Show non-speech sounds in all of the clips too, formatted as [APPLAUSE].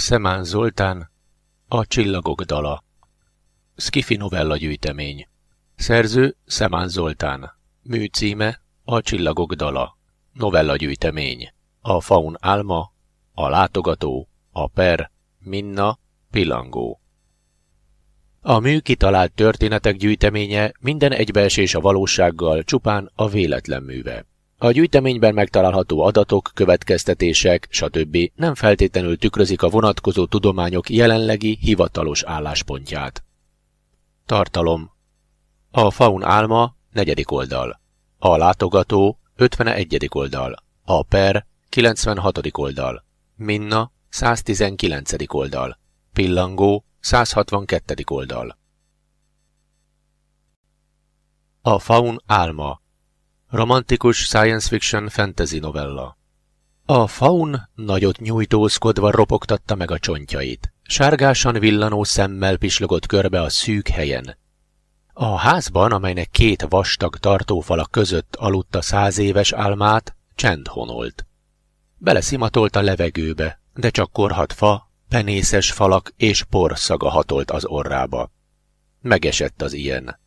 Szemán Zoltán, A csillagok dala. Skifi novella gyűjtemény. Szerző Szemán Zoltán. Műcíme A csillagok dala. Novella gyűjtemény. A faun álma, a látogató, a per, Minna, pillangó. A mű kitalált történetek gyűjteménye minden egybeesés a valósággal csupán a véletlen műve. A gyűjteményben megtalálható adatok, következtetések, stb. nem feltétlenül tükrözik a vonatkozó tudományok jelenlegi hivatalos álláspontját. Tartalom A faun álma, negyedik oldal. A látogató, 51. oldal. A per, 96. oldal. Minna, 119. oldal. Pillangó, 162. oldal. A faun álma Romantikus science fiction fantasy novella. A faun nagyot nyújtózkodva ropogtatta meg a csontjait. Sárgásan villanó szemmel pislogott körbe a szűk helyen. A házban, amelynek két vastag tartófalak között aludta száz éves álmát, csend honolt. Beleszimatolt a levegőbe, de csak korhat fa, penészes falak és por szaga hatolt az orrába. Megesett az ilyen.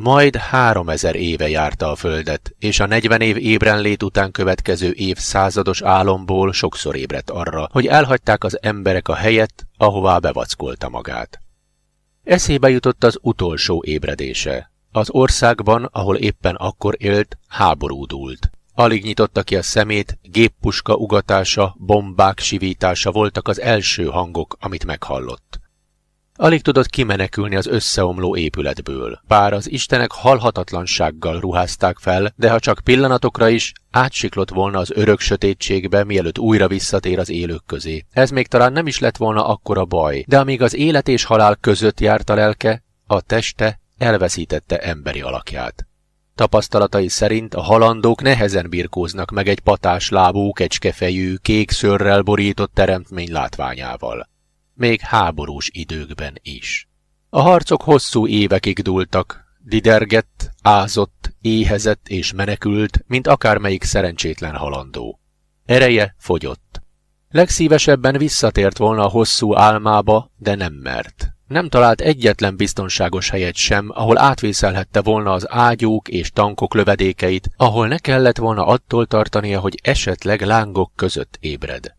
Majd háromezer éve járta a földet, és a negyven év ébrenlét után következő év százados álomból sokszor ébredt arra, hogy elhagyták az emberek a helyet, ahová bevackolta magát. Eszébe jutott az utolsó ébredése. Az országban, ahol éppen akkor élt, háború dúlt. Alig nyitotta ki a szemét, géppuska ugatása, bombák sivítása voltak az első hangok, amit meghallott. Alig tudott kimenekülni az összeomló épületből, bár az istenek halhatatlansággal ruházták fel, de ha csak pillanatokra is, átsiklott volna az örök sötétségbe, mielőtt újra visszatér az élők közé. Ez még talán nem is lett volna akkora baj, de amíg az élet és halál között járt a lelke, a teste elveszítette emberi alakját. Tapasztalatai szerint a halandók nehezen birkóznak meg egy patás lábú, kecskefejű, kék szörrel borított teremtmény látványával még háborús időkben is. A harcok hosszú évekig dúltak, didergett, ázott, éhezett és menekült, mint akármelyik szerencsétlen halandó. Ereje fogyott. Legszívesebben visszatért volna a hosszú álmába, de nem mert. Nem talált egyetlen biztonságos helyet sem, ahol átvészelhette volna az ágyúk és tankok lövedékeit, ahol ne kellett volna attól tartania, hogy esetleg lángok között ébred.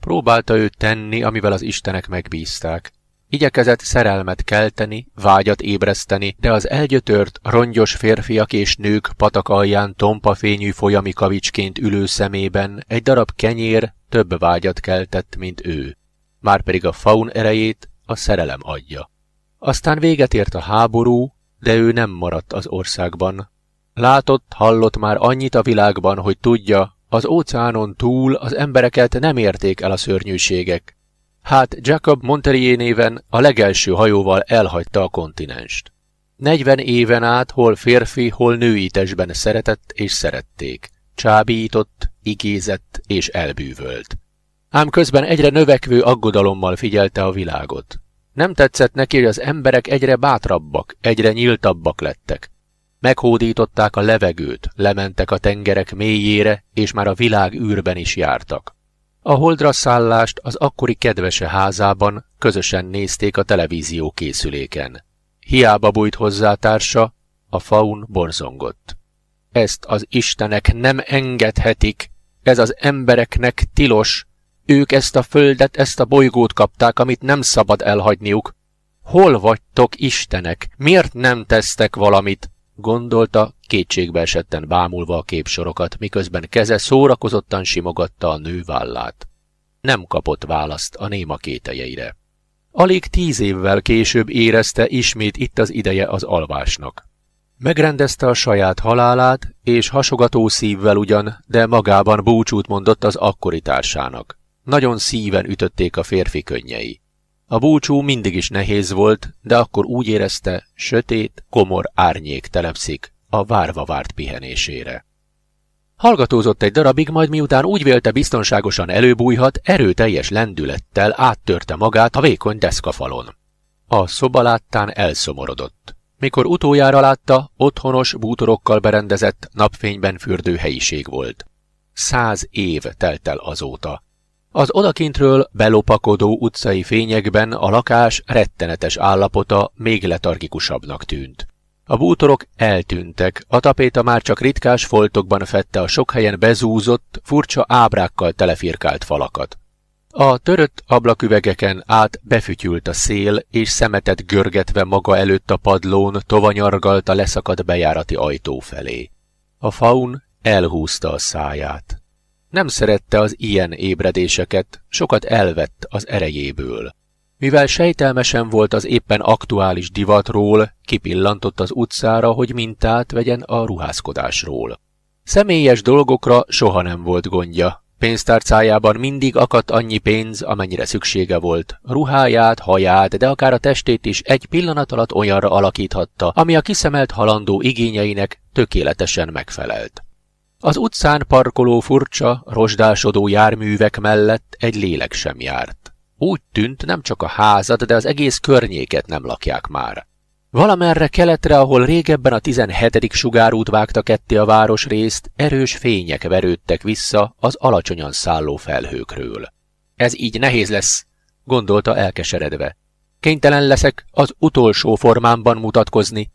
Próbálta őt tenni, amivel az istenek megbízták. Igyekezett szerelmet kelteni, vágyat ébreszteni, de az elgyötört, rongyos férfiak és nők patak alján tompa fényű folyami kavicsként ülő szemében egy darab kenyér több vágyat keltett, mint ő. Márpedig a faun erejét a szerelem adja. Aztán véget ért a háború, de ő nem maradt az országban. Látott, hallott már annyit a világban, hogy tudja, az óceánon túl az embereket nem érték el a szörnyűségek. Hát Jacob Monterier néven a legelső hajóval elhagyta a kontinenst. Negyven éven át hol férfi, hol női testben szeretett és szerették. Csábított, igézett és elbűvölt. Ám közben egyre növekvő aggodalommal figyelte a világot. Nem tetszett neki, hogy az emberek egyre bátrabbak, egyre nyíltabbak lettek. Meghódították a levegőt, lementek a tengerek mélyére, és már a világ űrben is jártak. A holdra szállást az akkori kedvese házában közösen nézték a televízió készüléken. Hiába bújt hozzá társa, a faun borzongott. Ezt az istenek nem engedhetik, ez az embereknek tilos, ők ezt a földet, ezt a bolygót kapták, amit nem szabad elhagyniuk. Hol vagytok, istenek? Miért nem tesztek valamit? Gondolta, kétségbe esetten bámulva a képsorokat, miközben keze szórakozottan simogatta a nő vállát. Nem kapott választ a néma kételjeire. Alig tíz évvel később érezte ismét itt az ideje az alvásnak. Megrendezte a saját halálát, és hasogató szívvel ugyan, de magában búcsút mondott az akkori társának. Nagyon szíven ütötték a férfi könnyei. A búcsú mindig is nehéz volt, de akkor úgy érezte, sötét, komor árnyék telepszik a várva várt pihenésére. Hallgatózott egy darabig, majd miután úgy vélte biztonságosan előbújhat, erőteljes lendülettel áttörte magát a vékony deszkafalon. A szoba láttán elszomorodott. Mikor utoljára látta, otthonos, bútorokkal berendezett, napfényben fürdő helyiség volt. Száz év telt el azóta. Az odakintről belopakodó utcai fényekben a lakás rettenetes állapota még letargikusabbnak tűnt. A bútorok eltűntek, a tapéta már csak ritkás foltokban fette a sok helyen bezúzott, furcsa ábrákkal telefirkált falakat. A törött ablaküvegeken át befütyült a szél, és szemetet görgetve maga előtt a padlón tovanyargalt a leszakadt bejárati ajtó felé. A faun elhúzta a száját. Nem szerette az ilyen ébredéseket, sokat elvett az erejéből. Mivel sejtelmesen volt az éppen aktuális divatról, kipillantott az utcára, hogy mintát vegyen a ruházkodásról. Személyes dolgokra soha nem volt gondja. Pénztárcájában mindig akadt annyi pénz, amennyire szüksége volt. Ruháját, haját, de akár a testét is egy pillanat alatt olyanra alakíthatta, ami a kiszemelt halandó igényeinek tökéletesen megfelelt. Az utcán parkoló furcsa, rozsdásodó járművek mellett egy lélek sem járt. Úgy tűnt, nem csak a házat, de az egész környéket nem lakják már. Valamerre keletre, ahol régebben a 17. sugárút vágta ketté a városrészt, erős fények verődtek vissza az alacsonyan szálló felhőkről. Ez így nehéz lesz, gondolta elkeseredve. Kénytelen leszek az utolsó formámban mutatkozni.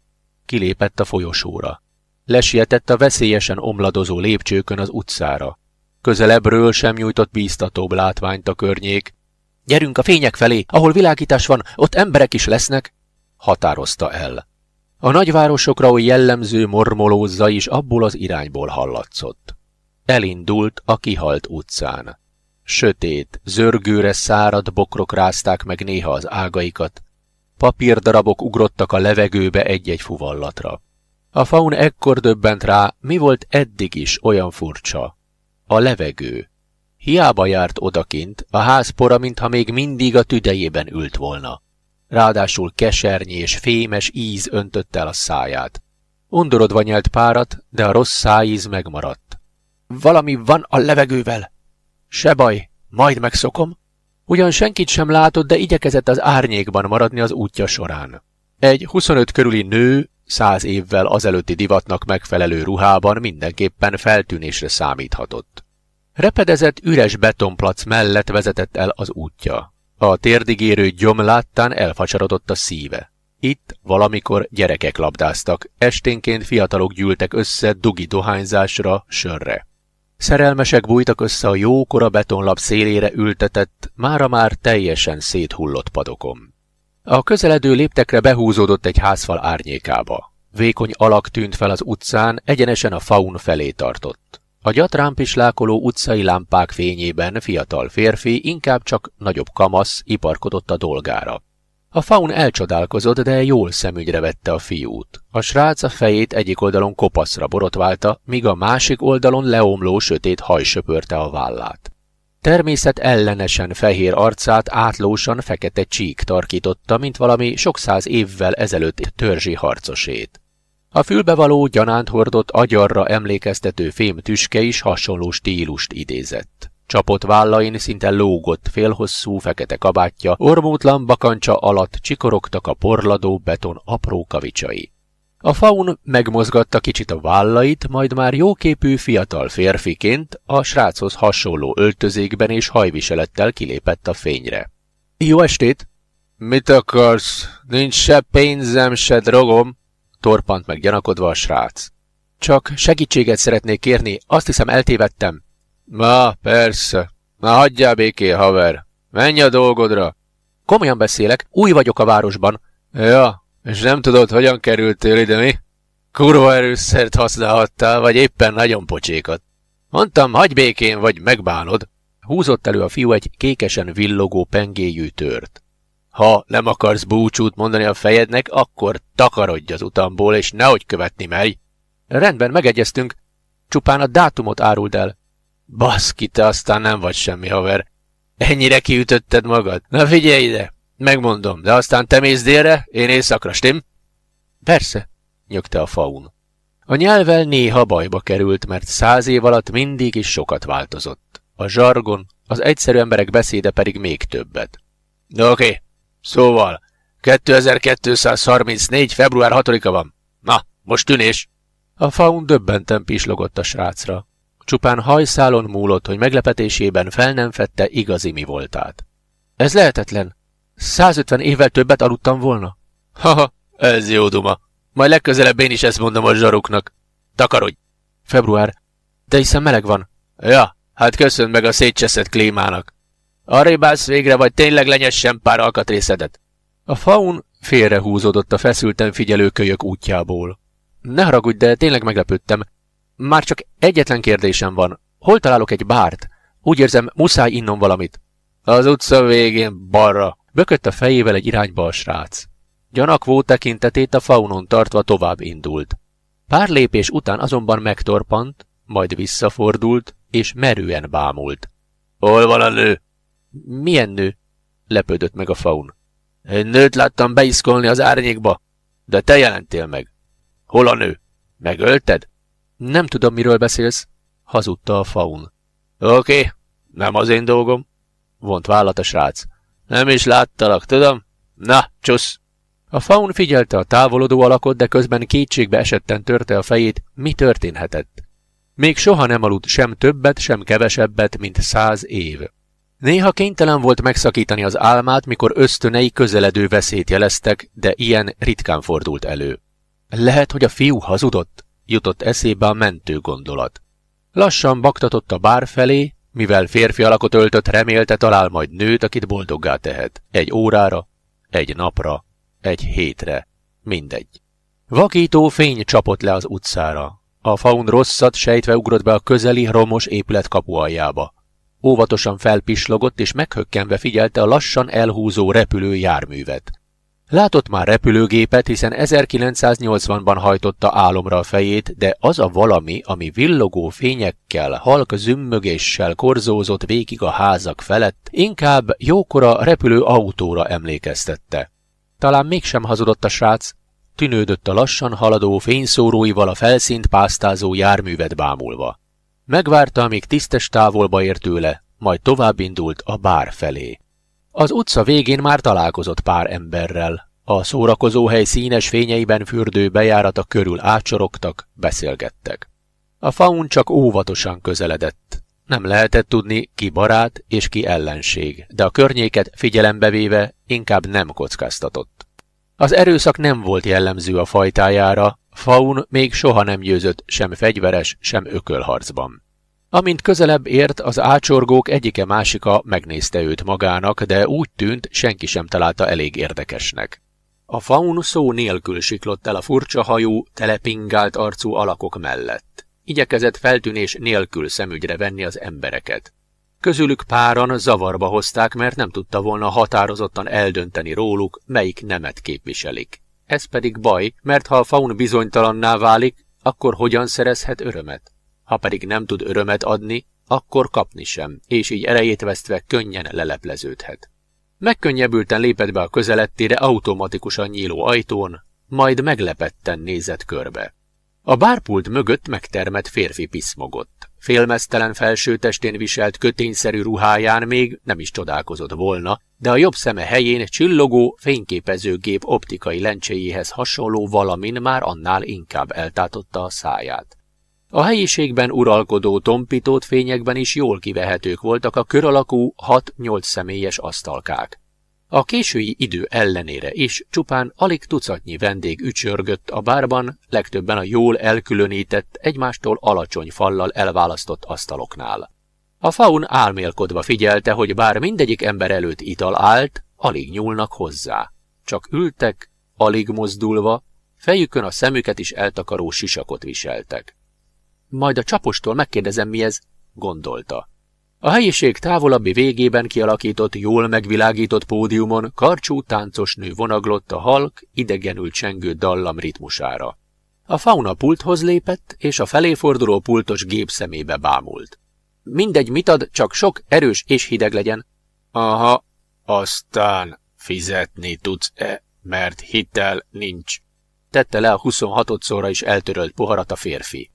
Kilépett a folyosóra. Lesietett a veszélyesen omladozó lépcsőkön az utcára. Közelebbről sem nyújtott bíztatóbb látványt a környék. Gyerünk a fények felé, ahol világítás van, ott emberek is lesznek, határozta el. A nagyvárosokra oly jellemző mormolózza is abból az irányból hallatszott. Elindult a kihalt utcán. Sötét, zörgőre szárad bokrok rázták meg néha az ágaikat, papírdarabok ugrottak a levegőbe egy-egy fuvallatra. A faun ekkor döbbent rá, mi volt eddig is olyan furcsa. A levegő. Hiába járt odakint, a házpora, mintha még mindig a tüdejében ült volna. Ráadásul kesernyi és fémes íz öntött el a száját. Undorodva nyelt párat, de a rossz szájíz megmaradt. Valami van a levegővel. Se baj, majd megszokom. Ugyan senkit sem látott, de igyekezett az árnyékban maradni az útja során. Egy 25 körüli nő száz évvel azelőtti divatnak megfelelő ruhában mindenképpen feltűnésre számíthatott. Repedezett üres betonplac mellett vezetett el az útja. A térdigérő gyom láttán elfacsarodott a szíve. Itt valamikor gyerekek labdáztak, esténként fiatalok gyűltek össze dugi dohányzásra, sörre. Szerelmesek bújtak össze a jókora betonlap szélére ültetett, mára már teljesen széthullott padokon. A közeledő léptekre behúzódott egy házfal árnyékába. Vékony alak tűnt fel az utcán, egyenesen a faun felé tartott. A gyatrán pislákoló utcai lámpák fényében fiatal férfi, inkább csak nagyobb kamasz iparkodott a dolgára. A faun elcsodálkozott, de jól szemügyre vette a fiút. A srác a fejét egyik oldalon kopaszra borotválta, míg a másik oldalon leomló sötét haj söpörte a vállát. Természet ellenesen fehér arcát átlósan fekete csík tarkította, mint valami sok száz évvel ezelőtt törzsi harcosét. A fülbevaló gyanánt hordott agyarra emlékeztető fém tüske is hasonló stílust idézett. Csapott vállain szinte lógott félhosszú fekete kabátja, ormótlan bakancsa alatt csikorogtak a porladó beton apró kavicsai. A faun megmozgatta kicsit a vállait, majd már jóképű fiatal férfiként a sráchoz hasonló öltözékben és hajviselettel kilépett a fényre. Jó estét! Mit akarsz? Nincs se pénzem, se drogom, torpant meg gyanakodva a srác. Csak segítséget szeretnék kérni, azt hiszem eltévedtem. Ma, persze. Na hagyjál béké, haver. Menj a dolgodra. Komolyan beszélek, új vagyok a városban. Ja, és nem tudod, hogyan kerültél ide, mi? Kurva erőszert használhattál, vagy éppen nagyon pocsékat. Mondtam, hagyj békén, vagy megbánod. Húzott elő a fiú egy kékesen villogó pengéjű tört. Ha nem akarsz búcsút mondani a fejednek, akkor takarodj az utamból, és nehogy követni merj. Rendben, megegyeztünk. Csupán a dátumot áruld el. Baszki, te aztán nem vagy semmi haver. Ennyire kiütötted magad? Na figyelj ide! Megmondom, de aztán te mész délre, én éjszakra, stim? Persze, nyögte a faun. A nyelvel néha bajba került, mert száz év alatt mindig is sokat változott. A zsargon, az egyszerű emberek beszéde pedig még többet. Oké, okay. szóval 2234. február 6-a van. Na, most tűnés! A faun döbbenten pislogott a srácra. Csupán hajszálon múlott, hogy meglepetésében fel nem fette igazi mi voltát. Ez lehetetlen. 150 évvel többet aludtam volna? Haha, ez jó duma. Majd legközelebb én is ezt mondom a zsaruknak. Takarodj! Február. De hiszen meleg van. Ja, hát köszön meg a szétcseszett klímának. Arrébb állsz végre, vagy tényleg lenyessem pár alkatrészedet? A faun félrehúzódott a feszülten figyelő kölyök útjából. Ne haragudj, de tényleg meglepődtem. Már csak egyetlen kérdésem van. Hol találok egy bárt? Úgy érzem, muszáj innom valamit. Az utca végén, balra. Bökött a fejével egy irányba a srác. Gyanakvó tekintetét a faunon tartva tovább indult. Pár lépés után azonban megtorpant, majd visszafordult, és merően bámult. Hol van a nő? Milyen nő? lepődött meg a faun. Egy nőt láttam beiszkolni az árnyékba, de te jelentél meg. Hol a nő? Megölted? Nem tudom, miről beszélsz, hazudta a faun. Oké, okay, nem az én dolgom, vont vállat a srác. Nem is láttalak, tudom? Na, csusz! A faun figyelte a távolodó alakot, de közben kétségbe esetten törte a fejét, mi történhetett. Még soha nem aludt sem többet, sem kevesebbet, mint száz év. Néha kénytelen volt megszakítani az álmát, mikor ösztönei közeledő veszélyt jeleztek, de ilyen ritkán fordult elő. Lehet, hogy a fiú hazudott? Jutott eszébe a mentő gondolat. Lassan baktatott a bár felé, mivel férfi alakot öltött, remélte talál majd nőt, akit boldoggá tehet. Egy órára, egy napra, egy hétre, mindegy. Vakító fény csapott le az utcára. A faun rosszat sejtve ugrott be a közeli, romos épület kapu aljába. Óvatosan felpislogott, és meghökkenve figyelte a lassan elhúzó repülő járművet. Látott már repülőgépet, hiszen 1980-ban hajtotta álomra a fejét, de az a valami, ami villogó fényekkel, halk zümmögéssel korzózott végig a házak felett, inkább jókora repülő autóra emlékeztette. Talán mégsem hazudott a srác, tűnődött a lassan haladó fényszóróival a felszínt pásztázó járművet bámulva. Megvárta, amíg tisztes távolba ért tőle, majd tovább indult a bár felé. Az utca végén már találkozott pár emberrel. A szórakozóhely színes fényeiben fürdő bejárata körül átsorogtak, beszélgettek. A faun csak óvatosan közeledett. Nem lehetett tudni, ki barát és ki ellenség, de a környéket figyelembe véve inkább nem kockáztatott. Az erőszak nem volt jellemző a fajtájára, Faun még soha nem győzött sem fegyveres, sem ökölharcban. Amint közelebb ért, az ácsorgók egyike másika megnézte őt magának, de úgy tűnt, senki sem találta elég érdekesnek. A faun szó nélkül siklott el a furcsa hajú, telepingált arcú alakok mellett. Igyekezett feltűnés nélkül szemügyre venni az embereket. Közülük páran zavarba hozták, mert nem tudta volna határozottan eldönteni róluk, melyik nemet képviselik. Ez pedig baj, mert ha a faun bizonytalanná válik, akkor hogyan szerezhet örömet? Ha pedig nem tud örömet adni, akkor kapni sem, és így erejét vesztve könnyen lelepleződhet. Megkönnyebbülten lépett be a közelettére automatikusan nyíló ajtón, majd meglepetten nézett körbe. A bárpult mögött megtermett férfi piszmogott. Félmeztelen felsőtestén viselt kötényszerű ruháján még nem is csodálkozott volna, de a jobb szeme helyén csillogó fényképezőgép optikai lencséjéhez hasonló valamin már annál inkább eltátotta a száját. A helyiségben uralkodó tompított fényekben is jól kivehetők voltak a kör alakú 6-8 személyes asztalkák. A késői idő ellenére is csupán alig tucatnyi vendég ücsörgött a bárban, legtöbben a jól elkülönített, egymástól alacsony fallal elválasztott asztaloknál. A faun álmélkodva figyelte, hogy bár mindegyik ember előtt ital állt, alig nyúlnak hozzá. Csak ültek, alig mozdulva, fejükön a szemüket is eltakaró sisakot viseltek. Majd a csapostól megkérdezem, mi ez, gondolta. A helyiség távolabbi végében kialakított, jól megvilágított pódiumon karcsú táncos nő vonaglott a halk, idegenül csengő dallam ritmusára. A fauna pulthoz lépett, és a felé forduló pultos gép szemébe bámult. Mindegy, mit ad, csak sok, erős és hideg legyen. Aha, aztán fizetni tudsz-e, mert hitel nincs. Tette le a 26 szóra is eltörölt poharat a férfi.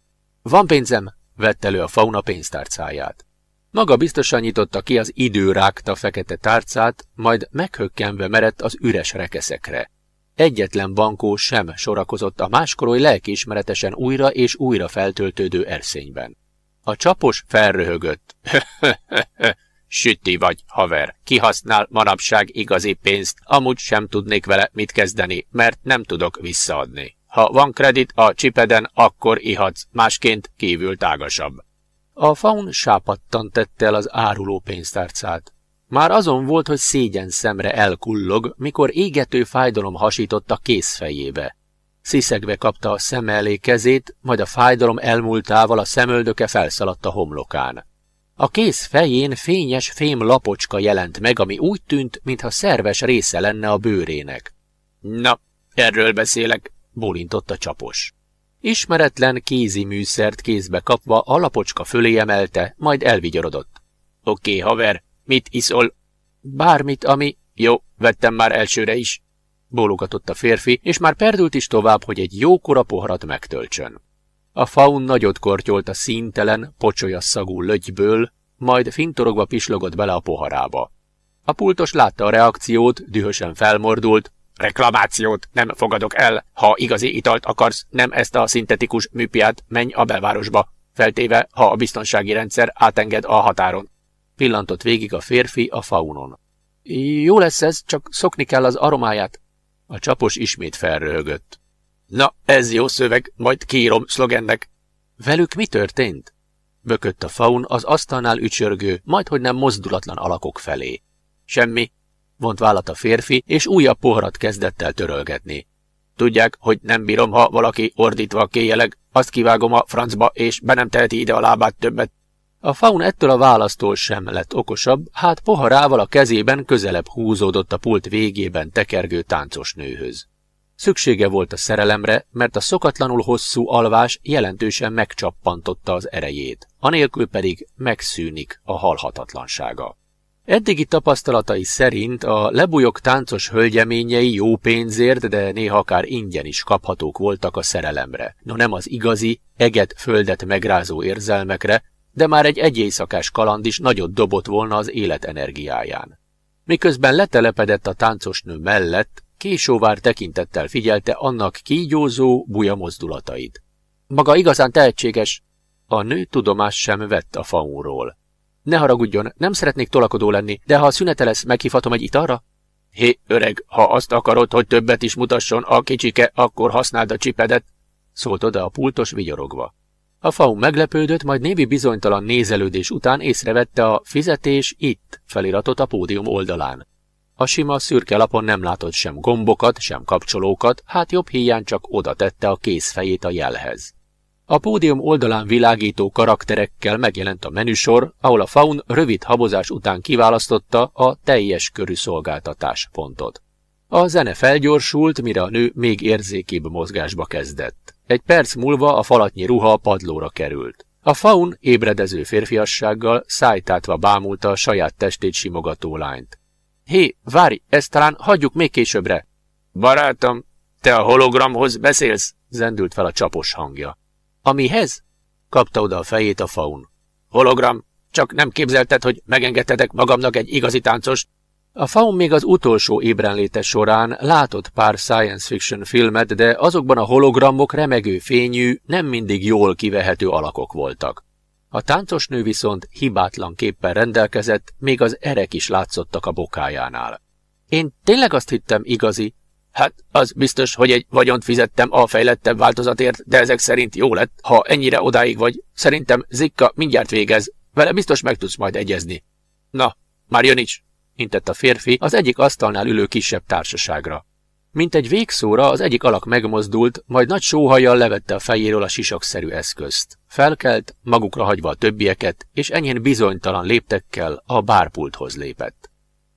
Van pénzem, vett elő a fauna pénztárcáját. Maga biztosan nyitotta ki az idő rágta fekete tárcát, majd meghökkenve merett az üres rekeszekre. Egyetlen bankó sem sorakozott a máskoroly lelkiismeretesen újra és újra feltöltődő erszényben. A csapos felröhögött. [LAUGHS] Sütti vagy, haver. Kihasznál manapság igazi pénzt, amúgy sem tudnék vele mit kezdeni, mert nem tudok visszaadni. Ha van kredit a csipeden, akkor ihatsz, másként kívül tágasabb. A faun sápattan tette el az áruló pénztárcát. Már azon volt, hogy szégyen szemre elkullog, mikor égető fájdalom hasított a kézfejébe. Sziszegve kapta a szem elé kezét, majd a fájdalom elmúltával a szemöldöke felszaladt a homlokán. A kéz fején fényes fém lapocska jelent meg, ami úgy tűnt, mintha szerves része lenne a bőrének. Na, erről beszélek, bólintott a csapos. Ismeretlen kézi műszert kézbe kapva a lapocska fölé emelte, majd elvigyorodott. Oké, okay, haver, mit iszol? Bármit, ami... Jó, vettem már elsőre is. Bólogatott a férfi, és már perdült is tovább, hogy egy jókora poharat megtöltsön. A faun nagyot kortyolt a színtelen, pocsolya szagú lögyből, majd fintorogva pislogott bele a poharába. A pultos látta a reakciót, dühösen felmordult. Reklamációt nem fogadok el. Ha igazi italt akarsz, nem ezt a szintetikus műpiát, menj a belvárosba. Feltéve, ha a biztonsági rendszer átenged a határon. Pillantott végig a férfi a faunon. Jó lesz ez, csak szokni kell az aromáját. A csapos ismét felröhögött. Na, ez jó szöveg, majd kiírom szlogennek. Velük mi történt? Bökött a faun az asztalnál ücsörgő, majdhogy nem mozdulatlan alakok felé. Semmi, vont vállat a férfi, és újabb poharat kezdett el törölgetni. Tudják, hogy nem bírom, ha valaki ordítva kéjeleg, azt kivágom a francba, és be nem teheti ide a lábát többet. A faun ettől a választól sem lett okosabb, hát poharával a kezében közelebb húzódott a pult végében tekergő táncos nőhöz. Szüksége volt a szerelemre, mert a szokatlanul hosszú alvás jelentősen megcsappantotta az erejét, anélkül pedig megszűnik a halhatatlansága. Eddigi tapasztalatai szerint a lebujok táncos hölgyeményei jó pénzért, de néha akár ingyen is kaphatók voltak a szerelemre. No nem az igazi, eget földet megrázó érzelmekre, de már egy egyéjszakás kaland is nagyot dobott volna az élet energiáján. Miközben letelepedett a táncosnő mellett, Késóvár tekintettel figyelte annak kígyózó, buja mozdulatait. Maga igazán tehetséges. A nő tudomás sem vett a faunról. Ne haragudjon, nem szeretnék tolakodó lenni, de ha a szünete lesz, meghívhatom egy italra? Hé, öreg, ha azt akarod, hogy többet is mutasson a kicsike, akkor használd a csipedet, szólt oda a pultos vigyorogva. A faun meglepődött, majd névi bizonytalan nézelődés után észrevette a fizetés itt feliratot a pódium oldalán. A sima szürke lapon nem látott sem gombokat, sem kapcsolókat, hát jobb híján csak oda tette a kézfejét a jelhez. A pódium oldalán világító karakterekkel megjelent a menüsor, ahol a faun rövid habozás után kiválasztotta a teljes körű szolgáltatás pontot. A zene felgyorsult, mire a nő még érzékébb mozgásba kezdett. Egy perc múlva a falatnyi ruha a padlóra került. A faun ébredező férfiassággal szájtátva bámulta a saját testét simogató lányt. Hé, várj, ezt talán hagyjuk még későbbre. Barátom, te a hologramhoz beszélsz? Zendült fel a csapos hangja. Amihez? Kapta oda a fejét a faun. Hologram, csak nem képzelted, hogy megengedhetek magamnak egy igazi táncost? A faun még az utolsó ébrenléte során látott pár science fiction filmet, de azokban a hologramok remegő fényű, nem mindig jól kivehető alakok voltak. A táncos nő viszont hibátlan képpen rendelkezett, még az erek is látszottak a bokájánál. Én tényleg azt hittem igazi. Hát, az biztos, hogy egy vagyont fizettem a fejlettebb változatért, de ezek szerint jó lett, ha ennyire odáig vagy. Szerintem Zikka mindjárt végez, vele biztos meg tudsz majd egyezni. Na, már jön is, intett a férfi az egyik asztalnál ülő kisebb társaságra. Mint egy végszóra az egyik alak megmozdult, majd nagy sóhajjal levette a fejéről a sisakszerű eszközt. Felkelt, magukra hagyva a többieket, és enyhén bizonytalan léptekkel a bárpulthoz lépett.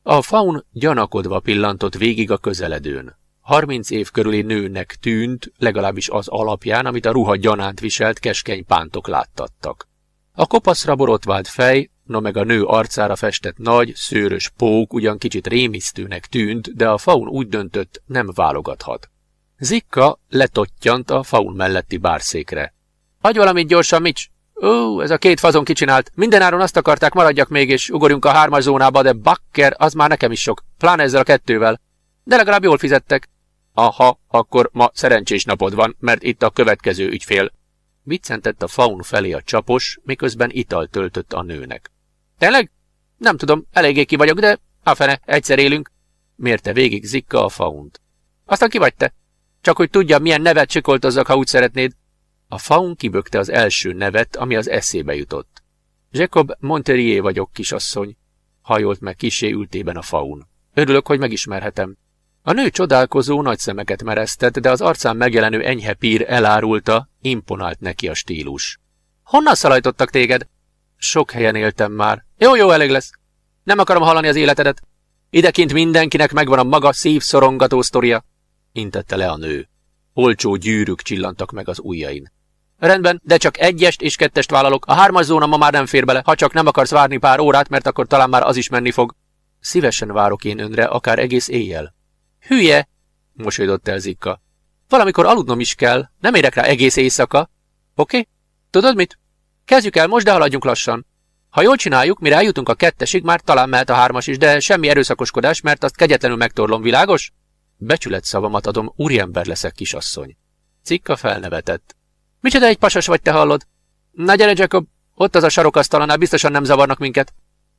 A faun gyanakodva pillantott végig a közeledőn. Harminc év körüli nőnek tűnt, legalábbis az alapján, amit a ruha gyanánt viselt keskeny pántok láttattak. A kopaszra borotvált fej, no meg a nő arcára festett nagy, szőrös pók ugyan kicsit rémisztőnek tűnt, de a faun úgy döntött, nem válogathat. Zikka letottyant a faun melletti bárszékre. Hagy valamit gyorsan, Mics! Ó, ez a két fazon kicsinált. Mindenáron azt akarták, maradjak még, és ugorjunk a hármas zónába, de bakker, az már nekem is sok. Pláne ezzel a kettővel. De legalább jól fizettek. Aha, akkor ma szerencsés napod van, mert itt a következő ügyfél. Viccentett a faun felé a csapos, miközben ital töltött a nőnek. Tényleg? Nem tudom, eléggé ki vagyok, de a fene, egyszer élünk, mérte végig Zikka a faunt. Aztán ki vagy te? Csak hogy tudja, milyen nevet csikoltozzak, ha úgy szeretnéd. A faun kibökte az első nevet, ami az eszébe jutott. Jacob Monterier vagyok, kisasszony, hajolt meg kisé ültében a faun. Örülök, hogy megismerhetem. A nő csodálkozó nagy szemeket meresztett, de az arcán megjelenő enyhe pír elárulta, imponált neki a stílus. Honnan szalajtottak téged? Sok helyen éltem már. Jó, jó, elég lesz. Nem akarom hallani az életedet. Idekint mindenkinek megvan a maga szívszorongató sztoria, intette le a nő. Olcsó gyűrűk csillantak meg az ujjain. Rendben, de csak egyest és kettest vállalok. A hármas zóna ma már nem fér bele, ha csak nem akarsz várni pár órát, mert akkor talán már az is menni fog. Szívesen várok én önre, akár egész éjjel. Hülye, mosolydott el Zikka. Valamikor aludnom is kell, nem érek rá egész éjszaka. Oké? Tudod mit? Kezdjük el most, de haladjunk lassan. Ha jól csináljuk, mire eljutunk a kettesig, már talán mehet a hármas is, de semmi erőszakoskodás, mert azt kegyetlenül megtorlom, világos? Becsület szavamat adom, úriember leszek, kisasszony. Cikka felnevetett. Micsoda egy pasas vagy, te hallod? Na gyere, Jacob, ott az a sarokasztalánál biztosan nem zavarnak minket.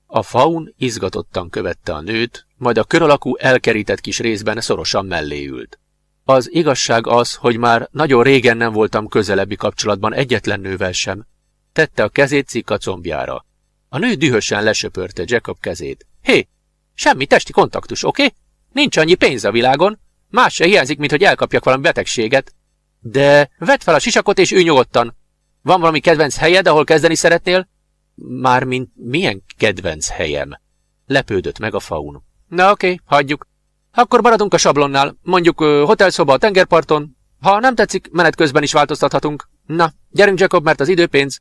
A faun izgatottan követte a nőt, majd a kör alakú elkerített kis részben szorosan mellé ült. Az igazság az, hogy már nagyon régen nem voltam közelebbi kapcsolatban egyetlen nővel sem. Tette a kezét cikka combjára. A nő dühösen lesöpörte Jacob kezét. Hé, semmi testi kontaktus, oké? Okay? Nincs annyi pénz a világon. Más se hiányzik, mint hogy elkapjak valami betegséget. De vedd fel a sisakot és ülj nyugodtan. Van valami kedvenc helyed, ahol kezdeni szeretnél? Mármint milyen kedvenc helyem? Lepődött meg a faun. Na oké, hagyjuk. Akkor maradunk a sablonnál. Mondjuk uh, hotelszoba a tengerparton. Ha nem tetszik, menet közben is változtathatunk. Na, gyerünk Jacob, mert az időpénz.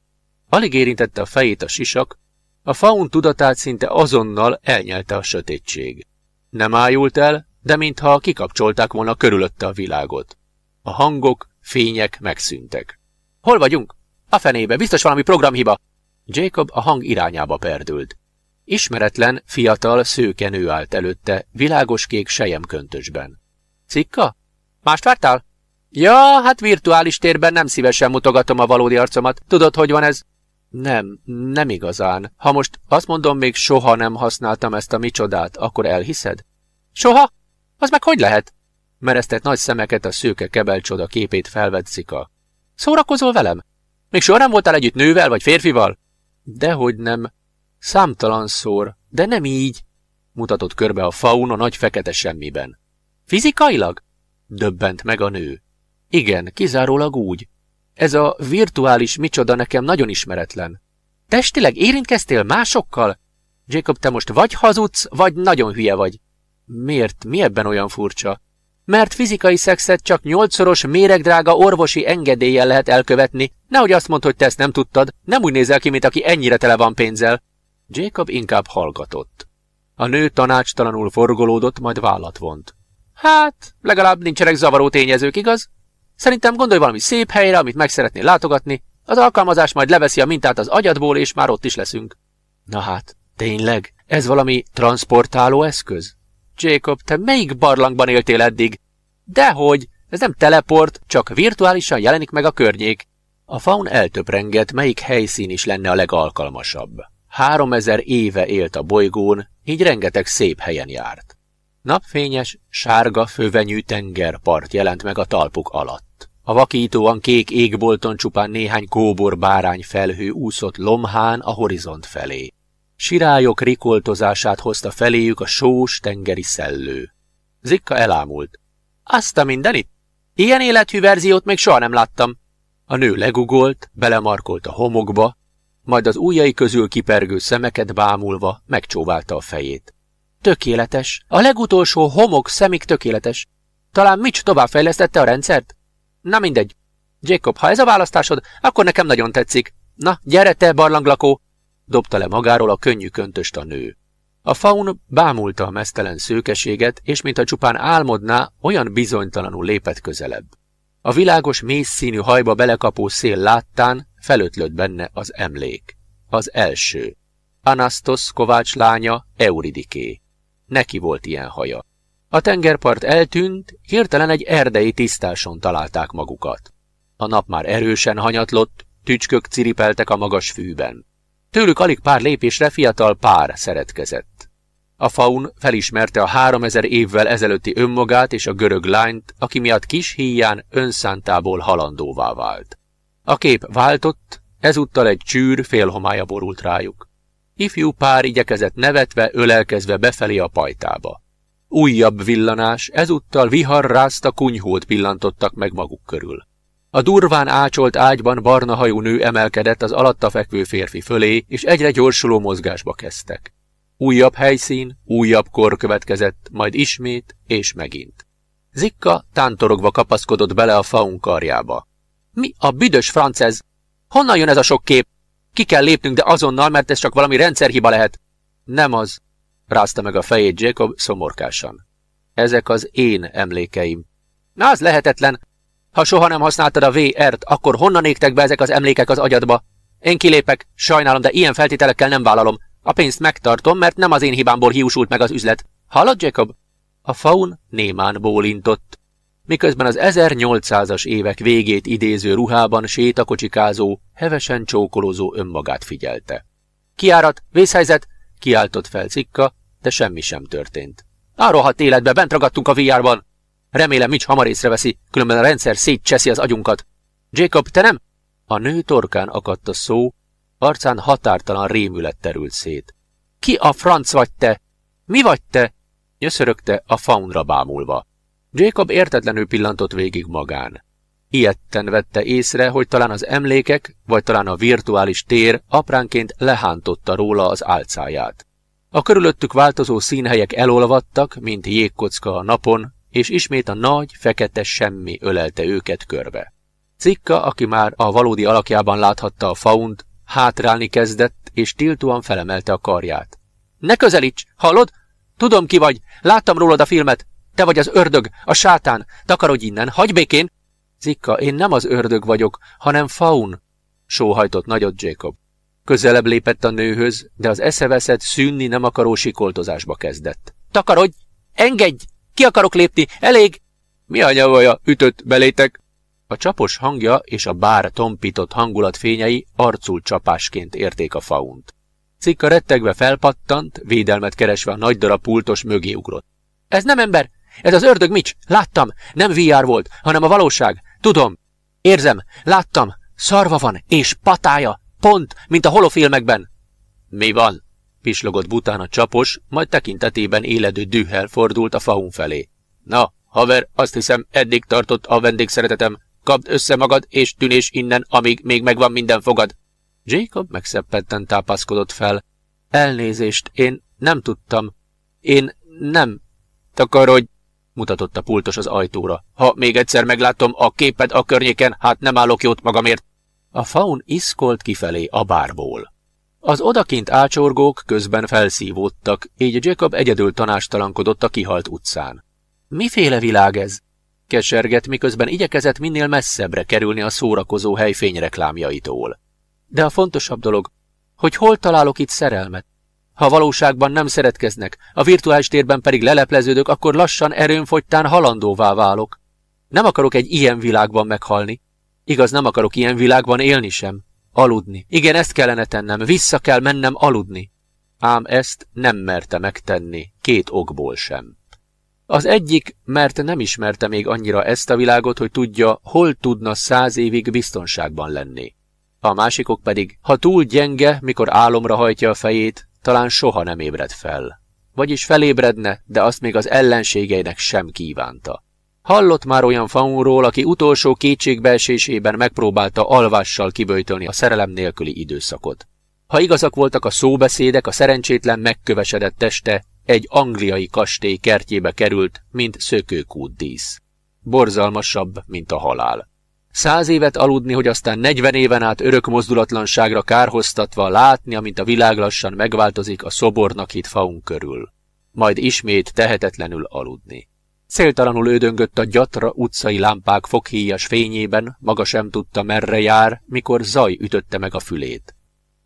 Alig érintette a fejét a sisak, a faun tudatát szinte azonnal elnyelte a sötétség. Nem ájult el, de mintha kikapcsolták volna körülötte a világot. A hangok, fények megszűntek. Hol vagyunk? A fenébe, biztos valami programhiba. Jacob a hang irányába perdült. Ismeretlen, fiatal, szőke állt előtte, világos kék köntösben. Cikka? Mást vártál? Ja, hát virtuális térben nem szívesen mutogatom a valódi arcomat. Tudod, hogy van ez? Nem, nem igazán. Ha most azt mondom, még soha nem használtam ezt a micsodát, akkor elhiszed? Soha? Az meg hogy lehet? Mereztett nagy szemeket a szőke kebelcsoda képét felvett Zika. Szórakozol velem? Még soha nem voltál együtt nővel vagy férfival? Dehogy nem. Számtalan szor, de nem így, mutatott körbe a faun a nagy fekete semmiben. Fizikailag? Döbbent meg a nő. Igen, kizárólag úgy. Ez a virtuális micsoda nekem nagyon ismeretlen. Testileg érintkeztél másokkal? Jacob, te most vagy hazudsz, vagy nagyon hülye vagy. Miért? Mi ebben olyan furcsa? Mert fizikai szexet csak nyolcszoros méregdrága orvosi engedéllyel lehet elkövetni. Nehogy azt mondd, hogy te ezt nem tudtad. Nem úgy nézel ki, mint aki ennyire tele van pénzzel. Jacob inkább hallgatott. A nő tanácstalanul forgolódott, majd vállat vont. Hát, legalább nincsenek zavaró tényezők, igaz? Szerintem gondolj valami szép helyre, amit meg szeretnél látogatni. Az alkalmazás majd leveszi a mintát az agyadból, és már ott is leszünk. Na hát, tényleg? Ez valami transportáló eszköz? Jacob, te melyik barlangban éltél eddig? Dehogy, ez nem teleport, csak virtuálisan jelenik meg a környék. A faun eltöprengett, melyik helyszín is lenne a legalkalmasabb. Háromezer éve élt a bolygón, így rengeteg szép helyen járt. Napfényes, sárga, fövenyű tengerpart jelent meg a talpuk alatt. A vakítóan kék égbolton csupán néhány kóbor bárány felhő úszott lomhán a horizont felé. Sirályok rikoltozását hozta feléjük a sós tengeri szellő. Zikka elámult. Azt a mindenit? Ilyen élethű verziót még soha nem láttam. A nő legugolt, belemarkolt a homokba, majd az ujjai közül kipergő szemeket bámulva megcsóválta a fejét. Tökéletes. A legutolsó homok szemig tökéletes. Talán Mitch továbbfejlesztette a rendszert? Na mindegy. Jacob, ha ez a választásod, akkor nekem nagyon tetszik. Na, gyere te, barlanglakó! Dobta le magáról a könnyű köntöst a nő. A faun bámulta a mesztelen szőkeséget, és mintha csupán álmodná, olyan bizonytalanul lépett közelebb. A világos, mész színű hajba belekapó szél láttán felötlött benne az emlék. Az első. Anastos Kovács lánya, Euridiké. Neki volt ilyen haja. A tengerpart eltűnt, hirtelen egy erdei tisztáson találták magukat. A nap már erősen hanyatlott, tücskök ciripeltek a magas fűben. Tőlük alig pár lépésre fiatal pár szeretkezett. A faun felismerte a háromezer évvel ezelőtti önmagát és a görög lányt, aki miatt kis híján önszántából halandóvá vált. A kép váltott, ezúttal egy csűr félhomája borult rájuk. Ifjú pár igyekezett nevetve, ölelkezve befelé a pajtába. Újabb villanás, ezúttal vihar rázta kunyhót pillantottak meg maguk körül. A durván ácsolt ágyban barna hajú nő emelkedett az alatta fekvő férfi fölé, és egyre gyorsuló mozgásba kezdtek. Újabb helyszín, újabb kor következett, majd ismét és megint. Zikka tántorogva kapaszkodott bele a faun karjába. Mi a büdös franc ez? Honnan jön ez a sok kép? Ki kell lépnünk, de azonnal, mert ez csak valami rendszerhiba lehet. Nem az, rázta meg a fejét Jacob szomorkásan. Ezek az én emlékeim. Na, az lehetetlen. Ha soha nem használtad a VR-t, akkor honnan égtek be ezek az emlékek az agyadba? Én kilépek, sajnálom, de ilyen feltételekkel nem vállalom. A pénzt megtartom, mert nem az én hibámból hiúsult meg az üzlet. Hallod, Jacob? A faun némán bólintott. Miközben az 1800-as évek végét idéző ruhában sétakocsikázó, hevesen csókolózó önmagát figyelte. Kiárat, vészhelyzet, kiáltott fel Cikka, de semmi sem történt. Rohadt életbe, bent ragadtunk a VR-ban. Remélem, Mitch hamar észreveszi, különben a rendszer szétcseszi az agyunkat. Jacob, te nem? A nő torkán akadt a szó, arcán határtalan rémület terült szét. Ki a franc vagy te? Mi vagy te? Nyöszörögte a faunra bámulva. Jacob értetlenül pillantott végig magán. Ilyetten vette észre, hogy talán az emlékek, vagy talán a virtuális tér apránként lehántotta róla az álcáját. A körülöttük változó színhelyek elolvadtak, mint jégkocka a napon, és ismét a nagy, fekete semmi ölelte őket körbe. Cikka, aki már a valódi alakjában láthatta a faunt, hátrálni kezdett, és tiltóan felemelte a karját. Ne közelíts! Hallod? Tudom ki vagy! Láttam rólad a filmet! Te vagy az ördög, a sátán! Takarodj innen! Hagyj békén! Cikka, én nem az ördög vagyok, hanem faun! Sóhajtott nagyot Jacob. Közelebb lépett a nőhöz, de az eszeveszett, szűnni nem akaró sikoltozásba kezdett. Takarodj! Engedj! Ki akarok lépni? Elég! Mi a nyavaja? Ütött belétek? A csapos hangja és a bár tompított hangulatfényei arcul csapásként érték a faunt. Cikka rettegve felpattant, védelmet keresve a nagy darab pultos mögé ugrott. Ez nem ember! Ez az ördög Mics! Láttam! Nem VR volt, hanem a valóság! Tudom! Érzem! Láttam! Szarva van, és patája! Pont, mint a holofilmekben! Mi van? pislogott bután a csapos, majd tekintetében éledő dühel fordult a faun felé. Na, haver, azt hiszem, eddig tartott a vendégszeretetem. Kapd össze magad, és tűnés innen, amíg még megvan minden fogad. Jacob megszeppetten tápaszkodott fel. Elnézést, én nem tudtam. Én nem. Takarodj, mutatott a pultos az ajtóra. Ha még egyszer meglátom a képed a környéken, hát nem állok jót magamért. A faun iszkolt kifelé a bárból. Az odakint ácsorgók közben felszívódtak, így Jacob egyedül tanástalankodott a kihalt utcán. Miféle világ ez? Keserget, miközben igyekezett minél messzebbre kerülni a szórakozó hely fényreklámjaitól. De a fontosabb dolog, hogy hol találok itt szerelmet? Ha valóságban nem szeretkeznek, a virtuális térben pedig lelepleződök, akkor lassan erőnfogytán halandóvá válok. Nem akarok egy ilyen világban meghalni. Igaz, nem akarok ilyen világban élni sem. Aludni. Igen, ezt kellene tennem, vissza kell mennem aludni. Ám ezt nem merte megtenni, két okból sem. Az egyik, mert nem ismerte még annyira ezt a világot, hogy tudja, hol tudna száz évig biztonságban lenni. A másikok pedig, ha túl gyenge, mikor álomra hajtja a fejét, talán soha nem ébred fel. Vagyis felébredne, de azt még az ellenségeinek sem kívánta. Hallott már olyan faunról, aki utolsó kétségbeesésében megpróbálta alvással kiböjtölni a szerelem nélküli időszakot. Ha igazak voltak a szóbeszédek, a szerencsétlen megkövesedett teste egy angliai kastély kertjébe került, mint szökőkútdísz. Borzalmasabb, mint a halál. Száz évet aludni, hogy aztán negyven éven át örök mozdulatlanságra kárhoztatva látni, amint a világ lassan megváltozik a szobornak hit faun körül. Majd ismét tehetetlenül aludni. Céltalanul ődöngött a gyatra utcai lámpák foghíjas fényében, maga sem tudta merre jár, mikor zaj ütötte meg a fülét.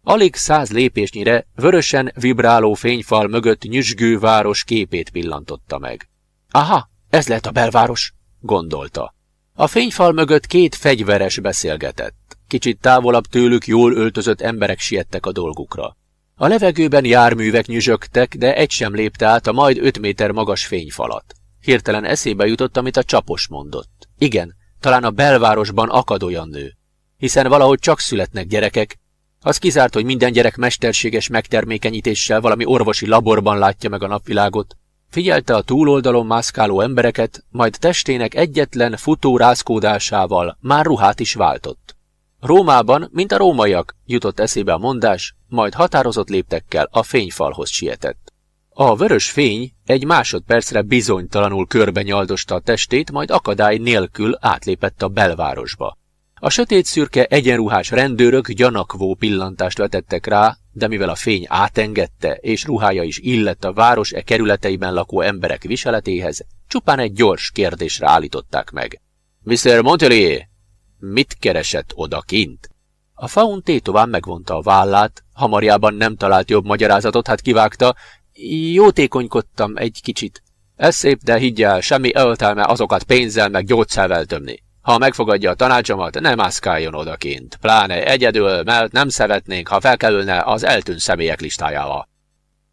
Alig száz lépésnyire vörösen vibráló fényfal mögött nyüzsgő város képét pillantotta meg. Aha, ez lehet a belváros, gondolta. A fényfal mögött két fegyveres beszélgetett. Kicsit távolabb tőlük jól öltözött emberek siettek a dolgukra. A levegőben járművek nyüzsögtek, de egy sem lépte át a majd öt méter magas fényfalat. Hirtelen eszébe jutott, amit a csapos mondott. Igen, talán a belvárosban akad olyan nő. Hiszen valahogy csak születnek gyerekek, az kizárt, hogy minden gyerek mesterséges megtermékenyítéssel valami orvosi laborban látja meg a napvilágot. Figyelte a túloldalon mászkáló embereket, majd testének egyetlen futó rázkódásával már ruhát is váltott. Rómában, mint a rómaiak, jutott eszébe a mondás, majd határozott léptekkel a fényfalhoz sietett. A vörös fény egy másodpercre bizonytalanul körbe nyaldosta a testét, majd akadály nélkül átlépett a belvárosba. A sötét szürke egyenruhás rendőrök gyanakvó pillantást vetettek rá, de mivel a fény átengedte, és ruhája is illett a város e kerületeiben lakó emberek viseletéhez, csupán egy gyors kérdésre állították meg. Mr. Montelier, mit keresett odakint? A faun tétován megvonta a vállát, hamarjában nem talált jobb magyarázatot, hát kivágta, jótékonykodtam egy kicsit. Ez szép, de higgyel, semmi öltelme azokat pénzzel meg gyógyszervel tömni. Ha megfogadja a tanácsomat, nem mászkáljon odakint, pláne egyedül, mert nem szeretnénk, ha felkerülne az eltűnt személyek listájába.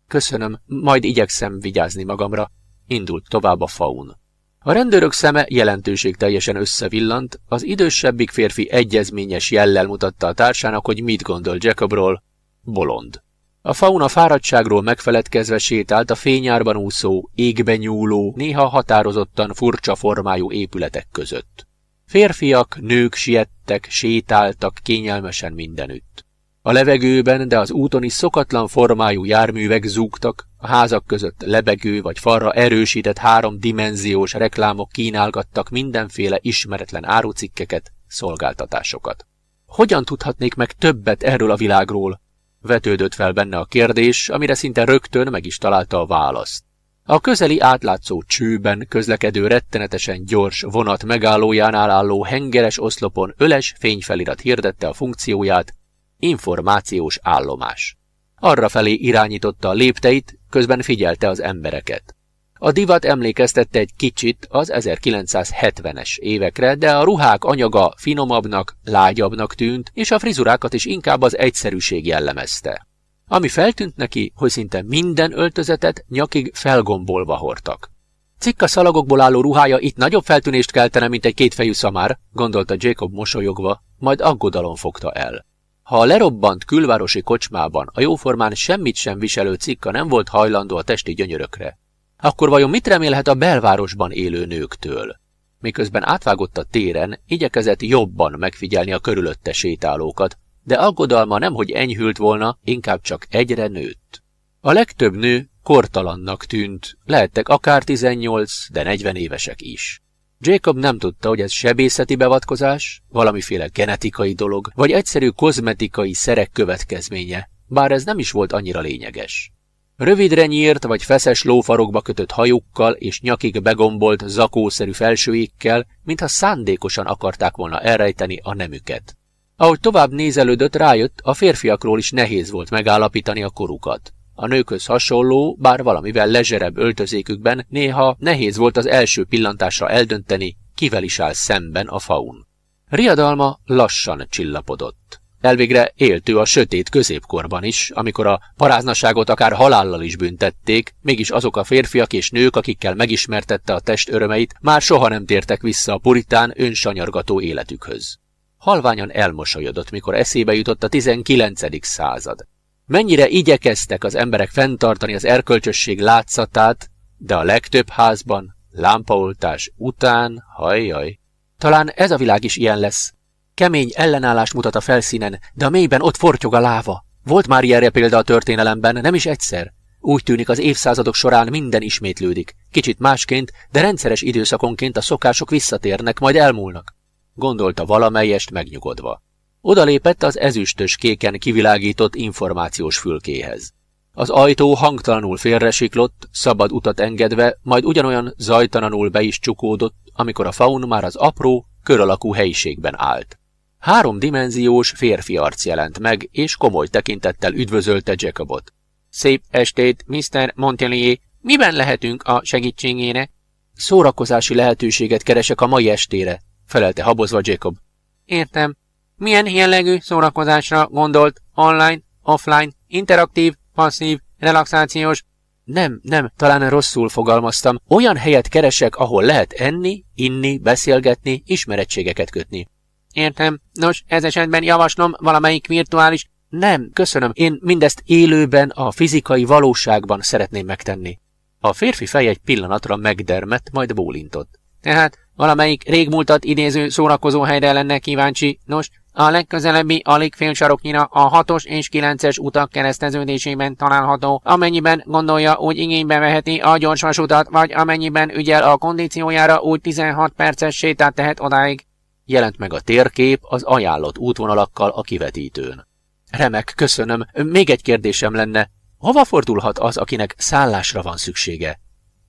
Köszönöm, majd igyekszem vigyázni magamra. Indult tovább a faun. A rendőrök szeme jelentőség teljesen összevillant, az idősebbik férfi egyezményes jellel mutatta a társának, hogy mit gondol Jacobról. Bolond. A fauna fáradtságról megfeledkezve sétált a fényárban úszó, égben nyúló, néha határozottan furcsa formájú épületek között. Férfiak, nők siettek, sétáltak kényelmesen mindenütt. A levegőben, de az úton is szokatlan formájú járművek zúgtak, a házak között lebegő vagy falra erősített háromdimenziós reklámok kínálgattak mindenféle ismeretlen árucikkeket, szolgáltatásokat. Hogyan tudhatnék meg többet erről a világról? Vetődött fel benne a kérdés, amire szinte rögtön meg is találta a választ. A közeli átlátszó csőben közlekedő rettenetesen gyors vonat megállójánál álló hengeres oszlopon öles fényfelirat hirdette a funkcióját, információs állomás. Arra felé irányította a lépteit, közben figyelte az embereket. A divat emlékeztette egy kicsit az 1970-es évekre, de a ruhák anyaga finomabbnak, lágyabbnak tűnt, és a frizurákat is inkább az egyszerűség jellemezte. Ami feltűnt neki, hogy szinte minden öltözetet nyakig felgombolva hordtak. Cikka szalagokból álló ruhája itt nagyobb feltűnést keltene, mint egy kétfejű szamár, gondolta Jacob mosolyogva, majd aggodalom fogta el. Ha a lerobbant külvárosi kocsmában a jóformán semmit sem viselő cikka nem volt hajlandó a testi gyönyörökre, akkor vajon mit remélhet a belvárosban élő nőktől? Miközben átvágott a téren, igyekezett jobban megfigyelni a körülötte sétálókat, de aggodalma nemhogy enyhült volna, inkább csak egyre nőtt. A legtöbb nő kortalannak tűnt, lehettek akár 18, de 40 évesek is. Jacob nem tudta, hogy ez sebészeti beavatkozás, valamiféle genetikai dolog, vagy egyszerű kozmetikai szerek következménye, bár ez nem is volt annyira lényeges. Rövidre nyírt vagy feszes lófarokba kötött hajukkal és nyakig begombolt zakószerű felsőikkel, mintha szándékosan akarták volna elrejteni a nemüket. Ahogy tovább nézelődött, rájött, a férfiakról is nehéz volt megállapítani a korukat. A nőkhöz hasonló, bár valamivel lezserebb öltözékükben néha nehéz volt az első pillantásra eldönteni, kivel is áll szemben a faun. Riadalma lassan csillapodott. Elvégre éltő a sötét középkorban is, amikor a paráznaságot akár halállal is büntették, mégis azok a férfiak és nők, akikkel megismertette a test örömeit, már soha nem tértek vissza a puritán önsanyargató életükhöz. Halványan elmosolyodott, mikor eszébe jutott a 19. század. Mennyire igyekeztek az emberek fenntartani az erkölcsösség látszatát, de a legtöbb házban, lámpaoltás után, hajjaj. Talán ez a világ is ilyen lesz. Kemény ellenállás mutat a felszínen, de a mélyben ott fortyog a láva. Volt már ilyenre példa a történelemben, nem is egyszer. Úgy tűnik az évszázadok során minden ismétlődik. Kicsit másként, de rendszeres időszakonként a szokások visszatérnek, majd elmúlnak gondolta valamelyest megnyugodva. Odalépett az ezüstös kéken kivilágított információs fülkéhez. Az ajtó hangtalanul félresiklott, szabad utat engedve, majd ugyanolyan zajtalanul be is csukódott, amikor a faun már az apró, kör alakú helyiségben állt. Háromdimenziós férfi arc jelent meg, és komoly tekintettel üdvözölte Jacobot. Szép estét, Mr. Montelier, miben lehetünk a segítségére? Szórakozási lehetőséget keresek a mai estére, felelte habozva Jacob. Értem. Milyen jellegű szórakozásra gondolt? Online, offline, interaktív, passzív, relaxációs? Nem, nem, talán rosszul fogalmaztam. Olyan helyet keresek, ahol lehet enni, inni, beszélgetni, ismerettségeket kötni. Értem. Nos, ez esetben javaslom valamelyik virtuális... Nem, köszönöm, én mindezt élőben, a fizikai valóságban szeretném megtenni. A férfi fej egy pillanatra megdermett, majd bólintott. Tehát valamelyik régmúltat idéző szórakozó helyre lenne kíváncsi. Nos, a legközelebbi alig fél saroknyira a 6-os és 9-es utak kereszteződésében található, amennyiben gondolja úgy igénybe veheti a gyorsvasutat, vagy amennyiben ügyel a kondíciójára úgy 16 perces sétát tehet odáig. Jelent meg a térkép az ajánlott útvonalakkal a kivetítőn. Remek, köszönöm. Még egy kérdésem lenne. Hova fordulhat az, akinek szállásra van szüksége?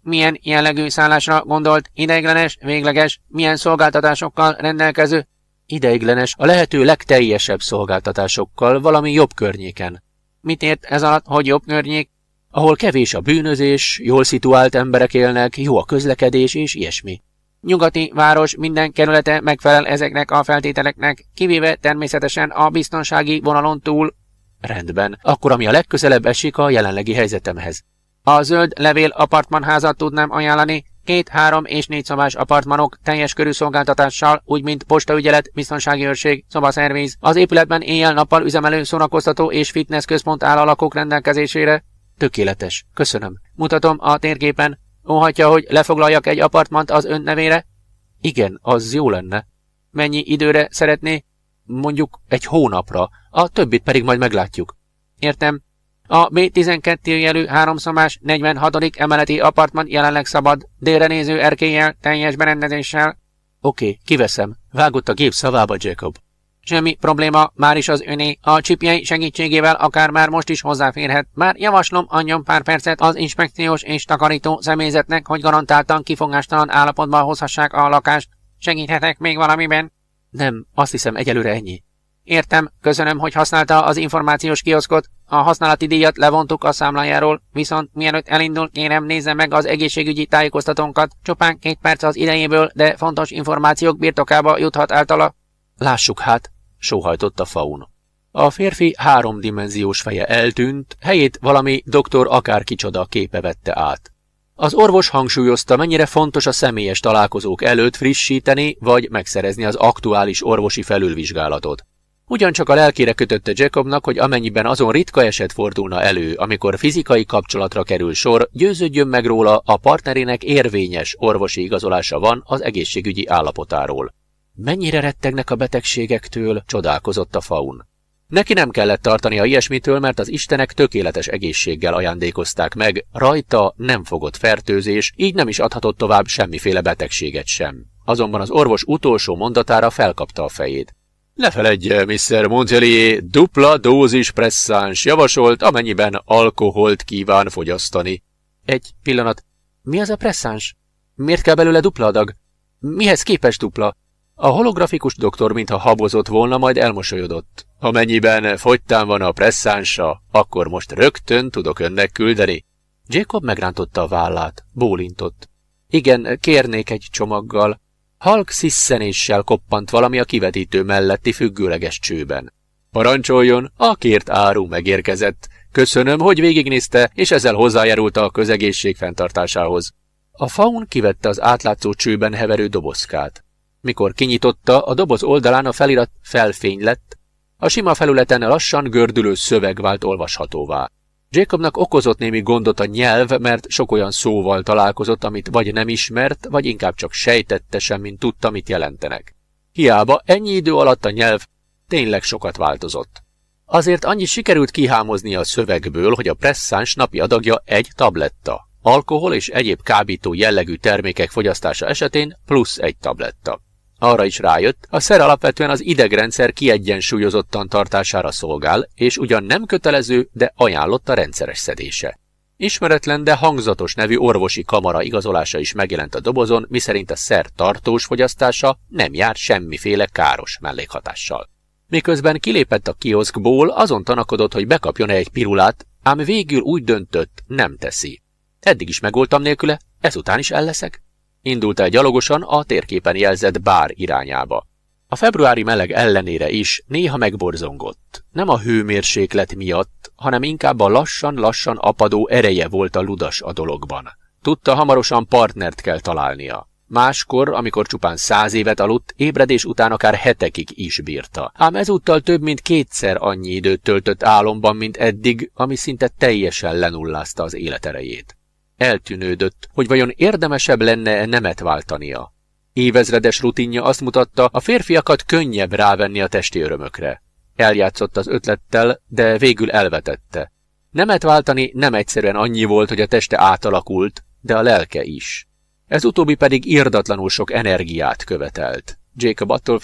Milyen jellegű szállásra gondolt, ideiglenes, végleges, milyen szolgáltatásokkal rendelkező? Ideiglenes, a lehető legteljesebb szolgáltatásokkal valami jobb környéken. Mit ért ez alatt, hogy jobb környék? Ahol kevés a bűnözés, jól szituált emberek élnek, jó a közlekedés és ilyesmi. Nyugati város minden kerülete megfelel ezeknek a feltételeknek, kivéve természetesen a biztonsági vonalon túl. Rendben, akkor ami a legközelebb esik a jelenlegi helyzetemhez. A zöld levél apartmanházat tudnám ajánlani, két, három és négy szobás apartmanok teljes körű szolgáltatással, úgy mint postaügyelet, biztonsági őrség, szobaszervíz. Az épületben éjjel-nappal üzemelő szórakoztató és fitness központ áll a lakók rendelkezésére. Tökéletes, köszönöm. Mutatom a térképen. Óhatja, hogy lefoglaljak egy apartmant az ön nevére? Igen, az jó lenne. Mennyi időre szeretné? Mondjuk egy hónapra, a többit pedig majd meglátjuk. Értem. A B12 jelű háromszobás 46. emeleti apartman jelenleg szabad, délre néző erkélyel, teljes berendezéssel. Oké, okay, kiveszem. Vágott a gép szavába Jacob. Semmi probléma, már is az öné. A csipjei segítségével akár már most is hozzáférhet. Már javaslom, adjon pár percet az inspekciós és takarító személyzetnek, hogy garantáltan kifogástalan állapotban hozhassák a lakást. Segíthetek még valamiben? Nem, azt hiszem egyelőre ennyi. Értem, köszönöm, hogy használta az információs kioszkot. A használati díjat levontuk a számlájáról, viszont mielőtt elindul, kérem nézze meg az egészségügyi tájékoztatónkat. Csupán két perc az idejéből, de fontos információk birtokába juthat általa. Lássuk hát, sóhajtott faun. A férfi háromdimenziós feje eltűnt, helyét valami doktor akár kicsoda képe vette át. Az orvos hangsúlyozta, mennyire fontos a személyes találkozók előtt frissíteni vagy megszerezni az aktuális orvosi felülvizsgálatot. Ugyancsak a lelkére kötötte Jacobnak, hogy amennyiben azon ritka eset fordulna elő, amikor fizikai kapcsolatra kerül sor, győződjön meg róla, a partnerének érvényes orvosi igazolása van az egészségügyi állapotáról. Mennyire rettegnek a betegségektől, csodálkozott a faun. Neki nem kellett tartani a ilyesmitől, mert az istenek tökéletes egészséggel ajándékozták meg, rajta nem fogott fertőzés, így nem is adhatott tovább semmiféle betegséget sem. Azonban az orvos utolsó mondatára felkapta a fejét. Ne feledje, Mr. Montelier, dupla dózis presszáns javasolt, amennyiben alkoholt kíván fogyasztani. Egy pillanat. Mi az a presszáns? Miért kell belőle dupla adag? Mihez képes dupla? A holografikus doktor mintha habozott volna, majd elmosolyodott. Amennyiben fogytán van a presszánsa, akkor most rögtön tudok önnek küldeni. Jacob megrántotta a vállát, bólintott. Igen, kérnék egy csomaggal. Halk sziszenéssel koppant valami a kivetítő melletti függőleges csőben. Parancsoljon, a kért áru megérkezett. Köszönöm, hogy végignézte, és ezzel hozzájárult a közegészség fenntartásához. A faun kivette az átlátszó csőben heverő dobozkát. Mikor kinyitotta, a doboz oldalán a felirat felfény lett, a sima felületen lassan gördülő szöveg vált olvashatóvá. Jacobnak okozott némi gondot a nyelv, mert sok olyan szóval találkozott, amit vagy nem ismert, vagy inkább csak sejtette sem, mint tudta, mit jelentenek. Hiába ennyi idő alatt a nyelv tényleg sokat változott. Azért annyi sikerült kihámozni a szövegből, hogy a presszáns napi adagja egy tabletta. Alkohol és egyéb kábító jellegű termékek fogyasztása esetén plusz egy tabletta. Arra is rájött, a szer alapvetően az idegrendszer kiegyensúlyozottan tartására szolgál, és ugyan nem kötelező, de ajánlott a rendszeres szedése. Ismeretlen, de hangzatos nevű orvosi kamara igazolása is megjelent a dobozon, miszerint a szer tartós fogyasztása nem jár semmiféle káros mellékhatással. Miközben kilépett a kioszkból, azon tanakodott, hogy bekapjon -e egy pirulát, ám végül úgy döntött, nem teszi. Eddig is megoldtam nélküle, ezután is elleszek. Indult el gyalogosan a térképen jelzett bár irányába. A februári meleg ellenére is néha megborzongott. Nem a hőmérséklet miatt, hanem inkább a lassan-lassan apadó ereje volt a ludas a dologban. Tudta, hamarosan partnert kell találnia. Máskor, amikor csupán száz évet aludt, ébredés után akár hetekig is bírta. Ám ezúttal több mint kétszer annyi időt töltött álomban, mint eddig, ami szinte teljesen lenullázta az életerejét. Eltűnődött, hogy vajon érdemesebb lenne nemet váltania. Évezredes rutinja azt mutatta, a férfiakat könnyebb rávenni a testi örömökre. Eljátszott az ötlettel, de végül elvetette. Nemet váltani nem egyszerűen annyi volt, hogy a teste átalakult, de a lelke is. Ez utóbbi pedig irdatlanul sok energiát követelt. Jacob attól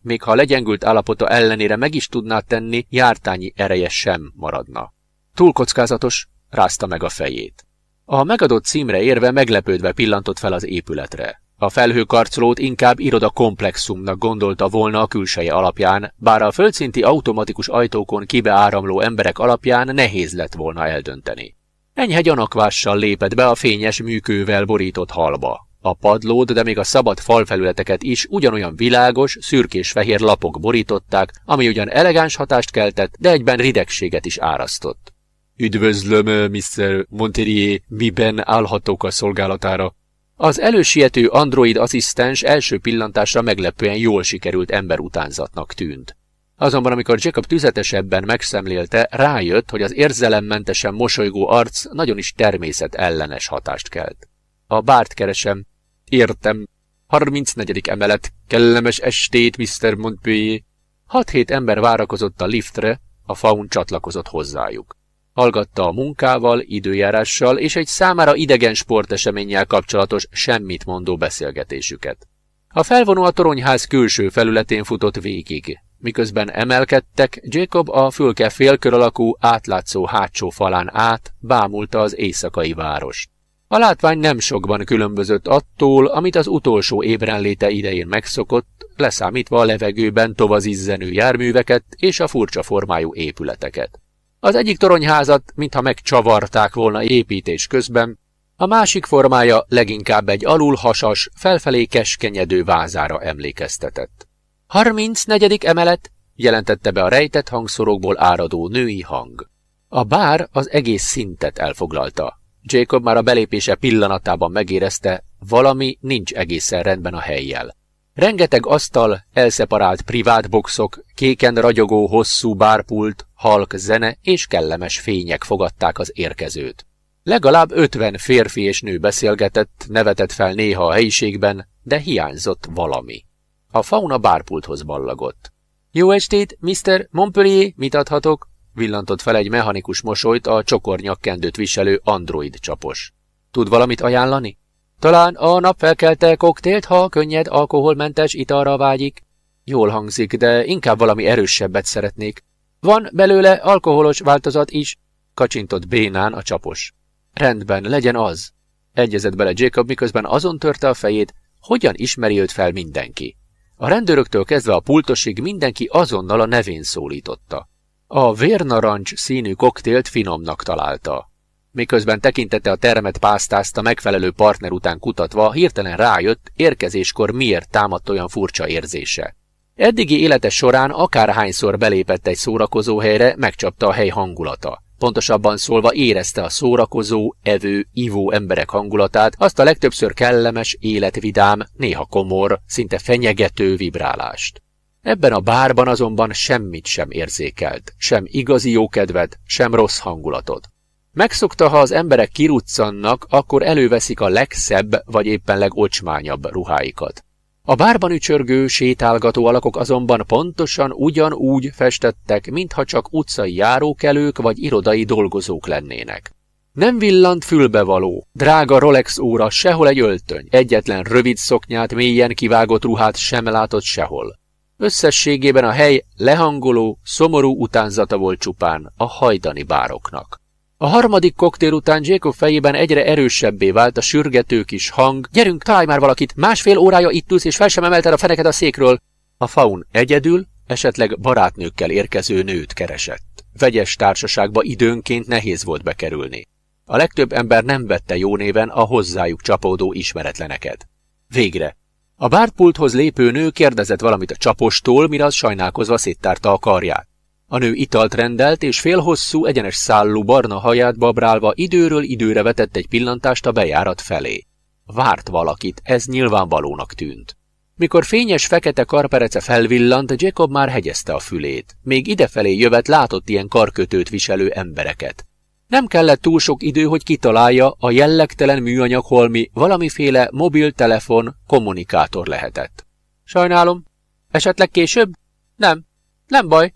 még ha a legyengült állapota ellenére meg is tudná tenni, jártányi ereje sem maradna. Túl kockázatos, rázta meg a fejét. A megadott címre érve meglepődve pillantott fel az épületre. A felhőkarcolót inkább iroda komplexumnak gondolta volna a külseje alapján, bár a földszinti automatikus ajtókon kibeáramló emberek alapján nehéz lett volna eldönteni. Enyhe gyanakvással lépett be a fényes műkővel borított halba. A padlód, de még a szabad falfelületeket is ugyanolyan világos, szürkés-fehér lapok borították, ami ugyan elegáns hatást keltett, de egyben ridegséget is árasztott. Üdvözlöm, Mr. Monterier, miben állhatok a szolgálatára? Az elősiető android asszisztens első pillantásra meglepően jól sikerült emberutánzatnak tűnt. Azonban amikor Jacob tüzetesebben megszemlélte, rájött, hogy az érzelemmentesen mosolygó arc nagyon is természet ellenes hatást kelt. A bárt keresem. Értem. 34. emelet. Kellemes estét, Mr. Montpellier. Hat-hét ember várakozott a liftre, a faun csatlakozott hozzájuk. Hallgatta a munkával, időjárással és egy számára idegen sporteseménnyel kapcsolatos semmit mondó beszélgetésüket. A felvonó a toronyház külső felületén futott végig. Miközben emelkedtek, Jacob a fülke félkör alakú, átlátszó hátsó falán át bámulta az éjszakai várost. A látvány nem sokban különbözött attól, amit az utolsó ébrenléte idején megszokott, leszámítva a levegőben tovazizzenő járműveket és a furcsa formájú épületeket. Az egyik toronyházat, mintha megcsavarták volna építés közben, a másik formája leginkább egy alulhasas, felfelé keskenyedő vázára emlékeztetett. 34. emelet, jelentette be a rejtett hangszorokból áradó női hang. A bár az egész szintet elfoglalta. Jacob már a belépése pillanatában megérezte, valami nincs egészen rendben a helyjel. Rengeteg asztal, elszeparált privát boxok, kéken ragyogó hosszú bárpult, halk zene és kellemes fények fogadták az érkezőt. Legalább ötven férfi és nő beszélgetett, nevetett fel néha a helyiségben, de hiányzott valami. A fauna bárpulthoz ballagott. Jó estét, Mr. Montpellier, mit adhatok? Villantott fel egy mechanikus mosolyt a csokornyakkendőt viselő android csapos. Tud valamit ajánlani? Talán a napfelkelte koktélt, ha könnyed, alkoholmentes italra vágyik. Jól hangzik, de inkább valami erősebbet szeretnék. Van belőle alkoholos változat is, kacsintott bénán a csapos. Rendben, legyen az. Egyezett bele Jacob, miközben azon törte a fejét, hogyan ismeri őt fel mindenki. A rendőröktől kezdve a pultosig mindenki azonnal a nevén szólította. A vérnarancs színű koktélt finomnak találta. Miközben tekintete a termet pásztázta megfelelő partner után kutatva, hirtelen rájött, érkezéskor miért támadt olyan furcsa érzése. Eddigi élete során akárhányszor belépett egy szórakozó helyre, megcsapta a hely hangulata. Pontosabban szólva érezte a szórakozó, evő, ivó emberek hangulatát, azt a legtöbbször kellemes, életvidám, néha komor, szinte fenyegető vibrálást. Ebben a bárban azonban semmit sem érzékelt, sem igazi jókedvet, sem rossz hangulatot. Megszokta, ha az emberek kiruccannak, akkor előveszik a legszebb vagy éppen legocsmányabb ruháikat. A bárban ücsörgő, sétálgató alakok azonban pontosan ugyanúgy festettek, mintha csak utcai járókelők vagy irodai dolgozók lennének. Nem villant fülbevaló, drága Rolex óra, sehol egy öltöny, egyetlen rövid szoknyát, mélyen kivágott ruhát sem látott sehol. Összességében a hely lehangoló, szomorú utánzata volt csupán a hajdani bároknak. A harmadik koktél után Jacob fejében egyre erősebbé vált a sürgető kis hang. Gyerünk, találj már valakit! Másfél órája itt ülsz, és fel sem emelted a feneket a székről! A faun egyedül, esetleg barátnőkkel érkező nőt keresett. Vegyes társaságba időnként nehéz volt bekerülni. A legtöbb ember nem vette jó néven a hozzájuk csapódó ismeretleneket. Végre. A bárpulthoz lépő nő kérdezett valamit a csapostól, mire az sajnálkozva széttárta a karját. A nő italt rendelt, és félhosszú, egyenes szállú barna haját babrálva időről időre vetett egy pillantást a bejárat felé. Várt valakit, ez nyilvánvalónak tűnt. Mikor fényes fekete karperece felvillant, Jacob már hegyezte a fülét. Még idefelé jövet látott ilyen karkötőt viselő embereket. Nem kellett túl sok idő, hogy kitalálja, a jellegtelen műanyag holmi valamiféle mobiltelefon kommunikátor lehetett. Sajnálom. Esetleg később? Nem. Nem baj.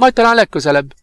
Majd talán legközelebb.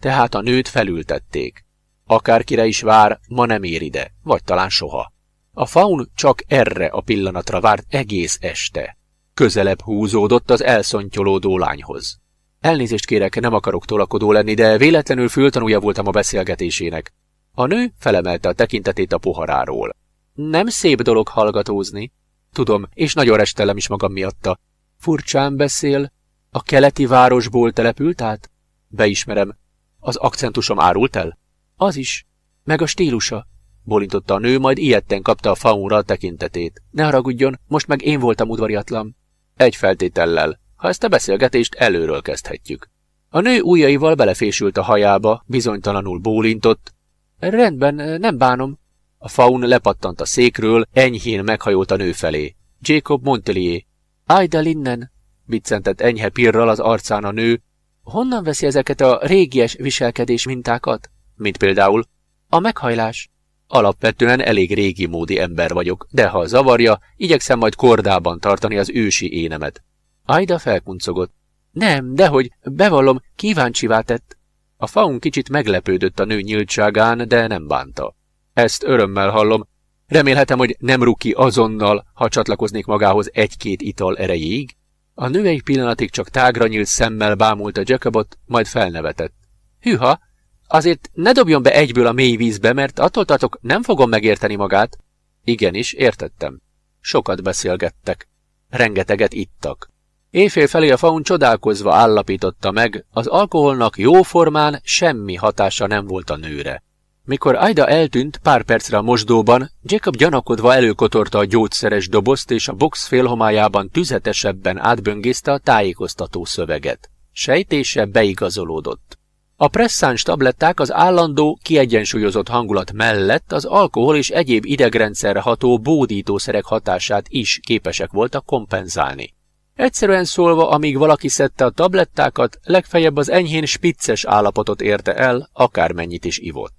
Tehát a nőt felültették. Akárkire is vár, ma nem ér ide, vagy talán soha. A faun csak erre a pillanatra várt egész este. Közelebb húzódott az elszontyolódó lányhoz. Elnézést kérek, nem akarok tolakodó lenni, de véletlenül fültanúja voltam a beszélgetésének. A nő felemelte a tekintetét a poharáról. Nem szép dolog hallgatózni. Tudom, és nagyon restelem is magam miatta. Furcsán beszél. A keleti városból települt át? Beismerem. Az akcentusom árult el? Az is. Meg a stílusa bólintotta a nő, majd ilyetten kapta a faunra a tekintetét. Ne haragudjon, most meg én voltam udvariatlan. Egy feltétellel, ha ezt a beszélgetést előről kezdhetjük. A nő ujjaival belefésült a hajába, bizonytalanul bólintott. Rendben, nem bánom. A faun lepattant a székről, enyhén meghajolt a nő felé. Jacob Montelier. Ajda Linnen, biccentett enyhe pirral az arcán a nő. Honnan veszi ezeket a régies viselkedés mintákat? Mint például a meghajlás. Alapvetően elég régi módi ember vagyok, de ha zavarja, igyekszem majd kordában tartani az ősi énemet. Ajda felkuncogott. Nem, dehogy, bevallom, kíváncsivá tett. A faun kicsit meglepődött a nő nyíltságán, de nem bánta. Ezt örömmel hallom. Remélhetem, hogy nem ruki azonnal, ha csatlakoznék magához egy-két ital erejéig. A nő egy pillanatig csak tágra nyílt szemmel bámulta Jacobot, majd felnevetett. Hűha, Azért ne dobjon be egyből a mély vízbe, mert attól tartok, nem fogom megérteni magát. Igenis, értettem. Sokat beszélgettek. Rengeteget ittak. Éjfél felé a faun csodálkozva állapította meg, az alkoholnak jóformán semmi hatása nem volt a nőre. Mikor Aida eltűnt pár percre a mosdóban, Jacob gyanakodva előkotorta a gyógyszeres dobozt, és a box félhomájában tüzetesebben átböngészte a tájékoztató szöveget. Sejtése beigazolódott. A presszáns tabletták az állandó, kiegyensúlyozott hangulat mellett az alkohol és egyéb idegrendszerre ható bódítószerek hatását is képesek voltak kompenzálni. Egyszerűen szólva, amíg valaki szedte a tablettákat, legfeljebb az enyhén spicces állapotot érte el, akármennyit is ivott.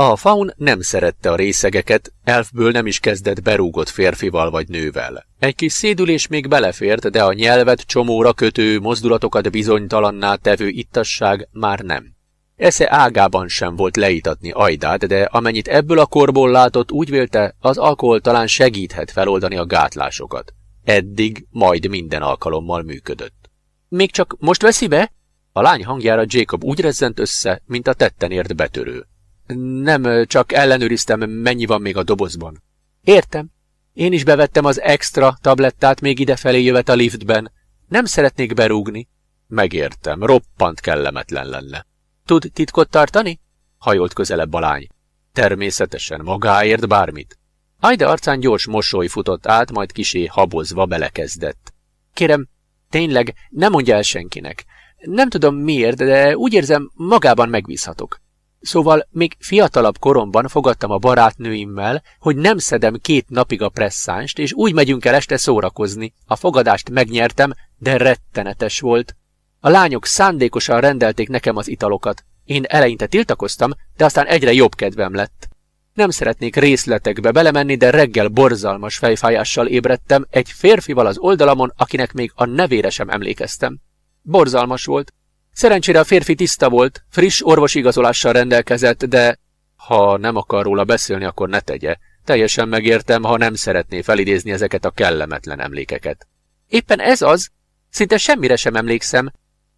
A faun nem szerette a részegeket, elfből nem is kezdett berúgott férfival vagy nővel. Egy kis szédülés még belefért, de a nyelvet csomóra kötő, mozdulatokat bizonytalanná tevő ittasság már nem. Esze ágában sem volt leítatni Ajdát, de amennyit ebből a korból látott, úgy vélte, az alkohol talán segíthet feloldani a gátlásokat. Eddig majd minden alkalommal működött. Még csak most veszi be? A lány hangjára Jacob úgy rezzent össze, mint a tetten ért betörő. Nem, csak ellenőriztem, mennyi van még a dobozban. Értem. Én is bevettem az extra tablettát még idefelé jövet a liftben. Nem szeretnék berúgni. Megértem, roppant kellemetlen lenne. Tud titkot tartani? Hajolt közelebb a lány. Természetesen, magáért bármit. Ajde arcán gyors mosoly futott át, majd kisé habozva belekezdett. Kérem, tényleg, nem mondja el senkinek. Nem tudom miért, de úgy érzem, magában megbízhatok. Szóval még fiatalabb koromban fogadtam a barátnőimmel, hogy nem szedem két napig a presszánst, és úgy megyünk el este szórakozni. A fogadást megnyertem, de rettenetes volt. A lányok szándékosan rendelték nekem az italokat. Én eleinte tiltakoztam, de aztán egyre jobb kedvem lett. Nem szeretnék részletekbe belemenni, de reggel borzalmas fejfájással ébredtem egy férfival az oldalamon, akinek még a nevére sem emlékeztem. Borzalmas volt. Szerencsére a férfi tiszta volt, friss orvosigazolással rendelkezett, de ha nem akar róla beszélni, akkor ne tegye. Teljesen megértem, ha nem szeretné felidézni ezeket a kellemetlen emlékeket. Éppen ez az, szinte semmire sem emlékszem,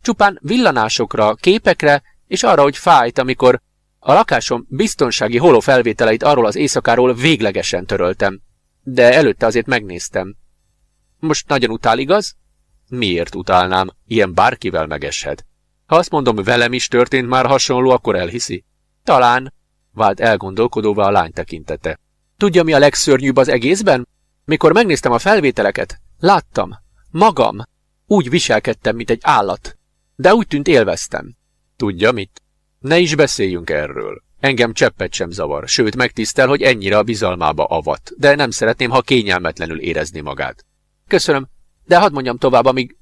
Csupán villanásokra, képekre, és arra, hogy fájt, amikor a lakásom biztonsági holó felvételeit arról az éjszakáról véglegesen töröltem. De előtte azért megnéztem. Most nagyon utál, igaz? Miért utálnám? Ilyen bárkivel megeshet. Ha azt mondom, velem is történt már hasonló, akkor elhiszi? Talán, vált elgondolkodóvá a lány tekintete. Tudja, mi a legszörnyűbb az egészben? Mikor megnéztem a felvételeket, láttam, magam, úgy viselkedtem, mint egy állat, de úgy tűnt élveztem. Tudja mit? Ne is beszéljünk erről. Engem cseppet sem zavar, sőt megtisztel, hogy ennyire a bizalmába avat, de nem szeretném, ha kényelmetlenül érezni magát. Köszönöm, de hadd mondjam tovább, amíg,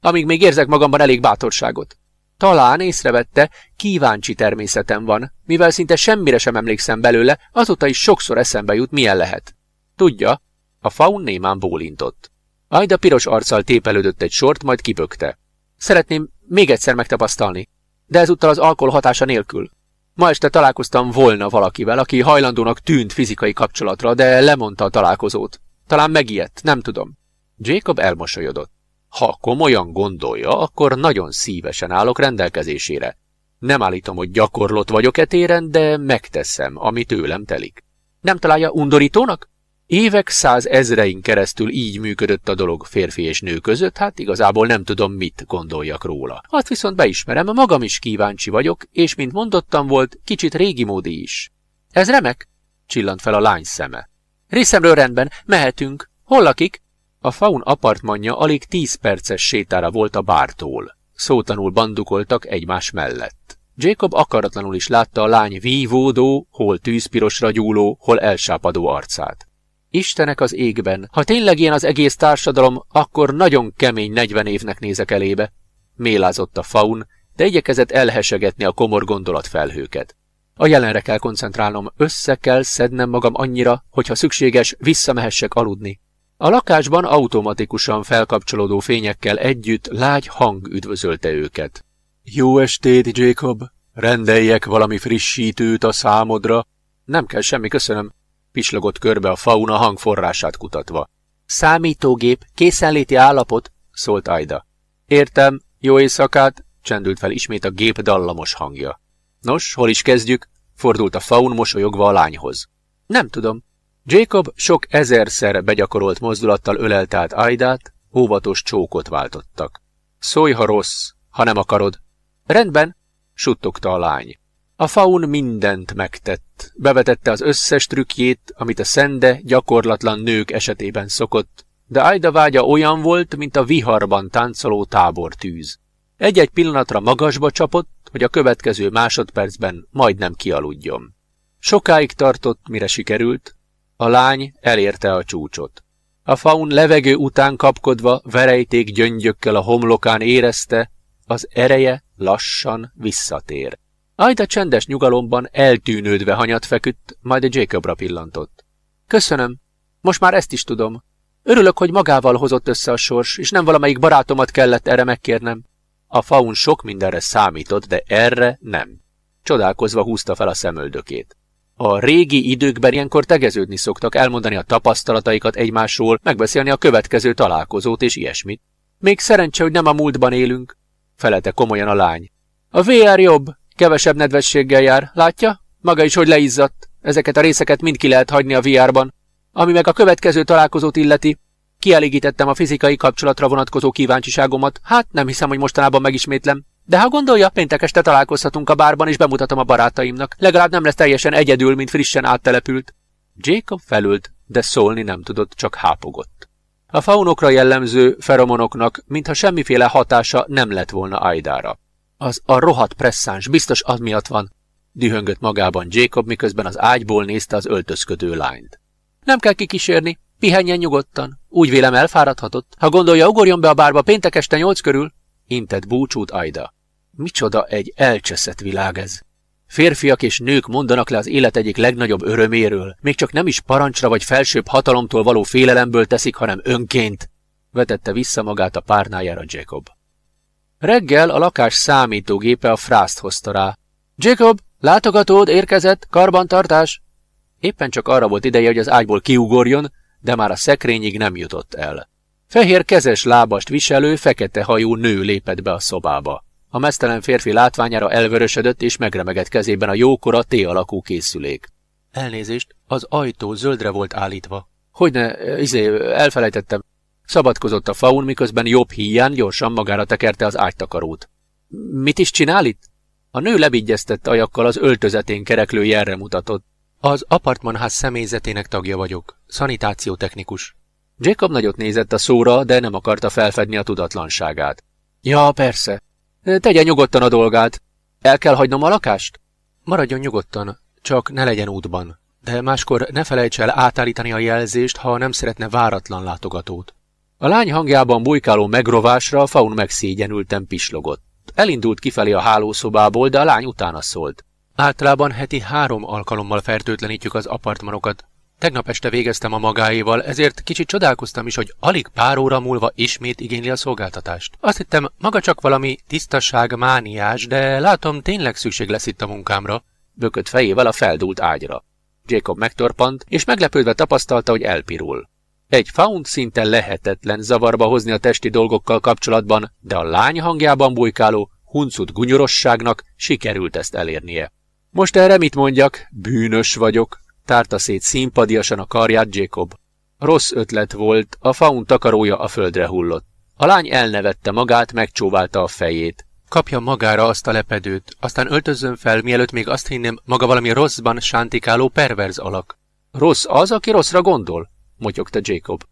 amíg még érzek magamban elég bátorságot. Talán észrevette, kíváncsi természetem van, mivel szinte semmire sem emlékszem belőle, azóta is sokszor eszembe jut, milyen lehet. Tudja, a faun némán bólintott. Ajda piros arccal tépelődött egy sort, majd kibökte. Szeretném még egyszer megtapasztalni, de ezúttal az alkohol hatása nélkül. Ma este találkoztam volna valakivel, aki hajlandónak tűnt fizikai kapcsolatra, de lemondta a találkozót. Talán megijedt, nem tudom. Jacob elmosolyodott. Ha komolyan gondolja, akkor nagyon szívesen állok rendelkezésére. Nem állítom, hogy gyakorlott vagyok etéren, de megteszem, ami tőlem telik. Nem találja undorítónak? Évek száz ezrein keresztül így működött a dolog férfi és nő között, hát igazából nem tudom, mit gondoljak róla. Azt viszont beismerem, magam is kíváncsi vagyok, és mint mondottam volt, kicsit régi módi is. Ez remek? csillant fel a lány szeme. Részemről rendben, mehetünk. Hol lakik? A faun apartmanja alig tíz perces sétára volt a bártól. Szótanul bandukoltak egymás mellett. Jacob akaratlanul is látta a lány vívódó, hol tűzpirosra gyúló, hol elsápadó arcát. Istenek az égben, ha tényleg ilyen az egész társadalom, akkor nagyon kemény negyven évnek nézek elébe. Mélázott a faun, de igyekezett elhesegetni a komor gondolatfelhőket. A jelenre kell koncentrálnom, össze kell szednem magam annyira, hogyha szükséges, visszamehessek aludni. A lakásban automatikusan felkapcsolódó fényekkel együtt lágy hang üdvözölte őket. Jó estét, Jacob! Rendeljek valami frissítőt a számodra? Nem kell semmi, köszönöm pislogott körbe a fauna hangforrását kutatva. Számítógép, készenléti állapot, szólt Aida. Értem, jó éjszakát, csendült fel ismét a gép dallamos hangja. Nos, hol is kezdjük? Fordult a faun mosolyogva a lányhoz. Nem tudom. Jacob sok ezerszer begyakorolt mozdulattal ölelte át Aidát, óvatos csókot váltottak. Szólj, ha rossz, ha nem akarod. Rendben, suttogta a lány. A faun mindent megtett. Bevetette az összes trükkjét, amit a szende, gyakorlatlan nők esetében szokott, de Aida vágya olyan volt, mint a viharban táncoló tábortűz. Egy-egy pillanatra magasba csapott, hogy a következő másodpercben majdnem kialudjon. Sokáig tartott, mire sikerült. A lány elérte a csúcsot. A faun levegő után kapkodva verejték gyöngyökkel a homlokán érezte, az ereje lassan visszatér. Ajda csendes nyugalomban eltűnődve hanyat feküdt, majd a Jacobra pillantott. Köszönöm. Most már ezt is tudom. Örülök, hogy magával hozott össze a sors, és nem valamelyik barátomat kellett erre megkérnem. A faun sok mindenre számított, de erre nem. Csodálkozva húzta fel a szemöldökét. A régi időkben ilyenkor tegeződni szoktak, elmondani a tapasztalataikat egymásról, megbeszélni a következő találkozót és ilyesmit. Még szerencse, hogy nem a múltban élünk, felelte komolyan a lány. A VR jobb, Kevesebb nedvességgel jár, látja? Maga is, hogy leizzadt. Ezeket a részeket mind ki lehet hagyni a VR-ban. Ami meg a következő találkozót illeti, kielégítettem a fizikai kapcsolatra vonatkozó kíváncsiságomat, hát nem hiszem, hogy mostanában megismétlem. De ha gondolja, péntek este találkozhatunk a bárban, és bemutatom a barátaimnak. Legalább nem lesz teljesen egyedül, mint frissen áttelepült. Jacob felült, de szólni nem tudott, csak hápogott. A faunokra jellemző feromonoknak, mintha semmiféle hatása nem lett volna Aidára. Az a rohadt presszáns, biztos az miatt van, dühöngött magában Jacob, miközben az ágyból nézte az öltözködő lányt. Nem kell kikísérni, pihenjen nyugodtan. Úgy vélem elfáradhatott. Ha gondolja, ugorjon be a bárba péntek este nyolc körül. Intett búcsút Aida. Micsoda egy elcseszett világ ez. Férfiak és nők mondanak le az élet egyik legnagyobb öröméről, még csak nem is parancsra vagy felsőbb hatalomtól való félelemből teszik, hanem önként, vetette vissza magát a párnájára Jacob. Reggel a lakás számítógépe a frászt hozta rá. Jacob, látogatód érkezett, karbantartás! Éppen csak arra volt ideje, hogy az ágyból kiugorjon, de már a szekrényig nem jutott el. Fehér kezes lábast viselő, fekete hajú nő lépett be a szobába. A mesztelen férfi látványára elvörösödött és megremegett kezében a jókora T-alakú készülék. Elnézést, az ajtó zöldre volt állítva. Hogyne, izé, elfelejtettem. Szabadkozott a faun, miközben jobb híján gyorsan magára tekerte az ágytakarót. Mit is csinál itt? A nő lebigyeztett ajakkal az öltözetén kereklő jelre mutatott. Az apartmanház személyzetének tagja vagyok, szanitációtechnikus. Jacob nagyot nézett a szóra, de nem akarta felfedni a tudatlanságát. Ja, persze. Tegye nyugodtan a dolgát. El kell hagynom a lakást? Maradjon nyugodtan, csak ne legyen útban. De máskor ne felejts el átállítani a jelzést, ha nem szeretne váratlan látogatót. A lány hangjában bujkáló megrovásra Faun megszégyenülten pislogott. Elindult kifelé a hálószobából, de a lány utána szólt. Általában heti három alkalommal fertőtlenítjük az apartmanokat. Tegnap este végeztem a magáéval, ezért kicsit csodálkoztam is, hogy alig pár óra múlva ismét igényli a szolgáltatást. Azt hittem, maga csak valami tisztaság mániás, de látom, tényleg szükség lesz itt a munkámra. Bökött fejével a feldúlt ágyra. Jacob megtorpant, és meglepődve tapasztalta, hogy elpirul. Egy faund szinte lehetetlen zavarba hozni a testi dolgokkal kapcsolatban, de a lány hangjában bujkáló, huncut gunyorosságnak sikerült ezt elérnie. Most erre mit mondjak? Bűnös vagyok, tárta szét színpadiasan a karját Jacob. Rossz ötlet volt, a faun takarója a földre hullott. A lány elnevette magát, megcsóválta a fejét. Kapja magára azt a lepedőt, aztán öltözzön fel, mielőtt még azt hinném, maga valami rosszban sántikáló perverz alak. Rossz az, aki rosszra gondol? motyogta Jacob.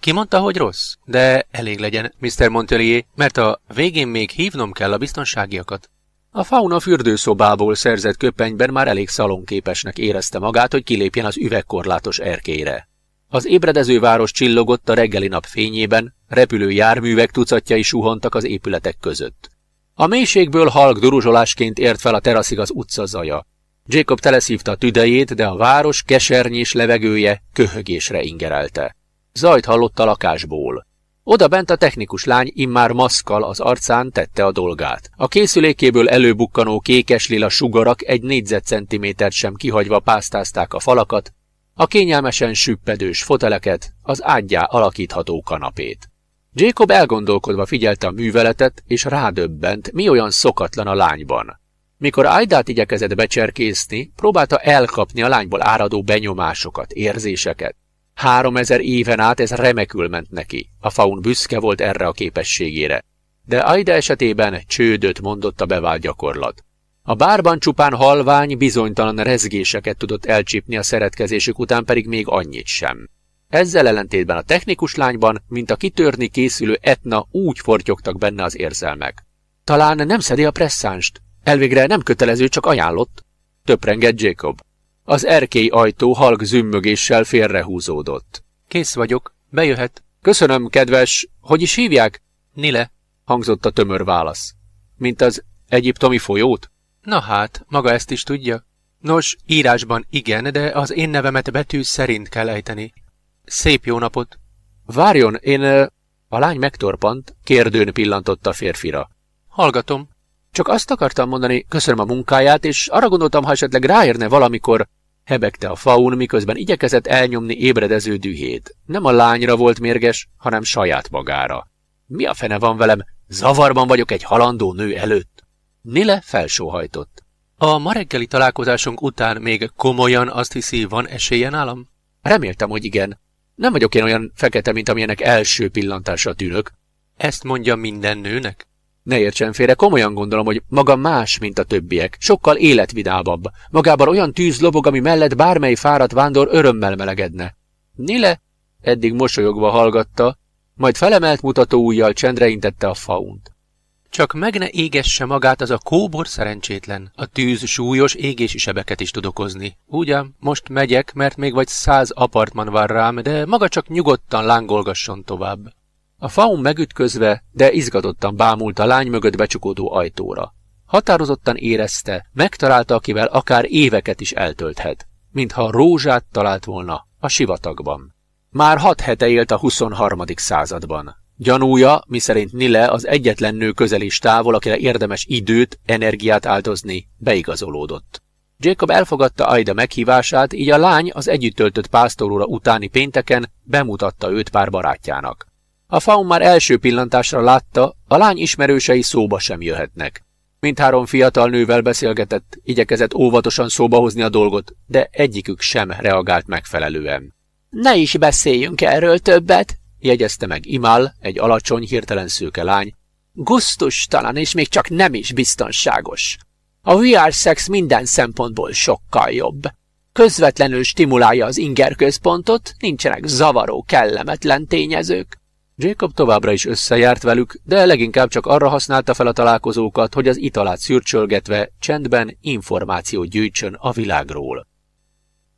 Ki mondta, hogy rossz? De elég legyen, Mr. Montelier, mert a végén még hívnom kell a biztonságiakat. A fauna fürdőszobából szerzett köpenyben már elég szalonképesnek érezte magát, hogy kilépjen az üvegkorlátos erkére. Az ébredező város csillogott a reggeli nap fényében, repülő járművek tucatjai suhantak az épületek között. A mélységből halk duruzsolásként ért fel a teraszig az utca zaja. Jacob teleszívta a tüdejét, de a város kesernyés levegője köhögésre ingerelte. Zajt hallott a lakásból. Oda bent a technikus lány immár maszkal az arcán tette a dolgát. A készülékéből előbukkanó kékes-lila sugarak egy négyzetcentimétert sem kihagyva pásztázták a falakat, a kényelmesen süppedős foteleket, az ágyjá alakítható kanapét. Jacob elgondolkodva figyelte a műveletet, és rádöbbent, mi olyan szokatlan a lányban. Mikor Aidát igyekezett becserkészni, próbálta elkapni a lányból áradó benyomásokat, érzéseket. Három ezer éven át ez remekül ment neki. A faun büszke volt erre a képességére. De Aida esetében csődöt mondott a bevált gyakorlat. A bárban csupán halvány, bizonytalan rezgéseket tudott elcsípni a szeretkezésük után pedig még annyit sem. Ezzel ellentétben a technikus lányban, mint a kitörni készülő etna, úgy fortyogtak benne az érzelmek. Talán nem szedi a presszánst. Elvégre nem kötelező, csak ajánlott. Töprengett Jacob. Az erkély ajtó halk zümmögéssel félrehúzódott. Kész vagyok, bejöhet. Köszönöm, kedves, hogy is hívják? Nile, hangzott a tömör válasz. Mint az egyiptomi folyót? Na hát, maga ezt is tudja. Nos, írásban igen, de az én nevemet betű szerint kell ejteni. Szép jó napot! Várjon, én... A lány megtorpant, kérdőn pillantott a férfira. Hallgatom. Csak azt akartam mondani, köszönöm a munkáját, és arra gondoltam, ha esetleg ráérne valamikor, hebegte a faun, miközben igyekezett elnyomni ébredező dühét. Nem a lányra volt mérges, hanem saját magára. Mi a fene van velem? Zavarban vagyok egy halandó nő előtt. Nile felsóhajtott. A ma reggeli találkozásunk után még komolyan azt hiszi, van esélye nálam? Reméltem, hogy igen. Nem vagyok én olyan fekete, mint amilyenek első pillantásra tűnök. Ezt mondja minden nőnek? Ne értsen félre, komolyan gondolom, hogy maga más, mint a többiek, sokkal életvidámabb. Magában olyan tűz lobog, ami mellett bármely fáradt vándor örömmel melegedne. Nile eddig mosolyogva hallgatta, majd felemelt mutató ujjal csendre intette a faunt. Csak meg ne égesse magát az a kóbor szerencsétlen. A tűz súlyos égési sebeket is tud okozni. Ugyan, most megyek, mert még vagy száz apartman vár rám, de maga csak nyugodtan lángolgasson tovább. A faun megütközve, de izgatottan bámult a lány mögött becsukódó ajtóra. Határozottan érezte, megtalálta, akivel akár éveket is eltölthet, mintha rózsát talált volna a sivatagban. Már hat hete élt a 23. században. Gyanúja, miszerint Nile az egyetlen nő közel is távol, akire érdemes időt, energiát áldozni, beigazolódott. Jacob elfogadta Aida meghívását, így a lány az együtt töltött pásztoróra utáni pénteken bemutatta őt pár barátjának. A faun már első pillantásra látta, a lány ismerősei szóba sem jöhetnek. Mindhárom fiatal nővel beszélgetett, igyekezett óvatosan szóba hozni a dolgot, de egyikük sem reagált megfelelően. Ne is beszéljünk erről többet, jegyezte meg Imal, egy alacsony, hirtelen szőke lány. Gusztustalan és még csak nem is biztonságos. A VR sex minden szempontból sokkal jobb. Közvetlenül stimulálja az inger központot, nincsenek zavaró, kellemetlen tényezők. Jacob továbbra is összejárt velük, de leginkább csak arra használta fel a találkozókat, hogy az italát szürcsölgetve csendben információt gyűjtsön a világról.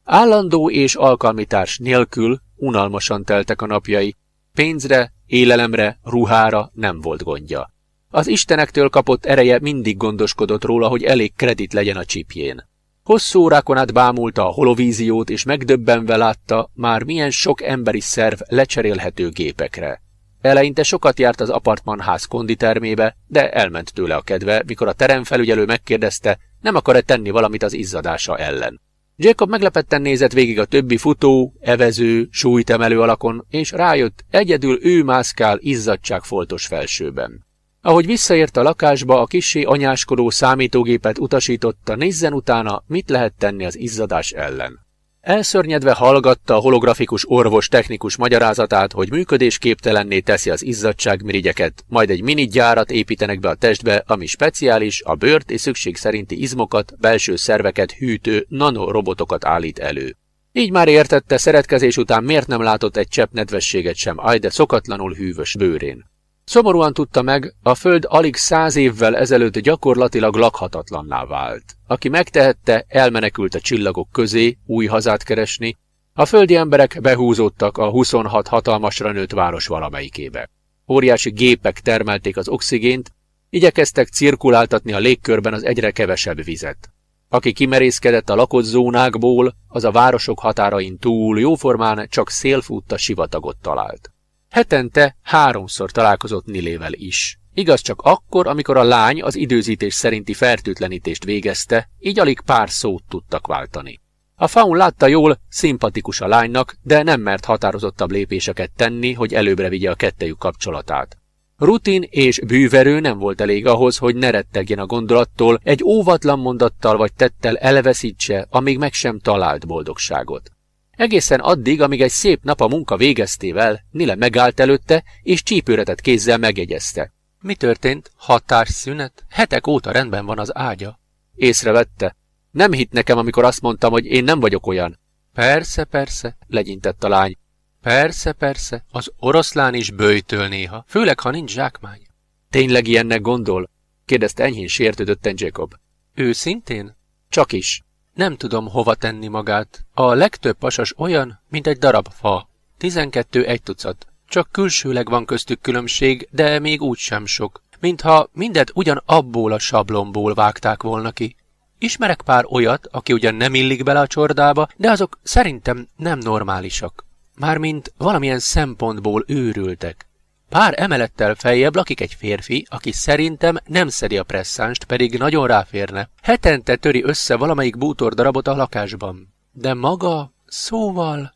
Állandó és alkalmitárs nélkül unalmasan teltek a napjai, pénzre, élelemre, ruhára nem volt gondja. Az istenektől kapott ereje mindig gondoskodott róla, hogy elég kredit legyen a csipjén. Hosszú órákon át bámulta a holovíziót, és megdöbbenve látta, már milyen sok emberi szerv lecserélhető gépekre. Eleinte sokat járt az apartmanház konditermébe, de elment tőle a kedve, mikor a teremfelügyelő megkérdezte, nem akar-e tenni valamit az izzadása ellen. Jacob meglepetten nézett végig a többi futó, evező, súlytemelő alakon, és rájött, egyedül ő mászkál izzadságfoltos felsőben. Ahogy visszaért a lakásba, a kisé anyáskodó számítógépet utasította, nézzen utána, mit lehet tenni az izzadás ellen. Elszörnyedve hallgatta a holografikus orvos technikus magyarázatát, hogy működésképtelenné teszi az izzadságmirigyeket, majd egy mini gyárat építenek be a testbe, ami speciális, a bőrt és szükség szerinti izmokat, belső szerveket hűtő nanorobotokat állít elő. Így már értette, szeretkezés után miért nem látott egy csepp nedvességet sem Ajde szokatlanul hűvös bőrén. Szomorúan tudta meg, a föld alig száz évvel ezelőtt gyakorlatilag lakhatatlanná vált. Aki megtehette, elmenekült a csillagok közé, új hazát keresni, a földi emberek behúzódtak a 26 hatalmasra nőtt város valamelyikébe. Óriási gépek termelték az oxigént, igyekeztek cirkuláltatni a légkörben az egyre kevesebb vizet. Aki kimerészkedett a lakott zónákból, az a városok határain túl jóformán csak szélfutta sivatagot talált. Hetente háromszor találkozott Nilével is. Igaz csak akkor, amikor a lány az időzítés szerinti fertőtlenítést végezte, így alig pár szót tudtak váltani. A faun látta jól, szimpatikus a lánynak, de nem mert határozottabb lépéseket tenni, hogy előbbre vigye a kettejük kapcsolatát. Rutin és bűverő nem volt elég ahhoz, hogy ne rettegjen a gondolattól, egy óvatlan mondattal vagy tettel elveszítse, amíg meg sem talált boldogságot. Egészen addig, amíg egy szép nap a munka végeztével Nile megállt előtte, és csípőretett kézzel megjegyezte. Mi történt? Hatásszünet? Hetek óta rendben van az ágya. Észrevette. Nem hitt nekem, amikor azt mondtam, hogy én nem vagyok olyan. Persze, persze, legyintett a lány. Persze, persze, az oroszlán is bőjtől néha, főleg, ha nincs zsákmány. Tényleg ilyennek gondol? kérdezte enyhén sértődötten Jacob. Őszintén? Csak is. Nem tudom, hova tenni magát. A legtöbb pasas olyan, mint egy darab fa. Tizenkettő egy tucat. Csak külsőleg van köztük különbség, de még úgy sem sok. Mintha mindet ugyan abból a sablomból vágták volna ki. Ismerek pár olyat, aki ugyan nem illik bele a csordába, de azok szerintem nem normálisak. Mármint valamilyen szempontból őrültek. Pár emelettel feljebb lakik egy férfi, aki szerintem nem szedi a presszánst, pedig nagyon ráférne. Hetente töri össze valamelyik bútor darabot a lakásban. De maga, szóval,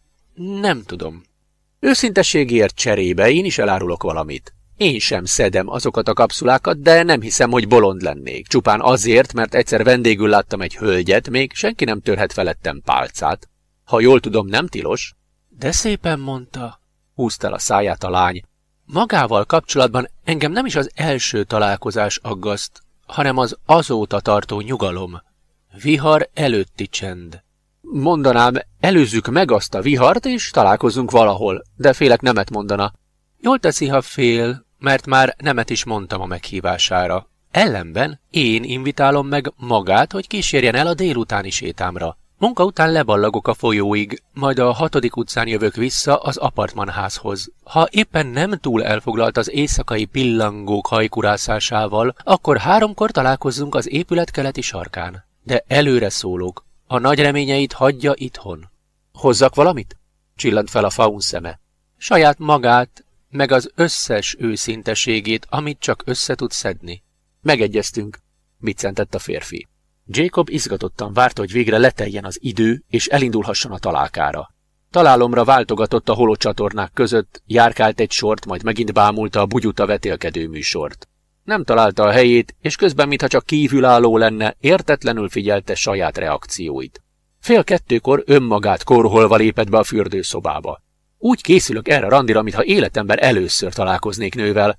nem tudom. Őszintességért cserébe én is elárulok valamit. Én sem szedem azokat a kapszulákat, de nem hiszem, hogy bolond lennék. Csupán azért, mert egyszer vendégül láttam egy hölgyet, még senki nem törhet felettem pálcát. Ha jól tudom, nem tilos. De szépen mondta, húzta a száját a lány. Magával kapcsolatban engem nem is az első találkozás aggaszt, hanem az azóta tartó nyugalom. Vihar előtti csend. Mondanám, előzzük meg azt a vihart, és találkozunk valahol, de félek nemet mondana. Jól teszi, ha fél, mert már nemet is mondtam a meghívására. Ellenben én invitálom meg magát, hogy kísérjen el a délutáni sétámra. Munka után leballagok a folyóig, majd a hatodik utcán jövök vissza az apartmanházhoz. Ha éppen nem túl elfoglalt az éjszakai pillangók hajkurászásával, akkor háromkor találkozzunk az épület keleti sarkán. De előre szólok, a nagy reményeit hagyja itthon. Hozzak valamit? Csillant fel a faun szeme. Saját magát, meg az összes őszinteségét, amit csak össze tud szedni. Megegyeztünk, biccentett a férfi. Jacob izgatottan várta, hogy végre leteljen az idő, és elindulhasson a találkára. Találomra váltogatott a holocsatornák között, járkált egy sort, majd megint bámulta a bugyuta vetélkedő műsort. Nem találta a helyét, és közben, mintha csak kívülálló lenne, értetlenül figyelte saját reakcióit. Fél kettőkor önmagát korholva lépett be a fürdőszobába. Úgy készülök erre a randira, mintha életemben először találkoznék nővel,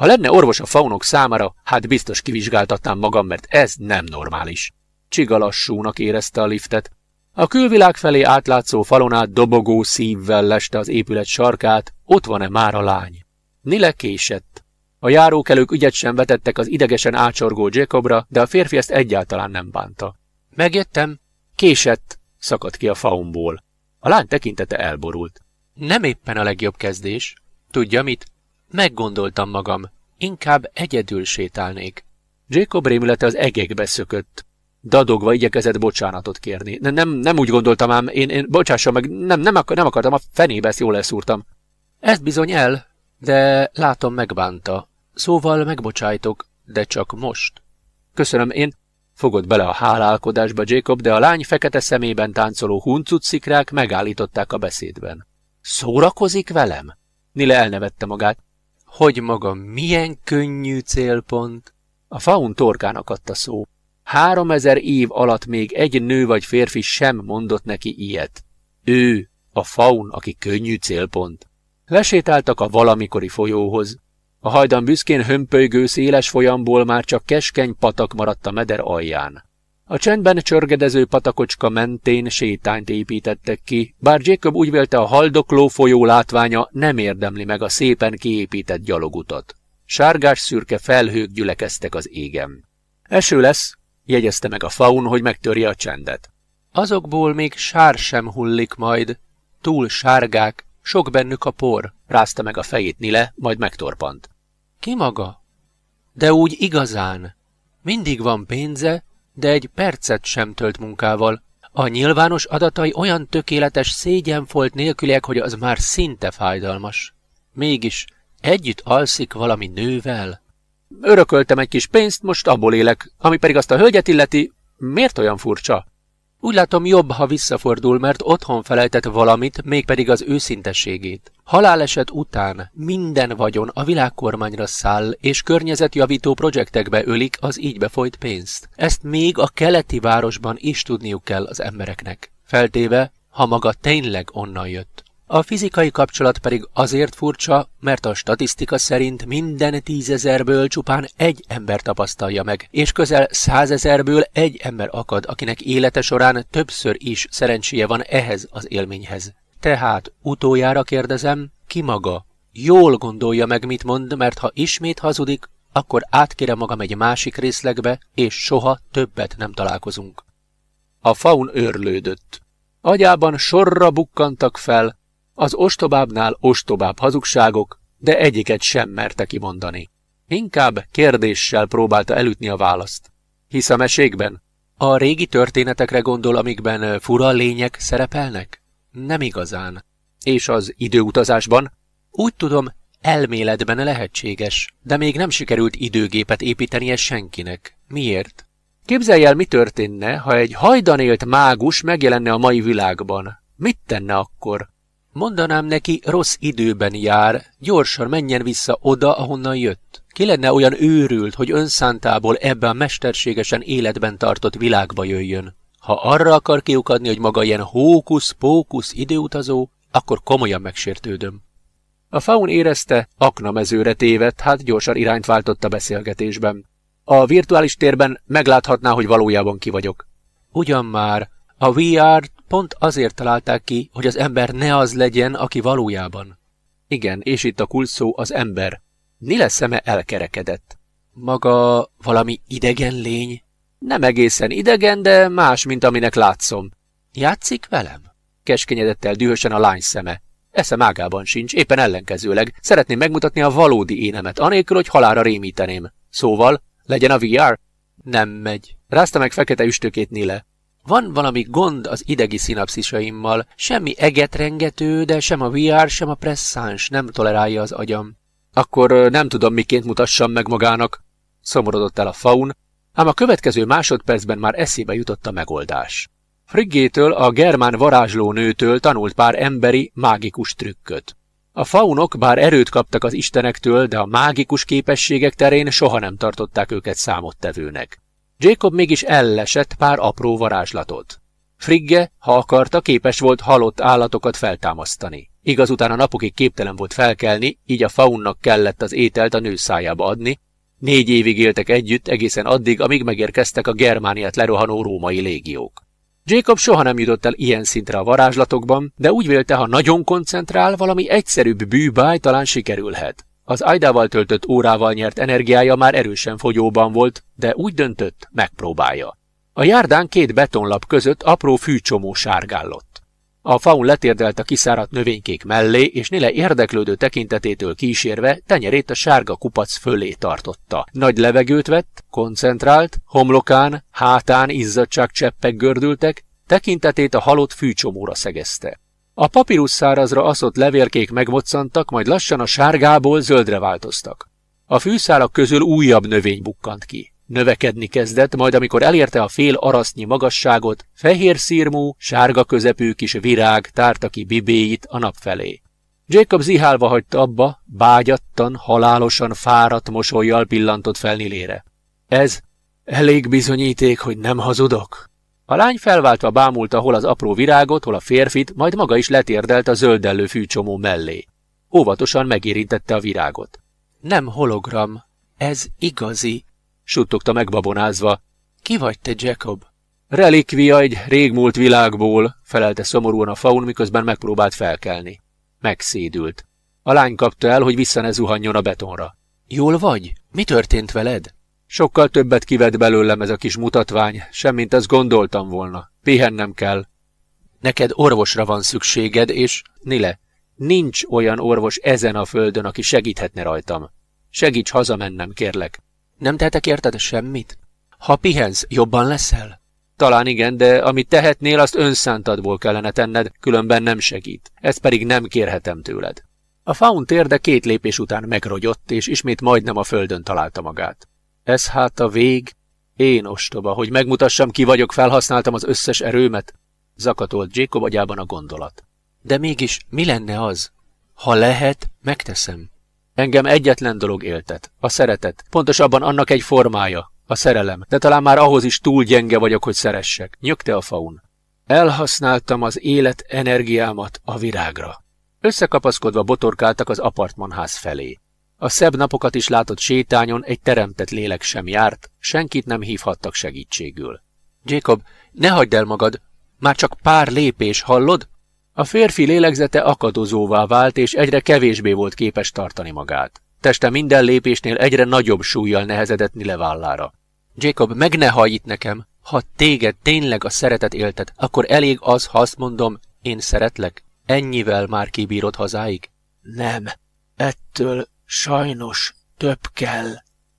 ha lenne orvos a faunok számára, hát biztos kivizsgáltatnám magam, mert ez nem normális. Csiga lassúnak érezte a liftet. A külvilág felé átlátszó falon át dobogó szívvel leste az épület sarkát, ott van-e már a lány. Nile késett. A járókelők ügyet sem vetettek az idegesen ácsorgó Jacobra, de a férfi ezt egyáltalán nem bánta. Megjöttem. Késett, szakadt ki a faumból. A lány tekintete elborult. Nem éppen a legjobb kezdés. Tudja mit? Meggondoltam magam. Inkább egyedül sétálnék. Jacob rémülete az egekbe szökött. Dadogva igyekezett bocsánatot kérni. Nem, nem, nem úgy gondoltam ám, én, én bocsássam meg, nem, nem, akar, nem akartam, a fenébe ezt jól leszúrtam. Ezt bizony el, de látom megbánta. Szóval megbocsájtok, de csak most. Köszönöm, én fogott bele a hálálkodásba Jacob, de a lány fekete szemében táncoló huncutszikrák megállították a beszédben. Szórakozik velem? Nile elnevette magát. Hogy maga milyen könnyű célpont? A faun torkának adta szó. Háromezer év alatt még egy nő vagy férfi sem mondott neki ilyet. Ő, a faun, aki könnyű célpont. Lesétáltak a valamikori folyóhoz. A hajdan büszkén hömpölygő széles folyamból már csak keskeny patak maradt a meder alján. A csendben csörgedező patakocska mentén sétányt építettek ki, bár Jacob úgy vélte a haldokló folyó látványa nem érdemli meg a szépen kiépített gyalogutat. Sárgás-szürke felhők gyülekeztek az égem. Eső lesz, jegyezte meg a faun, hogy megtörje a csendet. Azokból még sár sem hullik majd, túl sárgák, sok bennük a por, rázta meg a fejét Nile, majd megtorpant. Ki maga? De úgy igazán. Mindig van pénze, de egy percet sem tölt munkával. A nyilvános adatai olyan tökéletes szégyenfolt nélküliek, hogy az már szinte fájdalmas. Mégis együtt alszik valami nővel. Örököltem egy kis pénzt, most abból élek, ami pedig azt a hölgyet illeti, miért olyan furcsa? Úgy látom jobb, ha visszafordul, mert otthon felejtett valamit, mégpedig az őszintességét. Haláleset után minden vagyon a világkormányra száll, és környezetjavító projektekbe ölik az így befolyt pénzt. Ezt még a keleti városban is tudniuk kell az embereknek. Feltéve, ha maga tényleg onnan jött. A fizikai kapcsolat pedig azért furcsa, mert a statisztika szerint minden tízezerből csupán egy ember tapasztalja meg, és közel százezerből egy ember akad, akinek élete során többször is szerencséje van ehhez az élményhez. Tehát utoljára kérdezem, ki maga? Jól gondolja meg, mit mond, mert ha ismét hazudik, akkor átkére magam egy másik részlegbe, és soha többet nem találkozunk. A faun őrlődött. Agyában sorra bukkantak fel, az ostobábbnál ostobább hazugságok, de egyiket sem merte kimondani. Inkább kérdéssel próbálta elütni a választ. Hisz a mesékben? A régi történetekre gondol, amikben fura lények szerepelnek? Nem igazán. És az időutazásban? Úgy tudom, elméletben lehetséges, de még nem sikerült időgépet építenie senkinek. Miért? Képzelj el, mi történne, ha egy hajdan mágus megjelenne a mai világban. Mit tenne akkor? Mondanám neki, rossz időben jár, gyorsan menjen vissza oda, ahonnan jött. Ki lenne olyan őrült, hogy önszántából ebbe a mesterségesen életben tartott világba jöjjön? Ha arra akar kiukadni, hogy maga ilyen hókusz-pókusz időutazó, akkor komolyan megsértődöm. A faun érezte, aknamezőre tévedt, hát gyorsan irányt váltott a beszélgetésben. A virtuális térben megláthatná, hogy valójában ki vagyok. Ugyan már, a VR pont azért találták ki, hogy az ember ne az legyen, aki valójában. Igen, és itt a kulszó az ember. Nile szeme elkerekedett. Maga valami idegen lény? Nem egészen idegen, de más, mint aminek látszom. Játszik velem? Keskenyedett el dühösen a lány szeme. Esze mágában sincs, éppen ellenkezőleg. Szeretném megmutatni a valódi énemet, anélkül, hogy halára rémíteném. Szóval, legyen a VR? Nem megy. Rázta meg fekete üstökét Nile. Van valami gond az idegi szinapszisaimmal, semmi egetrengető, de sem a VR, sem a presszáns nem tolerálja az agyam. Akkor nem tudom, miként mutassam meg magának, szomorodott el a faun, ám a következő másodpercben már eszébe jutott a megoldás. Friggétől, a germán varázsló nőtől tanult pár emberi, mágikus trükköt. A faunok bár erőt kaptak az istenektől, de a mágikus képességek terén soha nem tartották őket számottevőnek. Jacob mégis ellesett pár apró varázslatot. Frigge, ha akarta, képes volt halott állatokat feltámasztani. Igaz, utána napokig képtelen volt felkelni, így a faunnak kellett az ételt a nő szájába adni. Négy évig éltek együtt, egészen addig, amíg megérkeztek a Germániát lerohanó római légiók. Jacob soha nem jutott el ilyen szintre a varázslatokban, de úgy vélte, ha nagyon koncentrál, valami egyszerűbb bűbáj talán sikerülhet. Az Aidával töltött órával nyert energiája már erősen fogyóban volt, de úgy döntött, megpróbálja. A járdán két betonlap között apró fűcsomó sárgállott. A faun letérdelt a kiszáradt növénykék mellé, és Nile érdeklődő tekintetétől kísérve tenyerét a sárga kupac fölé tartotta. Nagy levegőt vett, koncentrált, homlokán, hátán izzadságcseppek gördültek, tekintetét a halott fűcsomóra szegezte. A papírus szárazra aszott levélkék megmoccantak, majd lassan a sárgából zöldre változtak. A fűszálak közül újabb növény bukkant ki. Növekedni kezdett, majd amikor elérte a fél arasznyi magasságot, fehér szírmú, sárga közepű kis virág tárta ki bibéit a nap felé. Jacob zihálva hagyta abba, bágyattan, halálosan fáradt mosolyjal pillantott fel Nilére. Ez elég bizonyíték, hogy nem hazudok? A lány felváltva bámulta hol az apró virágot, hol a férfit, majd maga is letérdelt a zöldellő fűcsomó mellé. Óvatosan megérintette a virágot. Nem hologram, ez igazi, suttogta megbabonázva. Ki vagy te, Jacob? Relikvia egy régmúlt világból, felelte szomorúan a faun, miközben megpróbált felkelni. Megszédült. A lány kapta el, hogy vissza ne zuhanjon a betonra. Jól vagy? Mi történt veled? Sokkal többet kivett belőlem ez a kis mutatvány, semmint ezt gondoltam volna. Pihennem kell. Neked orvosra van szükséged, és, Nile, nincs olyan orvos ezen a földön, aki segíthetne rajtam. Segíts hazamennem, kérlek. Nem tehetek érted semmit? Ha pihensz, jobban leszel? Talán igen, de amit tehetnél, azt önszántadból kellene tenned, különben nem segít. Ezt pedig nem kérhetem tőled. A faun térde két lépés után megrogyott, és ismét majdnem a földön találta magát. Ez hát a vég? Én ostoba, hogy megmutassam, ki vagyok, felhasználtam az összes erőmet? Zakatolt Jacob agyában a gondolat. De mégis mi lenne az? Ha lehet, megteszem. Engem egyetlen dolog éltet, a szeretet, pontosabban annak egy formája, a szerelem, de talán már ahhoz is túl gyenge vagyok, hogy szeressek, nyögte a faun. Elhasználtam az élet energiámat a virágra. Összekapaszkodva botorkáltak az apartmanház felé. A szebb napokat is látott sétányon egy teremtett lélek sem járt, senkit nem hívhattak segítségül. Jacob, ne hagyd el magad, már csak pár lépés, hallod? A férfi lélegzete akadozóvá vált, és egyre kevésbé volt képes tartani magát. Teste minden lépésnél egyre nagyobb súlyjal nehezedett Nile vállára. Jacob, meg ne hallj itt nekem! Ha téged tényleg a szeretet éltet, akkor elég az, ha azt mondom, én szeretlek? Ennyivel már kibírod hazáig? Nem, ettől sajnos több kell,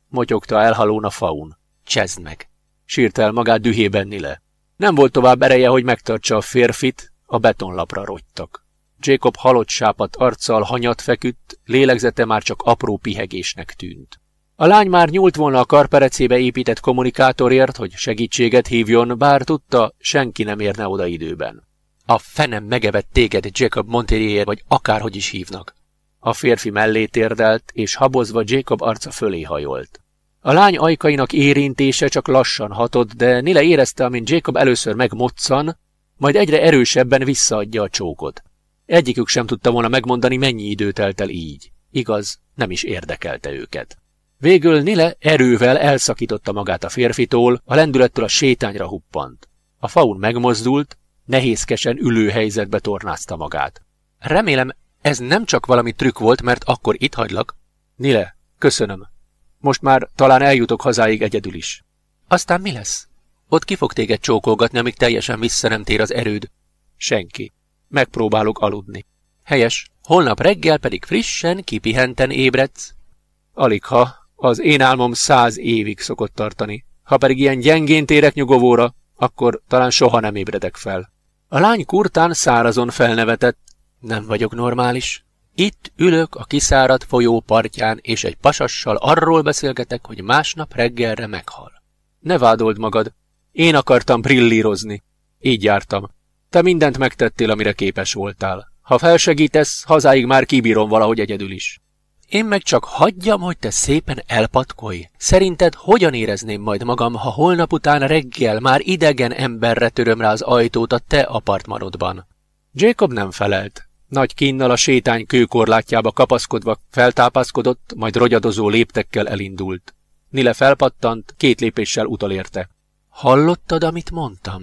motyogta elhalón a faun. Csezd meg! Sírt el magát dühében Nile. Nem volt tovább ereje, hogy megtartsa a férfit, a betonlapra rogytak. Jacob halott sápat arccal hanyat feküdt, lélegzete már csak apró pihegésnek tűnt. A lány már nyúlt volna a karperecébe épített kommunikátorért, hogy segítséget hívjon, bár tudta, senki nem érne oda időben. A fenem megevett téged, Jacob Monterier, vagy akárhogy is hívnak. A férfi mellé térdelt, és habozva Jacob arca fölé hajolt. A lány ajkainak érintése csak lassan hatott, de Nile érezte, amint Jacob először megmoccan, majd egyre erősebben visszaadja a csókot. Egyikük sem tudta volna megmondani, mennyi idő telt el így. Igaz, nem is érdekelte őket. Végül Nile erővel elszakította magát a férfitól, a lendülettől a sétányra huppant. A faun megmozdult, nehézkesen ülő helyzetbe tornázta magát. Remélem, ez nem csak valami trükk volt, mert akkor itt hagylak. Nile, köszönöm. Most már talán eljutok hazáig egyedül is. Aztán mi lesz? Ott ki fog téged csókolgatni, amíg teljesen vissza nem tér az erőd? Senki. Megpróbálok aludni. Helyes. Holnap reggel pedig frissen, kipihenten ébredsz. Aligha. Az én álmom száz évig szokott tartani. Ha pedig ilyen gyengén térek nyugovóra, akkor talán soha nem ébredek fel. A lány kurtán szárazon felnevetett. Nem vagyok normális. Itt ülök a kiszáradt folyó partján, és egy pasassal arról beszélgetek, hogy másnap reggelre meghal. Ne vádold magad, én akartam brillírozni. Így jártam. Te mindent megtettél, amire képes voltál. Ha felsegítesz, hazáig már kibírom valahogy egyedül is. Én meg csak hagyjam, hogy te szépen elpatkolj. Szerinted hogyan érezném majd magam, ha holnap után reggel már idegen emberre töröm rá az ajtót a te apartmanodban? Jacob nem felelt. Nagy kínnal a sétány kőkorlátjába kapaszkodva feltápaszkodott, majd rogyadozó léptekkel elindult. Nile felpattant, két lépéssel utolérte. Hallottad, amit mondtam?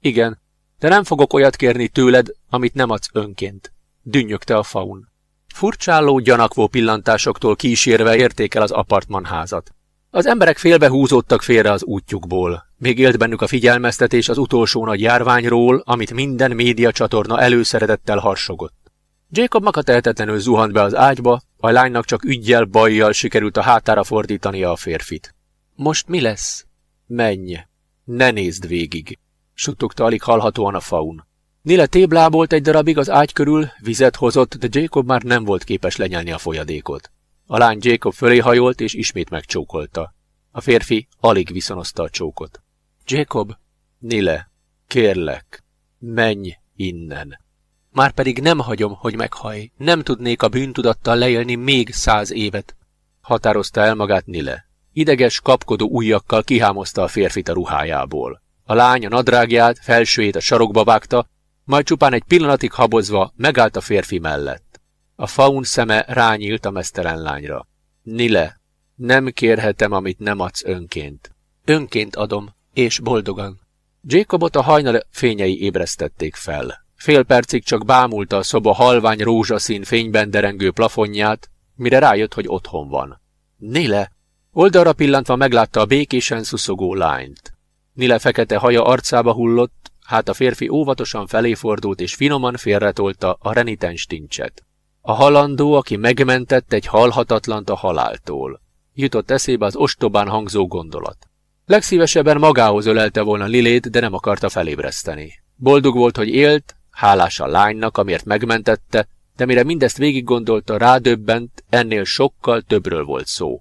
Igen, de nem fogok olyat kérni tőled, amit nem adsz önként. Dünnyögte a faun. Furcsáló, gyanakvó pillantásoktól kísérve érték el az apartmanházat. Az emberek félbe húzódtak félre az útjukból. Még élt bennük a figyelmeztetés az utolsó nagy járványról, amit minden média csatorna előszeretettel harsogott. Jacob maga tehetetlenül zuhant be az ágyba, a lánynak csak ügyjel, bajjal sikerült a hátára fordítania a férfit. Most mi lesz? Menj! Ne nézd végig! suttogta alig hallhatóan a faun. Nile téblábolt egy darabig az ágy körül, vizet hozott, de Jacob már nem volt képes lenyelni a folyadékot. A lány Jacob fölé hajolt, és ismét megcsókolta. A férfi alig viszonozta a csókot. Jacob, Nile, kérlek, menj innen. Márpedig nem hagyom, hogy meghaj. Nem tudnék a bűntudattal leélni még száz évet. Határozta el magát Nile. Ideges, kapkodó ujjakkal kihámozta a férfit a ruhájából. A lány a nadrágját, felsőjét a sarokba vágta, majd csupán egy pillanatig habozva megállt a férfi mellett. A faun szeme rányílt a mesztelen lányra. Nile, nem kérhetem, amit nem adsz önként. Önként adom, és boldogan. Jacobot a hajnal fényei ébresztették fel. Fél percig csak bámulta a szoba halvány rózsaszín fényben derengő plafonját, mire rájött, hogy otthon van. Nile! Oldalra pillantva meglátta a békésen szuszogó lányt. Nile fekete haja arcába hullott, hát a férfi óvatosan felé fordult és finoman félretolta a renitens tincset. A halandó, aki megmentett egy halhatatlant a haláltól. Jutott eszébe az ostobán hangzó gondolat. Legszívesebben magához ölelte volna Lilét, de nem akarta felébreszteni. Boldog volt, hogy élt, hálás a lánynak, amiért megmentette, de mire mindezt végig gondolta, rádöbbent, ennél sokkal többről volt szó.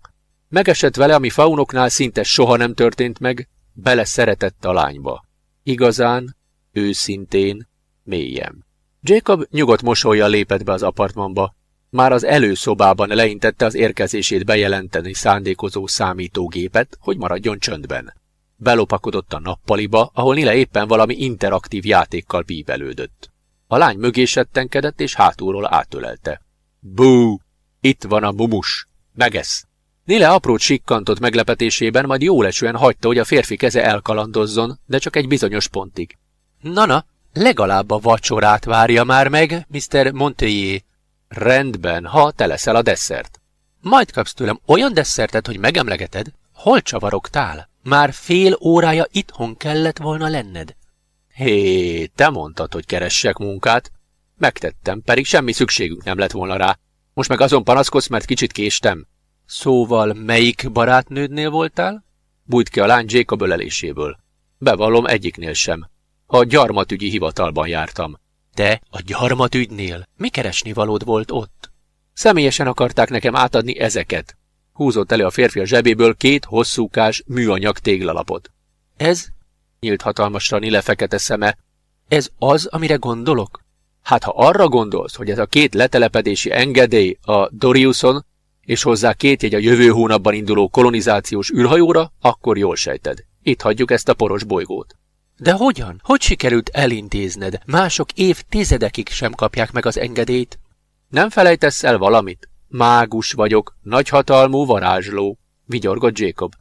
Megesett vele, ami faunoknál szinte soha nem történt meg, bele szeretett a lányba. Igazán, őszintén, mélyen. Jacob nyugodt mosolya lépett be az apartmanba. Már az előszobában leintette az érkezését bejelenteni szándékozó számítógépet, hogy maradjon csöndben. Belopakodott a nappaliba, ahol Nile éppen valami interaktív játékkal bíbelődött. A lány mögé settenkedett, és hátulról átölelte. Bú! Itt van a mumus! Megesz! Nile aprót sikkantott meglepetésében, majd jólesően hagyta, hogy a férfi keze elkalandozzon, de csak egy bizonyos pontig. Nana, legalább a vacsorát várja már meg, Mr. Montelier. Rendben, ha te leszel a desszert. Majd kapsz tőlem olyan desszertet, hogy megemlegeted, hol csavarogtál? Már fél órája itthon kellett volna lenned. Hé, te mondtad, hogy keressek munkát. Megtettem, pedig semmi szükségünk nem lett volna rá. Most meg azon panaszkodsz, mert kicsit késtem. Szóval melyik barátnődnél voltál? Bújt ki a lány Jacob öleléséből. Bevallom egyiknél sem. A gyarmatügyi hivatalban jártam. Te a gyarmatügynél? Mi keresni valód volt ott? Személyesen akarták nekem átadni ezeket. Húzott elő a férfi a zsebéből két hosszúkás műanyag téglalapot. Ez? Nyílt hatalmasra Nile fekete szeme. Ez az, amire gondolok? Hát ha arra gondolsz, hogy ez a két letelepedési engedély a Doriuson, és hozzá két jegy a jövő hónapban induló kolonizációs űrhajóra, akkor jól sejted. Itt hagyjuk ezt a poros bolygót. De hogyan? Hogy sikerült elintézned? Mások évtizedekig sem kapják meg az engedélyt. Nem felejtesz el valamit? Mágus vagyok, nagyhatalmú varázsló, vigyorgott Jacob.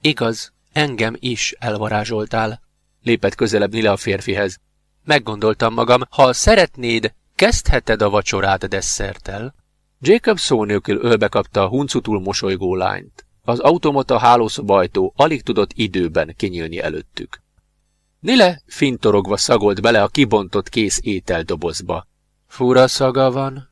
Igaz, engem is elvarázsoltál. Lépett közelebb Nile a férfihez. Meggondoltam magam, ha szeretnéd, kezdheted a vacsorát desszertel. Jacob szó nélkül ölbe kapta a huncutul mosolygó lányt. Az automata hálószobajtó alig tudott időben kinyílni előttük. Nile fintorogva szagolt bele a kibontott kész ételdobozba. Fura szaga van.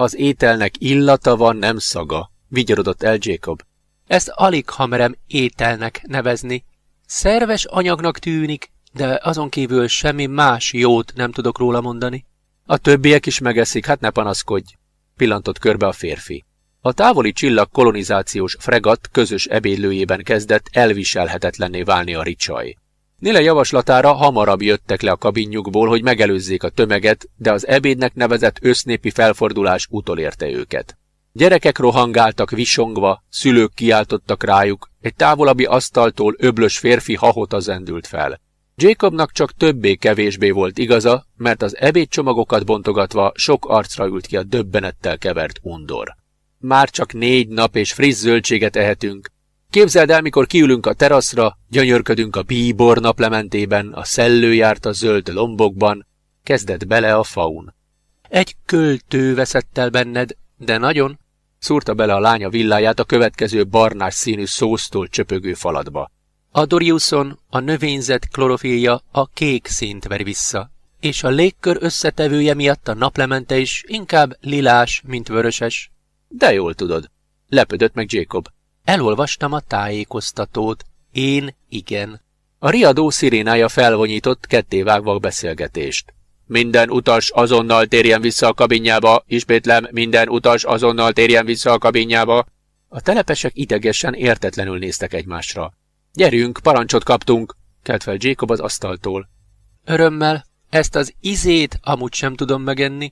Az ételnek illata van, nem szaga, vigyorodott el Jacob. Ezt alig hamerem ételnek nevezni. Szerves anyagnak tűnik, de azon kívül semmi más jót nem tudok róla mondani. A többiek is megeszik, hát ne panaszkodj pillantott körbe a férfi. A távoli csillag kolonizációs fregat közös ebédlőjében kezdett elviselhetetlenné válni a ricsaj. Nile javaslatára hamarabb jöttek le a kabinjukból, hogy megelőzzék a tömeget, de az ebédnek nevezett össznépi felfordulás utolérte őket. Gyerekek rohangáltak visongva, szülők kiáltottak rájuk, egy távolabbi asztaltól öblös férfi hahota zendült fel. Jacobnak csak többé-kevésbé volt igaza, mert az ebédcsomagokat bontogatva sok arcra ült ki a döbbenettel kevert undor. Már csak négy nap és friss zöldséget ehetünk. Képzeld el, mikor kiülünk a teraszra, gyönyörködünk a bíbor naplementében, a szellő járt a zöld lombokban, kezdett bele a faun. Egy költő veszett el benned, de nagyon, szúrta bele a lánya villáját a következő barnás színű szósztól csöpögő faladba. A Doriuson a növényzet klorofilja a kék színt veri vissza, és a légkör összetevője miatt a naplemente is inkább lilás, mint vöröses. De jól tudod. Lepödött meg Jacob. Elolvastam a tájékoztatót. Én igen. A riadó szirénája felvonyított, kettévágva beszélgetést. Minden utas azonnal térjen vissza a kabinjába, ismétlem, minden utas azonnal térjen vissza a kabinjába. A telepesek idegesen értetlenül néztek egymásra. Gyerünk, parancsot kaptunk, kelt fel Jacob az asztaltól. Örömmel, ezt az izét amúgy sem tudom megenni.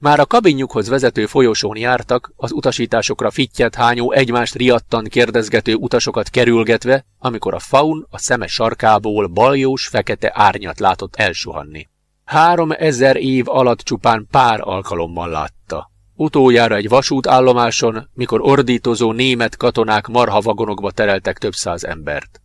Már a kabinjukhoz vezető folyosón jártak, az utasításokra fittyet hányó, egymást riadtan kérdezgető utasokat kerülgetve, amikor a faun a szeme sarkából baljós, fekete árnyat látott elsuhanni. Három ezer év alatt csupán pár alkalommal látta. Utoljára egy vasútállomáson, mikor ordítozó német katonák marhavagonokba tereltek több száz embert.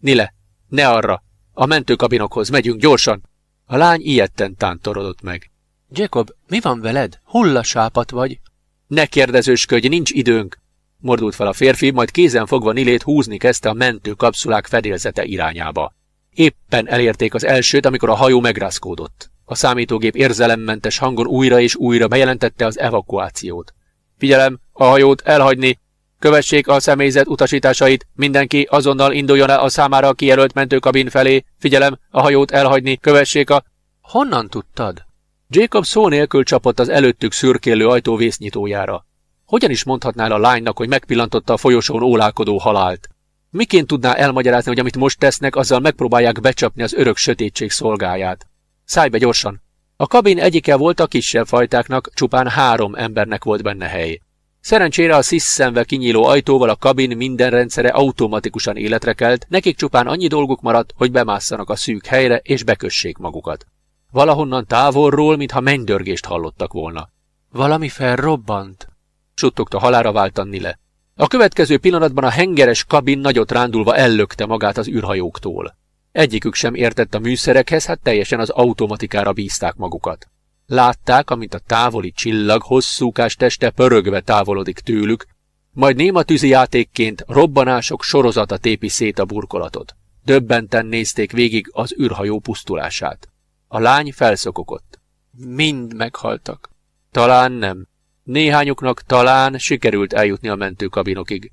Nile, ne arra! A mentőkabinokhoz megyünk gyorsan! A lány ilyetten tántorodott meg. Jacob, mi van veled? Hullasápat vagy? Ne kérdezősködj, nincs időnk! Mordult fel a férfi, majd kézen fogva Nilét húzni kezdte a mentő kapszulák fedélzete irányába. Éppen elérték az elsőt, amikor a hajó megrázkódott. A számítógép érzelemmentes hangon újra és újra bejelentette az evakuációt. Figyelem, a hajót elhagyni, Kövessék a személyzet utasításait, mindenki azonnal induljon el a számára kijelölt mentőkabin felé, figyelem, a hajót elhagyni, kövessék a... Honnan tudtad? Jacob szó nélkül csapott az előttük szürkélő ajtó vésznyitójára. Hogyan is mondhatnál a lánynak, hogy megpillantotta a folyosón ólálkodó halált? Miként tudná elmagyarázni, hogy amit most tesznek, azzal megpróbálják becsapni az örök sötétség szolgáját? Szállj be gyorsan! A kabin egyike volt a kisebb fajtáknak, csupán három embernek volt benne hely. Szerencsére a sziszemve kinyíló ajtóval a kabin minden rendszere automatikusan életre kelt, nekik csupán annyi dolguk maradt, hogy bemásszanak a szűk helyre és bekössék magukat. Valahonnan távolról, mintha mennydörgést hallottak volna. Valami felrobbant, suttogta halára váltan Nile. A következő pillanatban a hengeres kabin nagyot rándulva ellökte magát az űrhajóktól. Egyikük sem értett a műszerekhez, hát teljesen az automatikára bízták magukat. Látták, amint a távoli csillag hosszúkás teste pörögve távolodik tőlük, majd néma játékként robbanások sorozata tépi szét a burkolatot. Döbbenten nézték végig az űrhajó pusztulását. A lány felszokogott. Mind meghaltak. Talán nem. Néhányuknak talán sikerült eljutni a mentőkabinokig.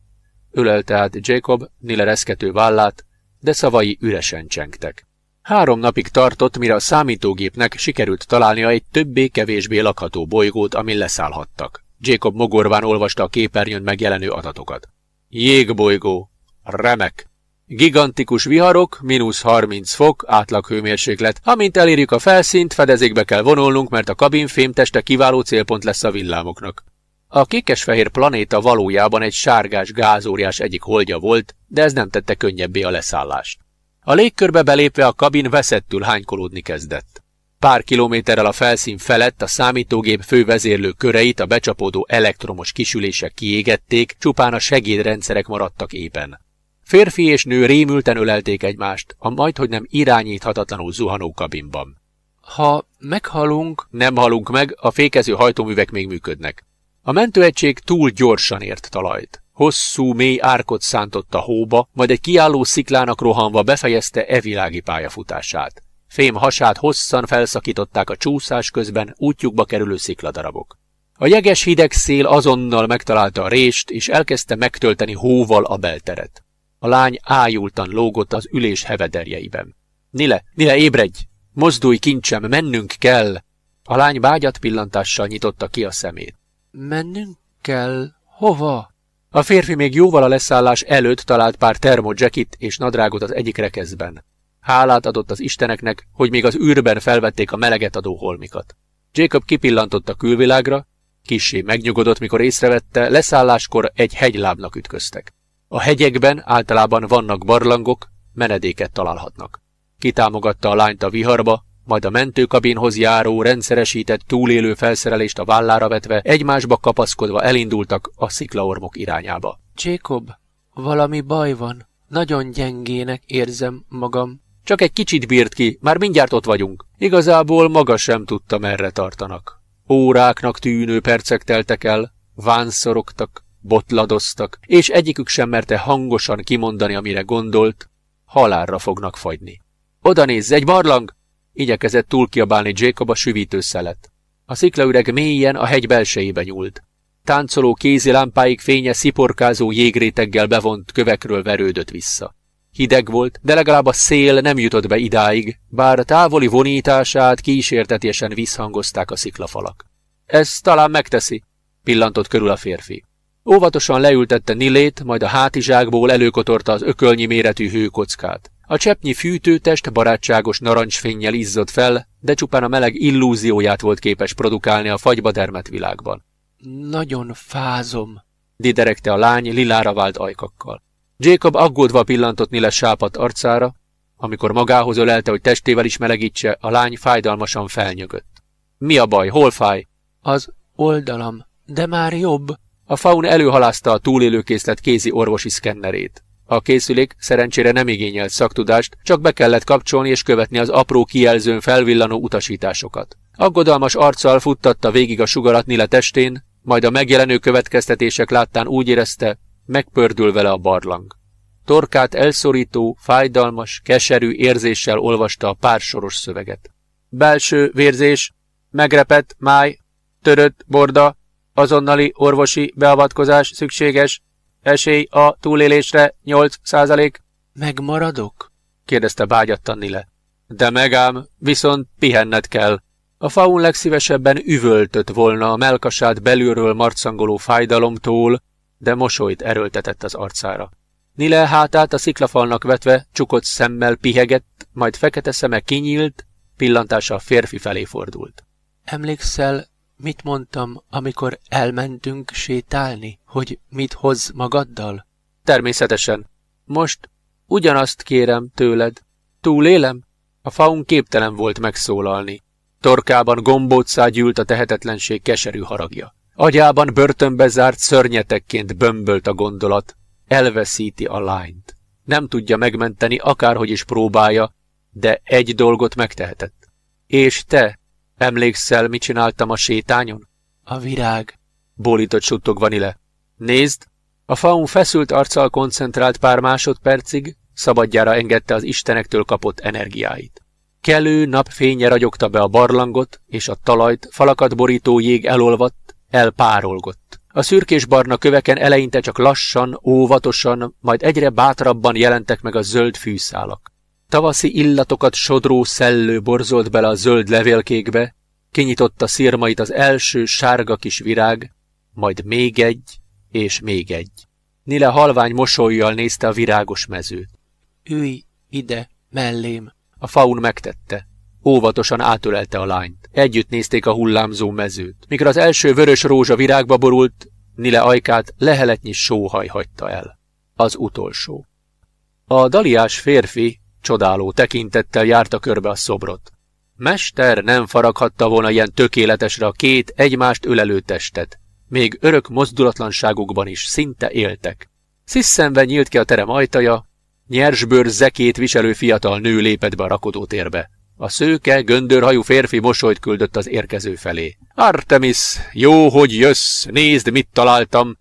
Ölelte át Jacob Nile reszkető vállát, de szavai üresen csengtek. Három napig tartott, mire a számítógépnek sikerült találnia egy többé-kevésbé lakható bolygót, amin leszállhattak. Jacob mogorván olvasta a képernyőn megjelenő adatokat. Jégbolygó. Remek. Gigantikus viharok, mínusz 30 fok, átlag hőmérséklet. Amint elérjük a felszínt, fedezékbe kell vonulnunk, mert a kabin fémteste kiváló célpont lesz a villámoknak. A kékesfehér planéta valójában egy sárgás gázóriás egyik holdja volt, de ez nem tette könnyebbé a leszállást. A légkörbe belépve a kabin veszettül hánykolódni kezdett. Pár kilométerrel a felszín felett a számítógép fővezérlő köreit a becsapódó elektromos kisülések kiégették, csupán a segédrendszerek maradtak éppen. Férfi és nő rémülten ölelték egymást, a majdhogy nem irányíthatatlanul zuhanó kabinban. Ha meghalunk, nem halunk meg, a fékező hajtóművek még működnek. A mentőegység túl gyorsan ért talajt. Hosszú, mély árkot szántott a hóba, majd egy kiálló sziklának rohanva befejezte e világi pályafutását. Fém hasát hosszan felszakították a csúszás közben útjukba kerülő szikladarabok. A jeges hideg szél azonnal megtalálta a rést, és elkezdte megtölteni hóval a belteret. A lány ájultan lógott az ülés hevederjeiben. Nile, Nile, ébredj! Mozdulj, kincsem, mennünk kell! A lány vágyat pillantással nyitotta ki a szemét. Mennünk kell? Hova? A férfi még jóval a leszállás előtt talált pár termojackit és nadrágot az egyik rekeszben. Hálát adott az isteneknek, hogy még az űrben felvették a meleget adó holmikat. Jacob kipillantott a külvilágra, kissé megnyugodott, mikor észrevette, leszálláskor egy hegylábnak ütköztek. A hegyekben általában vannak barlangok, menedéket találhatnak. Kitámogatta a lányt a viharba, majd a mentőkabinhoz járó, rendszeresített túlélő felszerelést a vállára vetve, egymásba kapaszkodva elindultak a sziklaormok irányába. Jacob, Valami baj van. Nagyon gyengének érzem magam. Csak egy kicsit bírt ki, már mindjárt ott vagyunk. Igazából maga sem tudta, merre tartanak. Óráknak tűnő percek teltek el, vánszorogtak, botladoztak, és egyikük sem merte hangosan kimondani, amire gondolt, halálra fognak fagyni. Oda nézz, egy barlang! Igyekezett túlkiabálni Jacob a süvítőszelet. A sziklaüreg mélyen a hegy belsejébe nyúlt. Táncoló kézi lámpáik fénye sziporkázó jégréteggel bevont kövekről verődött vissza. Hideg volt, de legalább a szél nem jutott be idáig, bár a távoli vonítását kísértetésen visszhangozták a sziklafalak. Ez talán megteszi, pillantott körül a férfi. Óvatosan leültette Nilét, majd a hátizsákból előkotorta az ökölnyi méretű hőkockát. A cseppnyi fűtőtest barátságos narancsfénnyel izzott fel, de csupán a meleg illúzióját volt képes produkálni a fagyba dermet világban. Nagyon fázom, diderekte a lány lilára vált ajkakkal. Jacob aggódva pillantott Nile sápat arcára, amikor magához ölelte, hogy testével is melegítse, a lány fájdalmasan felnyögött. Mi a baj? Hol fáj? Az oldalam, de már jobb. A faun előhalázta a túlélőkészlet kézi orvosi szkennerét. A készülék szerencsére nem igényelt szaktudást, csak be kellett kapcsolni és követni az apró kijelzőn felvillanó utasításokat. Aggodalmas arccal futtatta végig a sugarat Nile testén, majd a megjelenő következtetések láttán úgy érezte, megpördül vele a barlang. Torkát elszorító, fájdalmas, keserű érzéssel olvasta a pár soros szöveget. Belső vérzés, megrepett, máj, törött, borda, azonnali orvosi beavatkozás szükséges, esély a túlélésre 8 százalék. Megmaradok? kérdezte bágyattan Nile. De megám, viszont pihenned kell. A faun legszívesebben üvöltött volna a melkasát belülről marcangoló fájdalomtól, de mosolyt erőltetett az arcára. Nile hátát a sziklafalnak vetve csukott szemmel pihegett, majd fekete szeme kinyílt, pillantása a férfi felé fordult. Emlékszel, mit mondtam, amikor elmentünk sétálni, hogy mit hoz magaddal? Természetesen. Most ugyanazt kérem tőled. Túlélem? A faun képtelen volt megszólalni. Torkában gombócá gyűlt a tehetetlenség keserű haragja. Agyában börtönbe zárt szörnyetekként bömbölt a gondolat. Elveszíti a lányt. Nem tudja megmenteni, akárhogy is próbálja, de egy dolgot megtehetett. És te, emlékszel, mit csináltam a sétányon? A virág, bólított suttogva Nile. Nézd! A faun feszült arccal koncentrált pár másodpercig, szabadjára engedte az istenektől kapott energiáit. Kelő napfénye ragyogta be a barlangot, és a talajt, falakat borító jég elolvadt, elpárolgott. A szürkés-barna köveken eleinte csak lassan, óvatosan, majd egyre bátrabban jelentek meg a zöld fűszálak. Tavaszi illatokat sodró szellő borzolt bele a zöld levélkékbe, kinyitotta szirmait az első sárga kis virág, majd még egy, és még egy. Nile halvány mosolyjal nézte a virágos mezőt. Ülj ide, mellém. A faun megtette. Óvatosan átölelte a lányt. Együtt nézték a hullámzó mezőt. Mikor az első vörös rózsa virágba borult, Nile ajkát leheletnyi sóhaj hagyta el. Az utolsó. A daliás férfi csodáló tekintettel járta körbe a szobrot. Mester nem faraghatta volna ilyen tökéletesre a két egymást ölelő testet. Még örök mozdulatlanságukban is szinte éltek. Sziszenve nyílt ki a terem ajtaja, nyersbőr zekét viselő fiatal nő lépett be a rakodótérbe. A szőke, göndörhajú férfi mosolyt küldött az érkező felé. Artemis, jó, hogy jössz, nézd, mit találtam.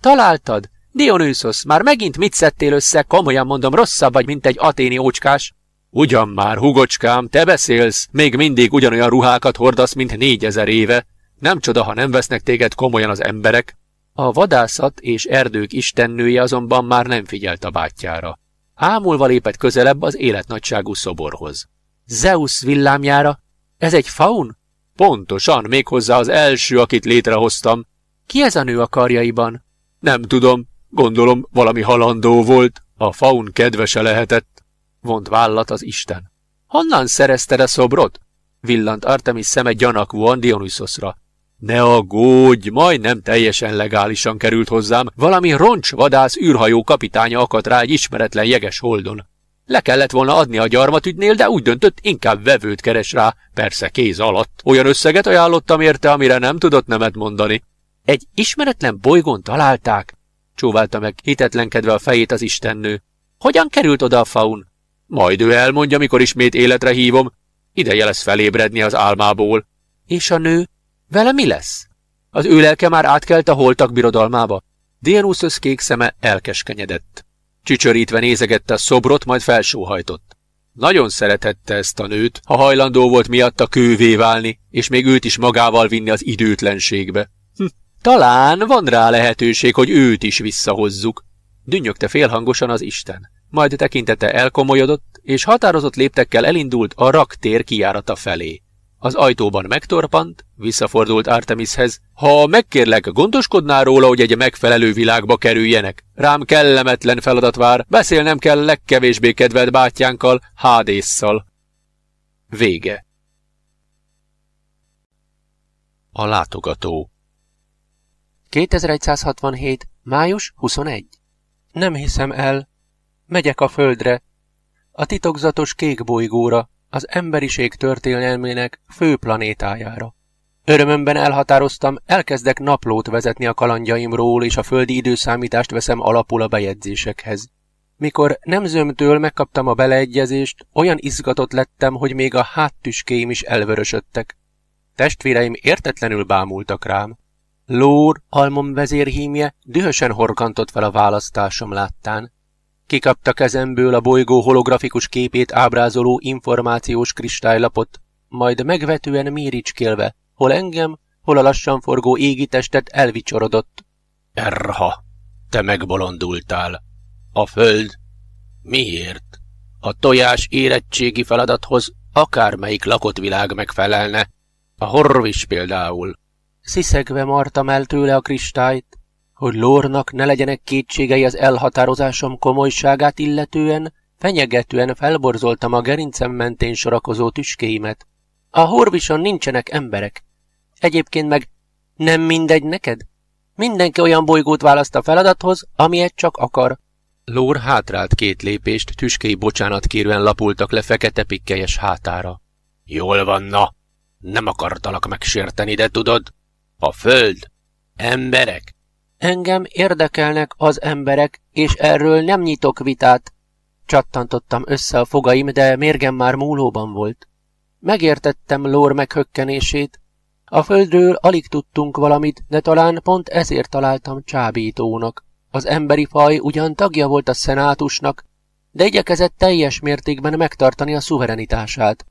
Találtad? Dionysos, már megint mit szedtél össze? Komolyan mondom, rosszabb vagy, mint egy aténi ócskás. Ugyan már, hugocskám, te beszélsz, még mindig ugyanolyan ruhákat hordasz, mint négyezer éve. Nem csoda, ha nem vesznek téged komolyan az emberek. A vadászat és erdők istennője azonban már nem figyelt a bátyjára. Ámulva lépett közelebb az életnagyságú szoborhoz. Zeus villámjára? Ez egy faun? Pontosan, méghozzá az első, akit létrehoztam. Ki ez a nő a karjaiban? Nem tudom, gondolom valami halandó volt, a faun kedvese lehetett, vont vállat az isten. Honnan szerezted a szobrot? Villant Artemis szeme gyanakvóan Dionysosra. Ne aggódj, majdnem teljesen legálisan került hozzám, valami roncsvadász űrhajó kapitánya akadt rá egy ismeretlen jeges holdon. Le kellett volna adni a gyarmatügynél, de úgy döntött, inkább vevőt keres rá, persze kéz alatt. Olyan összeget ajánlottam érte, amire nem tudott nemet mondani. Egy ismeretlen bolygón találták? Csóválta meg, hitetlenkedve a fejét az istennő. Hogyan került oda a faun? Majd ő elmondja, mikor ismét életre hívom. Ideje lesz felébredni az álmából. És a nő? Vele mi lesz? Az ő lelke már átkelt a holtak birodalmába. Dionysus kék szeme elkeskenyedett. Csücsörítve nézegette a szobrot, majd felsóhajtott. Nagyon szeretette ezt a nőt, ha hajlandó volt miatta kővé válni, és még őt is magával vinni az időtlenségbe. Talán van rá lehetőség, hogy őt is visszahozzuk. Dünnyögte félhangosan az Isten. Majd tekintete elkomolyodott, és határozott léptekkel elindult a raktér kijárata felé. Az ajtóban megtorpant, visszafordult Artemishez. Ha megkérlek, gondoskodnál róla, hogy egy megfelelő világba kerüljenek? Rám kellemetlen feladat vár, beszélnem kell legkevésbé kedvelt bátyánkkal, Hádésszal. Vége. A látogató 2167. május 21. Nem hiszem el. Megyek a földre. A titokzatos kék bolygóra, az emberiség történelmének fő planétájára. Örömömben elhatároztam, elkezdek naplót vezetni a kalandjaimról, és a földi időszámítást veszem alapul a bejegyzésekhez. Mikor nemzőmtől megkaptam a beleegyezést, olyan izgatott lettem, hogy még a háttüskéim is elvörösödtek. Testvéreim értetlenül bámultak rám. Lór, almom vezérhímje, dühösen horkantott fel a választásom láttán. Kikapta kezemből a bolygó holografikus képét ábrázoló információs kristálylapot, majd megvetően méricskélve, hol engem, hol a lassan forgó égi testet elvicsorodott. Erha, te megbolondultál. A föld? Miért? A tojás érettségi feladathoz akármelyik lakott világ megfelelne. A horvis például. Sziszegve martam el tőle a kristályt, hogy Lórnak ne legyenek kétségei az elhatározásom komolyságát illetően, fenyegetően felborzoltam a gerincem mentén sorakozó tüskéimet. A horvison nincsenek emberek. Egyébként meg nem mindegy neked? Mindenki olyan bolygót választ a feladathoz, amilyet csak akar. Lór hátrált két lépést, tüskéi bocsánat kérően lapultak le fekete pikkelyes hátára. Jól van, na! Nem akartalak megsérteni, de tudod? A föld? Emberek? Engem érdekelnek az emberek, és erről nem nyitok vitát. Csattantottam össze a fogaim, de mérgem már múlóban volt. Megértettem Lór meghökkenését. A földről alig tudtunk valamit, de talán pont ezért találtam csábítónak. Az emberi faj ugyan tagja volt a szenátusnak, de igyekezett teljes mértékben megtartani a szuverenitását.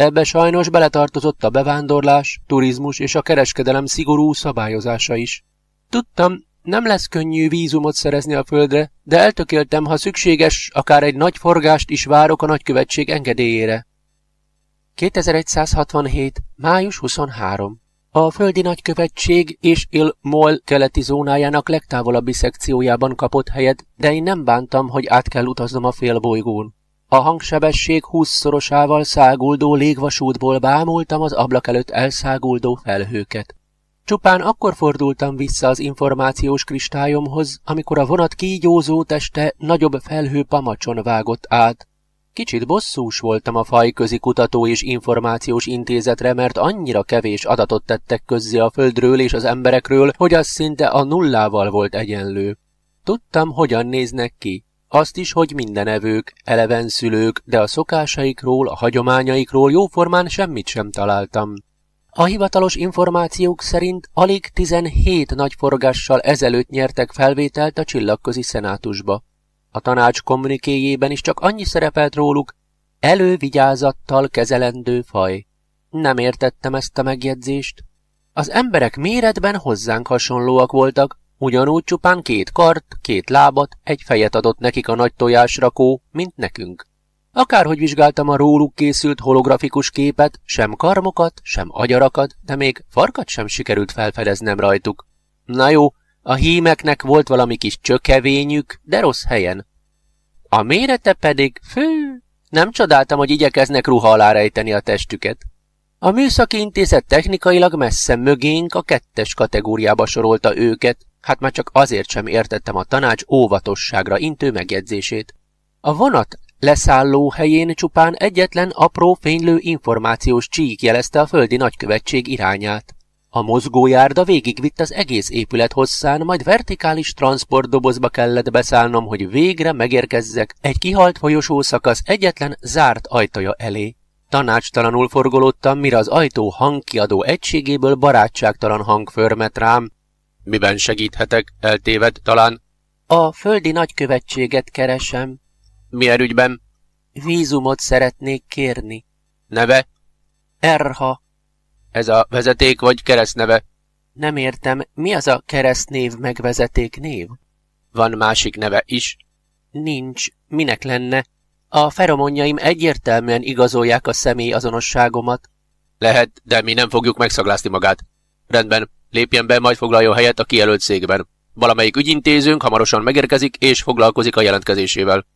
Ebbe sajnos beletartozott a bevándorlás, turizmus és a kereskedelem szigorú szabályozása is. Tudtam, nem lesz könnyű vízumot szerezni a földre, de eltökéltem, ha szükséges, akár egy nagy forgást is várok a nagykövetség engedélyére. 2167. május 23. A földi nagykövetség és Il-Mol keleti zónájának legtávolabbi szekciójában kapott helyet, de én nem bántam, hogy át kell utaznom a félbolygón. A hangsebesség húszszorosával száguldó légvasútból bámultam az ablak előtt elszáguldó felhőket. Csupán akkor fordultam vissza az információs kristályomhoz, amikor a vonat kígyózó teste nagyobb felhő pamacson vágott át. Kicsit bosszús voltam a fajközi kutató és információs intézetre, mert annyira kevés adatot tettek közzé a földről és az emberekről, hogy az szinte a nullával volt egyenlő. Tudtam, hogyan néznek ki. Azt is, hogy mindenevők, eleven szülők, de a szokásaikról, a hagyományaikról jóformán semmit sem találtam. A hivatalos információk szerint alig 17 nagy forgással ezelőtt nyertek felvételt a csillagközi szenátusba. A tanács kommunikéjében is csak annyi szerepelt róluk, elővigyázattal kezelendő faj. Nem értettem ezt a megjegyzést. Az emberek méretben hozzánk hasonlóak voltak, ugyanúgy csupán két kart, két lábat, egy fejet adott nekik a nagy tojásrakó, mint nekünk. Akárhogy vizsgáltam a róluk készült holografikus képet, sem karmokat, sem agyarakat, de még farkat sem sikerült felfedeznem rajtuk. Na jó, a hímeknek volt valami kis csökevényük, de rossz helyen. A mérete pedig fő. Nem csodáltam, hogy igyekeznek ruha alá rejteni a testüket. A műszaki intézet technikailag messze mögénk a kettes kategóriába sorolta őket, hát már csak azért sem értettem a tanács óvatosságra intő megjegyzését. A vonat Leszálló helyén csupán egyetlen apró fénylő információs csík jelezte a földi nagykövetség irányát. A mozgójárda végigvitt az egész épület hosszán, majd vertikális transportdobozba kellett beszállnom, hogy végre megérkezzek egy kihalt folyosó szakasz egyetlen zárt ajtaja elé. Tanácstalanul forgolódtam, mire az ajtó hangkiadó egységéből barátságtalan hang förmet rám. Miben segíthetek? Eltéved talán? A földi nagykövetséget keresem. Milyen ügyben? Vízumot szeretnék kérni. Neve? Erha. Ez a vezeték vagy keresztneve? Nem értem, mi az a keresztnév meg vezetéknév? Van másik neve is? Nincs. Minek lenne? A feromonjaim egyértelműen igazolják a személy azonosságomat. Lehet, de mi nem fogjuk megszaglázni magát. Rendben, lépjen be, majd foglaljon helyet a kijelölt székben. Valamelyik ügyintézőnk hamarosan megérkezik és foglalkozik a jelentkezésével.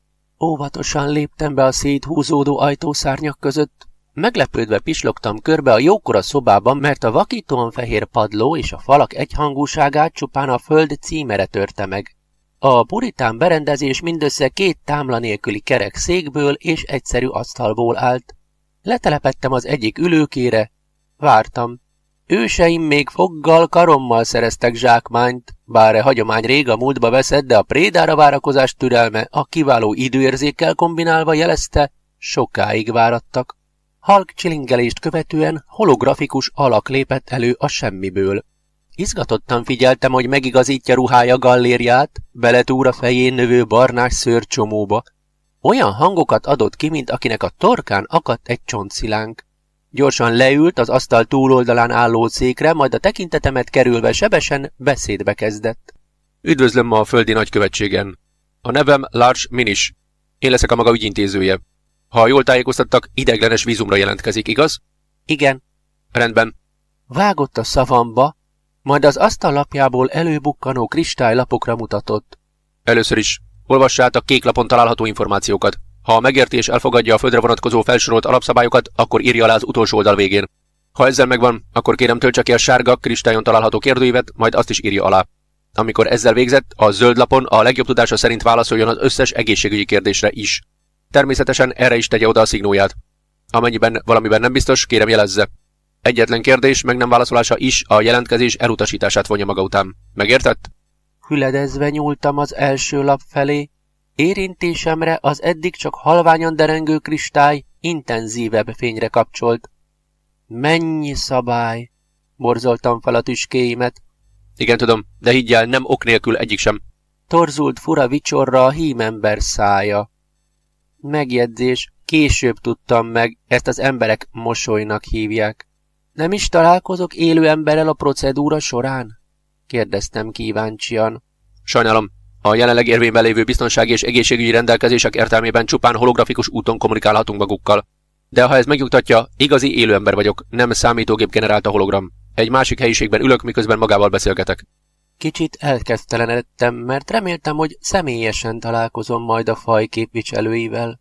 Óvatosan léptem be a széthúzódó ajtószárnyak között. Meglepődve pislogtam körbe a jókora szobában, mert a vakítóan fehér padló és a falak egyhangúságát csupán a föld címere törte meg. A puritán berendezés mindössze két támla nélküli kerek székből és egyszerű asztalból állt. Letelepettem az egyik ülőkére, vártam. Őseim még foggal, karommal szereztek zsákmányt, bár a hagyomány rég a múltba veszett, de a prédára várakozás türelme a kiváló időérzékkel kombinálva jelezte, sokáig várattak. Halk csilingelést követően holografikus alak lépett elő a semmiből. Izgatottan figyeltem, hogy megigazítja ruhája gallériát, beletúr a fején növő barnás szőrcsomóba. Olyan hangokat adott ki, mint akinek a torkán akadt egy csontszilánk. Gyorsan leült az asztal túloldalán álló székre, majd a tekintetemet kerülve sebesen beszédbe kezdett. Üdvözlöm ma a földi nagykövetségen. A nevem Lars Minis. Én leszek a maga ügyintézője. Ha jól tájékoztattak, ideglenes vízumra jelentkezik, igaz? Igen. Rendben. Vágott a szavamba, majd az asztallapjából előbukkanó kristálylapokra mutatott. Először is, olvassa át a kék lapon található információkat. Ha a megértés elfogadja a földre vonatkozó felsorolt alapszabályokat, akkor írja alá az utolsó oldal végén. Ha ezzel megvan, akkor kérem töltse ki a sárga, kristályon található kérdőívet, majd azt is írja alá. Amikor ezzel végzett, a zöld lapon a legjobb tudása szerint válaszoljon az összes egészségügyi kérdésre is. Természetesen erre is tegye oda a szignóját. Amennyiben valamiben nem biztos, kérem jelezze. Egyetlen kérdés, meg nem válaszolása is a jelentkezés elutasítását vonja maga után. Megértett? Hüledezve nyúltam az első lap felé. Érintésemre az eddig csak halványan derengő kristály intenzívebb fényre kapcsolt. Mennyi szabály! Borzoltam fel a tüskéimet. Igen, tudom, de higgyel, nem ok nélkül egyik sem. Torzult fura vicsorra a hímember szája. Megjegyzés, később tudtam meg, ezt az emberek mosolynak hívják. Nem is találkozok élő emberrel a procedúra során? kérdeztem kíváncsian. Sajnálom, a jelenleg érvényben lévő biztonsági és egészségügyi rendelkezések értelmében csupán holografikus úton kommunikálhatunk magukkal. De ha ez megnyugtatja, igazi élő ember vagyok, nem számítógép generálta hologram. Egy másik helyiségben ülök, miközben magával beszélgetek. Kicsit elkezdtelenedtem, mert reméltem, hogy személyesen találkozom majd a faj képviselőivel.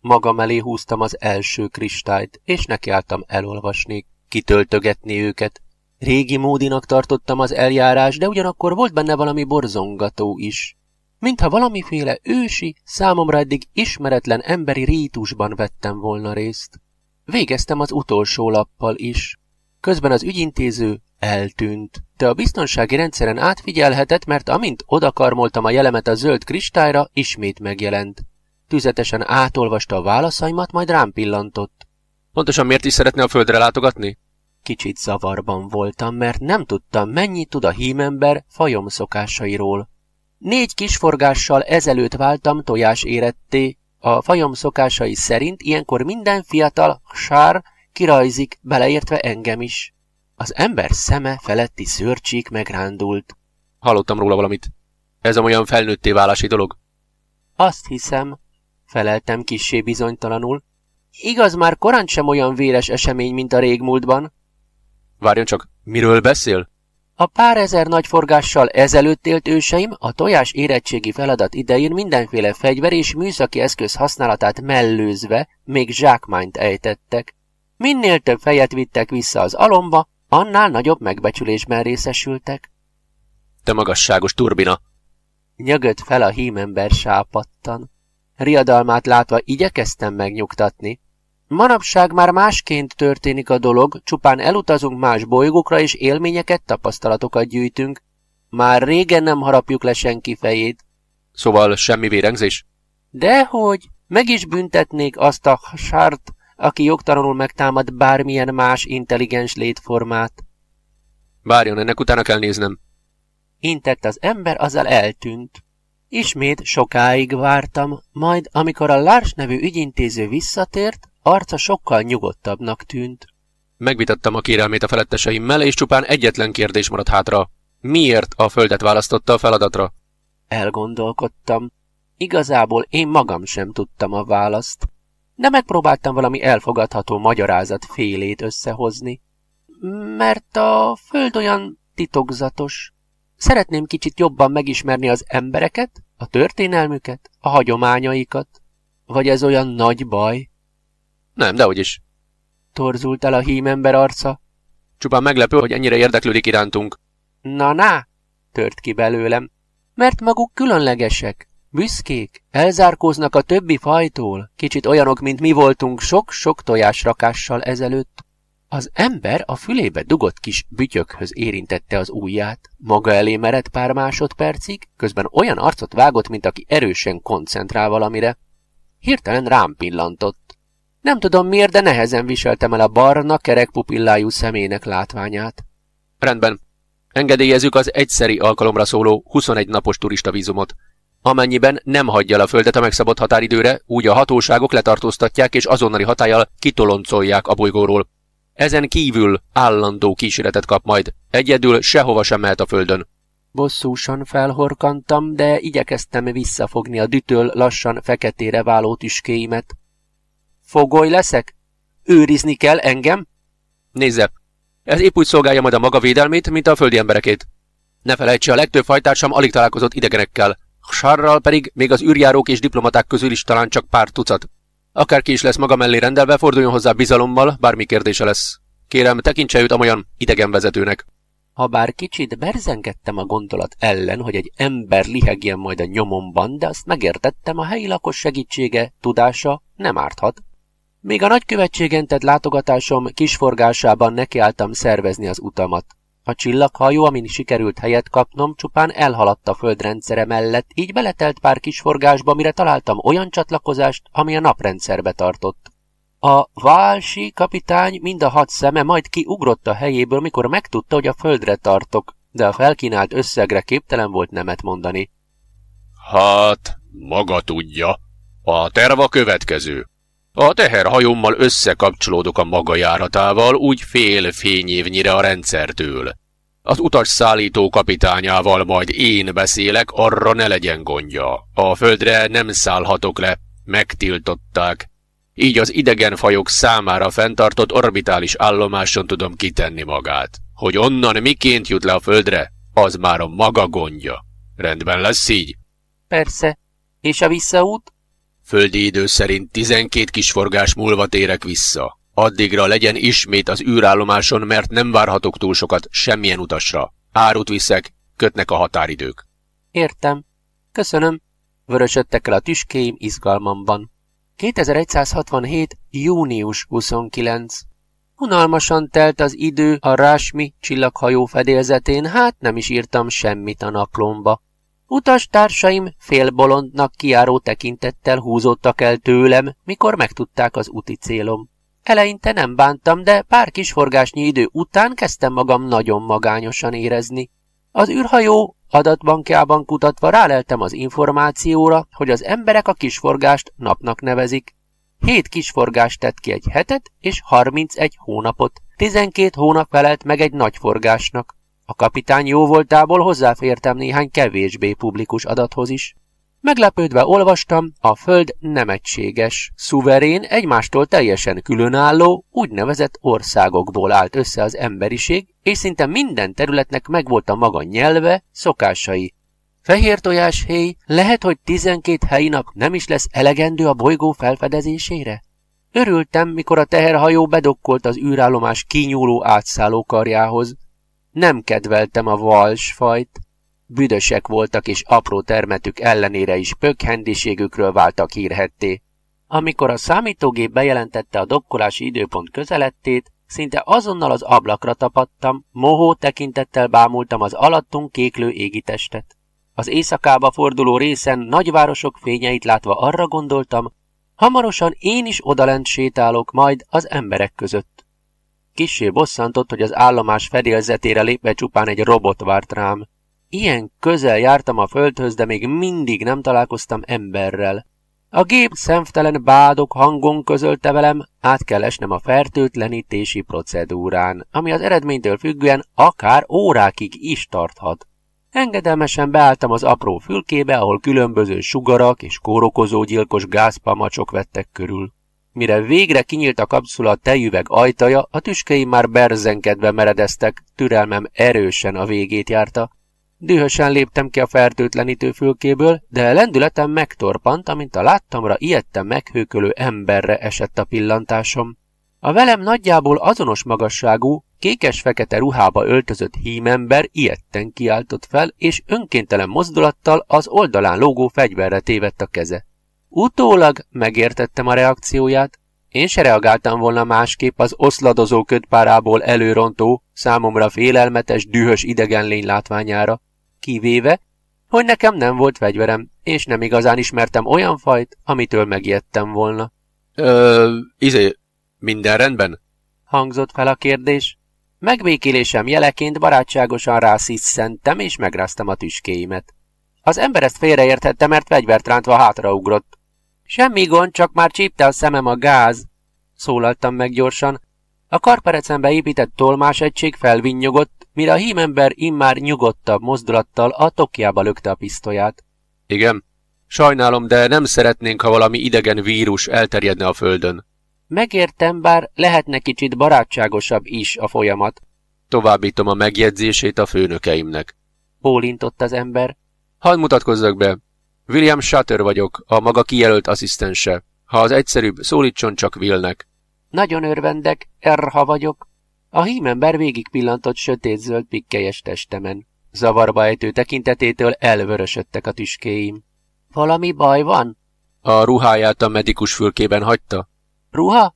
Magam elé húztam az első kristályt, és nekiálltam elolvasni kitöltögetni őket. Régi módinak tartottam az eljárás, de ugyanakkor volt benne valami borzongató is. Mintha valamiféle ősi, számomra eddig ismeretlen emberi rítusban vettem volna részt. Végeztem az utolsó lappal is. Közben az ügyintéző eltűnt, de a biztonsági rendszeren átfigyelhetett, mert amint odakarmoltam a jelemet a zöld kristályra, ismét megjelent. Tüzetesen átolvasta a válaszaimat, majd rám pillantott. Pontosan miért is szeretne a földre látogatni? Kicsit zavarban voltam, mert nem tudtam, mennyit tud a hímember fajom szokásairól. Négy kisforgással ezelőtt váltam tojás éretté. A fajom szokásai szerint ilyenkor minden fiatal sár kirajzik, beleértve engem is. Az ember szeme feletti szőrcsík megrándult. Hallottam róla valamit. Ez a olyan felnőtté válási dolog? Azt hiszem, feleltem kissé bizonytalanul. Igaz, már korán sem olyan véres esemény, mint a régmúltban. Várjon csak, miről beszél? A pár ezer nagy forgással ezelőtt élt őseim a tojás érettségi feladat idején mindenféle fegyver és műszaki eszköz használatát mellőzve még zsákmányt ejtettek. Minél több fejet vittek vissza az alomba, annál nagyobb megbecsülésben részesültek. Te magasságos turbina! Nyögött fel a hímember sápattan. Riadalmát látva igyekeztem megnyugtatni. Manapság már másként történik a dolog, csupán elutazunk más bolygókra és élményeket, tapasztalatokat gyűjtünk. Már régen nem harapjuk le senki fejét. Szóval semmi vérengzés? Dehogy, meg is büntetnék azt a sárt, aki jogtalanul megtámad bármilyen más intelligens létformát. Várjon, ennek utána kell néznem. Intett az ember, azzal eltűnt. Ismét sokáig vártam, majd amikor a Lars nevű ügyintéző visszatért, arca sokkal nyugodtabbnak tűnt. Megvitattam a kérelmét a feletteseimmel, és csupán egyetlen kérdés maradt hátra. Miért a földet választotta a feladatra? Elgondolkodtam. Igazából én magam sem tudtam a választ, de megpróbáltam valami elfogadható magyarázat félét összehozni. Mert a föld olyan titokzatos. Szeretném kicsit jobban megismerni az embereket, a történelmüket, a hagyományaikat. Vagy ez olyan nagy baj? Nem, dehogy is. Torzult el a hímember arca. Csupán meglepő, hogy ennyire érdeklődik irántunk. Na-na, tört ki belőlem. Mert maguk különlegesek, büszkék, elzárkóznak a többi fajtól, kicsit olyanok, mint mi voltunk sok-sok tojásrakással ezelőtt. Az ember a fülébe dugott kis bütyökhöz érintette az ujját, maga elé mered pár másodpercig, közben olyan arcot vágott, mint aki erősen koncentrál valamire. Hirtelen rám pillantott. Nem tudom miért, de nehezen viseltem el a barna, kerek pupillájú szemének látványát. Rendben. Engedélyezzük az egyszeri alkalomra szóló 21 napos turista vízumot. Amennyiben nem hagyja a földet a megszabott határidőre, úgy a hatóságok letartóztatják és azonnali hatállyal kitoloncolják a bolygóról. Ezen kívül állandó kíséretet kap majd. Egyedül sehova sem mehet a földön. Bosszúsan felhorkantam, de igyekeztem visszafogni a dütől lassan feketére váló tüskéimet. Fogoly leszek? Őrizni kell engem? Nézze, ez épp úgy szolgálja majd a maga védelmét, mint a földi emberekét. Ne felejtse, a legtöbb fajtársam alig találkozott idegenekkel, Sarral pedig még az űrjárók és diplomaták közül is talán csak pár tucat. Akárki is lesz maga mellé rendelve, forduljon hozzá bizalommal, bármi kérdése lesz. Kérem, tekintse őt amolyan idegenvezetőnek. Ha bár kicsit berzengedtem a gondolat ellen, hogy egy ember lihegjen majd a nyomomban, de azt megértettem, a helyi lakos segítsége, tudása nem árthat. Még a nagykövetségen tett látogatásom kisforgásában nekiálltam szervezni az utamat. A csillaghajó, amin sikerült helyet kapnom, csupán elhaladt a földrendszere mellett, így beletelt pár kis forgásba, mire találtam olyan csatlakozást, ami a naprendszerbe tartott. A válsi kapitány mind a hat szeme majd kiugrott a helyéből, mikor megtudta, hogy a földre tartok, de a felkínált összegre képtelen volt nemet mondani. Hát, maga tudja. A terv következő. A teherhajómmal összekapcsolódok a maga járatával, úgy fél fényévnyire a rendszertől. Az utas szállító kapitányával majd én beszélek, arra ne legyen gondja. A földre nem szállhatok le, megtiltották. Így az idegen fajok számára fenntartott orbitális állomáson tudom kitenni magát. Hogy onnan miként jut le a földre, az már a maga gondja. Rendben lesz így? Persze. És a visszaút? Földi idő szerint 12 kisforgás múlva térek vissza. Addigra legyen ismét az űrállomáson, mert nem várhatok túl sokat semmilyen utasra. Árut viszek, kötnek a határidők. Értem. Köszönöm. Vörösödtek el a tüskéim izgalmamban. 2167. június 29. Unalmasan telt az idő a Rásmi csillaghajó fedélzetén, hát nem is írtam semmit a naplomba. Utastársaim félbolondnak kiáró tekintettel húzódtak el tőlem, mikor megtudták az úti célom. Eleinte nem bántam, de pár kis forgásnyi idő után kezdtem magam nagyon magányosan érezni. Az űrhajó adatbankjában kutatva ráleltem az információra, hogy az emberek a kisforgást napnak nevezik. Hét kisforgást tett ki egy hetet, és 31 hónapot. 12 hónap felelt meg egy nagy forgásnak. A kapitány jó voltából hozzáfértem néhány kevésbé publikus adathoz is. Meglepődve olvastam, a Föld nem egységes, szuverén, egymástól teljesen különálló, úgynevezett országokból állt össze az emberiség, és szinte minden területnek megvolt a maga nyelve, szokásai. Fehér tojáshéj, lehet, hogy tizenkét helyi nap nem is lesz elegendő a bolygó felfedezésére? Örültem, mikor a teherhajó bedokkolt az űrállomás kinyúló átszálló karjához. Nem kedveltem a valsfajt. Büdösek voltak és apró termetük ellenére is pökhendiségükről váltak hírhetté. Amikor a számítógép bejelentette a dokkolási időpont közelettét, szinte azonnal az ablakra tapadtam, mohó tekintettel bámultam az alattunk kéklő égitestet. Az éjszakába forduló részen nagyvárosok fényeit látva arra gondoltam, hamarosan én is odalent sétálok majd az emberek között. Kissé bosszantott, hogy az állomás fedélzetére lépve csupán egy robot várt rám. Ilyen közel jártam a földhöz, de még mindig nem találkoztam emberrel. A gép szemtelen bádok hangon közölte velem, át kell esnem a fertőtlenítési procedúrán, ami az eredménytől függően akár órákig is tarthat. Engedelmesen beálltam az apró fülkébe, ahol különböző sugarak és kórokozó gyilkos gázpamacsok vettek körül. Mire végre kinyílt a kapszula tejüveg ajtaja, a tüskeim már berzenkedve meredeztek, türelmem erősen a végét járta. Dühösen léptem ki a fertőtlenítő fülkéből, de lendületem megtorpant, amint a láttamra ijedten meghőkölő emberre esett a pillantásom. A velem nagyjából azonos magasságú, kékes-fekete ruhába öltözött hímember ilyetten kiáltott fel, és önkéntelen mozdulattal az oldalán lógó fegyverre tévedt a keze. Utólag megértettem a reakcióját, én se reagáltam volna másképp az oszladozó ködpárából előrontó, számomra félelmetes, dühös idegenlény látványára, kivéve, hogy nekem nem volt fegyverem, és nem igazán ismertem olyan fajt, amitől megijedtem volna. Ö, izé, minden rendben? Hangzott fel a kérdés. Megbékélésem jeleként barátságosan rásziszentem, és megráztam a tüskéimet. Az ember ezt félreértette, mert fegyvert rántva hátraugrott. Semmi gond, csak már csípte a szemem a gáz, szólaltam meg gyorsan. A karperecembe épített tolmás egység felvinnyogott, mire a hímember immár nyugodtabb mozdulattal a tokjába lökte a pisztolyát. Igen, sajnálom, de nem szeretnénk, ha valami idegen vírus elterjedne a földön. Megértem, bár lehetne kicsit barátságosabb is a folyamat. Továbbítom a megjegyzését a főnökeimnek. Bólintott az ember. Hadd mutatkozzak be. William Shutter vagyok, a maga kijelölt asszisztense. Ha az egyszerűbb, szólítson csak Willnek. Nagyon örvendek, Erha vagyok. A hímember végig pillantott sötét-zöld pikkelyes testemen. Zavarba ejtő tekintetétől elvörösödtek a tüskéim. Valami baj van? A ruháját a medikus fülkében hagyta? Ruha?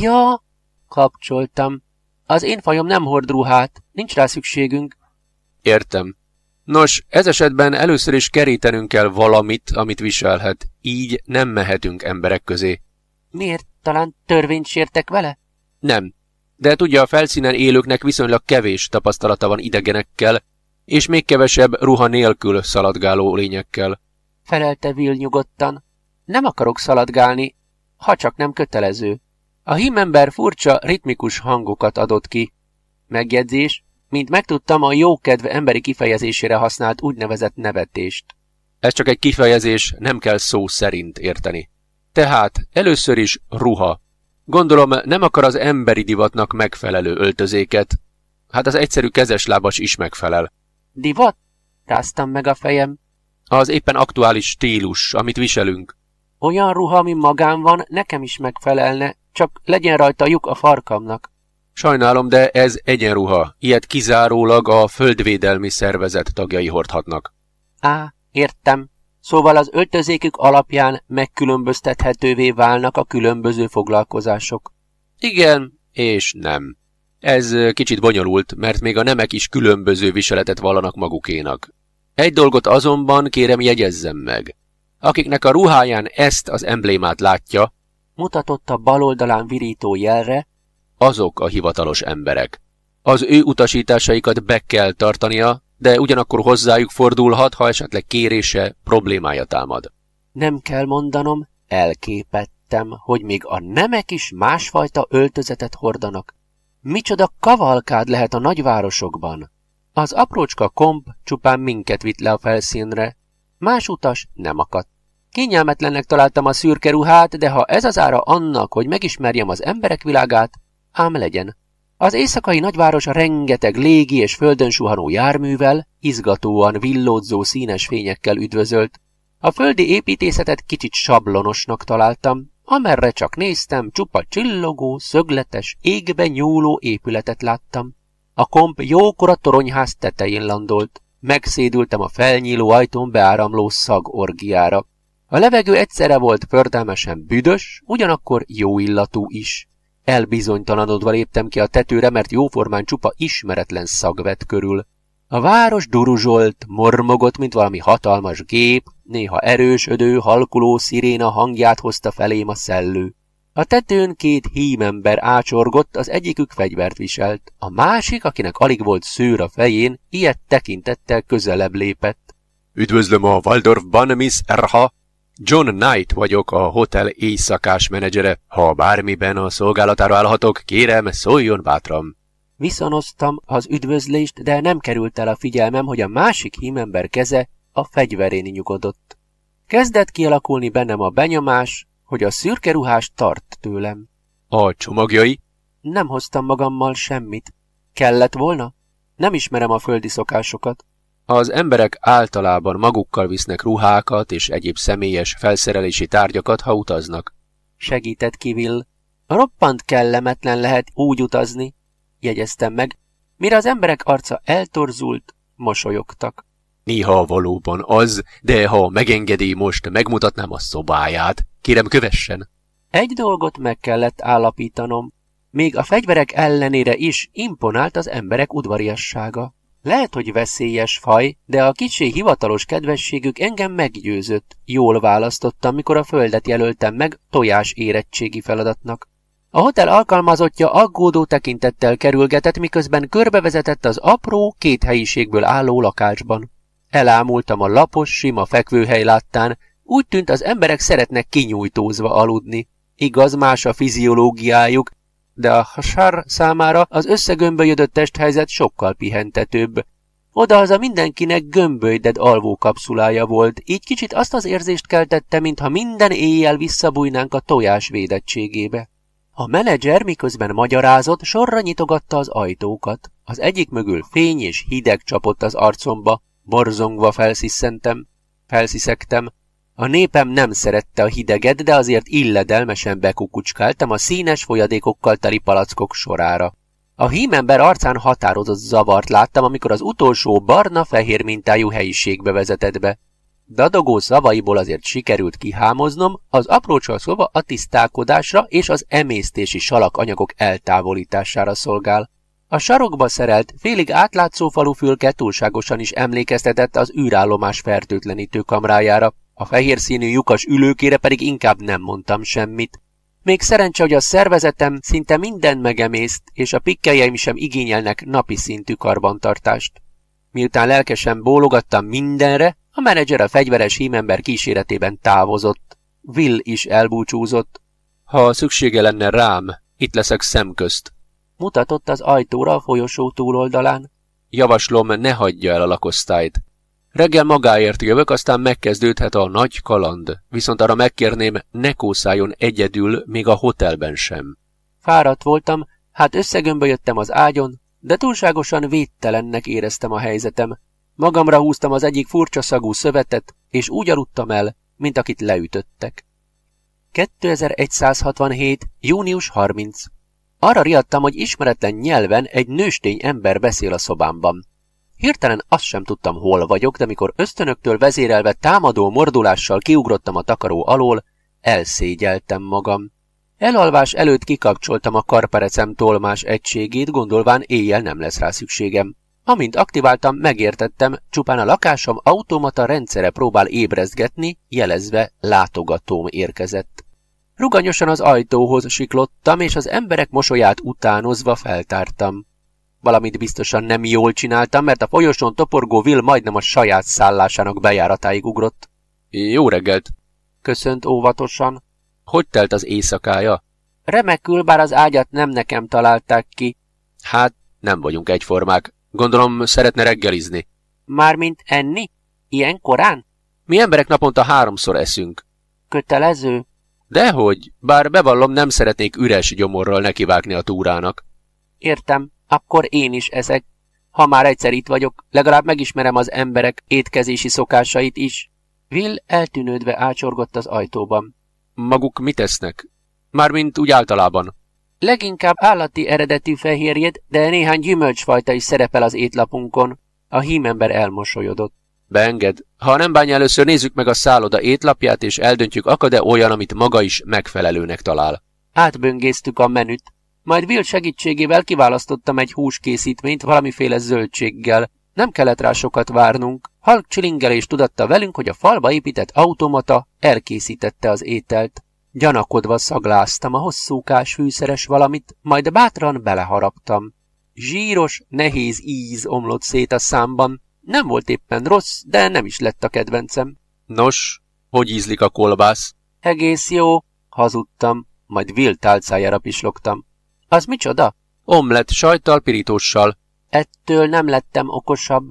Ja, kapcsoltam. Az én fajom nem hord ruhát, nincs rá szükségünk. Értem. Nos, ez esetben először is kerítenünk kell valamit, amit viselhet. Így nem mehetünk emberek közé. Miért? Talán törvényt sértek vele? Nem. De tudja, a felszínen élőknek viszonylag kevés tapasztalata van idegenekkel, és még kevesebb ruha nélkül szaladgáló lényekkel. Felelte Will nyugodtan. Nem akarok szaladgálni, ha csak nem kötelező. A hímember furcsa, ritmikus hangokat adott ki. Megjegyzés, mint megtudtam, a jókedv emberi kifejezésére használt úgynevezett nevetést. Ez csak egy kifejezés, nem kell szó szerint érteni. Tehát először is ruha. Gondolom nem akar az emberi divatnak megfelelő öltözéket. Hát az egyszerű kezeslábas is megfelel. Divat? Ráztam meg a fejem. Az éppen aktuális stílus, amit viselünk. Olyan ruha, ami magán van, nekem is megfelelne, csak legyen rajta lyuk a farkamnak. Sajnálom, de ez egyenruha. Ilyet kizárólag a földvédelmi szervezet tagjai hordhatnak. Á, értem. Szóval az öltözékük alapján megkülönböztethetővé válnak a különböző foglalkozások. Igen, és nem. Ez kicsit bonyolult, mert még a nemek is különböző viseletet vallanak magukénak. Egy dolgot azonban kérem jegyezzem meg. Akiknek a ruháján ezt az emblémát látja, mutatott a bal oldalán virító jelre, azok a hivatalos emberek. Az ő utasításaikat be kell tartania, de ugyanakkor hozzájuk fordulhat, ha esetleg kérése, problémája támad. Nem kell mondanom, elképettem, hogy még a nemek is másfajta öltözetet hordanak. Micsoda kavalkád lehet a nagyvárosokban. Az aprócska komp csupán minket vitt le a felszínre, más utas nem akadt. Kényelmetlennek találtam a szürke ruhát, de ha ez az ára annak, hogy megismerjem az emberek világát, ám legyen. Az éjszakai nagyváros rengeteg légi és földön suhanó járművel, izgatóan villódzó színes fényekkel üdvözölt. A földi építészetet kicsit sablonosnak találtam, amerre csak néztem, csupa csillogó, szögletes, égbe nyúló épületet láttam. A komp jókora toronyház tetején landolt. Megszédültem a felnyíló ajtón beáramló szagorgiára. A levegő egyszerre volt förtelmesen büdös, ugyanakkor jó illatú is. Elbizonytalanodva léptem ki a tetőre, mert jóformán csupa ismeretlen szag körül. A város duruzsolt, mormogott, mint valami hatalmas gép, néha erős, ödő, halkuló sziréna hangját hozta felém a szellő. A tetőn két hímember ácsorgott, az egyikük fegyvert viselt, a másik, akinek alig volt szőr a fején, ilyet tekintettel közelebb lépett. Üdvözlöm a Waldorfban, Miss Erha! John Knight vagyok, a hotel éjszakás menedzsere. Ha bármiben a szolgálatára állhatok, kérem, szóljon bátran. Viszonoztam az üdvözlést, de nem került el a figyelmem, hogy a másik hímember keze a fegyverén nyugodott. Kezdett kialakulni bennem a benyomás, hogy a szürke ruhás tart tőlem. A csomagjai? Nem hoztam magammal semmit. Kellett volna? Nem ismerem a földi szokásokat. Az emberek általában magukkal visznek ruhákat és egyéb személyes felszerelési tárgyakat, ha utaznak. Segített Kivil. Roppant kellemetlen lehet úgy utazni, jegyeztem meg, mire az emberek arca eltorzult, mosolyogtak. Néha valóban az, de ha megengedi, most megmutatnám a szobáját. Kérem, kövessen! Egy dolgot meg kellett állapítanom. Még a fegyverek ellenére is imponált az emberek udvariassága. Lehet, hogy veszélyes faj, de a kicsi hivatalos kedvességük engem meggyőzött. Jól választottam, mikor a földet jelöltem meg tojás érettségi feladatnak. A hotel alkalmazottja aggódó tekintettel kerülgetett, miközben körbevezetett az apró, két helyiségből álló lakácsban. Elámultam a lapos, sima fekvőhely láttán, úgy tűnt az emberek szeretnek kinyújtózva aludni. Igaz, más a fiziológiájuk, de a hasár számára az összegömbölyödött testhelyzet sokkal pihentetőbb. Odahaza mindenkinek gömbölyded alvó kapszulája volt, így kicsit azt az érzést keltette, mintha minden éjjel visszabújnánk a tojás védettségébe. A menedzser miközben magyarázott, sorra nyitogatta az ajtókat. Az egyik mögül fény és hideg csapott az arcomba, borzongva felsziszentem, felsziszektem. A népem nem szerette a hideget, de azért illedelmesen bekukucskáltam a színes folyadékokkal teli palackok sorára. A hímember arcán határozott zavart láttam, amikor az utolsó barna-fehér mintájú helyiségbe vezetett be. Dadogó szavaiból azért sikerült kihámoznom, az aprócsal szóva a tisztálkodásra és az emésztési salak anyagok eltávolítására szolgál. A sarokba szerelt, félig átlátszó falufülke túlságosan is emlékeztetett az űrállomás fertőtlenítő kamrájára, a fehér színű lyukas ülőkére pedig inkább nem mondtam semmit. Még szerencse, hogy a szervezetem szinte minden megemészt, és a pikkeljeim sem igényelnek napi szintű karbantartást. Miután lelkesen bólogattam mindenre, a menedzser a fegyveres hímember kíséretében távozott. Will is elbúcsúzott. Ha szüksége lenne rám, itt leszek szemközt. Mutatott az ajtóra a folyosó túloldalán. Javaslom, ne hagyja el a lakosztályt. Reggel magáért jövök, aztán megkezdődhet a nagy kaland, viszont arra megkérném, ne kószáljon egyedül, még a hotelben sem. Fáradt voltam, hát összegömbölyöttem az ágyon, de túlságosan védtelennek éreztem a helyzetem. Magamra húztam az egyik furcsa szagú szövetet, és úgy aludtam el, mint akit leütöttek. 2167. június 30. Arra riadtam, hogy ismeretlen nyelven egy nőstény ember beszél a szobámban. Hirtelen azt sem tudtam, hol vagyok, de mikor ösztönöktől vezérelve támadó mordulással kiugrottam a takaró alól, elszégyeltem magam. Elalvás előtt kikapcsoltam a karperecem tolmás egységét, gondolván éjjel nem lesz rá szükségem. Amint aktiváltam, megértettem, csupán a lakásom automata rendszere próbál ébrezgetni, jelezve látogatóm érkezett. Ruganyosan az ajtóhoz siklottam, és az emberek mosolyát utánozva feltártam. Valamit biztosan nem jól csináltam, mert a folyosón toporgó Will majdnem a saját szállásának bejáratáig ugrott. Jó reggelt! Köszönt óvatosan. Hogy telt az éjszakája? Remekül, bár az ágyat nem nekem találták ki. Hát, nem vagyunk egyformák. Gondolom, szeretne reggelizni. Mármint enni? Ilyen korán? Mi emberek naponta háromszor eszünk. Kötelező? Dehogy, bár bevallom, nem szeretnék üres gyomorral nekivágni a túrának. Értem, akkor én is ezek. Ha már egyszer itt vagyok, legalább megismerem az emberek étkezési szokásait is. Will eltűnődve ácsorgott az ajtóban. Maguk mit esznek? Mármint úgy általában. Leginkább állati eredetű fehérjed, de néhány gyümölcsfajta is szerepel az étlapunkon. A hímember elmosolyodott. Beenged. Ha nem bánja először nézzük meg a szálloda étlapját, és eldöntjük, akad-e olyan, amit maga is megfelelőnek talál. Átböngésztük a menüt. Majd Will segítségével kiválasztottam egy húskészítményt valamiféle zöldséggel. Nem kellett rá sokat várnunk. Halk csilingelés tudatta velünk, hogy a falba épített automata elkészítette az ételt. Gyanakodva szagláztam a hosszúkás fűszeres valamit, majd bátran beleharaptam. Zsíros, nehéz íz omlott szét a számban. Nem volt éppen rossz, de nem is lett a kedvencem. Nos, hogy ízlik a kolbász? Egész jó, hazudtam, majd Will tálcájára pislogtam. Az micsoda? Omlet sajttal, pirítóssal. Ettől nem lettem okosabb.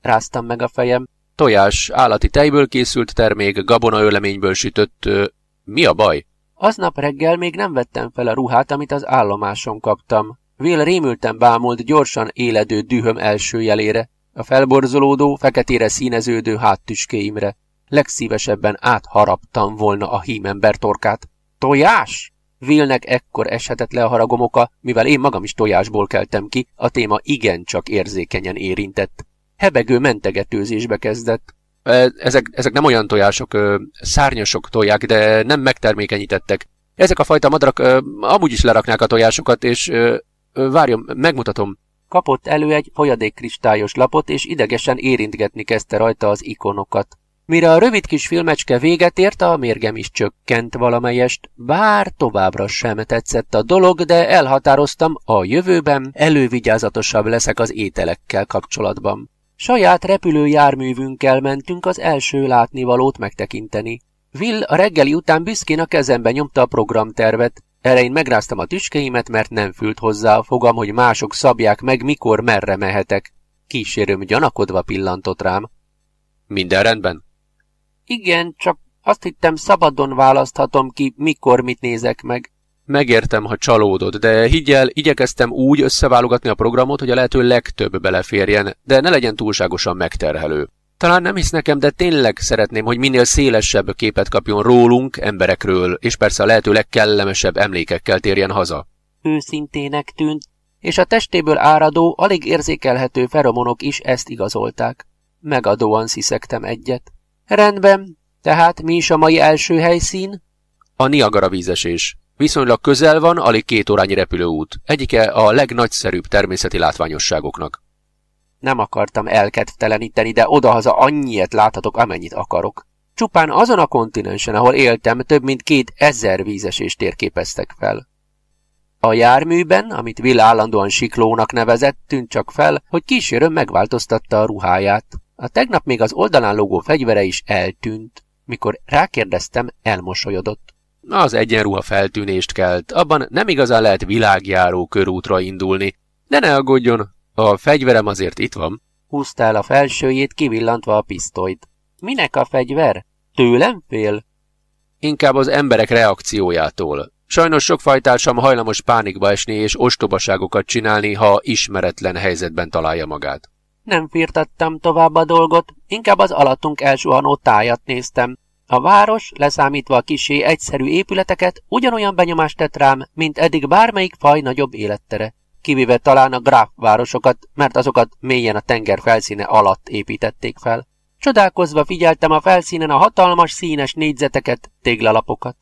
Ráztam meg a fejem. Tojás, állati tejből készült termék, gabonaöleményből sütött... Ö, mi a baj? Aznap reggel még nem vettem fel a ruhát, amit az állomáson kaptam. Will rémülten bámult gyorsan éledő dühöm első jelére, a felborzolódó, feketére színeződő háttüskéimre. Legszívesebben átharaptam volna a hímember torkát. Tojás? Vilnek ekkor eshetett le a haragomoka, mivel én magam is tojásból keltem ki, a téma igencsak érzékenyen érintett. Hebegő mentegetőzésbe kezdett. Ezek, ezek nem olyan tojások, szárnyasok toják, de nem megtermékenyítettek. Ezek a fajta madarak amúgy is leraknák a tojásokat, és várjon, megmutatom. Kapott elő egy folyadékkristályos lapot, és idegesen érintgetni kezdte rajta az ikonokat. Mire a rövid kis filmecske véget ért, a mérgem is csökkent valamelyest, bár továbbra sem tetszett a dolog, de elhatároztam, a jövőben elővigyázatosabb leszek az ételekkel kapcsolatban. Saját repülőjárművünkkel mentünk az első látnivalót megtekinteni. Will a reggeli után büszkén a kezembe nyomta a programtervet. Elején megráztam a tüskeimet, mert nem fült hozzá a fogam, hogy mások szabják meg, mikor merre mehetek. Kísérőm gyanakodva pillantott rám. Minden rendben? Igen, csak azt hittem szabadon választhatom ki, mikor mit nézek meg. Megértem, ha csalódod, de higgyel, igyekeztem úgy összeválogatni a programot, hogy a lehető legtöbb beleférjen, de ne legyen túlságosan megterhelő. Talán nem hisz nekem, de tényleg szeretném, hogy minél szélesebb képet kapjon rólunk, emberekről, és persze a lehető legkellemesebb emlékekkel térjen haza. Őszintének tűnt, és a testéből áradó, alig érzékelhető feromonok is ezt igazolták. Megadóan sziszegtem egyet. Rendben, tehát mi is a mai első helyszín? A Niagara vízesés. Viszonylag közel van, alig két órányi repülőút. Egyike a legnagyszerűbb természeti látványosságoknak. Nem akartam elkedvteleníteni, de odahaza annyiet láthatok, amennyit akarok. Csupán azon a kontinensen, ahol éltem, több mint két ezer vízesést térképeztek fel. A járműben, amit Will állandóan siklónak nevezett, tűnt csak fel, hogy kísérőm megváltoztatta a ruháját. A tegnap még az oldalán lógó fegyvere is eltűnt. Mikor rákérdeztem, elmosolyodott. Az egyenruha feltűnést kelt, abban nem igazán lehet világjáró körútra indulni. De ne aggódjon, a fegyverem azért itt van. Húzta el a felsőjét, kivillantva a pisztolyt. Minek a fegyver? Tőlem fél? Inkább az emberek reakciójától. Sajnos sok fajtársam hajlamos pánikba esni és ostobaságokat csinálni, ha ismeretlen helyzetben találja magát. Nem firtattam tovább a dolgot, inkább az alattunk elsuhanó tájat néztem. A város, leszámítva a kisé egyszerű épületeket, ugyanolyan benyomást tett rám, mint eddig bármelyik faj nagyobb élettere. Kivéve talán a gráf városokat, mert azokat mélyen a tenger felszíne alatt építették fel. Csodálkozva figyeltem a felszínen a hatalmas színes négyzeteket, téglalapokat.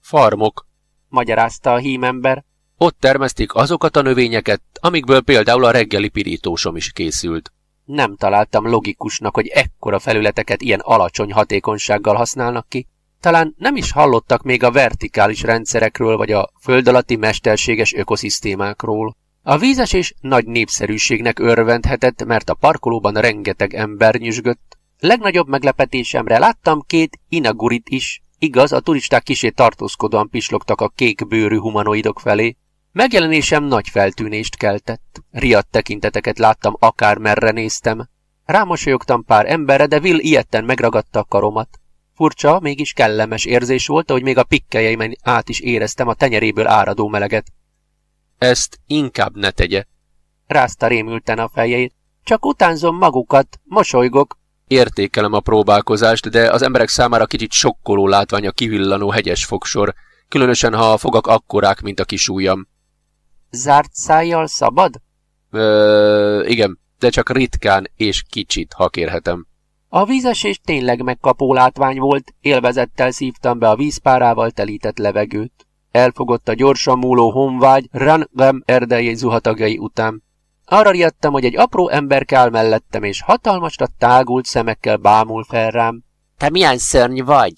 Farmok, magyarázta a hímember. Ott termesztik azokat a növényeket, amikből például a reggeli pirítósom is készült. Nem találtam logikusnak, hogy ekkora felületeket ilyen alacsony hatékonysággal használnak ki. Talán nem is hallottak még a vertikális rendszerekről vagy a föld alatti mesterséges ökoszisztémákról. A vízesés nagy népszerűségnek örvendhetett, mert a parkolóban rengeteg ember nyüzsgött. Legnagyobb meglepetésemre láttam két inagurit is. Igaz, a turisták kisé tartózkodóan pislogtak a kék bőrű humanoidok felé. Megjelenésem nagy feltűnést keltett. Riadt tekinteteket láttam, akár merre néztem. Rámosolyogtam pár emberre, de Will ilyetten megragadta a karomat. Furcsa, mégis kellemes érzés volt, hogy még a pikkelyeimen át is éreztem a tenyeréből áradó meleget. Ezt inkább ne tegye. Rázta rémülten a fejét. Csak utánzom magukat, mosolygok. Értékelem a próbálkozást, de az emberek számára kicsit sokkoló látvány a kivillanó hegyes fogsor, különösen ha a fogak akkorák, mint a kis ujjam. Zárt szájjal szabad? Ö, igen, de csak ritkán és kicsit, ha kérhetem. A vízesés tényleg megkapó látvány volt, élvezettel szívtam be a vízpárával telített levegőt. Elfogott a gyorsan múló honvágy Rangam erdei zuhatagjai után. Arra riadtam, hogy egy apró ember kell mellettem, és hatalmasra tágult szemekkel bámul fel rám. Te milyen szörny vagy?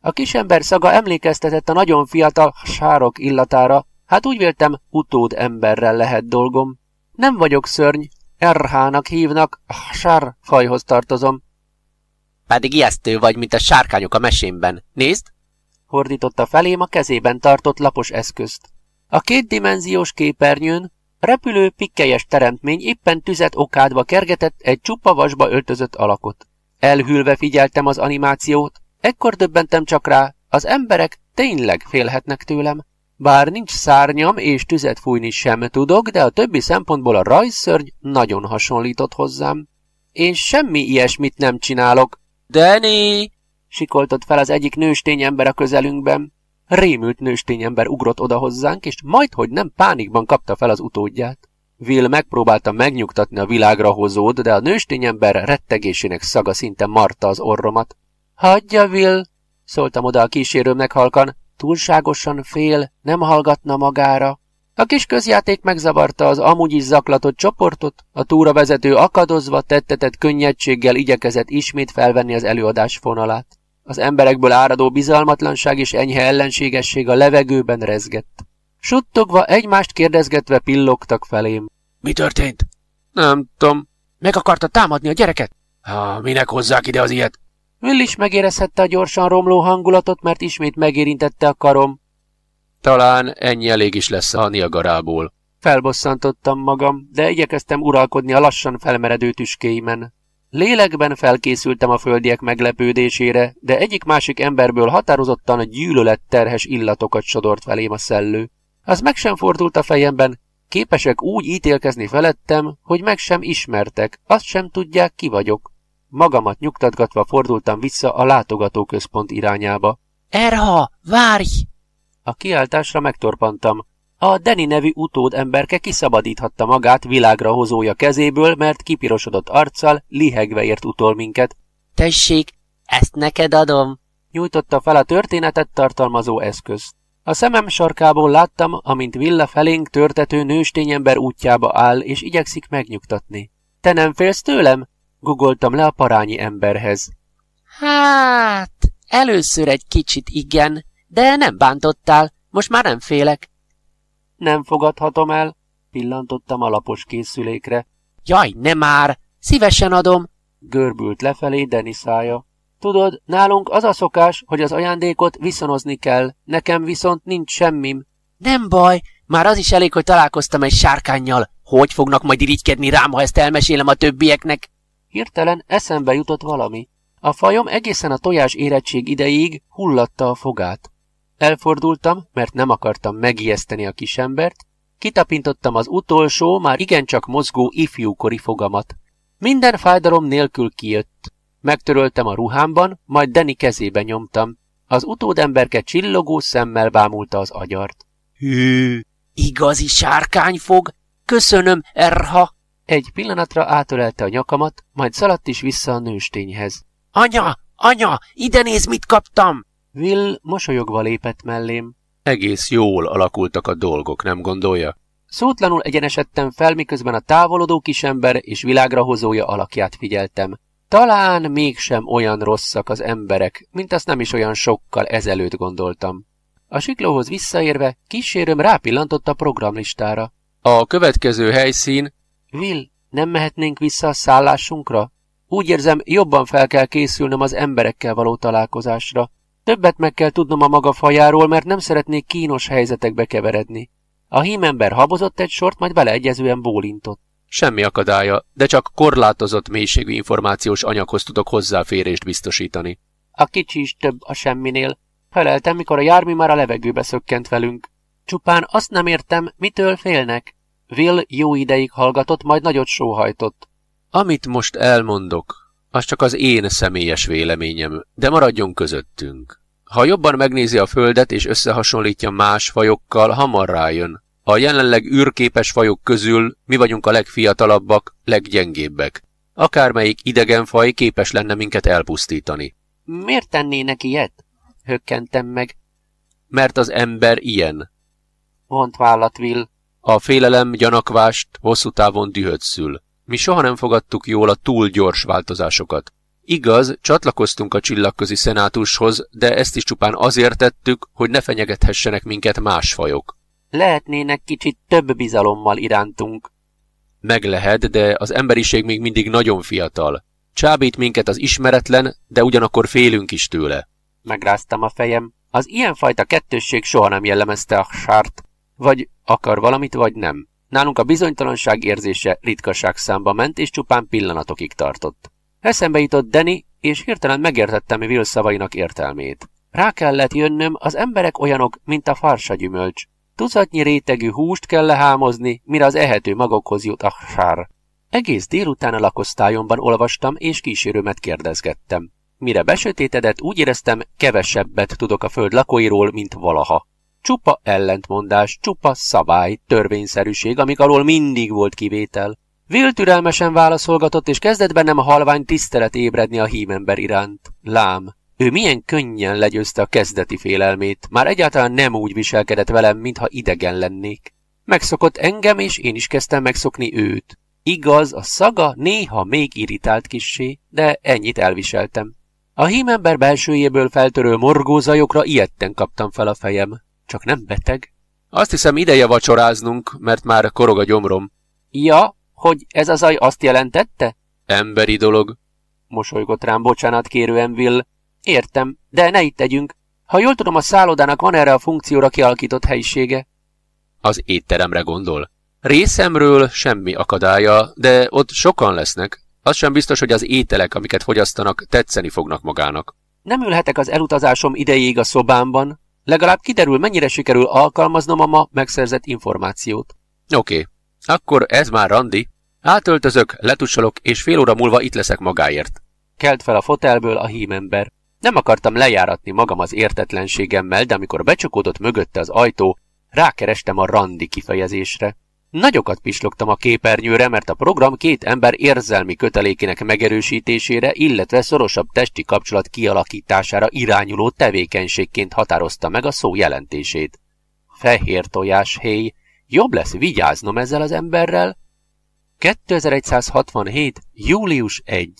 A kisember szaga emlékeztetett a nagyon fiatal sárok illatára, hát úgy véltem, utód emberrel lehet dolgom. Nem vagyok szörny, Erhának hívnak, sár fajhoz tartozom. Pedig ijesztő vagy, mint a sárkányok a mesémben. Nézd! Hordította felém a kezében tartott lapos eszközt. A kétdimenziós képernyőn repülő pikkelyes teremtmény éppen tüzet okádba kergetett egy csupa vasba öltözött alakot. Elhűlve figyeltem az animációt, ekkor döbbentem csak rá, az emberek tényleg félhetnek tőlem. Bár nincs szárnyam és tüzet fújni sem tudok, de a többi szempontból a rajzszörny nagyon hasonlított hozzám. Én semmi ilyesmit nem csinálok. Danny! Sikoltott fel az egyik nőstény ember a közelünkben. Rémült nőstény ember ugrott oda hozzánk, és majdhogy nem pánikban kapta fel az utódját. Will megpróbálta megnyugtatni a világra hozód, de a nőstény ember rettegésének szaga szinte marta az orromat. Hagyja, Will! szóltam oda a kísérőmnek halkan. Túlságosan fél, nem hallgatna magára. A kis közjáték megzavarta az amúgy is zaklatott csoportot, a túravezető akadozva, tettetett könnyedséggel igyekezett ismét felvenni az előadás fonalát. Az emberekből áradó bizalmatlanság és enyhe ellenségesség a levegőben rezgett. Suttogva, egymást kérdezgetve pillogtak felém. Mi történt? Nem tudom. Meg akarta támadni a gyereket? Ha, minek hozzák ide az ilyet? Will is megérezhette a gyorsan romló hangulatot, mert ismét megérintette a karom. Talán ennyi elég is lesz a Niagarából. Felbosszantottam magam, de igyekeztem uralkodni a lassan felmeredő tüskéimen. Lélekben felkészültem a földiek meglepődésére, de egyik-másik emberből határozottan gyűlöletterhes illatokat sodort felém a szellő. Az meg sem fordult a fejemben, képesek úgy ítélkezni felettem, hogy meg sem ismertek, azt sem tudják, ki vagyok. Magamat nyugtatgatva fordultam vissza a látogatóközpont irányába. Erha, várj! A kiáltásra megtorpantam. A Deni nevű utód emberke kiszabadíthatta magát világra hozója kezéből, mert kipirosodott arccal, lihegve ért utol minket. Tessék, ezt neked adom! Nyújtotta fel a történetet tartalmazó eszközt. A szemem sarkából láttam, amint Villa felénk törtető nőstényember útjába áll, és igyekszik megnyugtatni. Te nem félsz tőlem? Gugoltam le a parányi emberhez. Hát, először egy kicsit igen, de nem bántottál, most már nem félek. Nem fogadhatom el, pillantottam a lapos készülékre. Jaj, ne már! Szívesen adom! Görbült lefelé Deniszája. Tudod, nálunk az a szokás, hogy az ajándékot viszonozni kell, nekem viszont nincs semmim. Nem baj, már az is elég, hogy találkoztam egy sárkányjal. Hogy fognak majd irigykedni rám, ha ezt elmesélem a többieknek? Hirtelen eszembe jutott valami. A fajom egészen a tojás érettség ideig hullatta a fogát. Elfordultam, mert nem akartam megijeszteni a kisembert, kitapintottam az utolsó, már igencsak mozgó ifjúkori fogamat. Minden fájdalom nélkül kijött. Megtöröltem a ruhámban, majd Deni kezébe nyomtam. Az utódemberke csillogó szemmel bámulta az agyart. Hű, igazi sárkányfog? Köszönöm, Erha! Egy pillanatra átölelte a nyakamat, majd szaladt is vissza a nőstényhez. Anya, anya, ide néz, mit kaptam! Will mosolyogva lépett mellém. Egész jól alakultak a dolgok, nem gondolja? Szótlanul egyenesedtem fel, miközben a távolodó kisember és világra hozója alakját figyeltem. Talán mégsem olyan rosszak az emberek, mint azt nem is olyan sokkal ezelőtt gondoltam. A siklóhoz visszaérve kísérőm rápillantott a programlistára. A következő helyszín... Will, nem mehetnénk vissza a szállásunkra? Úgy érzem, jobban fel kell készülnöm az emberekkel való találkozásra. Többet meg kell tudnom a maga fajáról, mert nem szeretnék kínos helyzetekbe keveredni. A hímember habozott egy sort, majd beleegyezően bólintott. Semmi akadálya, de csak korlátozott mélységű információs anyaghoz tudok hozzáférést biztosítani. A kicsi is több a semminél. Feleltem, mikor a jármű már a levegőbe szökkent velünk. Csupán azt nem értem, mitől félnek. Will jó ideig hallgatott, majd nagyot sóhajtott. Amit most elmondok, az csak az én személyes véleményem, de maradjon közöttünk. Ha jobban megnézi a földet és összehasonlítja más fajokkal, hamar rájön. A jelenleg űrképes fajok közül mi vagyunk a legfiatalabbak, leggyengébbek. Akármelyik idegen faj képes lenne minket elpusztítani. Miért tennének ilyet? Hökkentem meg. Mert az ember ilyen. Vont vállat Will. A félelem gyanakvást hosszú távon dühöt szül. Mi soha nem fogadtuk jól a túl gyors változásokat. Igaz, csatlakoztunk a csillagközi szenátushoz, de ezt is csupán azért tettük, hogy ne fenyegethessenek minket más fajok. Lehetnének kicsit több bizalommal irántunk. Meg lehet, de az emberiség még mindig nagyon fiatal. Csábít minket az ismeretlen, de ugyanakkor félünk is tőle. Megráztam a fejem. Az ilyenfajta kettősség soha nem jellemezte a sárt. Vagy akar valamit, vagy nem. Nálunk a bizonytalanság érzése ritkaság számba ment, és csupán pillanatokig tartott. Eszembe jutott Danny, és hirtelen megértettem Will szavainak értelmét. Rá kellett jönnöm, az emberek olyanok, mint a farsa gyümölcs. Tucatnyi rétegű húst kell lehámozni, mire az ehető magokhoz jut a sár. Egész délután a lakosztályomban olvastam, és kísérőmet kérdezgettem. Mire besötétedett, úgy éreztem, kevesebbet tudok a föld lakóiról, mint valaha. Csupa ellentmondás, csupa szabály, törvényszerűség, amik alól mindig volt kivétel. Will türelmesen válaszolgatott, és kezdett bennem a halvány tisztelet ébredni a hímember iránt. Lám, ő milyen könnyen legyőzte a kezdeti félelmét, már egyáltalán nem úgy viselkedett velem, mintha idegen lennék. Megszokott engem, és én is kezdtem megszokni őt. Igaz, a szaga néha még irritált kissé, de ennyit elviseltem. A hímember belsőjéből feltörő morgózajokra ilyetten kaptam fel a fejem. Csak nem beteg? Azt hiszem ideje vacsoráznunk, mert már korog a gyomrom. Ja, hogy ez a zaj azt jelentette? Emberi dolog. Mosolygott rám bocsánat kérően Will. Értem, de ne itt tegyünk. Ha jól tudom, a szállodának van erre a funkcióra kialakított helyisége. Az étteremre gondol. Részemről semmi akadálya, de ott sokan lesznek. Az sem biztos, hogy az ételek, amiket fogyasztanak, tetszeni fognak magának. Nem ülhetek az elutazásom idejéig a szobámban. Legalább kiderül, mennyire sikerül alkalmaznom a ma megszerzett információt. Oké, okay. akkor ez már randi. Átöltözök, letussolok, és fél óra múlva itt leszek magáért. Kelt fel a fotelből a hímember. Nem akartam lejáratni magam az értetlenségemmel, de amikor becsukódott mögötte az ajtó, rákerestem a randi kifejezésre. Nagyokat pislogtam a képernyőre, mert a program két ember érzelmi kötelékének megerősítésére, illetve szorosabb testi kapcsolat kialakítására irányuló tevékenységként határozta meg a szó jelentését. Fehér tojás, héj, jobb lesz vigyáznom ezzel az emberrel? 2167. július 1.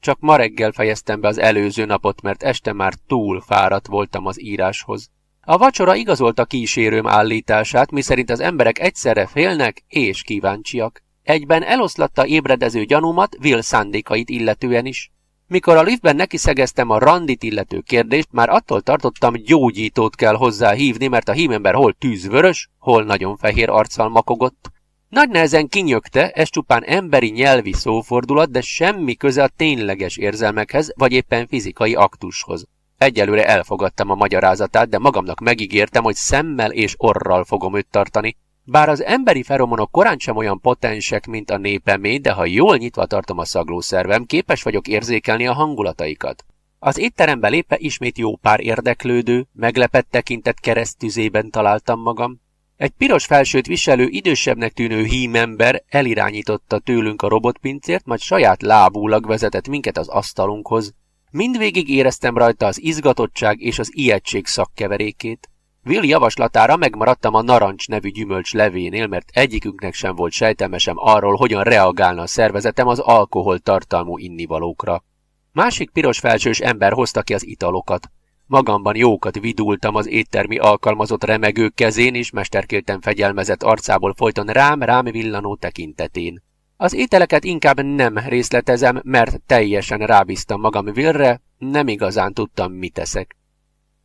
Csak ma reggel fejeztem be az előző napot, mert este már túl fáradt voltam az íráshoz. A vacsora igazolta kísérőm állítását, miszerint az emberek egyszerre félnek és kíváncsiak. Egyben eloszlatta ébredező gyanúmat Will szándékait illetően is. Mikor a liftben neki szegeztem a randit illető kérdést, már attól tartottam, gyógyítót kell hozzá hívni, mert a hímember hol tűzvörös, hol nagyon fehér arccal makogott. Nagy nehezen kinyögte, ez csupán emberi nyelvi szófordulat, de semmi köze a tényleges érzelmekhez, vagy éppen fizikai aktushoz. Egyelőre elfogadtam a magyarázatát, de magamnak megígértem, hogy szemmel és orral fogom őt tartani. Bár az emberi feromonok korán sem olyan potensek, mint a népemé, de ha jól nyitva tartom a szaglószervem, képes vagyok érzékelni a hangulataikat. Az étterembe lépve ismét jó pár érdeklődő, meglepett tekintet keresztüzében találtam magam. Egy piros felsőt viselő, idősebbnek tűnő hímember elirányította tőlünk a robotpincért, majd saját lábúlag vezetett minket az asztalunkhoz. Mindvégig éreztem rajta az izgatottság és az ijegység szakkeverékét. Will javaslatára megmaradtam a narancs nevű gyümölcs levénél, mert egyikünknek sem volt sejtelmesem arról, hogyan reagálna a szervezetem az alkohol tartalmú innivalókra. Másik piros felsős ember hozta ki az italokat. Magamban jókat vidultam az éttermi alkalmazott remegő kezén, és mesterkéltem fegyelmezett arcából folyton rám-rám villanó tekintetén. Az ételeket inkább nem részletezem, mert teljesen rábíztam magam Willre, nem igazán tudtam, mit teszek.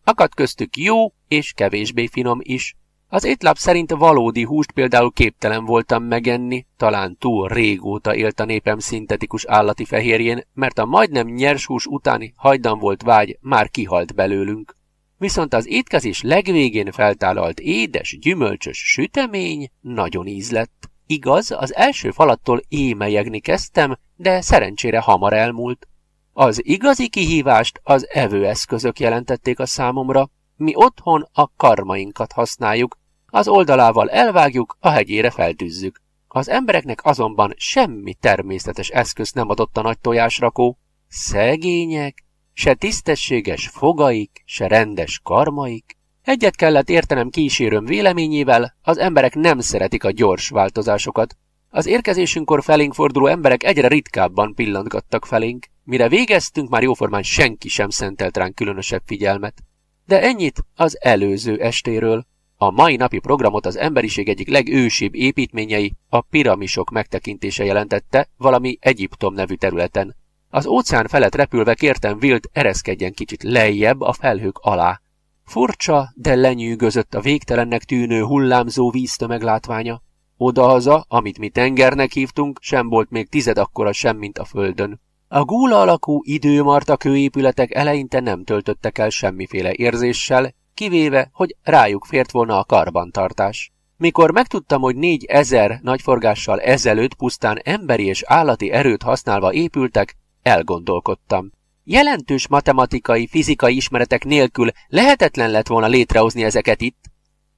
Akadt köztük jó és kevésbé finom is. Az étlap szerint valódi húst például képtelen voltam megenni, talán túl régóta élt a népem szintetikus állati fehérjén, mert a majdnem nyers hús utáni hajdan volt vágy már kihalt belőlünk. Viszont az étkezés legvégén feltálalt édes, gyümölcsös sütemény nagyon ízlett. Igaz, az első falattól émelyegni kezdtem, de szerencsére hamar elmúlt. Az igazi kihívást az evőeszközök jelentették a számomra. Mi otthon a karmainkat használjuk, az oldalával elvágjuk, a hegyére feltűzzük. Az embereknek azonban semmi természetes eszköz nem adott a nagy tojásrakó. Szegények, se tisztességes fogaik, se rendes karmaik. Egyet kellett értenem kísérőm véleményével, az emberek nem szeretik a gyors változásokat. Az érkezésünkkor felénk forduló emberek egyre ritkábban pillantgattak felénk, mire végeztünk, már jóformán senki sem szentelt ránk különösebb figyelmet. De ennyit az előző estéről. A mai napi programot az emberiség egyik legősibb építményei, a piramisok megtekintése jelentette, valami Egyiptom nevű területen. Az óceán felett repülve kértem Wilt ereszkedjen kicsit lejjebb a felhők alá. Furcsa, de lenyűgözött a végtelennek tűnő hullámzó víztömeg látványa. Odahaza, amit mi tengernek hívtunk, sem volt még tized akkora sem, mint a földön. A gúla alakú időmarta kőépületek eleinte nem töltöttek el semmiféle érzéssel, kivéve, hogy rájuk fért volna a karbantartás. Mikor megtudtam, hogy négy ezer nagyforgással ezelőtt pusztán emberi és állati erőt használva épültek, elgondolkodtam. Jelentős matematikai, fizikai ismeretek nélkül lehetetlen lett volna létrehozni ezeket itt.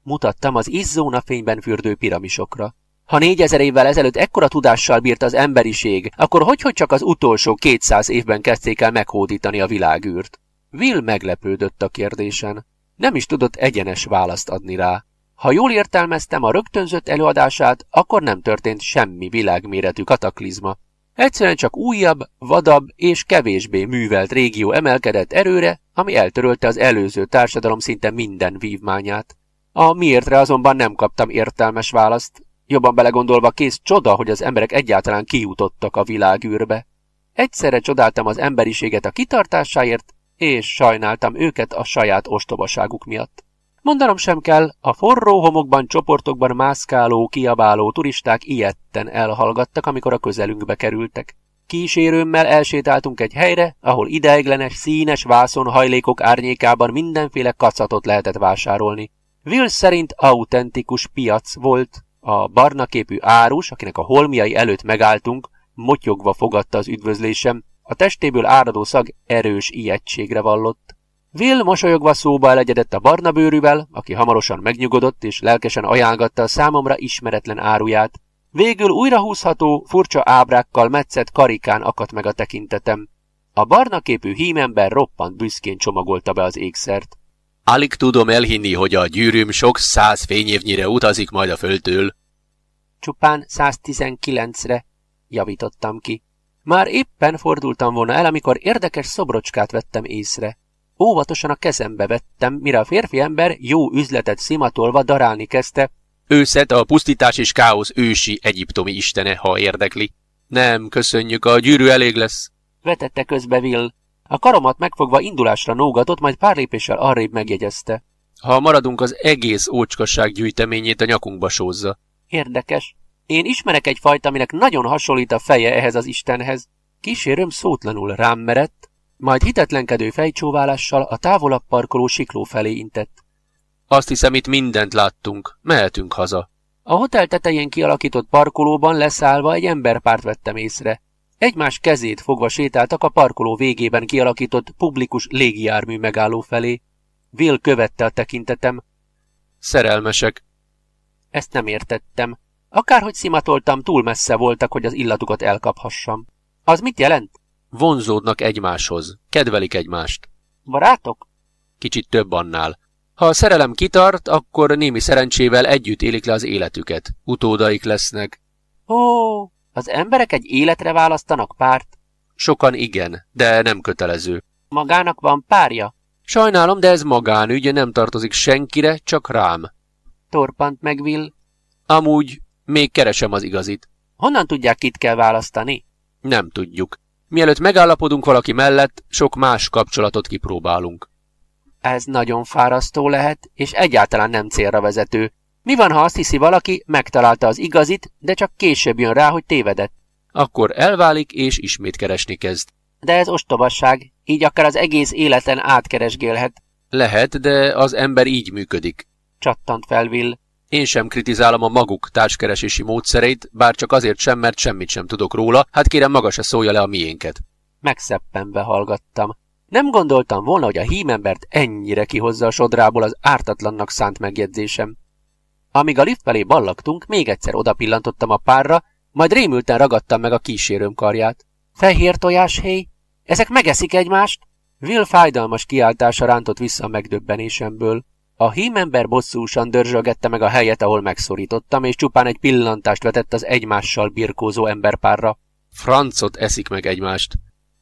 Mutattam az izzó napfényben fürdő piramisokra. Ha négyezer évvel ezelőtt ekkora tudással bírt az emberiség, akkor hogy, hogy csak az utolsó kétszáz évben kezdték el meghódítani a világűrt? Will meglepődött a kérdésen. Nem is tudott egyenes választ adni rá. Ha jól értelmeztem a rögtönzött előadását, akkor nem történt semmi világméretű kataklizma. Egyszerűen csak újabb, vadabb és kevésbé művelt régió emelkedett erőre, ami eltörölte az előző társadalom szinte minden vívmányát. A miértre azonban nem kaptam értelmes választ. Jobban belegondolva kész csoda, hogy az emberek egyáltalán kijutottak a világűrbe. Egyszerre csodáltam az emberiséget a kitartásáért, és sajnáltam őket a saját ostobaságuk miatt. Mondanom sem kell, a forró homokban csoportokban mászkáló, kiabáló turisták ilyetten elhallgattak, amikor a közelünkbe kerültek. Kísérőmmel elsétáltunk egy helyre, ahol ideiglenes, színes vászonhajlékok árnyékában mindenféle kacatot lehetett vásárolni. Will szerint autentikus piac volt. A barna képű árus, akinek a holmiai előtt megálltunk, motyogva fogadta az üdvözlésem, a testéből áradó szag erős ijegységre vallott. Will mosolyogva szóba elegyedett a barna bőrűvel, aki hamarosan megnyugodott és lelkesen ajánlgatta a számomra ismeretlen áruját. Végül újra húzható, furcsa ábrákkal metszett karikán akadt meg a tekintetem. A barna képű hímember roppant büszkén csomagolta be az ékszert. Alig tudom elhinni, hogy a gyűrűm sok száz fényévnyire utazik majd a földtől. Csupán 119-re, javítottam ki. Már éppen fordultam volna el, amikor érdekes szobrocskát vettem észre. Óvatosan a kezembe vettem, mire a férfi ember jó üzletet szimatolva darálni kezdte. Őszet a pusztítás és káosz ősi egyiptomi istene, ha érdekli. Nem, köszönjük, a gyűrű elég lesz. Vetette közbe Will. A karomat megfogva indulásra nógatott, majd pár lépéssel arrébb megjegyezte. Ha maradunk, az egész ócskasság gyűjteményét a nyakunkba sózza. Érdekes. Én ismerek egy fajta, aminek nagyon hasonlít a feje ehhez az Istenhez. Kísérőm szótlanul rám merett, majd hitetlenkedő fejcsóválással a távolabb parkoló sikló felé intett. Azt hiszem, itt mindent láttunk. Mehetünk haza. A hotel tetején kialakított parkolóban leszállva egy emberpárt vettem észre. Egymás kezét fogva sétáltak a parkoló végében kialakított publikus légijármű megálló felé. Will követte a tekintetem. Szerelmesek. Ezt nem értettem. Akárhogy szimatoltam, túl messze voltak, hogy az illatukat elkaphassam. Az mit jelent? Vonzódnak egymáshoz. Kedvelik egymást. Barátok? Kicsit több annál. Ha a szerelem kitart, akkor némi szerencsével együtt élik le az életüket. Utódaik lesznek. Ó, az emberek egy életre választanak párt? Sokan igen, de nem kötelező. Magának van párja? Sajnálom, de ez magánügy, nem tartozik senkire, csak rám. Torpant meg Will. Amúgy még keresem az igazit. Honnan tudják, kit kell választani? Nem tudjuk. Mielőtt megállapodunk valaki mellett, sok más kapcsolatot kipróbálunk. Ez nagyon fárasztó lehet, és egyáltalán nem célra vezető. Mi van, ha azt hiszi valaki, megtalálta az igazit, de csak később jön rá, hogy tévedett? Akkor elválik, és ismét keresni kezd. De ez ostobasság, így akár az egész életen átkeresgélhet. Lehet, de az ember így működik. Csattant fel Will. Én sem kritizálom a maguk társkeresési módszereit, bár csak azért sem, mert semmit sem tudok róla, hát kérem maga se szólja le a miénket. Megszeppenve hallgattam. Nem gondoltam volna, hogy a hímembert ennyire kihozza a sodrából az ártatlannak szánt megjegyzésem. Amíg a lift felé ballagtunk, még egyszer odapillantottam a párra, majd rémülten ragadtam meg a kísérőm karját. Fehér tojáshéj? Ezek megeszik egymást? Will fájdalmas kiáltása rántott vissza a megdöbbenésemből. A hímember bosszúsan dörzsölgette meg a helyet, ahol megszorítottam, és csupán egy pillantást vetett az egymással birkózó emberpárra. Francot eszik meg egymást.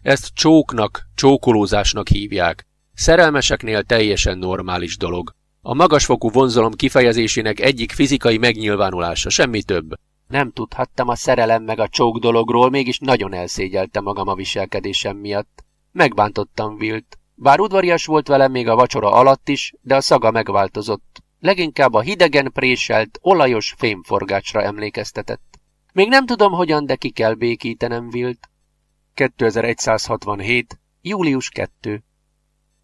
Ezt csóknak, csókolózásnak hívják. Szerelmeseknél teljesen normális dolog. A magasfokú vonzalom kifejezésének egyik fizikai megnyilvánulása, semmi több. Nem tudhattam a szerelem meg a csók dologról, mégis nagyon elszégyeltem magam a viselkedésem miatt. Megbántottam Vilt. Bár udvarias volt velem még a vacsora alatt is, de a szaga megváltozott. Leginkább a hidegen préselt, olajos fémforgácsra emlékeztetett. Még nem tudom hogyan, de ki kell békítenem Vilt. 2167. július 2.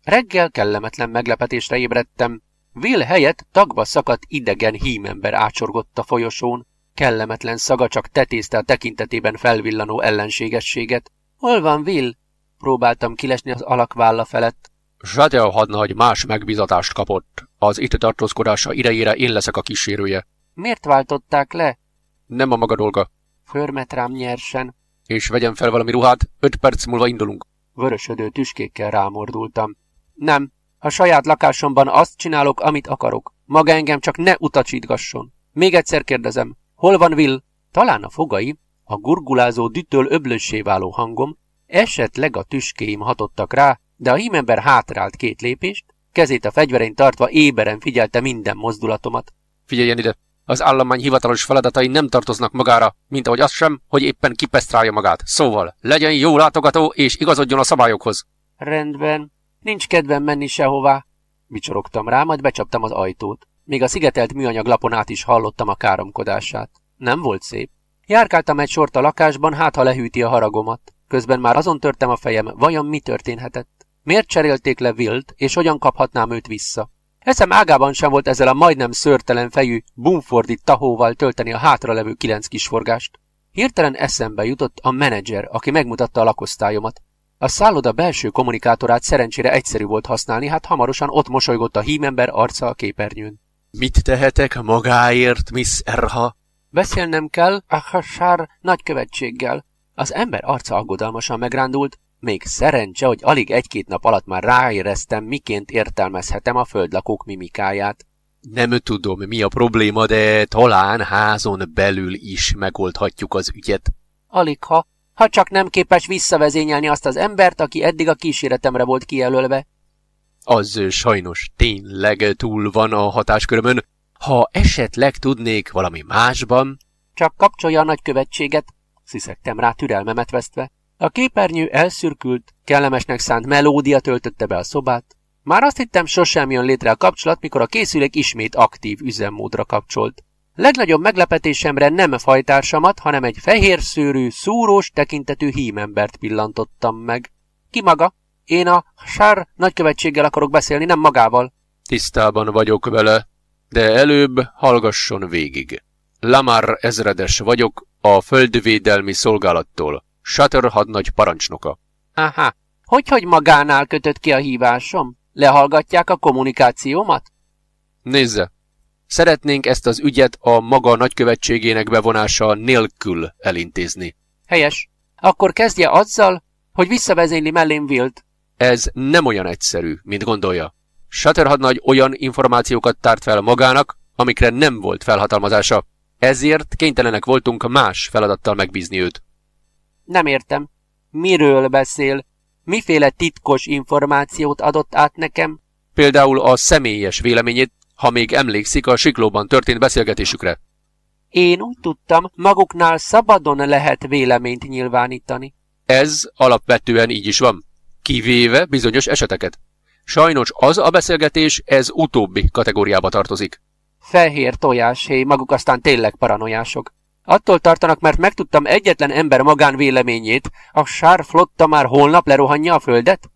Reggel kellemetlen meglepetésre ébredtem. Will helyett tagba szakadt idegen hímember ácsorgott a folyosón. Kellemetlen szaga csak tetézte a tekintetében felvillanó ellenségességet. Hol van Will? Próbáltam kilesni az alakválla felett. Zsadel hadnagy más megbizatást kapott. Az itt tartózkodása idejére én leszek a kísérője. Miért váltották le? Nem a maga dolga. Förmet rám nyersen. És vegyem fel valami ruhát, öt perc múlva indulunk. Vörösödő tüskékkel rámordultam. Nem, a saját lakásomban azt csinálok, amit akarok. Maga engem csak ne utacsítgasson. Még egyszer kérdezem, hol van Will? Talán a fogai, a gurgulázó dütől öblössé váló hangom, esetleg a tüskéim hatottak rá, de a hímember hátrált két lépést, kezét a fegyverén tartva éberen figyelte minden mozdulatomat. Figyeljen ide! Az állomány hivatalos feladatai nem tartoznak magára, mint ahogy az sem, hogy éppen kipesztrálja magát. Szóval, legyen jó látogató és igazodjon a szabályokhoz. Rendben, nincs kedvem menni sehová. Bicsorogtam rá, majd becsaptam az ajtót. Még a szigetelt műanyag lapon át is hallottam a káromkodását. Nem volt szép. Járkáltam egy sort a lakásban, hát ha lehűti a haragomat. Közben már azon törtem a fejem, vajon mi történhetett? Miért cserélték le Wilt, és hogyan kaphatnám őt vissza? Eszem ágában sem volt ezzel a majdnem szörtelen fejű, bumfordi tahóval tölteni a hátralevő kilenc kisforgást. Hirtelen eszembe jutott a menedzser, aki megmutatta a lakosztályomat. A szálloda belső kommunikátorát szerencsére egyszerű volt használni, hát hamarosan ott mosolygott a hímember arca a képernyőn. Mit tehetek magáért, Miss Erha? Beszélnem kell a hasár nagykövetséggel. Az ember arca aggodalmasan megrándult, még szerencse, hogy alig egy-két nap alatt már ráéreztem, miként értelmezhetem a földlakók mimikáját. Nem tudom, mi a probléma, de talán házon belül is megoldhatjuk az ügyet. Alig ha, ha csak nem képes visszavezényelni azt az embert, aki eddig a kíséretemre volt kijelölve. Az sajnos tényleg túl van a hatáskörömön. Ha esetleg tudnék valami másban... Csak kapcsolja a nagykövetséget, sziszegtem rá türelmemet vesztve. A képernyő elszürkült, kellemesnek szánt melódia töltötte be a szobát. Már azt hittem, sosem jön létre a kapcsolat, mikor a készülék ismét aktív üzemmódra kapcsolt. Legnagyobb meglepetésemre nem fajtársamat, hanem egy fehér szőrű, szúrós tekintetű hímembert pillantottam meg. Ki maga? Én a Sár nagykövetséggel akarok beszélni, nem magával. Tisztában vagyok vele, de előbb hallgasson végig. Lamar ezredes vagyok a Földvédelmi Szolgálattól. Shutter hadnagy parancsnoka. Aha, hogy, hogy magánál kötött ki a hívásom? Lehallgatják a kommunikációmat? Nézze, szeretnénk ezt az ügyet a maga nagykövetségének bevonása nélkül elintézni. Helyes. Akkor kezdje azzal, hogy visszavezényli mellém Wilt. Ez nem olyan egyszerű, mint gondolja. Shutter hadnagy olyan információkat tárt fel magának, amikre nem volt felhatalmazása. Ezért kénytelenek voltunk más feladattal megbízni őt. Nem értem. Miről beszél? Miféle titkos információt adott át nekem? Például a személyes véleményét, ha még emlékszik a siklóban történt beszélgetésükre. Én úgy tudtam, maguknál szabadon lehet véleményt nyilvánítani. Ez alapvetően így is van, kivéve bizonyos eseteket. Sajnos az a beszélgetés, ez utóbbi kategóriába tartozik. Fehér tojáshéj, maguk aztán tényleg paranoiások. Attól tartanak, mert megtudtam egyetlen ember magánvéleményét, a sár flotta már holnap lerohanja a földet?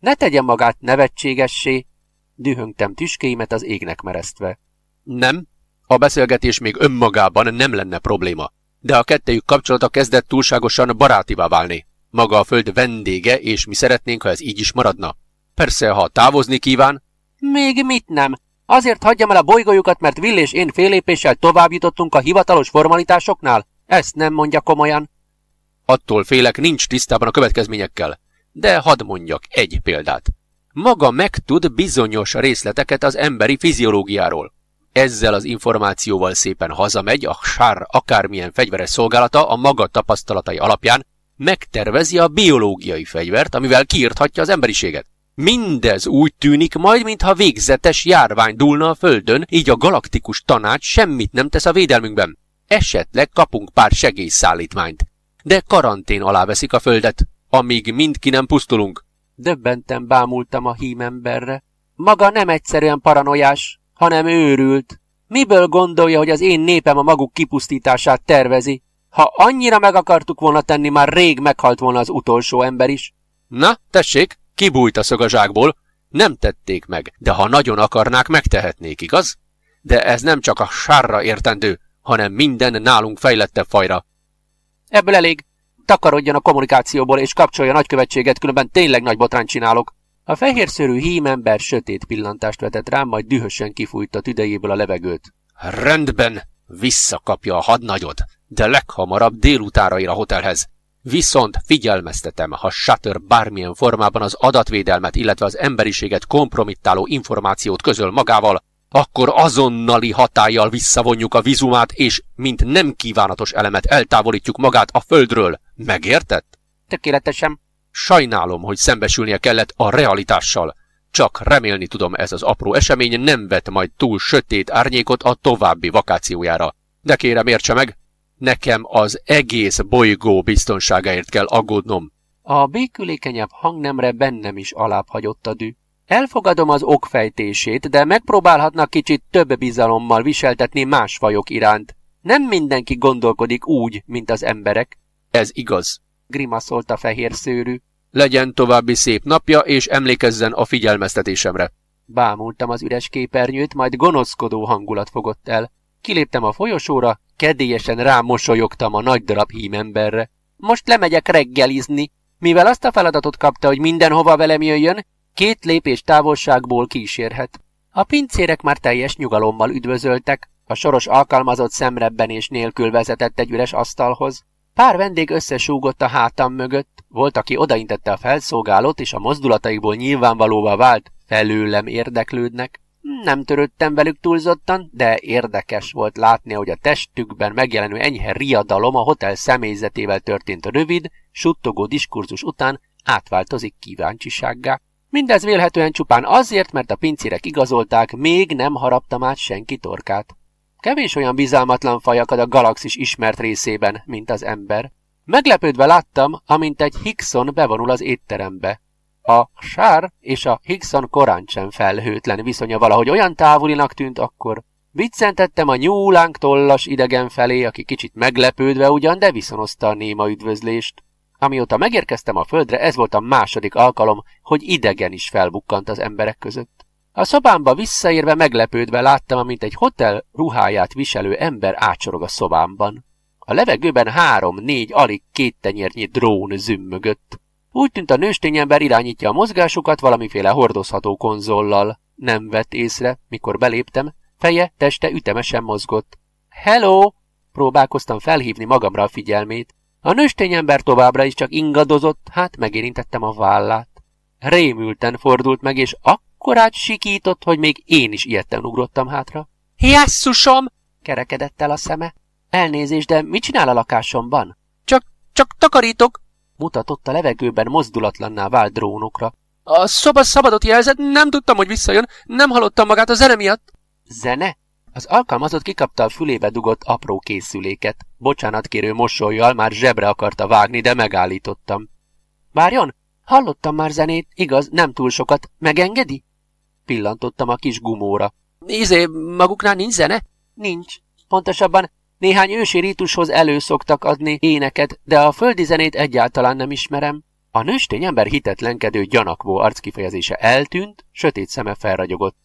Ne tegye magát nevetségessé! Dühöngtem tüskéimet az égnek meresztve. Nem, a beszélgetés még önmagában nem lenne probléma, de a kettejük kapcsolata kezdett túlságosan barátivá válni. Maga a föld vendége, és mi szeretnénk, ha ez így is maradna. Persze, ha távozni kíván... Még mit nem? Azért hagyjam el a bolygójukat, mert Will és én félépéssel tovább jutottunk a hivatalos formalitásoknál? Ezt nem mondja komolyan. Attól félek, nincs tisztában a következményekkel. De hadd mondjak egy példát. Maga megtud bizonyos részleteket az emberi fiziológiáról. Ezzel az információval szépen hazamegy, a SAR akármilyen fegyveres szolgálata a maga tapasztalatai alapján megtervezi a biológiai fegyvert, amivel kiirthatja az emberiséget. Mindez úgy tűnik majd, mintha végzetes járvány dúlna a Földön, így a galaktikus tanács semmit nem tesz a védelmünkben. Esetleg kapunk pár segélyszállítmányt. De karantén alá veszik a Földet, amíg mind ki nem pusztulunk. Döbbenten bámultam a hímemberre. Maga nem egyszerűen paranoiás, hanem őrült. Miből gondolja, hogy az én népem a maguk kipusztítását tervezi? Ha annyira meg akartuk volna tenni, már rég meghalt volna az utolsó ember is. Na, tessék, kibújt a szög a zsákból. Nem tették meg, de ha nagyon akarnák, megtehetnék, igaz? De ez nem csak a sárra értendő, hanem minden nálunk fejlettebb fajra. Ebből elég. Takarodjon a kommunikációból, és kapcsolja a nagykövetséget, különben tényleg nagy botrány csinálok. A fehérszőrű hímember sötét pillantást vetett rám, majd dühösen kifújta tüdejéből a levegőt. Rendben, visszakapja a hadnagyot, de leghamarabb délutára ér a hotelhez. Viszont figyelmeztetem, ha Shutter bármilyen formában az adatvédelmet, illetve az emberiséget kompromittáló információt közöl magával, akkor azonnali hatállyal visszavonjuk a vizumát, és mint nem kívánatos elemet eltávolítjuk magát a földről. Megértett? Tökéletesen. Sajnálom, hogy szembesülnie kellett a realitással. Csak remélni tudom, ez az apró esemény nem vet majd túl sötét árnyékot a további vakációjára. De kérem értse meg, nekem az egész bolygó biztonságáért kell aggódnom. A békülékenyebb hangnemre bennem is alább hagyott a dű. Elfogadom az okfejtését, de megpróbálhatnak kicsit több bizalommal viseltetni más fajok iránt. Nem mindenki gondolkodik úgy, mint az emberek. Ez igaz. Grimaszolt a fehér szőrű. Legyen további szép napja, és emlékezzen a figyelmeztetésemre. Bámultam az üres képernyőt, majd gonoszkodó hangulat fogott el. Kiléptem a folyosóra, kedélyesen rámosolyogtam a nagy darab hímemberre. Most lemegyek reggelizni. Mivel azt a feladatot kapta, hogy mindenhova velem jöjjön, két lépés távolságból kísérhet. A pincérek már teljes nyugalommal üdvözöltek, a soros alkalmazott szemrebbenés nélkül vezetett egy üres asztalhoz. Pár vendég összesúgott a hátam mögött, volt, aki odaintette a felszolgálót, és a mozdulataiból nyilvánvalóvá vált, felőlem érdeklődnek. Nem törődtem velük túlzottan, de érdekes volt látni, hogy a testükben megjelenő enyhe riadalom a hotel személyzetével történt rövid, suttogó diskurzus után átváltozik kíváncsisággá. Mindez vélhetően csupán azért, mert a pincérek igazolták, még nem haraptam át senki torkát. Kevés olyan bizalmatlan faj akad a galaxis ismert részében, mint az ember. Meglepődve láttam, amint egy Hickson bevonul az étterembe. A sár és a Hickson korán sem felhőtlen viszonya valahogy olyan távolinak tűnt akkor. Viccentettem a nyúlánk tollas idegen felé, aki kicsit meglepődve ugyan, de viszonozta a néma üdvözlést. Amióta megérkeztem a földre, ez volt a második alkalom, hogy idegen is felbukkant az emberek között. A szobámba visszaérve meglepődve láttam, amint egy hotel ruháját viselő ember ácsorog a szobámban. A levegőben három-négy, alig két tenyérnyi drón zümmögött. Úgy tűnt a nőstényember irányítja a mozgásukat valamiféle hordozható konzollal. Nem vett észre, mikor beléptem, feje, teste ütemesen mozgott. Hello! Próbálkoztam felhívni magamra a figyelmét. A nőstényember továbbra is csak ingadozott, hát megérintettem a vállát. Rémülten fordult meg, és akkorát sikított, hogy még én is ilyetten ugrottam hátra. Jesszusom! kerekedett el a szeme. Elnézést, de mit csinál a lakásomban? Csak, csak takarítok, mutatott a levegőben mozdulatlanná vált drónokra. A szoba szabadot jelzett, nem tudtam, hogy visszajön, nem hallottam magát a zene miatt. Zene? Az alkalmazott kikapta a fülébe dugott apró készüléket. Bocsánatkérő mosolyjal már zsebre akarta vágni, de megállítottam. Várjon, hallottam már zenét, igaz, nem túl sokat. Megengedi? Pillantottam a kis gumóra. Izé, maguknál nincs zene? Nincs. Pontosabban néhány ősi rítushoz előszoktak adni éneket, de a földi zenét egyáltalán nem ismerem. A nőstény ember hitetlenkedő gyanakvó arckifejezése eltűnt, sötét szeme felragyogott.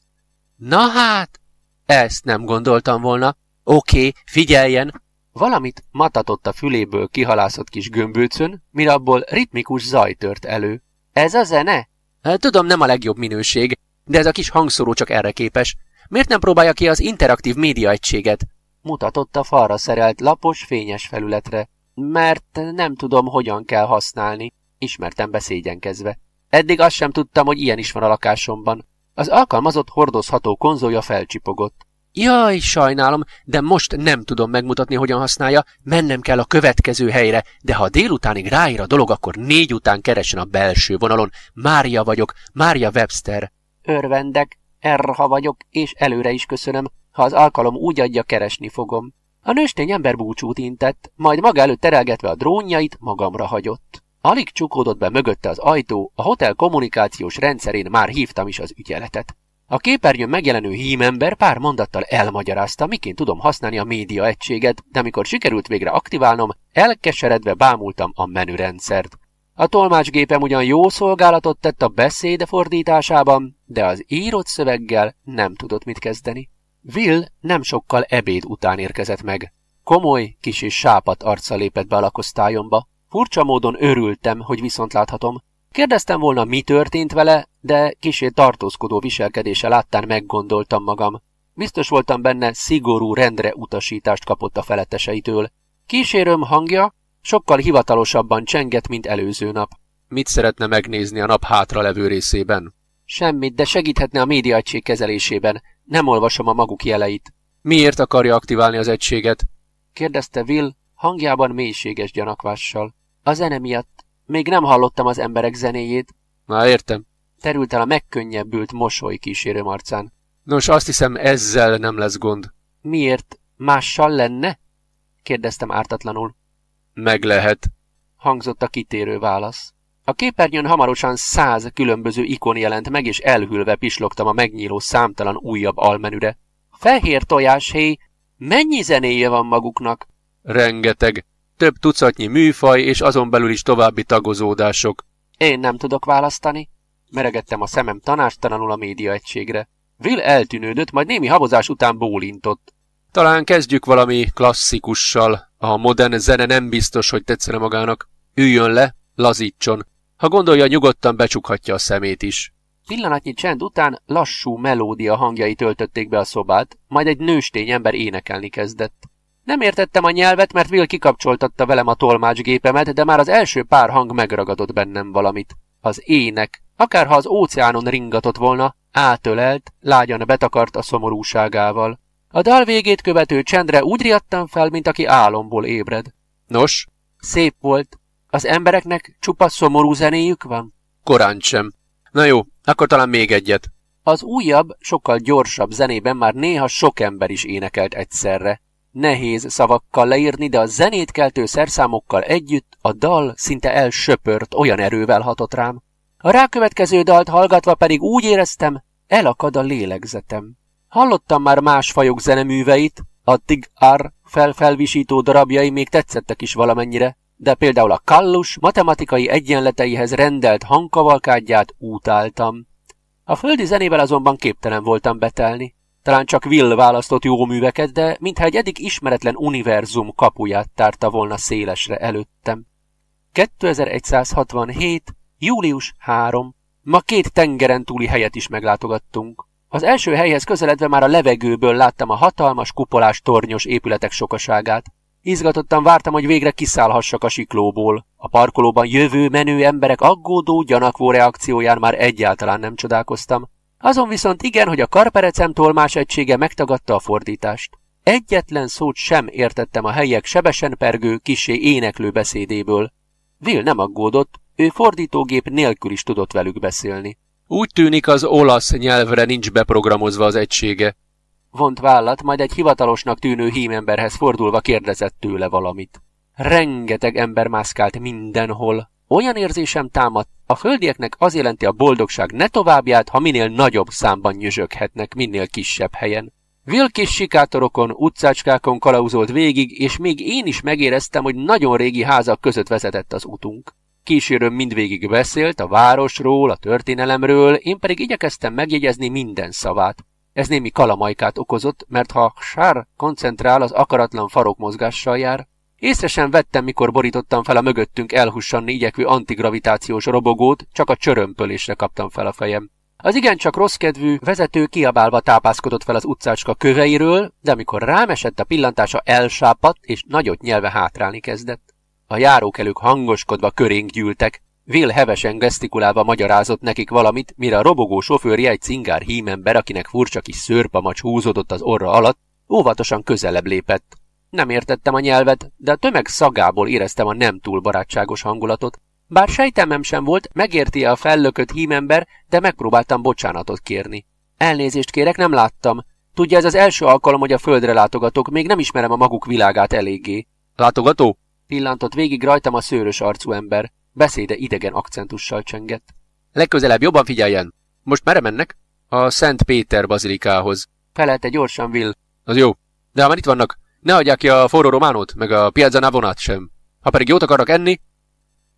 Na hát, ezt nem gondoltam volna. Oké, okay, figyeljen! Valamit matatott a füléből kihalászott kis gömbölcön, mire abból ritmikus zaj tört elő. Ez a zene? Hát, tudom, nem a legjobb minőség, de ez a kis hangszóró csak erre képes. Miért nem próbálja ki az interaktív média egységet? Mutatott a falra szerelt lapos, fényes felületre. Mert nem tudom, hogyan kell használni. Ismertem beszégyenkezve. Eddig azt sem tudtam, hogy ilyen is van a lakásomban. Az alkalmazott hordozható konzolja felcsipogott. Jaj, sajnálom, de most nem tudom megmutatni, hogyan használja, mennem kell a következő helyre, de ha délutánig ráír a dolog, akkor négy után keresen a belső vonalon. Mária vagyok, Mária Webster. Örvendek, erha vagyok, és előre is köszönöm. Ha az alkalom úgy adja, keresni fogom. A nőstény ember búcsút intett, majd maga előtt terelgetve a drónjait magamra hagyott. Alig csukódott be mögötte az ajtó, a hotel kommunikációs rendszerén már hívtam is az ügyeletet. A képernyőn megjelenő hímember pár mondattal elmagyarázta, miként tudom használni a média egységet, de amikor sikerült végre aktiválnom, elkeseredve bámultam a menürendszert. A tolmácsgépem ugyan jó szolgálatot tett a beszéde fordításában, de az írott szöveggel nem tudott mit kezdeni. Will nem sokkal ebéd után érkezett meg. Komoly, kis és sápat arca lépett be a lakosztályomba. Furcsa módon örültem, hogy viszont láthatom. Kérdeztem volna, mi történt vele, de kisé tartózkodó viselkedése láttán meggondoltam magam. Biztos voltam benne, szigorú rendre utasítást kapott a feletteseitől. Kísérőm hangja sokkal hivatalosabban csengett, mint előző nap. Mit szeretne megnézni a nap hátra levő részében? Semmit, de segíthetne a médiaegység kezelésében. Nem olvasom a maguk jeleit. Miért akarja aktiválni az egységet? Kérdezte Will, hangjában mélységes gyanakvással. A zene miatt. Még nem hallottam az emberek zenéjét. Már értem. Terült el a megkönnyebbült mosoly kísérő arcán. Nos, azt hiszem ezzel nem lesz gond. Miért? Mással lenne? Kérdeztem ártatlanul. Meg lehet. Hangzott a kitérő válasz. A képernyőn hamarosan száz különböző ikon jelent meg, és elhűlve pislogtam a megnyíló számtalan újabb almenüre. Fehér tojás, hé! Mennyi zenéje van maguknak? Rengeteg. Több tucatnyi műfaj, és azon belül is további tagozódások. Én nem tudok választani. Meregettem a szemem tanástalanul a média egységre. Will eltűnődött, majd némi habozás után bólintott. Talán kezdjük valami klasszikussal. A modern zene nem biztos, hogy tetszene magának. Üljön le, lazítson. Ha gondolja, nyugodtan becsukhatja a szemét is. Pillanatnyi csend után lassú melódia hangjai töltötték be a szobát, majd egy nőstény ember énekelni kezdett. Nem értettem a nyelvet, mert Will kikapcsoltatta velem a tolmácsgépemet, de már az első pár hang megragadott bennem valamit. Az ének, akárha az óceánon ringatott volna, átölelt, lágyan betakart a szomorúságával. A dal végét követő csendre úgy riadtam fel, mint aki álomból ébred. Nos? Szép volt. Az embereknek csupa szomorú zenéjük van? Korán sem. Na jó, akkor talán még egyet. Az újabb, sokkal gyorsabb zenében már néha sok ember is énekelt egyszerre. Nehéz szavakkal leírni, de a zenét keltő szerszámokkal együtt a dal szinte elsöpört, olyan erővel hatott rám. A rákövetkező dalt hallgatva pedig úgy éreztem, elakad a lélegzetem. Hallottam már más fajok zeneműveit, a Tig-Ar felfelvisító darabjai még tetszettek is valamennyire, de például a Kallus matematikai egyenleteihez rendelt hangkavalkádját útáltam. A földi zenével azonban képtelen voltam betelni. Talán csak Will választott jó műveket, de mintha egy eddig ismeretlen univerzum kapuját tárta volna szélesre előttem. 2167. július 3. Ma két tengeren túli helyet is meglátogattunk. Az első helyhez közeledve már a levegőből láttam a hatalmas kupolás tornyos épületek sokaságát. Izgatottan vártam, hogy végre kiszállhassak a siklóból. A parkolóban jövő menő emberek aggódó, gyanakvó reakcióján már egyáltalán nem csodálkoztam. Azon viszont igen, hogy a karperecem tolmás egysége megtagadta a fordítást. Egyetlen szót sem értettem a helyek sebesen pergő, kisé éneklő beszédéből. Will nem aggódott, ő fordítógép nélkül is tudott velük beszélni. Úgy tűnik az olasz nyelvre nincs beprogramozva az egysége. Vont vállat, majd egy hivatalosnak tűnő hímemberhez fordulva kérdezett tőle valamit. Rengeteg ember mászkált mindenhol. Olyan érzésem támadt, a földieknek az jelenti a boldogság ne továbbját, ha minél nagyobb számban nyüzsöghetnek minél kisebb helyen. Will kis sikátorokon, utcácskákon kalauzolt végig, és még én is megéreztem, hogy nagyon régi házak között vezetett az utunk. Kísérőm mindvégig beszélt a városról, a történelemről, én pedig igyekeztem megjegyezni minden szavát. Ez némi kalamajkát okozott, mert ha sár koncentrál, az akaratlan farokmozgással jár. Észre sem vettem, mikor borítottam fel a mögöttünk elhussanni igyekvő antigravitációs robogót, csak a csörömpölésre kaptam fel a fejem. Az igencsak rosszkedvű vezető kiabálva tápászkodott fel az utcácska köveiről, de amikor rámesett a pillantása elsápadt, és nagyot nyelve hátrálni kezdett. A járókelők hangoskodva körénk gyűltek, Will hevesen gesztikulálva magyarázott nekik valamit, mire a robogó sofőrje egy cingár hímember, akinek furcsa kis szőrpamacs húzódott az orra alatt, óvatosan közelebb lépett. Nem értettem a nyelvet, de a tömeg szagából éreztem a nem túl barátságos hangulatot. Bár sejtemem sem volt, megérti a fellökött hímember, de megpróbáltam bocsánatot kérni. Elnézést kérek, nem láttam. Tudja, ez az első alkalom, hogy a földre látogatok, még nem ismerem a maguk világát eléggé. Látogató? Pillantott végig rajtam a szőrös arcú ember. Beszéde idegen akcentussal csengett. Legközelebb jobban figyeljen. Most merre mennek? A Szent Péter bazilikához. Felelte gyorsan Will. Az jó. De ha már itt vannak, ne adják ki a forró románot, meg a Piazza Navonát sem. Ha pedig jót akarnak enni...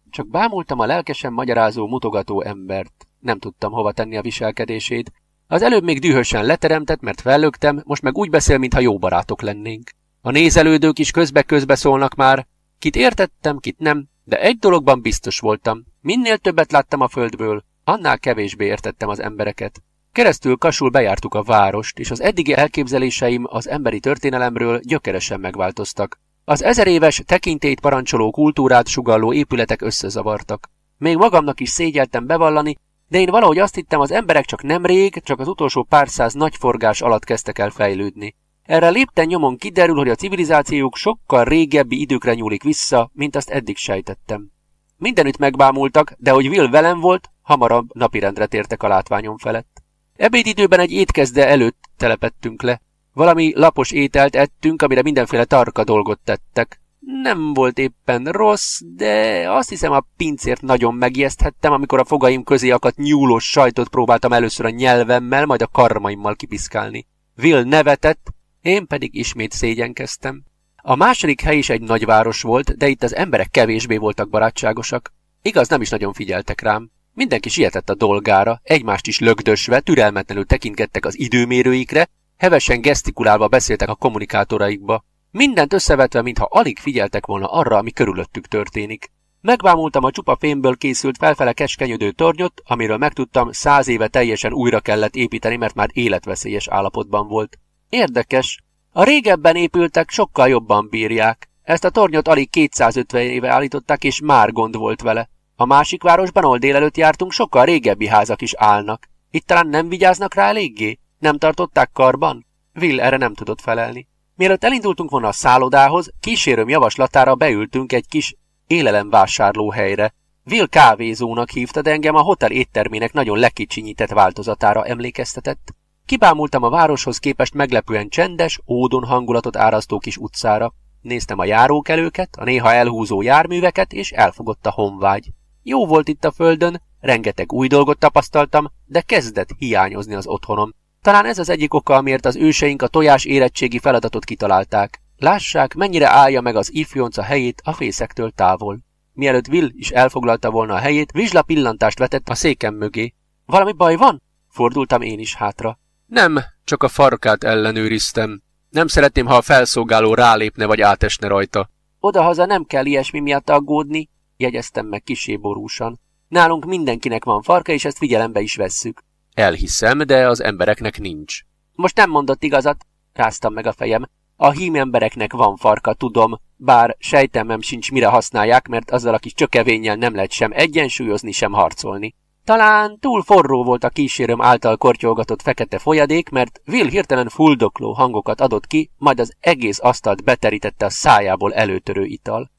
Csak bámultam a lelkesen magyarázó, mutogató embert. Nem tudtam hova tenni a viselkedését. Az előbb még dühösen leteremtett, mert fellögtem, most meg úgy beszél, mintha jó barátok lennénk. A nézelődők is közbe-közbe szólnak már. Kit értettem, kit nem, de egy dologban biztos voltam. Minél többet láttam a földből, annál kevésbé értettem az embereket. Keresztül kasul bejártuk a várost, és az eddigi elképzeléseim az emberi történelemről gyökeresen megváltoztak. Az ezer éves tekintélyt parancsoló kultúrát sugalló épületek összezavartak. Még magamnak is szégyeltem bevallani, de én valahogy azt hittem, az emberek csak nemrég, csak az utolsó pár száz nagy forgás alatt kezdtek el fejlődni. Erre lépten nyomon kiderül, hogy a civilizációk sokkal régebbi időkre nyúlik vissza, mint azt eddig sejtettem. Mindenütt megbámultak, de hogy Will velem volt, hamarabb napirendre tértek a látványom felett. Ebédidőben egy étkezde előtt telepettünk le. Valami lapos ételt ettünk, amire mindenféle tarka dolgot tettek. Nem volt éppen rossz, de azt hiszem a pincért nagyon megijeszthettem, amikor a fogaim közé akadt nyúlós sajtot próbáltam először a nyelvemmel, majd a karmaimmal kipiszkálni. Will nevetett, én pedig ismét szégyenkeztem. A második hely is egy nagyváros volt, de itt az emberek kevésbé voltak barátságosak. Igaz, nem is nagyon figyeltek rám. Mindenki sietett a dolgára, egymást is lögdösve, türelmetlenül tekintgettek az időmérőikre, hevesen gesztikulálva beszéltek a kommunikátoraikba. Mindent összevetve, mintha alig figyeltek volna arra, ami körülöttük történik. Megvámultam a csupa fémből készült felfele keskenyödő tornyot, amiről megtudtam, száz éve teljesen újra kellett építeni, mert már életveszélyes állapotban volt. Érdekes. A régebben épültek sokkal jobban bírják. Ezt a tornyot alig 250 éve állították, és már gond volt vele. A másik városban, ahol délelőtt jártunk, sokkal régebbi házak is állnak. Itt talán nem vigyáznak rá eléggé? Nem tartották karban? Will erre nem tudott felelni. Mielőtt elindultunk volna a szállodához, kísérőm javaslatára beültünk egy kis élelemvásárló helyre. Will kávézónak hívta, de engem a hotel éttermének nagyon lekicsinyített változatára emlékeztetett. Kibámultam a városhoz képest meglepően csendes, ódon hangulatot árasztó kis utcára. Néztem a járókelőket, a néha elhúzó járműveket, és elfogott a honvágy. Jó volt itt a földön, rengeteg új dolgot tapasztaltam, de kezdett hiányozni az otthonom. Talán ez az egyik oka, amiért az őseink a tojás érettségi feladatot kitalálták. Lássák, mennyire állja meg az ifjonca helyét a fészektől távol. Mielőtt Will is elfoglalta volna a helyét, Vizsla pillantást vetett a székem mögé. Valami baj van? Fordultam én is hátra. Nem, csak a farkát ellenőriztem. Nem szeretném, ha a felszolgáló rálépne vagy átesne rajta. Odahaza nem kell ilyesmi miatt aggódni, jegyeztem meg kisé borúsan. Nálunk mindenkinek van farka, és ezt figyelembe is vesszük. Elhiszem, de az embereknek nincs. Most nem mondott igazat, ráztam meg a fejem. A hím embereknek van farka, tudom, bár sejtemem sincs mire használják, mert azzal a kis csökevénnyel nem lehet sem egyensúlyozni, sem harcolni. Talán túl forró volt a kísérőm által kortyolgatott fekete folyadék, mert Will hirtelen fuldokló hangokat adott ki, majd az egész asztalt beterítette a szájából előtörő ital.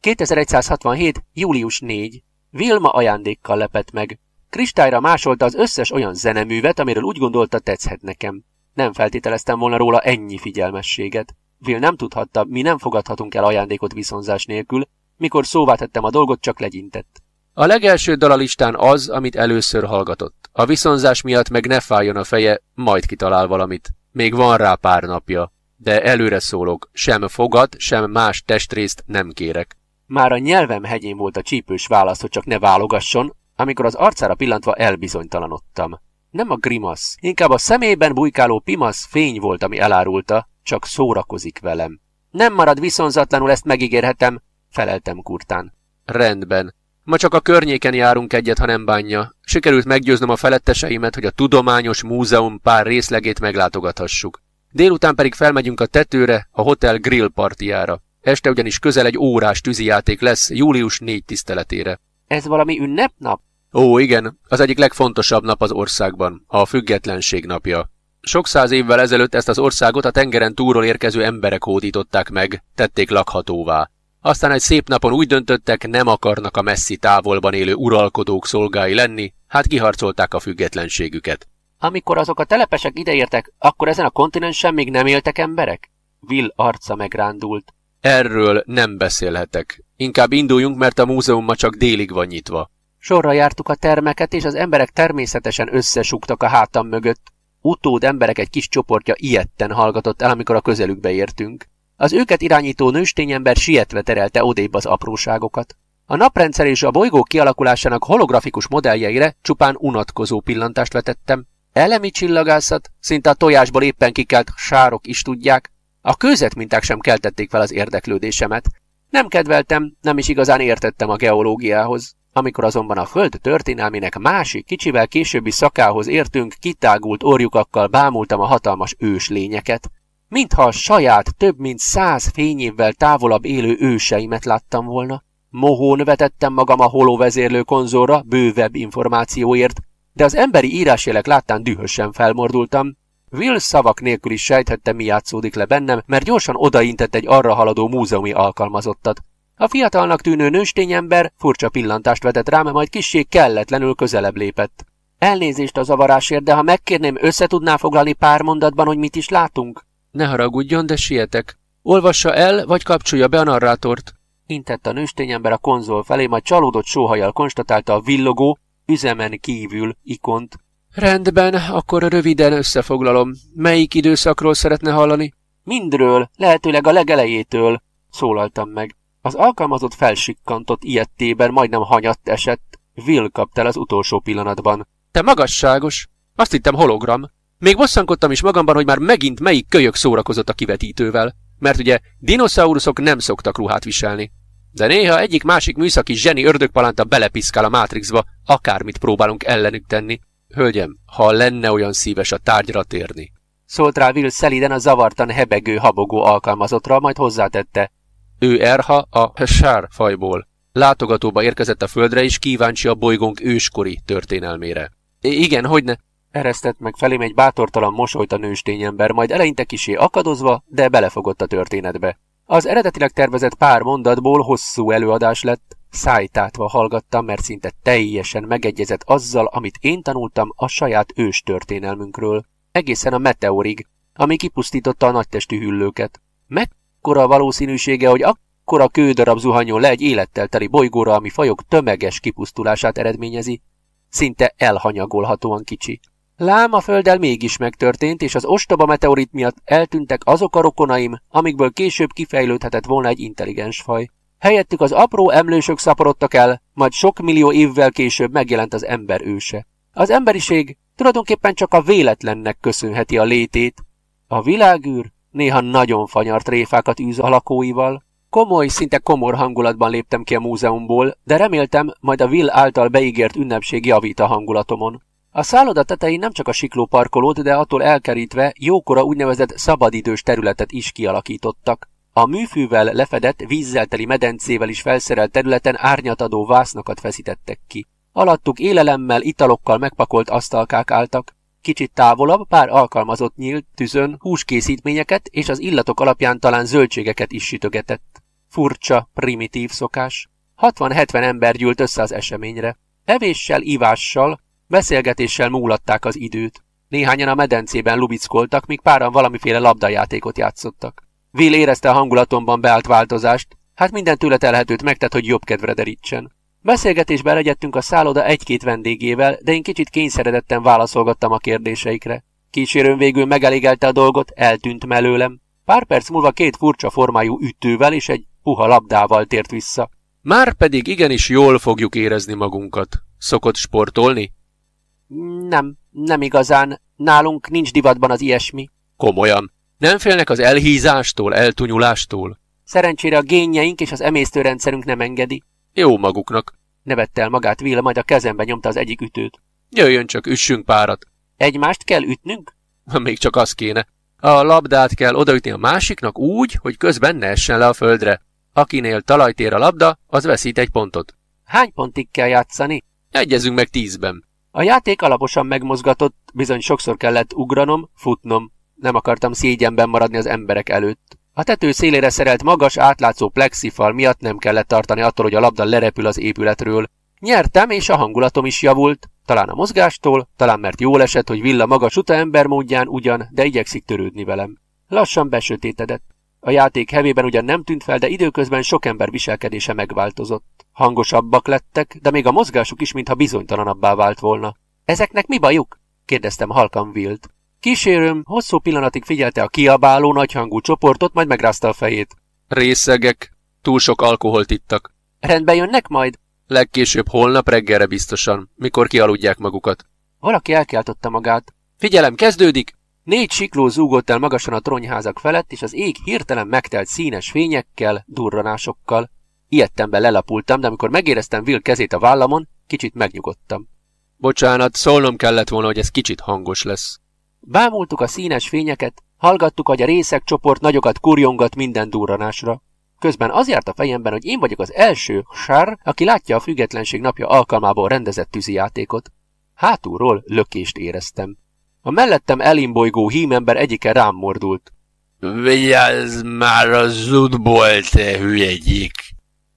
2167. július 4. Vilma ajándékkal lepett meg. Kristályra másolta az összes olyan zeneművet, amiről úgy gondolta tetszhet nekem. Nem feltételeztem volna róla ennyi figyelmességet. Will nem tudhatta, mi nem fogadhatunk el ajándékot viszonzás nélkül, mikor szóvá tettem a dolgot, csak legyintett. A legelső dal a listán az, amit először hallgatott. A viszonzás miatt meg ne fájjon a feje, majd kitalál valamit. Még van rá pár napja. De előre szólok, sem fogat, sem más testrészt nem kérek. Már a nyelvem hegyén volt a csípős válasz, hogy csak ne válogasson, amikor az arcára pillantva elbizonytalanodtam. Nem a grimasz, inkább a szemében bujkáló pimasz fény volt, ami elárulta, csak szórakozik velem. Nem marad viszonzatlanul, ezt megígérhetem, feleltem kurtán. Rendben. Ma csak a környéken járunk egyet, ha nem bánja. Sikerült meggyőznöm a feletteseimet, hogy a Tudományos Múzeum pár részlegét meglátogathassuk. Délután pedig felmegyünk a tetőre, a hotel grill partiára. Este ugyanis közel egy órás tűzijáték lesz július 4 tiszteletére. Ez valami ünnepnap? Ó, igen, az egyik legfontosabb nap az országban, a függetlenség napja. Sok száz évvel ezelőtt ezt az országot a tengeren túlról érkező emberek hódították meg, tették lakhatóvá. Aztán egy szép napon úgy döntöttek, nem akarnak a messzi távolban élő uralkodók szolgái lenni, hát kiharcolták a függetlenségüket. Amikor azok a telepesek ideértek, akkor ezen a kontinensen még nem éltek emberek? Will arca megrándult. Erről nem beszélhetek. Inkább induljunk, mert a múzeum ma csak délig van nyitva. Sorra jártuk a termeket, és az emberek természetesen összesugtak a hátam mögött. Utód emberek egy kis csoportja ilyetten hallgatott el, amikor a közelükbe értünk. Az őket irányító nőstényember sietve terelte odébb az apróságokat. A naprendszer és a bolygó kialakulásának holografikus modelljeire csupán unatkozó pillantást vetettem. Elemi csillagászat, szinte a tojásból éppen kikelt sárok is tudják. A minták sem keltették fel az érdeklődésemet. Nem kedveltem, nem is igazán értettem a geológiához. Amikor azonban a Föld történelmének másik, kicsivel későbbi szakához értünk, kitágult orjukakkal bámultam a hatalmas ős lényeket. Mintha a saját több mint száz fényévvel távolabb élő őseimet láttam volna. Mohón vetettem magam a holovezérlő konzolra bővebb információért, de az emberi írásjelek láttán dühösen felmordultam. Will szavak nélkül is sejthette, mi játszódik le bennem, mert gyorsan odaintett egy arra haladó múzeumi alkalmazottat. A fiatalnak tűnő nőstényember furcsa pillantást vetett rám, majd kissé kelletlenül közelebb lépett. Elnézést a zavarásért, de ha megkérném, össze tudná foglalni pár mondatban, hogy mit is látunk? Ne haragudjon, de sietek. Olvassa el, vagy kapcsolja be a narrátort. Intett a nőstényember a konzol felé, majd csalódott sóhajjal konstatálta a villogó, üzemen kívül ikont. Rendben, akkor röviden összefoglalom. Melyik időszakról szeretne hallani? Mindről, lehetőleg a legelejétől, szólaltam meg. Az alkalmazott felsikkantott ilyettében majdnem hanyatt esett. Will kapta el az utolsó pillanatban. Te magasságos! Azt hittem hologram. Még bosszankodtam is magamban, hogy már megint melyik kölyök szórakozott a kivetítővel. Mert ugye dinoszauruszok nem szoktak ruhát viselni. De néha egyik-másik műszaki zseni ördögpalánta belepiszkál a Matrixba, akármit próbálunk ellenük tenni. Hölgyem, ha lenne olyan szíves a tárgyra térni. Szólt rá Will szeliden a zavartan hebegő habogó alkalmazottra, majd hozzátette. Ő Erha a Hesár fajból. Látogatóba érkezett a földre, és kíváncsi a bolygónk őskori történelmére. I igen, hogy ne? Eresztett meg felém egy bátortalan mosolyt a nőstényember, majd eleinte kisé akadozva, de belefogott a történetbe. Az eredetileg tervezett pár mondatból hosszú előadás lett, szájtátva hallgattam, mert szinte teljesen megegyezett azzal, amit én tanultam a saját ős történelmünkről, egészen a meteorig, ami kipusztította a nagytestű hüllőket. Meg akkora a valószínűsége, hogy akkora kődarab zuhanyon le egy élettel teli bolygóra, ami fajok tömeges kipusztulását eredményezi, szinte elhanyagolhatóan kicsi. Lám a földdel mégis megtörtént, és az ostoba meteorit miatt eltűntek azok a rokonaim, amikből később kifejlődhetett volna egy intelligens faj. Helyettük az apró emlősök szaporodtak el, majd sok millió évvel később megjelent az ember őse. Az emberiség tulajdonképpen csak a véletlennek köszönheti a létét. A világűr néha nagyon fanyar tréfákat űz a lakóival. Komoly, szinte komor hangulatban léptem ki a múzeumból, de reméltem, majd a Will által beígért ünnepség javít a hangulatomon. A szálloda tetején nem csak a siklóparkolót, de attól elkerítve jókora úgynevezett szabadidős területet is kialakítottak. A műfűvel lefedett, vízzel teli medencével is felszerelt területen árnyatadó vásznakat feszítettek ki. Alattuk élelemmel, italokkal megpakolt asztalkák álltak. Kicsit távolabb pár alkalmazott nyílt tűzön húskészítményeket és az illatok alapján talán zöldségeket is sütögetett. Furcsa, primitív szokás. 60-70 ember gyűlt össze az eseményre. Evéssel, ivással, beszélgetéssel múlatták az időt. Néhányan a medencében lubickoltak, míg páran valamiféle labdajátékot játszottak. Will érezte a hangulatomban beállt változást, hát minden tőle telhetőt megtett, hogy jobb kedvre derítsen. Beszélgetésbe legyettünk a szálloda egy-két vendégével, de én kicsit kényszeredetten válaszolgattam a kérdéseikre. Kísérőn végül megelégelte a dolgot, eltűnt mellőlem. Pár perc múlva két furcsa formájú ütővel és egy puha labdával tért vissza. Már pedig igenis jól fogjuk érezni magunkat. Szokott sportolni? Nem, nem igazán. Nálunk nincs divatban az ilyesmi. Komolyan. Nem félnek az elhízástól, eltunyulástól? Szerencsére a génjeink és az emésztőrendszerünk nem engedi. Jó maguknak. Nevette el magát Will, majd a kezembe nyomta az egyik ütőt. Jöjjön csak, üssünk párat. Egymást kell ütnünk? Még csak az kéne. A labdát kell odaütni a másiknak úgy, hogy közben ne essen le a földre. Akinél talajt ér a labda, az veszít egy pontot. Hány pontig kell játszani? Egyezünk meg tízben. A játék alaposan megmozgatott, bizony sokszor kellett ugranom, futnom. Nem akartam szégyenben maradni az emberek előtt. A tető szélére szerelt magas, átlátszó plexifal miatt nem kellett tartani attól, hogy a labda lerepül az épületről. Nyertem, és a hangulatom is javult. Talán a mozgástól, talán mert jól esett, hogy Villa maga suta ember módján ugyan, de igyekszik törődni velem. Lassan besötétedett. A játék hevében ugyan nem tűnt fel, de időközben sok ember viselkedése megváltozott. Hangosabbak lettek, de még a mozgásuk is mintha bizonytalanabbá vált volna. Ezeknek mi bajuk? kérdeztem halkan Wilt. Kísérőm hosszú pillanatig figyelte a kiabáló nagyhangú csoportot, majd megrázta a fejét. Részegek, túl sok alkoholt ittak. Rendbe jönnek majd? Legkésőbb holnap reggelre biztosan, mikor kialudják magukat. Valaki elkiáltotta magát. Figyelem, kezdődik! Négy sikló zúgott el magasan a tronyházak felett, és az ég hirtelen megtelt színes fényekkel, durranásokkal. Ilyettemben lelapultam, de amikor megéreztem Will kezét a vállamon, kicsit megnyugodtam. Bocsánat, szólnom kellett volna, hogy ez kicsit hangos lesz. Bámultuk a színes fényeket, hallgattuk, hogy a részek csoport nagyokat kurjongat minden durranásra. Közben az járt a fejemben, hogy én vagyok az első sár, aki látja a függetlenség napja alkalmából rendezett tűzijátékot. Hátulról lökést éreztem. A mellettem elimbolygó hímember egyike rám mordult. Vigyázz már a zudból, te hülyegyik!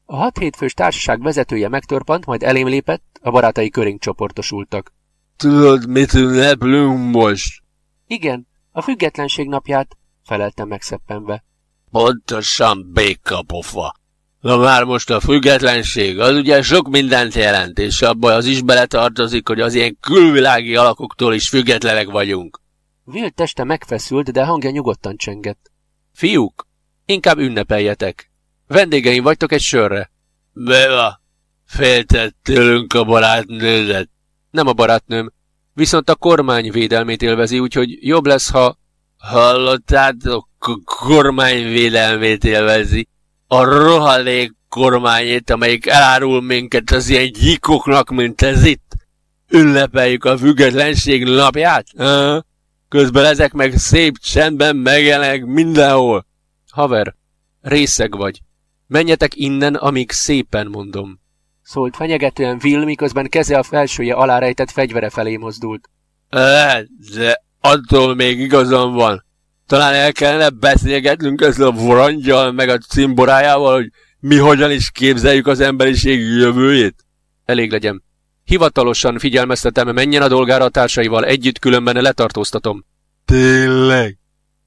A hat hétfős társaság vezetője megtörpant, majd elém lépett, a barátai körénk csoportosultak. Tudod, mit ünneplünk most? Igen, a függetlenség napját, feleltem megszeppenve. Pontosan békapofa. Na már most a függetlenség, az ugye sok mindent jelent, és abban az is beletartozik, hogy az ilyen külvilági alakoktól is függetlenek vagyunk. Will teste megfeszült, de hangja nyugodtan csengett. Fiúk, inkább ünnepeljetek. Vendégeim vagytok egy sörre. Beva, féltett tőlünk a barátnődet. Nem a barátnőm, viszont a kormány védelmét élvezi, úgyhogy jobb lesz, ha... Hallottátok? kormány védelmét élvezi. A rohalék kormányét, amelyik elárul minket az ilyen gyíkoknak, mint ez itt. Ünnepeljük a függetlenség napját? Közben ezek meg szép csendben megjelennek mindenhol. Haver, részeg vagy. Menjetek innen, amíg szépen mondom. Szólt fenyegetően Will, miközben keze a felsője alá rejtett fegyvere felé mozdult. Lehet, de attól még igazam van. Talán el kellene beszélgetnünk ezzel a vorangyal, meg a cimborájával, hogy mi hogyan is képzeljük az emberiség jövőjét? Elég legyen. Hivatalosan figyelmeztetem, menjen a dolgára a társaival, együtt különben letartóztatom. Tényleg?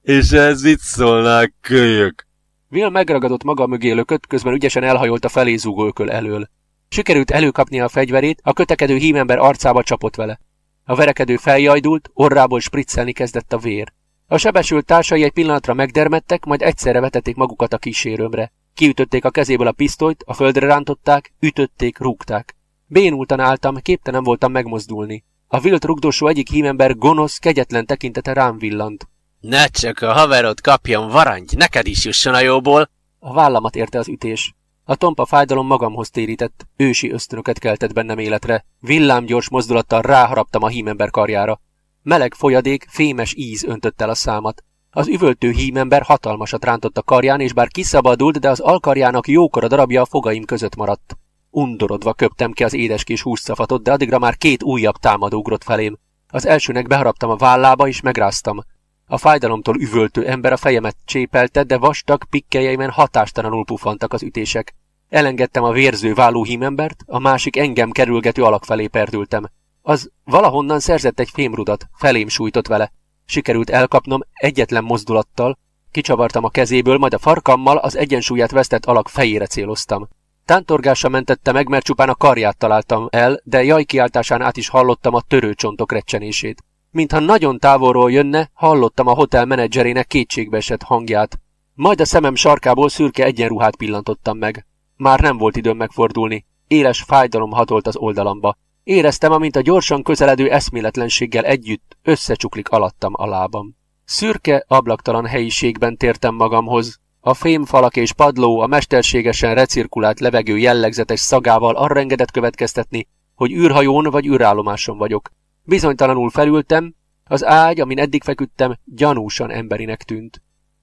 És ez itt szólnák kölyök? Will megragadott maga mögé lökött, közben ügyesen elhajolt a felé zúgó ököl elől. Sikerült előkapni a fegyverét, a kötekedő hímember arcába csapott vele. A verekedő feljajdult, orrából spriccelni kezdett a vér. A sebesült társai egy pillanatra megdermedtek, majd egyszerre vetették magukat a kísérőmre. Kiütötték a kezéből a pisztolyt, a földre rántották, ütötték, rúgták. Bénultan álltam, képtelen voltam megmozdulni. A vilt rugdosó egyik hímember gonosz, kegyetlen tekintete rám villant. Ne csak a haverod kapjon varangy, neked is jusson a jóból! A vállamat érte az ütés. A tompa fájdalom magamhoz térített, ősi ösztönöket keltett bennem életre. Villámgyors mozdulattal ráharaptam a hímember karjára. Meleg folyadék, fémes íz öntött el a számat. Az üvöltő hímember hatalmasat rántott a karján, és bár kiszabadult, de az alkarjának jókora darabja a fogaim között maradt. Undorodva köptem ki az édeskés húszafatot, de addigra már két újabb támadó ugrott felém. Az elsőnek beharaptam a vállába, és megráztam. A fájdalomtól üvöltő ember a fejemet csépelte, de vastag pikkelyeimen hatástalanul pufantak az ütések. Elengedtem a vérző válló hímembert, a másik engem kerülgető alak felé perdültem. Az valahonnan szerzett egy fémrudat, felém sújtott vele. Sikerült elkapnom egyetlen mozdulattal, kicsavartam a kezéből, majd a farkammal az egyensúlyát vesztett alak fejére céloztam. Tántorgása mentette meg, mert csupán a karját találtam el, de jaj kiáltásán át is hallottam a törőcsontok recsenését. Mintha nagyon távolról jönne, hallottam a hotel menedzserének kétségbeesett hangját. Majd a szemem sarkából szürke egyenruhát pillantottam meg. Már nem volt időm megfordulni. Éles fájdalom hatolt az oldalamba. Éreztem, amint a gyorsan közeledő eszméletlenséggel együtt összecsuklik alattam a lábam. Szürke, ablaktalan helyiségben tértem magamhoz. A fémfalak és padló a mesterségesen recirkulált levegő jellegzetes szagával arra engedett következtetni, hogy űrhajón vagy űrállomáson vagyok. Bizonytalanul felültem, az ágy, amin eddig feküdtem, gyanúsan emberinek tűnt.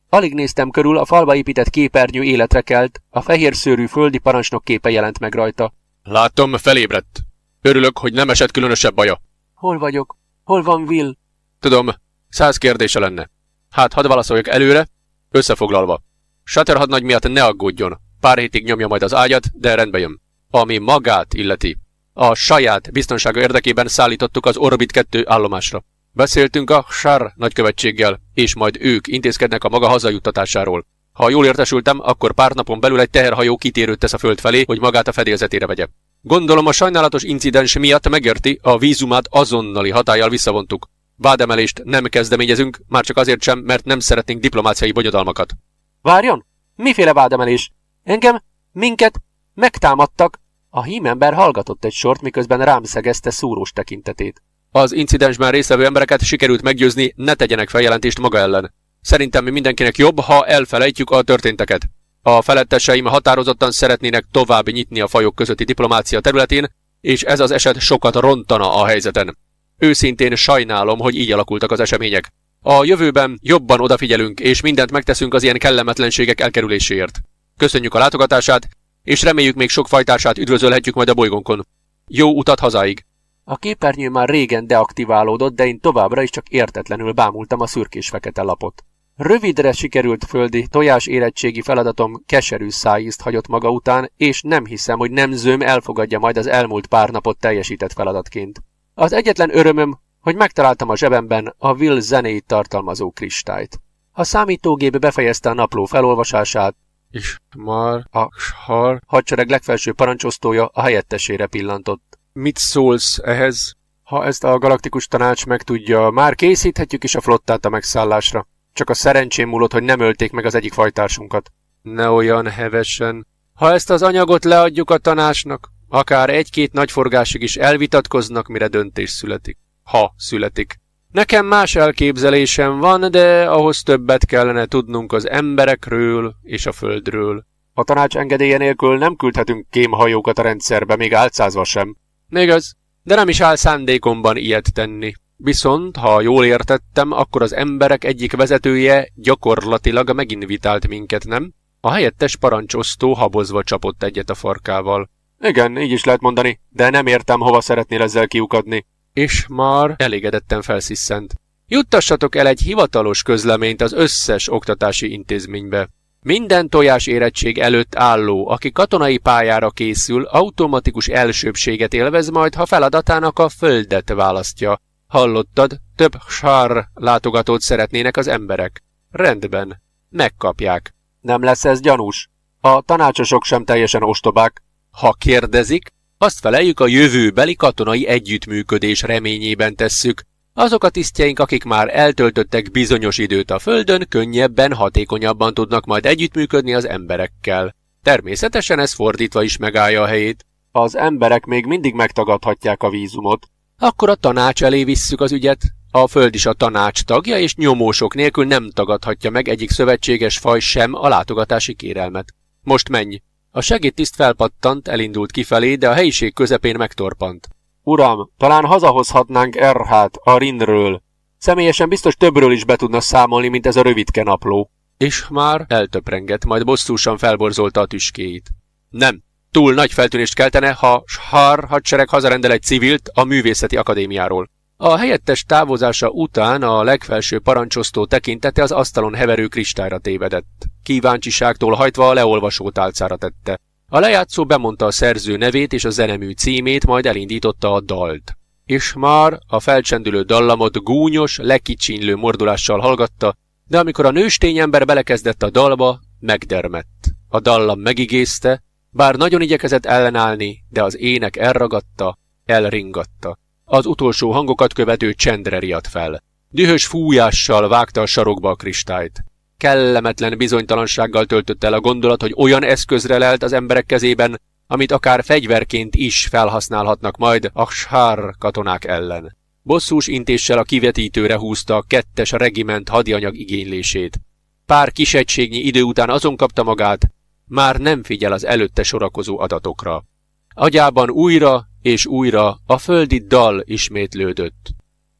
Alig néztem körül, a falba épített képernyő életre kelt, a fehér szőrű földi parancsnok képe jelent meg rajta. Látom, felébredt. Örülök, hogy nem esett különösebb baja. Hol vagyok? Hol van Will? Tudom, száz kérdése lenne. Hát, hadd válaszoljak előre, összefoglalva. Shatterhad miatt ne aggódjon. Pár hétig nyomja majd az ágyat, de rendbe jön. Ami magát illeti. A saját biztonsága érdekében szállítottuk az Orbit 2 állomásra. Beszéltünk a Sár nagykövetséggel, és majd ők intézkednek a maga hazajuttatásáról. Ha jól értesültem, akkor pár napon belül egy teherhajó kitérőt tesz a föld felé, hogy magát a fedélzetére vegye. Gondolom a sajnálatos incidens miatt megérti, a vízumát azonnali hatállyal visszavontuk. Vádemelést nem kezdeményezünk, már csak azért sem, mert nem szeretnénk diplomáciai bonyodalmakat. Várjon! Miféle vádemelés? Engem, minket megtámadtak. A hímember hallgatott egy sort, miközben rám szegezte szúrós tekintetét. Az incidensben résztvevő embereket sikerült meggyőzni, ne tegyenek feljelentést maga ellen. Szerintem mi mindenkinek jobb, ha elfelejtjük a történteket. A feletteseim határozottan szeretnének tovább nyitni a fajok közötti diplomácia területén, és ez az eset sokat rontana a helyzeten. Őszintén sajnálom, hogy így alakultak az események. A jövőben jobban odafigyelünk, és mindent megteszünk az ilyen kellemetlenségek elkerüléséért. Köszönjük a látogatását, és reméljük még sok fajtársát üdvözölhetjük majd a bolygónkon. Jó utat hazáig! A képernyő már régen deaktiválódott, de én továbbra is csak értetlenül bámultam a szürkés-fekete lapot. Rövidre sikerült földi tojás érettségi feladatom keserű szájízt hagyott maga után, és nem hiszem, hogy nem zöm elfogadja majd az elmúlt pár napot teljesített feladatként. Az egyetlen örömöm, hogy megtaláltam a zsebemben a Will zenét tartalmazó kristályt. A számítógép befejezte a napló felolvasását, és már a har hadsereg legfelső parancsosztója a helyettesére pillantott. Mit szólsz ehhez? Ha ezt a galaktikus tanács megtudja, már készíthetjük is a flottát a megszállásra. Csak a szerencsém múlott, hogy nem ölték meg az egyik fajtársunkat. Ne olyan hevesen. Ha ezt az anyagot leadjuk a tanácsnak, akár egy-két nagyforgásig is elvitatkoznak, mire döntés születik. Ha születik. Nekem más elképzelésem van, de ahhoz többet kellene tudnunk az emberekről és a földről. A tanács engedélye nélkül nem küldhetünk kémhajókat a rendszerbe, még álcázva sem. Még az, de nem is áll szándékomban ilyet tenni. Viszont, ha jól értettem, akkor az emberek egyik vezetője gyakorlatilag meginvitált minket, nem? A helyettes parancsosztó habozva csapott egyet a farkával. Igen, így is lehet mondani, de nem értem, hova szeretnél ezzel kiukadni. És már elégedetten felsziszent. Juttassatok el egy hivatalos közleményt az összes oktatási intézménybe. Minden tojás érettség előtt álló, aki katonai pályára készül, automatikus elsőbséget élvez majd, ha feladatának a földet választja. Hallottad? Több sár látogatót szeretnének az emberek. Rendben. Megkapják. Nem lesz ez gyanús. A tanácsosok sem teljesen ostobák. Ha kérdezik, azt feleljük a jövőbeli katonai együttműködés reményében tesszük. Azok a tisztjeink, akik már eltöltöttek bizonyos időt a Földön, könnyebben, hatékonyabban tudnak majd együttműködni az emberekkel. Természetesen ez fordítva is megállja a helyét. Az emberek még mindig megtagadhatják a vízumot. Akkor a tanács elé visszük az ügyet. A Föld is a tanács tagja, és nyomósok nélkül nem tagadhatja meg egyik szövetséges faj sem a látogatási kérelmet. Most menj! A segédtiszt felpattant, elindult kifelé, de a helyiség közepén megtorpant. Uram, talán hazahozhatnánk Erhát a Rinről. Személyesen biztos többről is be tudna számolni, mint ez a rövidke napló. És már eltöprengett, majd bosszúsan felborzolta a tüskéit. Nem, túl nagy feltűnést keltene, ha Shar hadsereg hazarendel egy civilt a művészeti akadémiáról. A helyettes távozása után a legfelső parancsosztó tekintete az asztalon heverő kristályra tévedett. Kíváncsiságtól hajtva a leolvasó tálcára tette. A lejátszó bemondta a szerző nevét és a zenemű címét, majd elindította a dalt. És már a felcsendülő dallamot gúnyos, lekicsinlő mordulással hallgatta, de amikor a nőstény ember belekezdett a dalba, megdermett. A dallam megigézte, bár nagyon igyekezett ellenállni, de az ének elragadta, elringatta. Az utolsó hangokat követő csendre riadt fel. Dühös fújással vágta a sarokba a kristályt. Kellemetlen bizonytalansággal töltött el a gondolat, hogy olyan eszközre lelt az emberek kezében, amit akár fegyverként is felhasználhatnak majd a Shar katonák ellen. Bosszús intéssel a kivetítőre húzta a kettes regiment hadianyag igénylését. pár kisegységnyi idő után azon kapta magát, már nem figyel az előtte sorakozó adatokra. Agyában újra és újra a földi dal ismétlődött.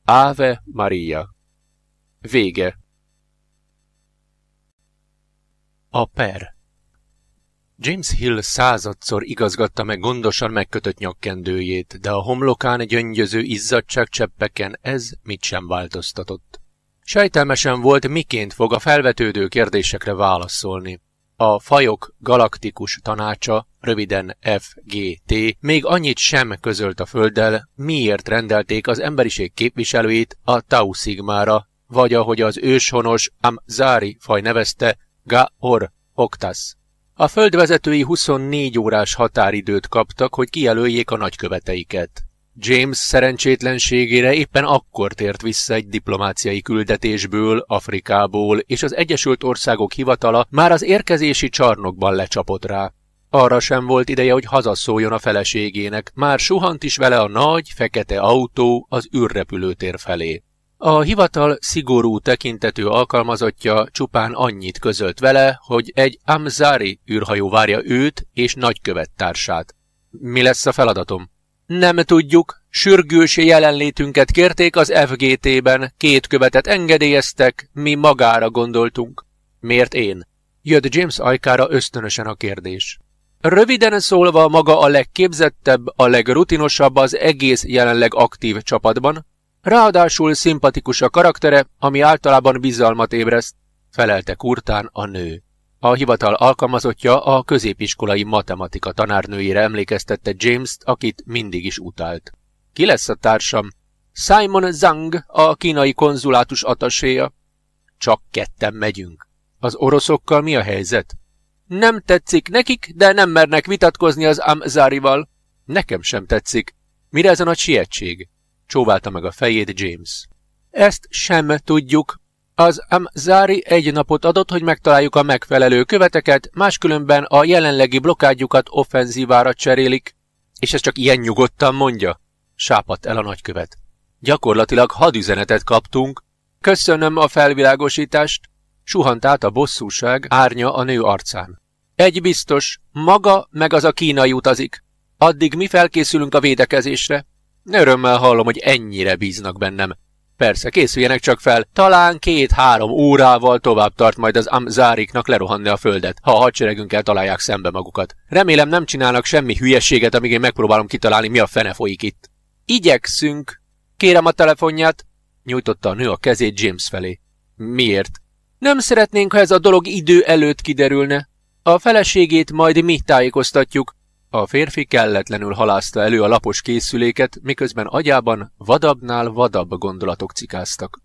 Ave Maria. Vége. A per James Hill századszor igazgatta meg gondosan megkötött nyakkendőjét, de a homlokán gyöngyöző izzadságcseppeken ez mit sem változtatott. Sejtelmesen volt, miként fog a felvetődő kérdésekre válaszolni. A fajok galaktikus tanácsa, röviden FGT, még annyit sem közölt a Földdel, miért rendelték az emberiség képviselőit a Tau Sigmára, vagy ahogy az őshonos Amzari faj nevezte, Ga-Or Octas. A földvezetői 24 órás határidőt kaptak, hogy kijelöljék a nagyköveteiket. James szerencsétlenségére éppen akkor tért vissza egy diplomáciai küldetésből, Afrikából, és az Egyesült Országok hivatala már az érkezési csarnokban lecsapott rá. Arra sem volt ideje, hogy hazaszóljon a feleségének, már suhant is vele a nagy, fekete autó az űrrepülőtér felé. A hivatal szigorú tekintetű alkalmazottja csupán annyit közölt vele, hogy egy Amzari űrhajó várja őt és nagykövettársát. Mi lesz a feladatom? Nem tudjuk. Sürgős jelenlétünket kérték az FGT-ben, két követet engedélyeztek, mi magára gondoltunk. Miért én? Jött James ajkára ösztönösen a kérdés. Röviden szólva maga a legképzettebb, a legrutinosabb az egész jelenleg aktív csapatban, ráadásul szimpatikus a karaktere, ami általában bizalmat ébreszt, felelte kurtán a nő. A hivatal alkalmazottja a középiskolai matematika tanárnőjére emlékeztette James-t, akit mindig is utált. Ki lesz a társam? Simon Zhang, a kínai konzulátus ataséja. Csak ketten megyünk. Az oroszokkal mi a helyzet? Nem tetszik nekik, de nem mernek vitatkozni az Amzárival. Nekem sem tetszik. Mire ez a nagy sietség? Csóválta meg a fejét James. Ezt sem tudjuk, az Amzári egy napot adott, hogy megtaláljuk a megfelelő követeket, máskülönben a jelenlegi blokkádjukat offenzívára cserélik. És ez csak ilyen nyugodtan mondja? Sápadt el a nagykövet. Gyakorlatilag hadüzenetet kaptunk. Köszönöm a felvilágosítást. Suhant át a bosszúság árnya a nő arcán. Egy biztos, maga meg az a kínai utazik. Addig mi felkészülünk a védekezésre. Örömmel hallom, hogy ennyire bíznak bennem. Persze, készüljenek csak fel, talán két-három órával tovább tart majd az Amzáriknak lerohanni a földet, ha a hadseregünkkel találják szembe magukat. Remélem nem csinálnak semmi hülyeséget, amíg én megpróbálom kitalálni, mi a fene folyik itt. Igyekszünk. Kérem a telefonját, nyújtotta a nő a kezét James felé. Miért? Nem szeretnénk, ha ez a dolog idő előtt kiderülne. A feleségét majd mi tájékoztatjuk, a férfi kelletlenül halázta elő a lapos készüléket, miközben agyában vadabbnál vadabb gondolatok cikáztak.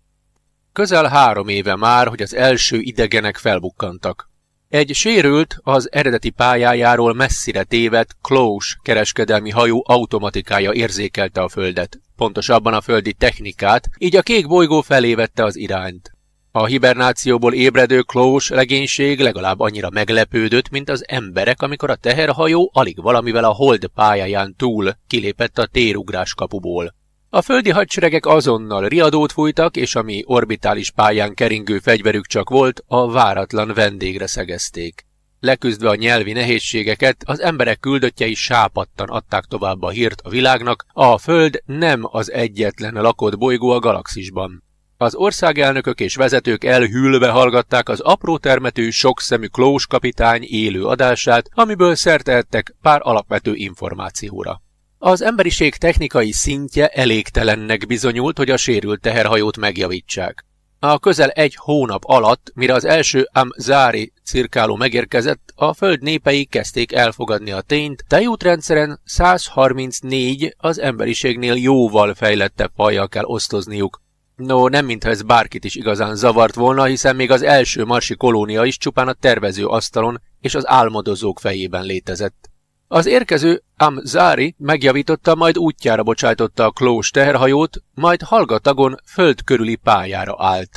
Közel három éve már, hogy az első idegenek felbukkantak. Egy sérült, az eredeti pályájáról messzire tévedt Close kereskedelmi hajó automatikája érzékelte a földet, pontosabban a földi technikát, így a kék bolygó felé vette az irányt. A hibernációból ébredő klós legénység legalább annyira meglepődött, mint az emberek, amikor a teherhajó alig valamivel a hold pályáján túl kilépett a térugrás kapuból. A földi hadseregek azonnal riadót fújtak, és ami orbitális pályán keringő fegyverük csak volt, a váratlan vendégre szegezték. Leküzdve a nyelvi nehézségeket, az emberek küldöttjei sápattan adták tovább a hírt a világnak, a Föld nem az egyetlen lakott bolygó a galaxisban. Az országelnökök és vezetők elhűlve hallgatták az apró termetű, sokszemű Klós kapitány élő adását, amiből szertehettek pár alapvető információra. Az emberiség technikai szintje elégtelennek bizonyult, hogy a sérült teherhajót megjavítsák. A közel egy hónap alatt, mire az első Amzári cirkáló megérkezett, a föld népei kezdték elfogadni a tényt, tejútrendszeren 134 az emberiségnél jóval fejlettebb fajjal kell osztozniuk, No, nem mintha ez bárkit is igazán zavart volna, hiszen még az első marsi kolónia is csupán a tervező asztalon és az álmodozók fejében létezett. Az érkező Amzári megjavította, majd útjára bocsájtotta a klós teherhajót, majd hallgatagon föld körüli pályára állt.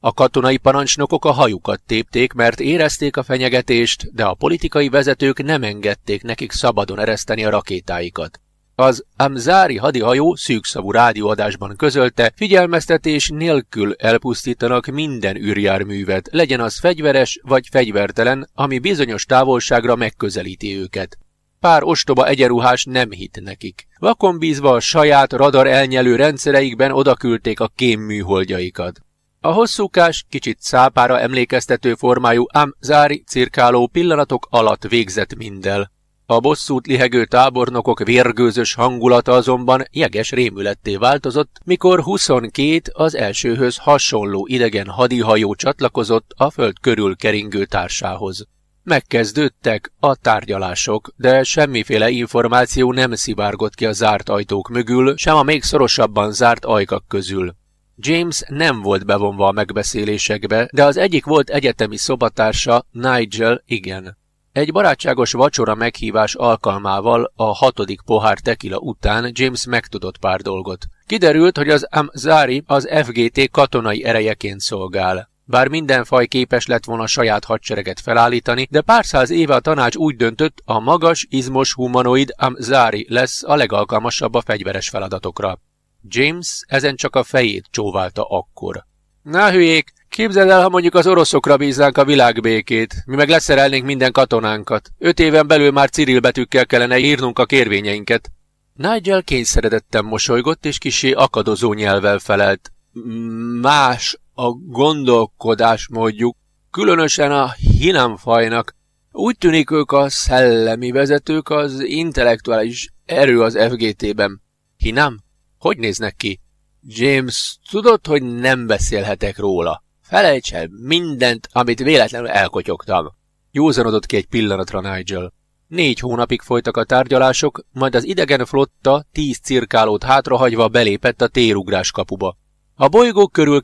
A katonai parancsnokok a hajukat tépték, mert érezték a fenyegetést, de a politikai vezetők nem engedték nekik szabadon ereszteni a rakétáikat. Az Amzári hadihajó szűkszavú rádióadásban közölte, figyelmeztetés nélkül elpusztítanak minden űrjárművet, legyen az fegyveres vagy fegyvertelen, ami bizonyos távolságra megközelíti őket. Pár ostoba egyenruhás nem hitt nekik. Vakon bízva a saját radar elnyelő rendszereikben odaküldték a kém műholdjaikat. A hosszúkás, kicsit szápára emlékeztető formájú ám zári cirkáló pillanatok alatt végzett mindel. A bosszút lihegő tábornokok vérgőzös hangulata azonban jeges rémületté változott, mikor 22 az elsőhöz hasonló idegen hadihajó csatlakozott a föld körül keringő társához. Megkezdődtek a tárgyalások, de semmiféle információ nem szivárgott ki a zárt ajtók mögül, sem a még szorosabban zárt ajkak közül. James nem volt bevonva a megbeszélésekbe, de az egyik volt egyetemi szobatársa, Nigel igen. Egy barátságos vacsora meghívás alkalmával a hatodik pohár tekila után James megtudott pár dolgot. Kiderült, hogy az Amzari az FGT katonai erejeként szolgál. Bár minden faj képes lett volna saját hadsereget felállítani, de pár száz éve a tanács úgy döntött, a magas, izmos humanoid Amzari lesz a legalkalmasabb a fegyveres feladatokra. James ezen csak a fejét csóválta akkor. Na hülyék, képzeld el, ha mondjuk az oroszokra bíznánk a világbékét, mi meg leszerelnénk minden katonánkat. Öt éven belül már cirilbetűkkel kellene írnunk a kérvényeinket. Nigel kényszeredetten mosolygott, és kisé akadozó nyelvvel felelt. Más a gondolkodás mondjuk, különösen a hinamfajnak. Úgy tűnik ők a szellemi vezetők, az intellektuális erő az FGT-ben. Hinam? Hogy néznek ki? James, tudod, hogy nem beszélhetek róla. Felejts el mindent, amit véletlenül elkotyogtam. Józanodott ki egy pillanatra Nigel. Négy hónapig folytak a tárgyalások, majd az idegen flotta tíz cirkálót hátrahagyva belépett a térugrás kapuba. A bolygók körül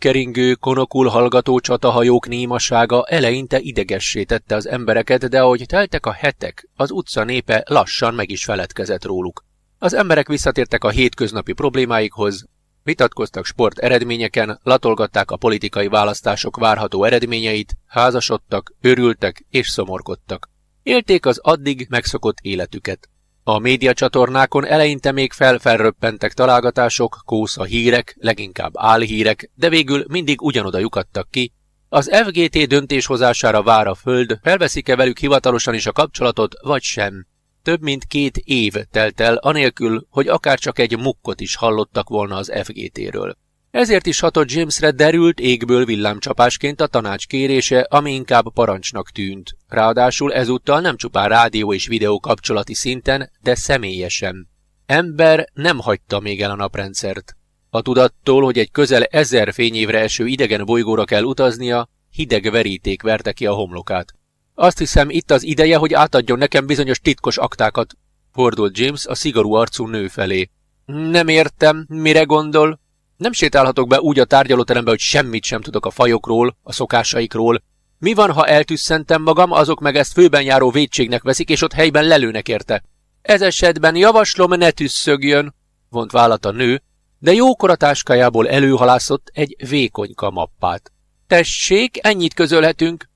konokul hallgató csatahajók némasága eleinte idegessé tette az embereket, de ahogy teltek a hetek, az utca népe lassan meg is feledkezett róluk. Az emberek visszatértek a hétköznapi problémáikhoz, vitatkoztak sport eredményeken, latolgatták a politikai választások várható eredményeit, házasodtak, örültek és szomorkodtak. Élték az addig megszokott életüket. A médiacsatornákon eleinte még felfelröppentek találgatások, kósza hírek, leginkább álhírek, de végül mindig ugyanoda lyukadtak ki. Az FGT döntéshozására vár a föld, felveszik-e velük hivatalosan is a kapcsolatot, vagy sem. Több mint két év telt el, anélkül, hogy akár csak egy mukkot is hallottak volna az FGT-ről. Ezért is hatott Jamesre derült égből villámcsapásként a tanács kérése, ami inkább parancsnak tűnt. Ráadásul ezúttal nem csupán rádió és videó kapcsolati szinten, de személyesen. Ember nem hagyta még el a naprendszert. A tudattól, hogy egy közel ezer fényévre eső idegen bolygóra kell utaznia, hideg veríték verte ki a homlokát. Azt hiszem, itt az ideje, hogy átadjon nekem bizonyos titkos aktákat, fordult James a szigorú arcú nő felé. Nem értem, mire gondol? Nem sétálhatok be úgy a tárgyalóterembe, hogy semmit sem tudok a fajokról, a szokásaikról. Mi van, ha eltüsszentem magam, azok meg ezt főben járó védségnek veszik, és ott helyben lelőnek érte? Ez esetben javaslom, ne tüsszögjön, vont vállat a nő, de jókora táskájából előhalászott egy vékonyka mappát. Tessék, ennyit közölhetünk.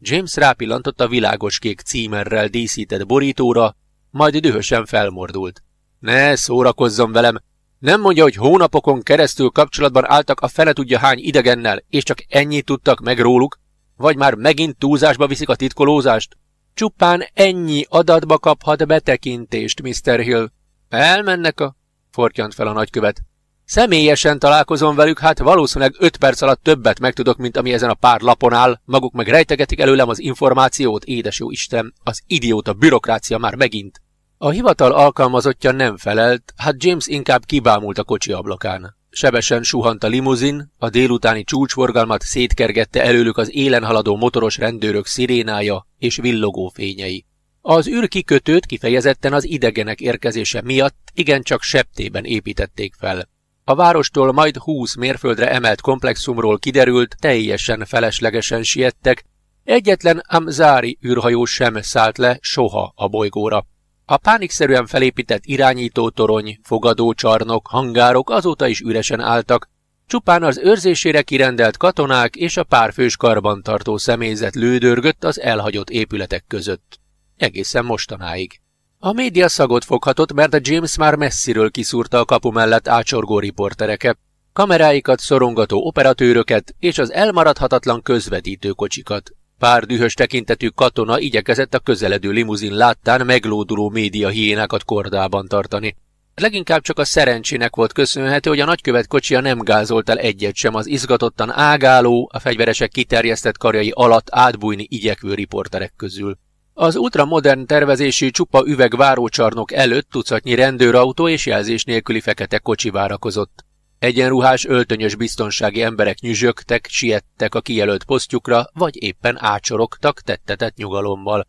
James rápillantott a világos kék címerrel díszített borítóra, majd dühösen felmordult. Ne szórakozzon velem, nem mondja, hogy hónapokon keresztül kapcsolatban álltak a fele tudja hány idegennel, és csak ennyit tudtak meg róluk? Vagy már megint túlzásba viszik a titkolózást? Csupán ennyi adatba kaphat betekintést, Mr. Hill. Elmennek a... fortyant fel a nagykövet. Személyesen találkozom velük, hát valószínűleg öt perc alatt többet megtudok, mint ami ezen a pár lapon áll. Maguk meg rejtegetik előlem az információt, édes jó Isten, az idióta bürokrácia már megint. A hivatal alkalmazottja nem felelt, hát James inkább kibámult a kocsi ablakán. Sebesen suhant a limuzin, a délutáni csúcsforgalmat szétkergette előlük az élen haladó motoros rendőrök szirénája és villogó fényei. Az űrkikötőt kifejezetten az idegenek érkezése miatt igencsak septében építették fel. A várostól majd húsz mérföldre emelt komplexumról kiderült, teljesen feleslegesen siettek, egyetlen Amzári űrhajó sem szállt le soha a bolygóra. A pánikszerűen felépített irányítótorony, fogadócsarnok, hangárok azóta is üresen álltak, csupán az őrzésére kirendelt katonák és a pár fős karbantartó személyzet lődörgött az elhagyott épületek között. Egészen mostanáig. A média szagot foghatott, mert James már messziről kiszúrta a kapu mellett ácsorgó riportereket, kameráikat szorongató operatőröket és az elmaradhatatlan közvetítőkocsikat. Pár dühös tekintetű katona igyekezett a közeledő limuzin láttán meglóduló média hiénákat kordában tartani. Leginkább csak a szerencsének volt köszönhető, hogy a nagykövet kocsia nem gázolt el egyet sem az izgatottan ágáló, a fegyveresek kiterjesztett karjai alatt átbújni igyekvő riporterek közül. Az ultramodern tervezésű csupa üvegvárócsarnok előtt tucatnyi rendőrautó és jelzés nélküli fekete kocsi várakozott. Egyenruhás, öltönyös biztonsági emberek nyüzsögtek, siettek a kijelölt posztjukra, vagy éppen ácsorogtak tettetett nyugalommal.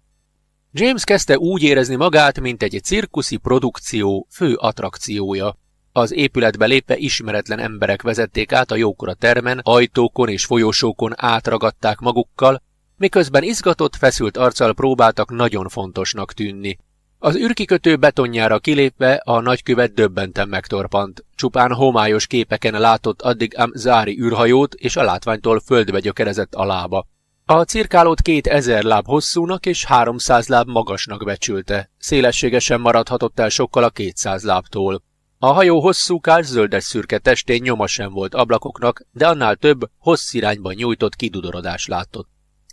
James kezdte úgy érezni magát, mint egy cirkuszi produkció fő attrakciója. Az épületbe lépve ismeretlen emberek vezették át a jókora termen, ajtókon és folyosókon átragadták magukkal, miközben izgatott, feszült arccal próbáltak nagyon fontosnak tűnni. Az űrkikötő betonjára kilépve a nagykövet döbbenten megtorpant. Csupán homályos képeken látott addig ám zári űrhajót, és a látványtól földbe gyökerezett a lába. A cirkálót két ezer láb hosszúnak és háromszáz láb magasnak becsülte. Szélességesen maradhatott el sokkal a kétszáz lábtól. A hajó hosszúkás, zöldes szürke testén nyoma sem volt ablakoknak, de annál több hossz irányban nyújtott kidudorodás látott.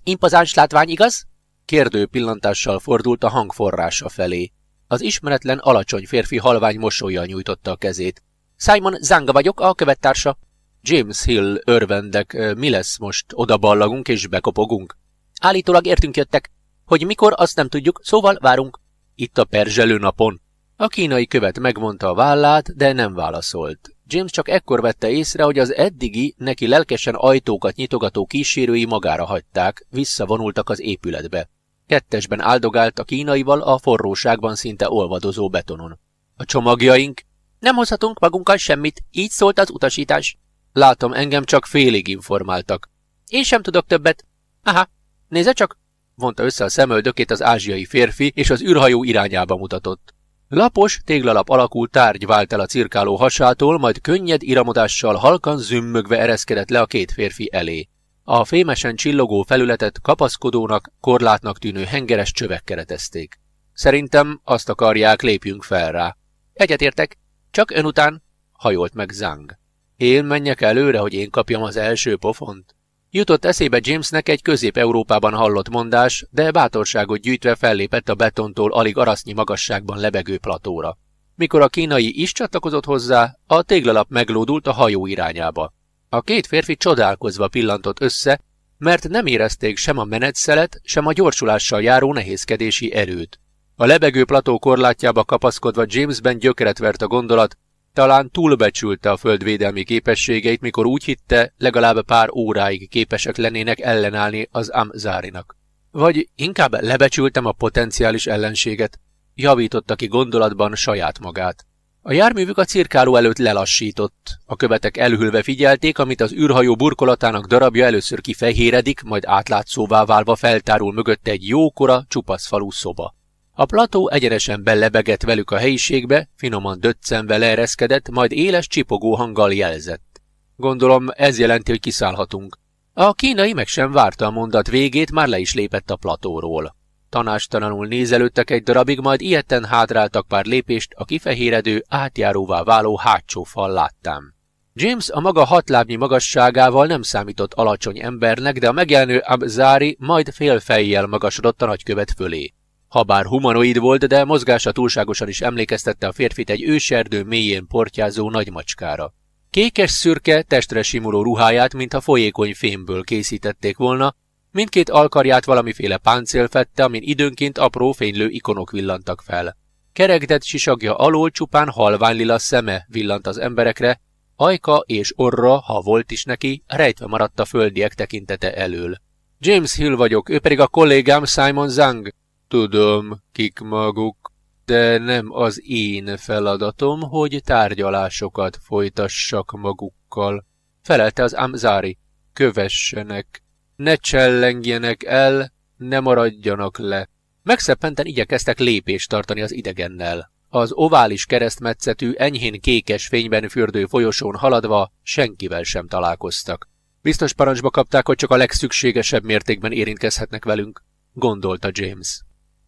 Impozáns látvány, igaz? Kérdő pillantással fordult a hangforrása felé. Az ismeretlen alacsony férfi halvány mosolyjal nyújtotta a kezét. Simon Zanga vagyok, a követtársa. James Hill örvendek, mi lesz most? Oda ballagunk és bekopogunk? Állítólag értünk jöttek. Hogy mikor, azt nem tudjuk, szóval várunk. Itt a perzselő napon. A kínai követ megmondta a vállát, de nem válaszolt. James csak ekkor vette észre, hogy az eddigi, neki lelkesen ajtókat nyitogató kísérői magára hagyták, visszavonultak az épületbe. Kettesben áldogált a kínaival a forróságban szinte olvadozó betonon. A csomagjaink? Nem hozhatunk magunkkal semmit, így szólt az utasítás. Látom, engem csak félig informáltak. Én sem tudok többet. Aha, nézze csak, vonta össze a szemöldökét az ázsiai férfi, és az űrhajó irányába mutatott. Lapos, téglalap alakú tárgy vált el a cirkáló hasától, majd könnyed iramodással halkan zümmögve ereszkedett le a két férfi elé. A fémesen csillogó felületet kapaszkodónak, korlátnak tűnő hengeres csövek keretezték. Szerintem azt akarják, lépjünk fel rá. Egyetértek, csak ön után, hajolt meg Zang. Én menjek előre, hogy én kapjam az első pofont? Jutott eszébe Jamesnek egy közép-európában hallott mondás, de bátorságot gyűjtve fellépett a betontól alig arasznyi magasságban lebegő platóra. Mikor a kínai is csatlakozott hozzá, a téglalap meglódult a hajó irányába. A két férfi csodálkozva pillantott össze, mert nem érezték sem a menetszelet, sem a gyorsulással járó nehézkedési erőt. A lebegő plató korlátjába kapaszkodva Jamesben gyökeret vert a gondolat, talán túlbecsülte a földvédelmi képességeit, mikor úgy hitte, legalább pár óráig képesek lennének ellenállni az Amzárinak. Vagy inkább lebecsültem a potenciális ellenséget, javította ki gondolatban saját magát. A járművük a cirkáló előtt lelassított. A követek elhülve figyelték, amit az űrhajó burkolatának darabja először kifehéredik, majd átlátszóvá válva feltárul mögötte egy jókora, csupasz falú szoba. A plató egyenesen belebegett velük a helyiségbe, finoman döccenve leereszkedett, majd éles csipogó hanggal jelzett. Gondolom ez jelenti, hogy kiszállhatunk. A kínai meg sem várta a mondat végét, már le is lépett a platóról. Tanástalanul nézelődtek egy darabig, majd ilyetten hátráltak pár lépést a kifehéredő, átjáróvá váló hátsó fal láttám. James a maga hat lábnyi magasságával nem számított alacsony embernek, de a megjelenő Abzári majd fél fejjel magasodott a nagykövet fölé. Habár humanoid volt, de mozgása túlságosan is emlékeztette a férfit egy őserdő mélyén portyázó nagymacskára. Kékes-szürke, testre simuló ruháját, mintha folyékony fémből készítették volna, mindkét alkarját valamiféle páncél fette, amin időnként apró fénylő ikonok villantak fel. Keregdett sisagja alól csupán halványlila szeme villant az emberekre, ajka és orra, ha volt is neki, rejtve maradt a földiek tekintete elől. James Hill vagyok, ő pedig a kollégám Simon Zang, Tudom, kik maguk, de nem az én feladatom, hogy tárgyalásokat folytassak magukkal. Felelte az Amzári. Kövessenek. Ne csellengjenek el, ne maradjanak le. Megszeppenten igyekeztek lépést tartani az idegennel. Az ovális keresztmetszetű, enyhén kékes fényben fürdő folyosón haladva senkivel sem találkoztak. Biztos parancsba kapták, hogy csak a legszükségesebb mértékben érintkezhetnek velünk, gondolta James.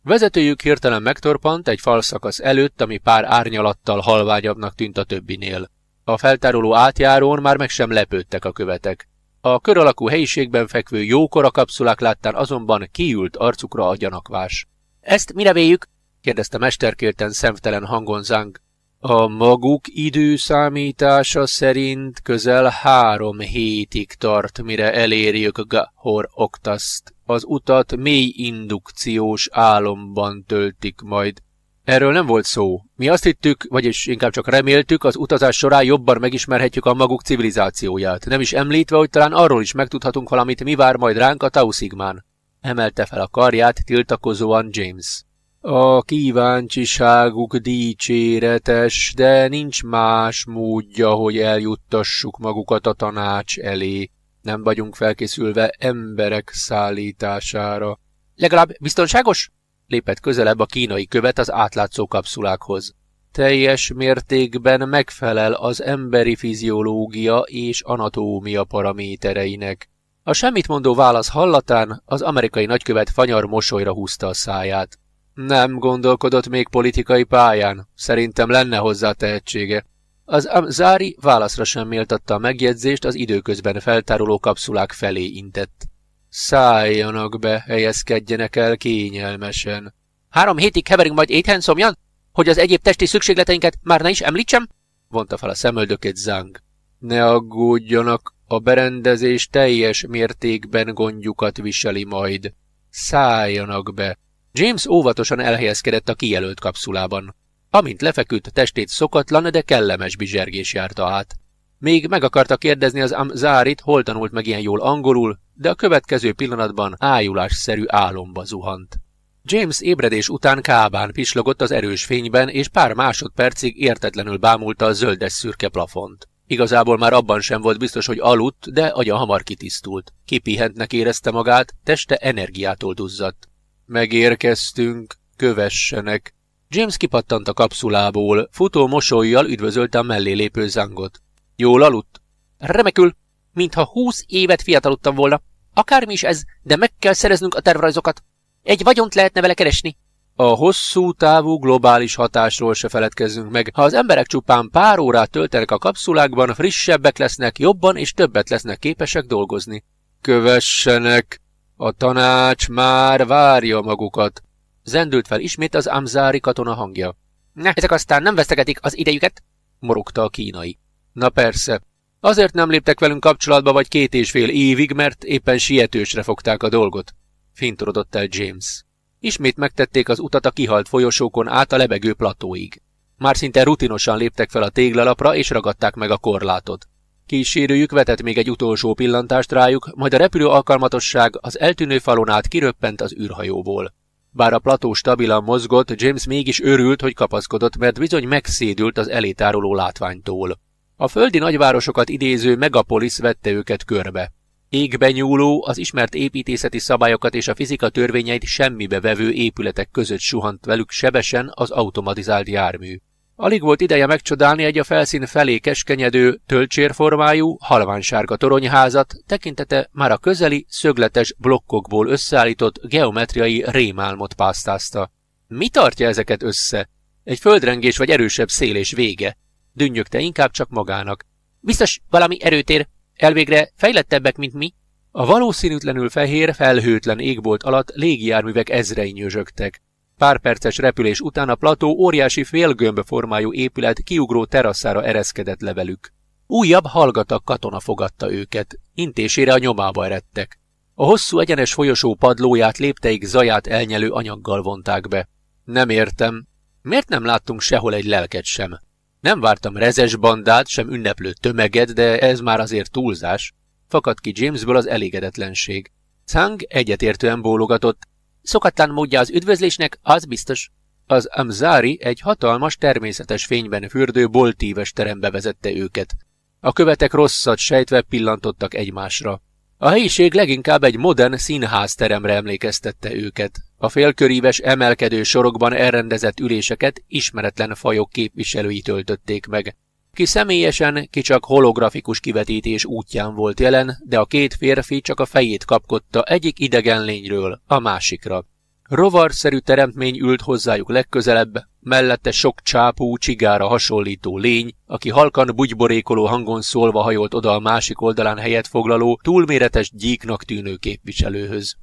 Vezetőjük hirtelen megtorpant egy falszakasz előtt, ami pár árnyalattal halványabbnak tűnt a többinél. A feltároló átjárón már meg sem lepődtek a követek. A kör alakú helyiségben fekvő jókora kapszulák láttán azonban kiült arcukra a gyanakvás. Ezt mire véljük? kérdezte mesterkélten szemtelen hangon Zang. A maguk időszámítása szerint közel három hétig tart, mire elérjük Gahor Oktaszt. Az utat mély indukciós álomban töltik majd. Erről nem volt szó. Mi azt hittük, vagyis inkább csak reméltük, az utazás során jobban megismerhetjük a maguk civilizációját, nem is említve, hogy talán arról is megtudhatunk valamit, mi vár majd ránk a Tausigmán. Emelte fel a karját tiltakozóan James. A kíváncsiságuk dicséretes, de nincs más módja, hogy eljuttassuk magukat a tanács elé. Nem vagyunk felkészülve emberek szállítására. Legalább biztonságos? Lépett közelebb a kínai követ az átlátszó kapszulákhoz. Teljes mértékben megfelel az emberi fiziológia és anatómia paramétereinek. A semmit mondó válasz hallatán az amerikai nagykövet fanyar mosolyra húzta a száját. Nem gondolkodott még politikai pályán, szerintem lenne hozzá tehetsége. Az Zári válaszra sem méltatta a megjegyzést, az időközben feltároló kapszulák felé intett. Szálljanak be, helyezkedjenek el kényelmesen. Három hétig heverünk majd éthenszomjan? Hogy az egyéb testi szükségleteinket már ne is említsem? Vonta fel a szemöldökét Zang. Ne aggódjanak, a berendezés teljes mértékben gondjukat viseli majd. Szálljanak be. James óvatosan elhelyezkedett a kijelölt kapszulában. Amint lefeküdt, testét szokatlan, de kellemes bizsergés járta át. Még meg akarta kérdezni az Amzárit, hol tanult meg ilyen jól angolul, de a következő pillanatban ájulásszerű álomba zuhant. James ébredés után kábán pislogott az erős fényben, és pár másodpercig értetlenül bámulta a zöldes szürke plafont. Igazából már abban sem volt biztos, hogy aludt, de agya hamar kitisztult. Kipihentnek érezte magát, teste energiától duzzadt. Megérkeztünk, kövessenek. James kipattant a kapszulából, futó mosolyjal üdvözölte a mellé lépő zangot. Jól aludt? Remekül, mintha húsz évet fiatalodtam volna. Akármi is ez, de meg kell szereznünk a tervrajzokat. Egy vagyont lehetne vele keresni. A hosszú távú globális hatásról se feledkezzünk meg. Ha az emberek csupán pár órát töltenek a kapszulákban, frissebbek lesznek, jobban és többet lesznek képesek dolgozni. Kövessenek! A tanács már várja magukat. Zendült fel ismét az Amzári katona hangja. Ne, ezek aztán nem vesztegetik az idejüket? morogta a kínai. Na persze. Azért nem léptek velünk kapcsolatba vagy két és fél évig, mert éppen sietősre fogták a dolgot. Fintorodott el James. Ismét megtették az utat a kihalt folyosókon át a lebegő platóig. Már szinte rutinosan léptek fel a téglalapra és ragadták meg a korlátot. Kísérőjük vetett még egy utolsó pillantást rájuk, majd a repülő alkalmatosság az eltűnő falon át kiröppent az űrhajóból. Bár a plató stabilan mozgott, James mégis örült, hogy kapaszkodott, mert bizony megszédült az elétároló látványtól. A földi nagyvárosokat idéző megapolis vette őket körbe. Égbe nyúló, az ismert építészeti szabályokat és a fizika törvényeit semmibe vevő épületek között suhant velük sebesen az automatizált jármű. Alig volt ideje megcsodálni egy a felszín felé keskenyedő, töltsérformájú, halványsárga toronyházat, tekintete már a közeli, szögletes blokkokból összeállított geometriai rémálmot pásztázta. Mi tartja ezeket össze? Egy földrengés vagy erősebb szél és vége? Dünnyögte inkább csak magának. Biztos valami erőtér, elvégre fejlettebbek, mint mi. A valószínűtlenül fehér, felhőtlen égbolt alatt légijárművek ezrei nyözsögtek. Pár perces repülés után a plató óriási félgömb formájú épület kiugró terasszára ereszkedett levelük. Újabb hallgatag katona fogadta őket, intésére a nyomába eredtek. A hosszú egyenes folyosó padlóját lépteik zaját elnyelő anyaggal vonták be. Nem értem, miért nem láttunk sehol egy lelket sem? Nem vártam rezes bandát, sem ünneplő tömeget, de ez már azért túlzás. Fakadt ki Jamesből az elégedetlenség. Tsang egyetértően bólogatott, Szokatlan módja az üdvözlésnek, az biztos. Az Amzári egy hatalmas, természetes fényben fürdő boltíves terembe vezette őket. A követek rosszat sejtve pillantottak egymásra. A helyiség leginkább egy modern színházteremre emlékeztette őket. A félköríves emelkedő sorokban elrendezett üléseket ismeretlen fajok képviselői töltötték meg. Ki személyesen, ki csak holografikus kivetítés útján volt jelen, de a két férfi csak a fejét kapkodta egyik idegen lényről a másikra. Rovarszerű teremtmény ült hozzájuk legközelebb, mellette sok csápú, csigára hasonlító lény, aki halkan bugyborékoló hangon szólva hajolt oda a másik oldalán helyet foglaló, túlméretes gyíknak tűnő képviselőhöz.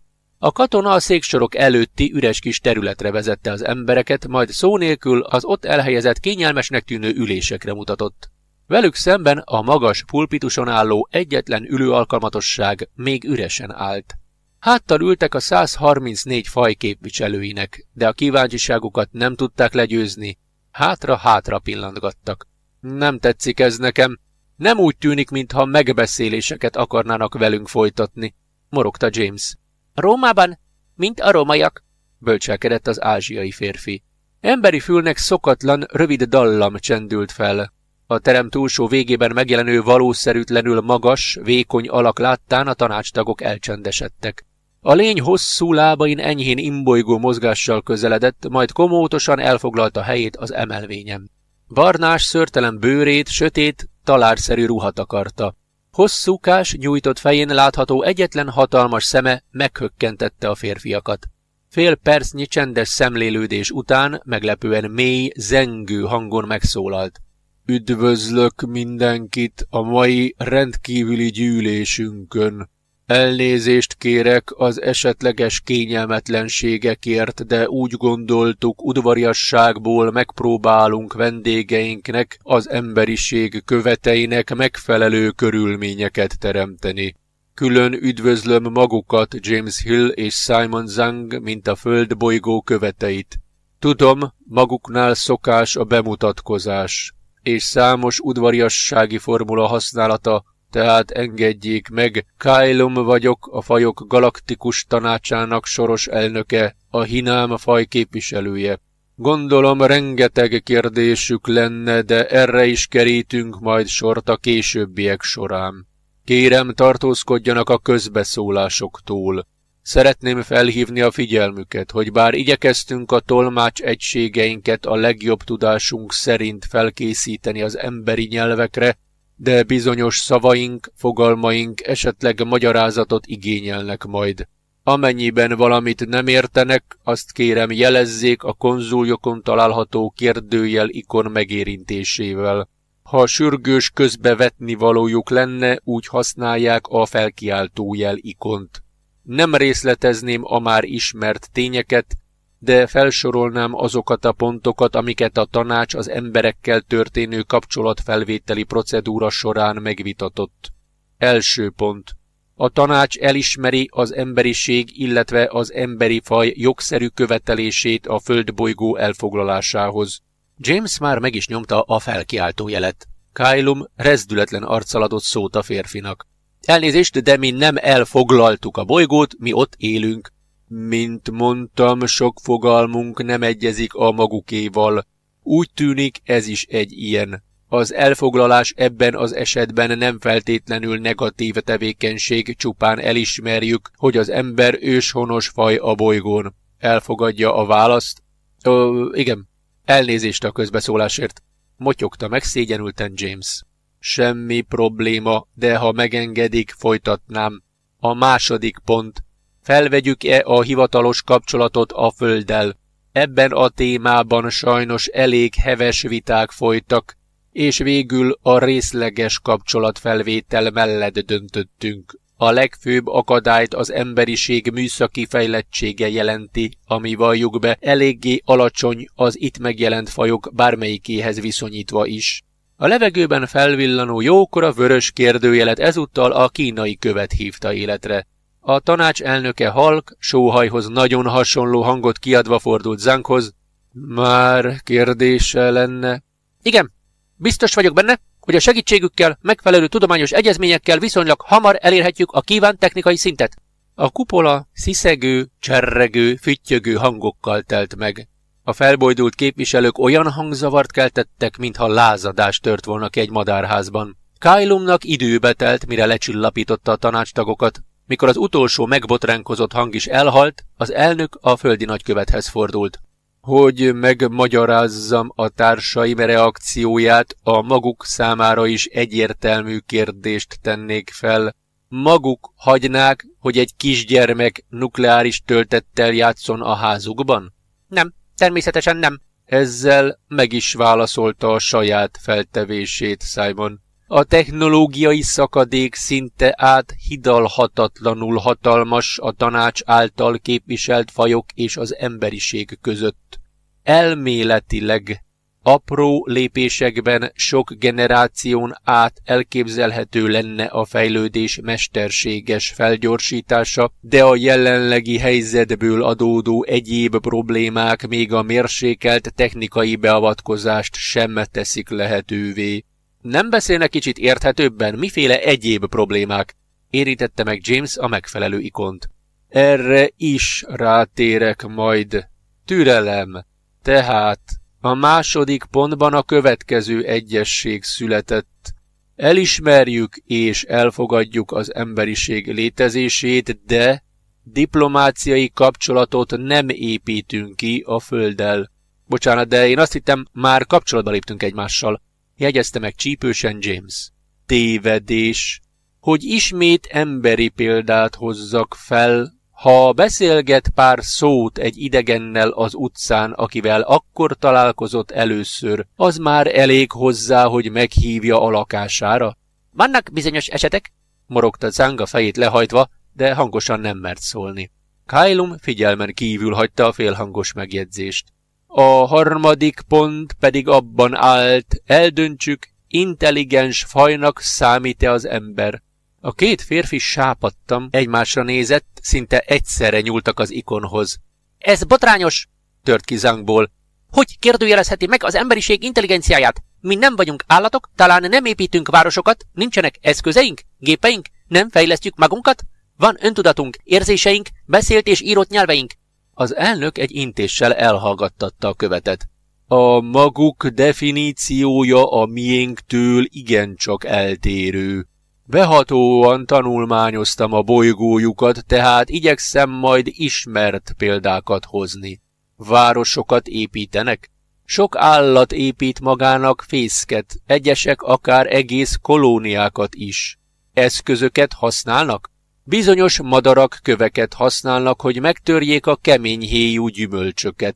A katona a széksorok előtti üres kis területre vezette az embereket, majd szó nélkül az ott elhelyezett kényelmesnek tűnő ülésekre mutatott. Velük szemben a magas pulpituson álló egyetlen ülőalkalmatosság még üresen állt. Háttal ültek a 134 faj képviselőinek, de a kíváncsiságukat nem tudták legyőzni, hátra-hátra pillantgattak. Nem tetszik ez nekem, nem úgy tűnik, mintha megbeszéléseket akarnának velünk folytatni, morogta James. Rómában, mint a rómaiak, bölcselkedett az ázsiai férfi. Emberi fülnek szokatlan, rövid dallam csendült fel. A terem túlsó végében megjelenő valószerűtlenül magas, vékony alak láttán a tanácstagok elcsendesedtek. A lény hosszú lábain enyhén imbolygó mozgással közeledett, majd komótosan elfoglalta helyét az emelvényem. Barnás, szörtelen bőrét, sötét, talárszerű ruhat akarta. Hosszúkás, nyújtott fején látható egyetlen hatalmas szeme meghökkentette a férfiakat. Fél percnyi csendes szemlélődés után meglepően mély, zengő hangon megszólalt. Üdvözlök mindenkit a mai rendkívüli gyűlésünkön. Elnézést kérek az esetleges kényelmetlenségekért, de úgy gondoltuk, udvariasságból megpróbálunk vendégeinknek, az emberiség követeinek megfelelő körülményeket teremteni. Külön üdvözlöm magukat, James Hill és Simon Zhang, mint a földbolygó követeit. Tudom, maguknál szokás a bemutatkozás, és számos udvariassági formula használata tehát engedjék meg, Kylum vagyok, a fajok galaktikus tanácsának soros elnöke, a Hinám faj képviselője. Gondolom rengeteg kérdésük lenne, de erre is kerítünk majd sort a későbbiek során. Kérem, tartózkodjanak a közbeszólásoktól. Szeretném felhívni a figyelmüket, hogy bár igyekeztünk a tolmács egységeinket a legjobb tudásunk szerint felkészíteni az emberi nyelvekre, de bizonyos szavaink, fogalmaink esetleg magyarázatot igényelnek majd. Amennyiben valamit nem értenek, azt kérem jelezzék a konzuljokon található kérdőjel ikon megérintésével. Ha sürgős közbevetni valójuk lenne, úgy használják a felkiáltójel ikont. Nem részletezném a már ismert tényeket, de felsorolnám azokat a pontokat, amiket a tanács az emberekkel történő kapcsolatfelvételi procedúra során megvitatott. Első pont. A tanács elismeri az emberiség, illetve az emberi faj jogszerű követelését a földbolygó elfoglalásához. James már meg is nyomta a felkiáltó jelet. Kylum rezdületlen arccal adott szót a férfinak. Elnézést, de mi nem elfoglaltuk a bolygót, mi ott élünk. Mint mondtam, sok fogalmunk nem egyezik a magukéval. Úgy tűnik, ez is egy ilyen. Az elfoglalás ebben az esetben nem feltétlenül negatív tevékenység, csupán elismerjük, hogy az ember őshonos faj a bolygón. Elfogadja a választ? Ö, igen. Elnézést a közbeszólásért. Motyogta megszégyenülten James. Semmi probléma, de ha megengedik, folytatnám. A második pont. Felvegyük-e a hivatalos kapcsolatot a Földdel? Ebben a témában sajnos elég heves viták folytak, és végül a részleges kapcsolatfelvétel mellett döntöttünk. A legfőbb akadályt az emberiség műszaki fejlettsége jelenti, ami valljuk be eléggé alacsony az itt megjelent fajok bármelyikéhez viszonyítva is. A levegőben felvillanó jókora vörös kérdőjelet ezúttal a kínai követ hívta életre. A tanács elnöke halk, sóhajhoz nagyon hasonló hangot kiadva fordult Zankhoz. Már kérdése lenne. Igen, biztos vagyok benne, hogy a segítségükkel, megfelelő tudományos egyezményekkel viszonylag hamar elérhetjük a kívánt technikai szintet. A kupola sziszegő, cserregő, füttyögő hangokkal telt meg. A felbojdult képviselők olyan hangzavart keltettek, mintha lázadás tört volna ki egy madárházban. Kylumnak időbe telt, mire lecsillapította a tanácstagokat, mikor az utolsó megbotránkozott hang is elhalt, az elnök a földi nagykövethez fordult. Hogy megmagyarázzam a társaim reakcióját, a maguk számára is egyértelmű kérdést tennék fel. maguk hagynák, hogy egy kisgyermek nukleáris töltettel játszon a házukban? Nem, természetesen nem. Ezzel meg is válaszolta a saját feltevését Simon. A technológiai szakadék szinte áthidalhatatlanul hatalmas a tanács által képviselt fajok és az emberiség között. Elméletileg apró lépésekben sok generáción át elképzelhető lenne a fejlődés mesterséges felgyorsítása, de a jelenlegi helyzetből adódó egyéb problémák még a mérsékelt technikai beavatkozást sem teszik lehetővé. Nem beszélnek kicsit érthetőbben, miféle egyéb problémák? Érítette meg James a megfelelő ikont. Erre is rátérek majd. Türelem. Tehát a második pontban a következő egyesség született. Elismerjük és elfogadjuk az emberiség létezését, de diplomáciai kapcsolatot nem építünk ki a Földdel. Bocsánat, de én azt hittem, már kapcsolatba léptünk egymással jegyezte meg csípősen James. Tévedés, hogy ismét emberi példát hozzak fel, ha beszélget pár szót egy idegennel az utcán, akivel akkor találkozott először, az már elég hozzá, hogy meghívja a lakására? Vannak bizonyos esetek, morogta Zanga fejét lehajtva, de hangosan nem mert szólni. Kylum figyelmen kívül hagyta a félhangos megjegyzést. A harmadik pont pedig abban állt, eldöntsük, intelligens fajnak számít-e az ember. A két férfi sápadtam, egymásra nézett, szinte egyszerre nyúltak az ikonhoz. Ez botrányos, tört ki Zangból. Hogy kérdőjelezheti meg az emberiség intelligenciáját? Mi nem vagyunk állatok, talán nem építünk városokat, nincsenek eszközeink, gépeink, nem fejlesztjük magunkat? Van öntudatunk, érzéseink, beszélt és írott nyelveink. Az elnök egy intéssel elhallgattatta a követet. A maguk definíciója a miénktől igencsak eltérő. Behatóan tanulmányoztam a bolygójukat, tehát igyekszem majd ismert példákat hozni. Városokat építenek? Sok állat épít magának fészket, egyesek akár egész kolóniákat is. Eszközöket használnak? Bizonyos madarak köveket használnak, hogy megtörjék a kemény héjú gyümölcsöket.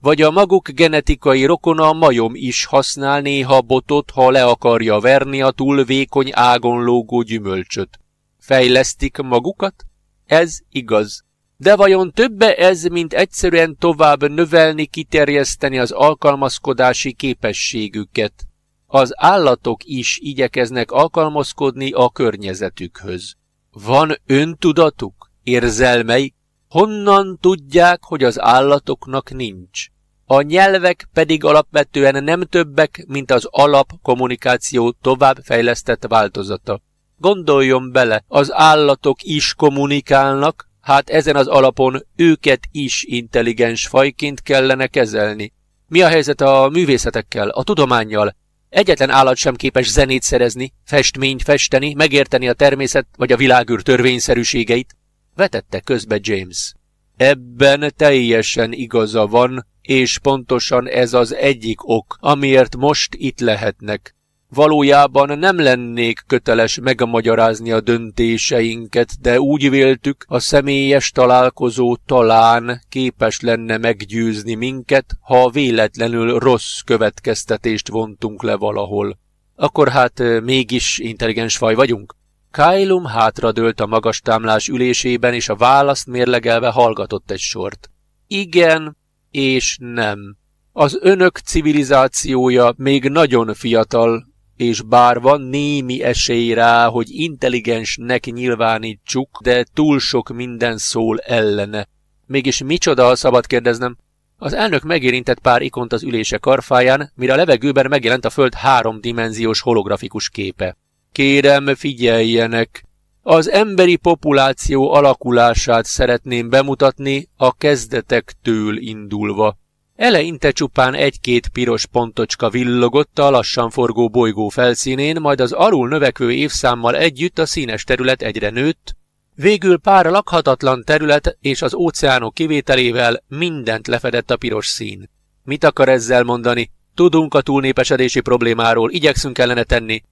Vagy a maguk genetikai rokona a majom is használ néha botot, ha le akarja verni a túl vékony ágon lógó gyümölcsöt. Fejlesztik magukat? Ez igaz. De vajon többe ez, mint egyszerűen tovább növelni, kiterjeszteni az alkalmazkodási képességüket? Az állatok is igyekeznek alkalmazkodni a környezetükhöz. Van öntudatuk, érzelmei? Honnan tudják, hogy az állatoknak nincs? A nyelvek pedig alapvetően nem többek, mint az alap kommunikáció továbbfejlesztett változata. Gondoljon bele, az állatok is kommunikálnak, hát ezen az alapon őket is intelligens fajként kellene kezelni. Mi a helyzet a művészetekkel, a tudományjal? Egyetlen állat sem képes zenét szerezni, festményt festeni, megérteni a természet vagy a világűr törvényszerűségeit, vetette közbe James. Ebben teljesen igaza van, és pontosan ez az egyik ok, amiért most itt lehetnek. Valójában nem lennék köteles megmagyarázni a döntéseinket, de úgy véltük, a személyes találkozó talán képes lenne meggyőzni minket, ha véletlenül rossz következtetést vontunk le valahol. Akkor hát mégis intelligens faj vagyunk? Kylum hátradőlt a magas támlás ülésében, és a választ mérlegelve hallgatott egy sort. Igen, és nem. Az önök civilizációja még nagyon fiatal, és bár van némi esély rá, hogy intelligensnek nyilvánítsuk, de túl sok minden szól ellene. Mégis micsoda, szabad kérdeznem? Az elnök megérintett pár ikont az ülése karfáján, mire a levegőben megjelent a föld háromdimenziós holografikus képe. Kérem, figyeljenek! Az emberi populáció alakulását szeretném bemutatni a kezdetektől indulva. Eleinte csupán egy-két piros pontocska villogott a lassan forgó bolygó felszínén, majd az alul növekvő évszámmal együtt a színes terület egyre nőtt, végül pár lakhatatlan terület és az óceánok kivételével mindent lefedett a piros szín. Mit akar ezzel mondani? Tudunk a túlnépesedési problémáról, igyekszünk ellene tenni.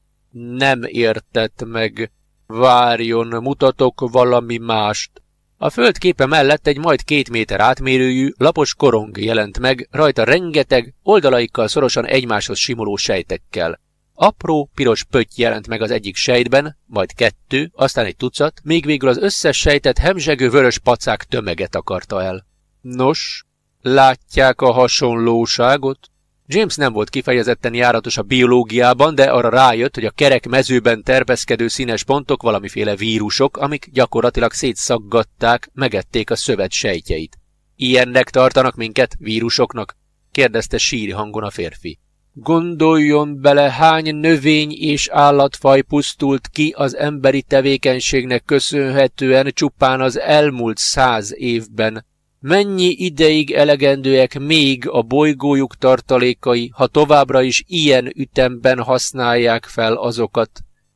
Nem értett meg. Várjon, mutatok valami mást. A föld képe mellett egy majd két méter átmérőjű, lapos korong jelent meg, rajta rengeteg, oldalaikkal szorosan egymáshoz simuló sejtekkel. Apró, piros pötty jelent meg az egyik sejtben, majd kettő, aztán egy tucat, még végül az összes sejtet hemzsegő vörös pacák tömeget akarta el. Nos, látják a hasonlóságot? James nem volt kifejezetten járatos a biológiában, de arra rájött, hogy a kerek mezőben terpeszkedő színes pontok valamiféle vírusok, amik gyakorlatilag szétszaggatták, megették a szövet sejtjeit. Ilyennek tartanak minket, vírusoknak? kérdezte síri hangon a férfi. Gondoljon bele, hány növény és állatfaj pusztult ki az emberi tevékenységnek köszönhetően csupán az elmúlt száz évben. Mennyi ideig elegendőek még a bolygójuk tartalékai, ha továbbra is ilyen ütemben használják fel azokat?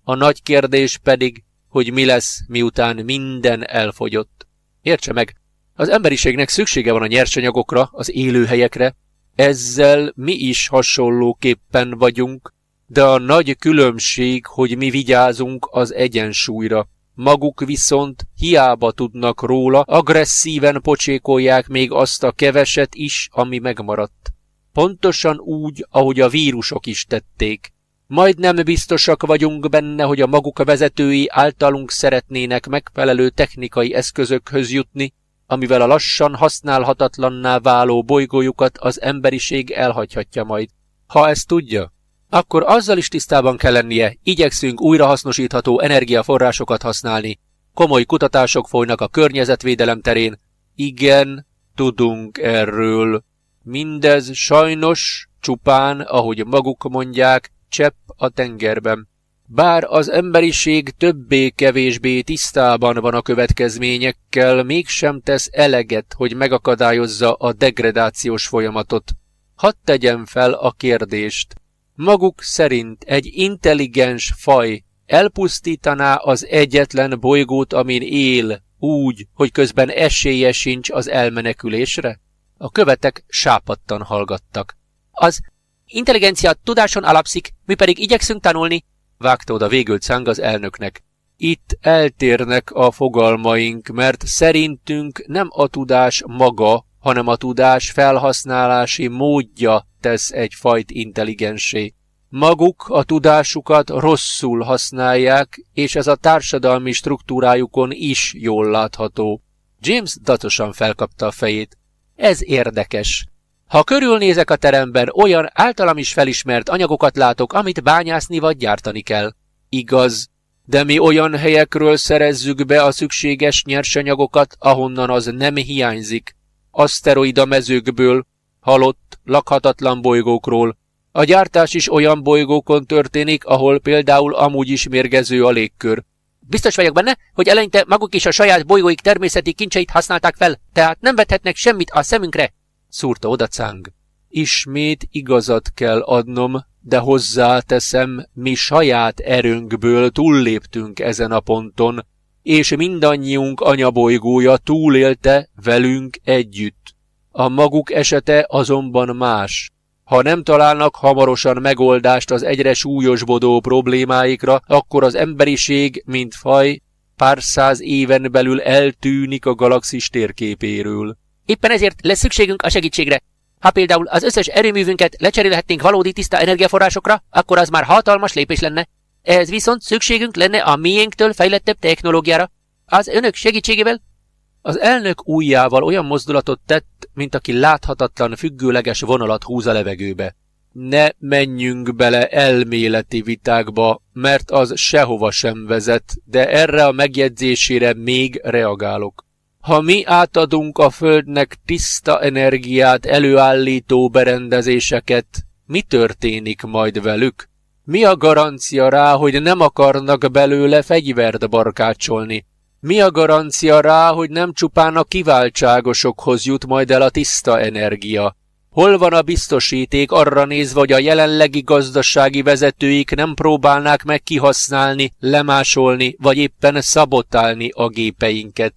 A nagy kérdés pedig, hogy mi lesz, miután minden elfogyott. Értse meg, az emberiségnek szüksége van a nyersanyagokra, az élőhelyekre, ezzel mi is hasonlóképpen vagyunk, de a nagy különbség, hogy mi vigyázunk az egyensúlyra. Maguk viszont hiába tudnak róla, agresszíven pocsékolják még azt a keveset is, ami megmaradt. Pontosan úgy, ahogy a vírusok is tették. Majd nem biztosak vagyunk benne, hogy a maguk vezetői általunk szeretnének megfelelő technikai eszközökhöz jutni, amivel a lassan használhatatlanná váló bolygójukat az emberiség elhagyhatja majd. Ha ezt tudja, akkor azzal is tisztában kell lennie, igyekszünk újrahasznosítható energiaforrásokat használni. Komoly kutatások folynak a környezetvédelem terén. Igen, tudunk erről. Mindez sajnos csupán, ahogy maguk mondják, csepp a tengerben. Bár az emberiség többé-kevésbé tisztában van a következményekkel, mégsem tesz eleget, hogy megakadályozza a degradációs folyamatot. Hadd tegyem fel a kérdést. Maguk szerint egy intelligens faj elpusztítaná az egyetlen bolygót, amin él, úgy, hogy közben esélye sincs az elmenekülésre? A követek sápattan hallgattak. Az intelligencia tudáson alapszik, mi pedig igyekszünk tanulni, vágta oda végül Cang az elnöknek. Itt eltérnek a fogalmaink, mert szerintünk nem a tudás maga, hanem a tudás felhasználási módja tesz egy fajt intelligensé. Maguk a tudásukat rosszul használják, és ez a társadalmi struktúrájukon is jól látható. James datosan felkapta a fejét. Ez érdekes. Ha körülnézek a teremben, olyan általam is felismert anyagokat látok, amit bányászni vagy gyártani kell. Igaz, de mi olyan helyekről szerezzük be a szükséges nyersanyagokat, ahonnan az nem hiányzik. Aszteroida mezőkből, halott, lakhatatlan bolygókról. A gyártás is olyan bolygókon történik, ahol például amúgy is mérgező a légkör. Biztos vagyok benne, hogy eleinte maguk is a saját bolygóik természeti kincseit használták fel, tehát nem vethetnek semmit a szemünkre, szúrta oda Cang. Ismét igazat kell adnom, de hozzáteszem, mi saját erőnkből túlléptünk ezen a ponton, és mindannyiunk anyabolygója túlélte velünk együtt. A maguk esete azonban más. Ha nem találnak hamarosan megoldást az egyre súlyosbodó problémáikra, akkor az emberiség, mint faj, pár száz éven belül eltűnik a galaxis térképéről. Éppen ezért lesz szükségünk a segítségre. Ha például az összes erőművünket lecserélhetnénk valódi tiszta energiaforrásokra, akkor az már hatalmas lépés lenne. Ehhez viszont szükségünk lenne a miénktől fejlettebb technológiára. Az önök segítségével az elnök ujjával olyan mozdulatot tett, mint aki láthatatlan, függőleges vonalat húz a levegőbe. Ne menjünk bele elméleti vitákba, mert az sehova sem vezet, de erre a megjegyzésére még reagálok. Ha mi átadunk a Földnek tiszta energiát előállító berendezéseket, mi történik majd velük? Mi a garancia rá, hogy nem akarnak belőle fegyvert barkácsolni? Mi a garancia rá, hogy nem csupán a kiváltságosokhoz jut majd el a tiszta energia? Hol van a biztosíték arra nézve, hogy a jelenlegi gazdasági vezetőik nem próbálnák meg kihasználni, lemásolni, vagy éppen szabotálni a gépeinket?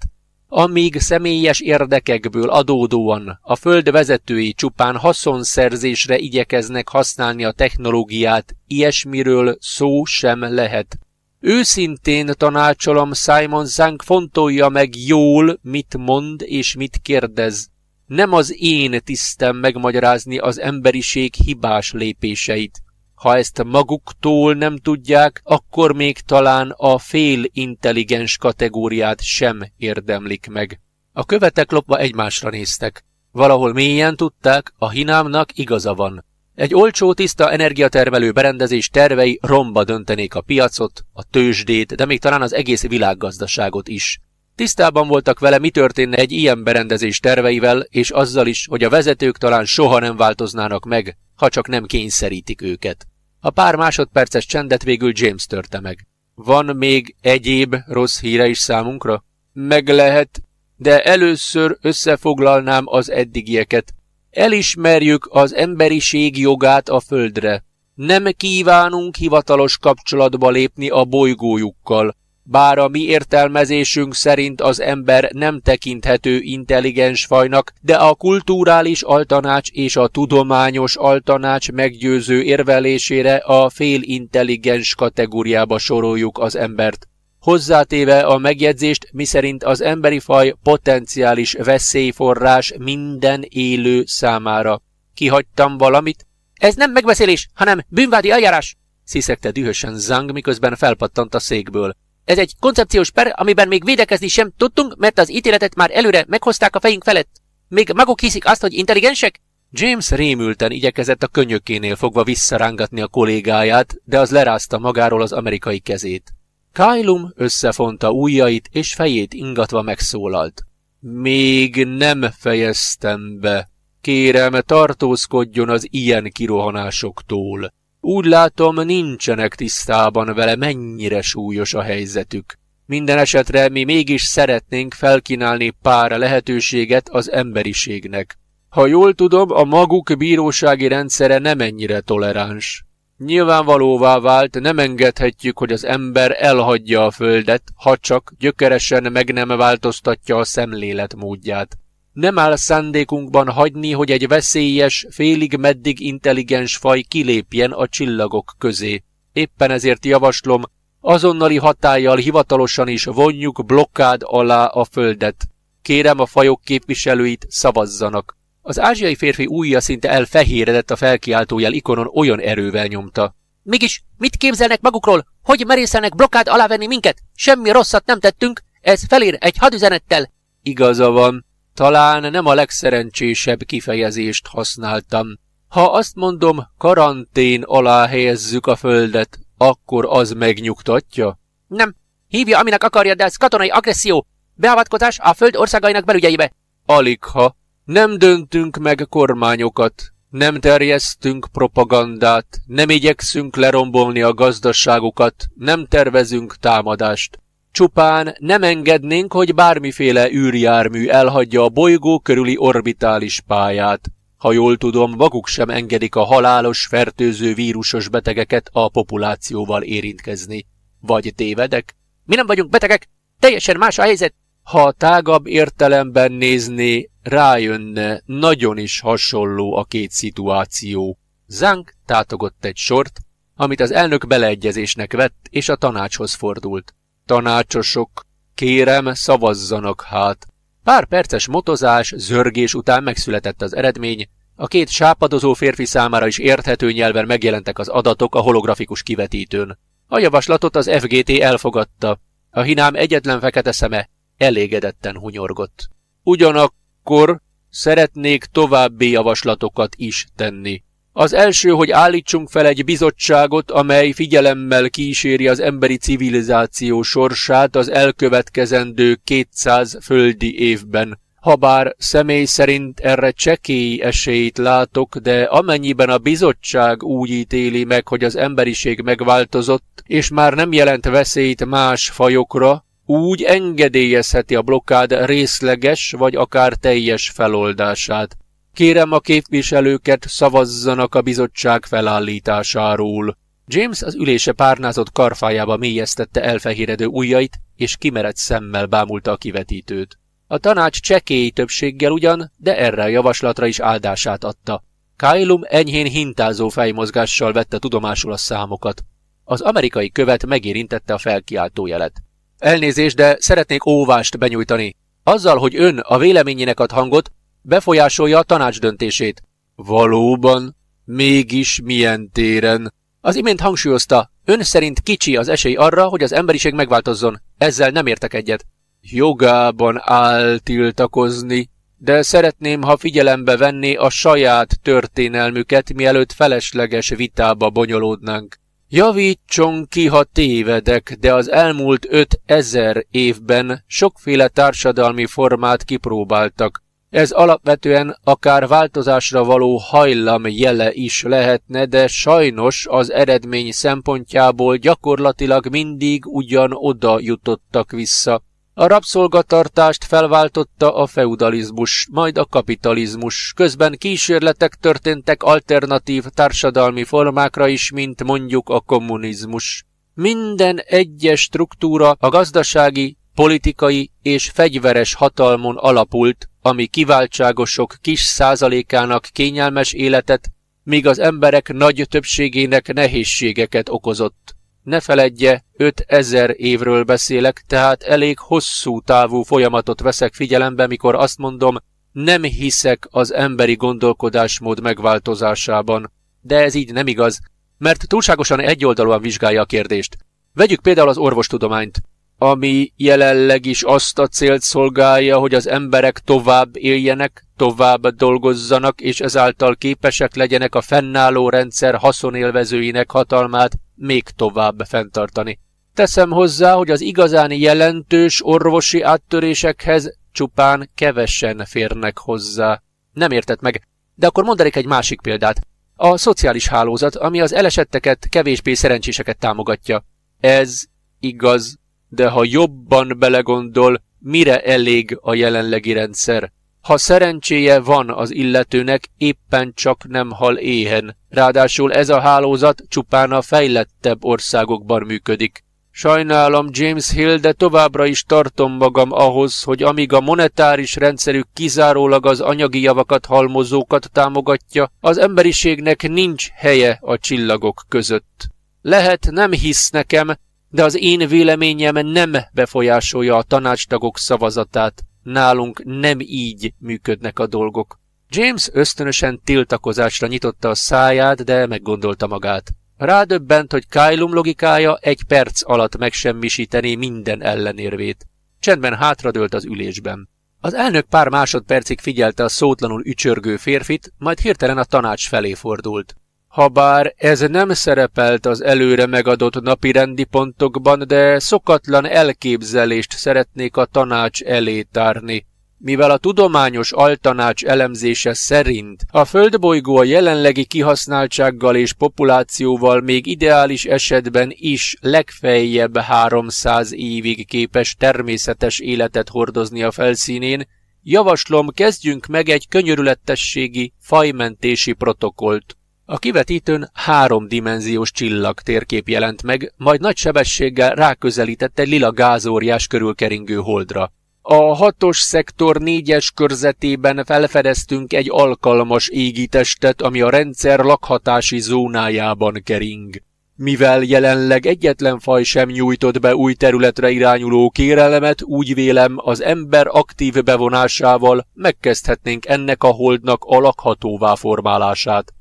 Amíg személyes érdekekből adódóan a föld vezetői csupán haszonszerzésre igyekeznek használni a technológiát, ilyesmiről szó sem lehet. Őszintén tanácsolom Simon Zang fontolja meg jól, mit mond és mit kérdez. Nem az én tisztem megmagyarázni az emberiség hibás lépéseit. Ha ezt maguktól nem tudják, akkor még talán a fél intelligens kategóriát sem érdemlik meg. A követek lopva egymásra néztek. Valahol mélyen tudták, a hinámnak igaza van. Egy olcsó, tiszta energiatermelő berendezés tervei romba döntenék a piacot, a tőzsdét, de még talán az egész világgazdaságot is. Tisztában voltak vele, mi történne egy ilyen berendezés terveivel, és azzal is, hogy a vezetők talán soha nem változnának meg, ha csak nem kényszerítik őket. A pár másodperces csendet végül James törte meg. Van még egyéb rossz híre is számunkra? Meg lehet, de először összefoglalnám az eddigieket. Elismerjük az emberiség jogát a földre. Nem kívánunk hivatalos kapcsolatba lépni a bolygójukkal, bár a mi értelmezésünk szerint az ember nem tekinthető intelligens fajnak, de a kulturális altanács és a tudományos altanács meggyőző érvelésére a félintelligens kategóriába soroljuk az embert. Hozzátéve a megjegyzést, miszerint az emberi faj potenciális veszélyforrás minden élő számára. Kihagytam valamit? Ez nem megbeszélés, hanem bűnvádi eljárás! sziszegte dühösen Zang, miközben felpattant a székből. Ez egy koncepciós per, amiben még védekezni sem tudtunk, mert az ítéletet már előre meghozták a fejünk felett. Még maguk hiszik azt, hogy intelligensek? James rémülten igyekezett a könyökénél fogva visszarángatni a kollégáját, de az lerázta magáról az amerikai kezét. Kylum összefonta ujjait, és fejét ingatva megszólalt. Még nem fejeztem be. Kérem, tartózkodjon az ilyen kirohanásoktól. Úgy látom, nincsenek tisztában vele, mennyire súlyos a helyzetük. Minden esetre mi mégis szeretnénk felkínálni pár lehetőséget az emberiségnek. Ha jól tudom, a maguk bírósági rendszere nem ennyire toleráns. Nyilvánvalóvá vált, nem engedhetjük, hogy az ember elhagyja a földet, ha csak gyökeresen meg nem változtatja a szemlélet módját. Nem áll szándékunkban hagyni, hogy egy veszélyes, félig meddig intelligens faj kilépjen a csillagok közé. Éppen ezért javaslom, azonnali hatállyal hivatalosan is vonjuk blokkád alá a földet. Kérem a fajok képviselőit, szavazzanak. Az ázsiai férfi ujja szinte elfehéredett a felkiáltójel ikonon olyan erővel nyomta. Mégis, mit képzelnek magukról? Hogy merészelnek blokkád alá venni minket? Semmi rosszat nem tettünk, ez felér egy hadüzenettel. Igaza van, talán nem a legszerencsésebb kifejezést használtam. Ha azt mondom, karantén alá helyezzük a földet, akkor az megnyugtatja? Nem. Hívja, aminek akarja, de ez katonai agresszió. Beavatkozás a föld országainak belügyeibe. Aligha. Nem döntünk meg kormányokat. Nem terjesztünk propagandát, nem igyekszünk lerombolni a gazdaságukat, nem tervezünk támadást. Csupán nem engednénk, hogy bármiféle űrjármű elhagyja a bolygó körüli orbitális pályát. Ha jól tudom, maguk sem engedik a halálos, fertőző vírusos betegeket a populációval érintkezni. Vagy tévedek? Mi nem vagyunk betegek, teljesen más a helyzet. Ha tágabb értelemben nézné, rájönne, nagyon is hasonló a két szituáció. Zang tátogott egy sort, amit az elnök beleegyezésnek vett, és a tanácshoz fordult. Tanácsosok, kérem, szavazzanak hát. Pár perces motozás, zörgés után megszületett az eredmény, a két sápadozó férfi számára is érthető nyelven megjelentek az adatok a holografikus kivetítőn. A javaslatot az FGT elfogadta. A hinám egyetlen fekete szeme elégedetten hunyorgott. Ugyanakkor szeretnék további javaslatokat is tenni. Az első, hogy állítsunk fel egy bizottságot, amely figyelemmel kíséri az emberi civilizáció sorsát az elkövetkezendő 200 földi évben. Habár személy szerint erre csekély esélyt látok, de amennyiben a bizottság úgy ítéli meg, hogy az emberiség megváltozott, és már nem jelent veszélyt más fajokra, úgy engedélyezheti a blokkád részleges vagy akár teljes feloldását. Kérem a képviselőket szavazzanak a bizottság felállításáról. James az ülése párnázott karfájába mélyeztette elfehéredő ujjait, és kimerett szemmel bámulta a kivetítőt. A tanács csekély többséggel ugyan, de erre a javaslatra is áldását adta. Kylum enyhén hintázó fejmozgással vette tudomásul a számokat. Az amerikai követ megérintette a felkiáltójelet. Elnézést, de szeretnék óvást benyújtani. Azzal, hogy ön a véleményének ad hangot, befolyásolja a tanács döntését. Valóban? Mégis milyen téren? Az imént hangsúlyozta, ön szerint kicsi az esély arra, hogy az emberiség megváltozzon. Ezzel nem értek egyet. Jogában áll tiltakozni, de szeretném, ha figyelembe venné a saját történelmüket, mielőtt felesleges vitába bonyolódnánk. Javítson ki, ha tévedek, de az elmúlt öt ezer évben sokféle társadalmi formát kipróbáltak. Ez alapvetően akár változásra való hajlam jele is lehetne, de sajnos az eredmény szempontjából gyakorlatilag mindig ugyan oda jutottak vissza. A rabszolgatartást felváltotta a feudalizmus, majd a kapitalizmus, közben kísérletek történtek alternatív társadalmi formákra is, mint mondjuk a kommunizmus. Minden egyes struktúra a gazdasági, politikai és fegyveres hatalmon alapult, ami kiváltságosok kis százalékának kényelmes életet, míg az emberek nagy többségének nehézségeket okozott. Ne feledje, 5000 évről beszélek, tehát elég hosszú távú folyamatot veszek figyelembe, mikor azt mondom, nem hiszek az emberi gondolkodásmód megváltozásában. De ez így nem igaz, mert túlságosan egyoldalúan vizsgálja a kérdést. Vegyük például az orvostudományt, ami jelenleg is azt a célt szolgálja, hogy az emberek tovább éljenek, tovább dolgozzanak, és ezáltal képesek legyenek a fennálló rendszer haszonélvezőinek hatalmát még tovább fenntartani. Teszem hozzá, hogy az igazán jelentős orvosi áttörésekhez csupán kevesen férnek hozzá. Nem értett meg, de akkor mondanék egy másik példát. A szociális hálózat, ami az elesetteket, kevésbé szerencséseket támogatja. Ez igaz, de ha jobban belegondol, mire elég a jelenlegi rendszer? Ha szerencséje van az illetőnek, éppen csak nem hal éhen. Ráadásul ez a hálózat csupán a fejlettebb országokban működik. Sajnálom James Hill, de továbbra is tartom magam ahhoz, hogy amíg a monetáris rendszerük kizárólag az anyagi javakat halmozókat támogatja, az emberiségnek nincs helye a csillagok között. Lehet nem hisz nekem, de az én véleményem nem befolyásolja a tanácstagok szavazatát. Nálunk nem így működnek a dolgok. James ösztönösen tiltakozásra nyitotta a száját, de meggondolta magát. Rádöbbent, hogy Kylum logikája egy perc alatt megsemmisíteni minden ellenérvét. Csendben hátradőlt az ülésben. Az elnök pár másodpercig figyelte a szótlanul ücsörgő férfit, majd hirtelen a tanács felé fordult. Habár ez nem szerepelt az előre megadott napi rendi pontokban, de szokatlan elképzelést szeretnék a tanács elé tárni. Mivel a tudományos altanács elemzése szerint a földbolygó a jelenlegi kihasználtsággal és populációval még ideális esetben is legfeljebb 300 évig képes természetes életet hordozni a felszínén, javaslom kezdjünk meg egy könyörületességi fajmentési protokollt. A kivetítőn háromdimenziós csillag térkép jelent meg, majd nagy sebességgel ráközelített egy lila gázóriás körülkeringő holdra. A hatos szektor négyes körzetében felfedeztünk egy alkalmas égitestet, ami a rendszer lakhatási zónájában kering. Mivel jelenleg egyetlen faj sem nyújtott be új területre irányuló kérelemet, úgy vélem az ember aktív bevonásával megkezdhetnénk ennek a holdnak a lakhatóvá formálását.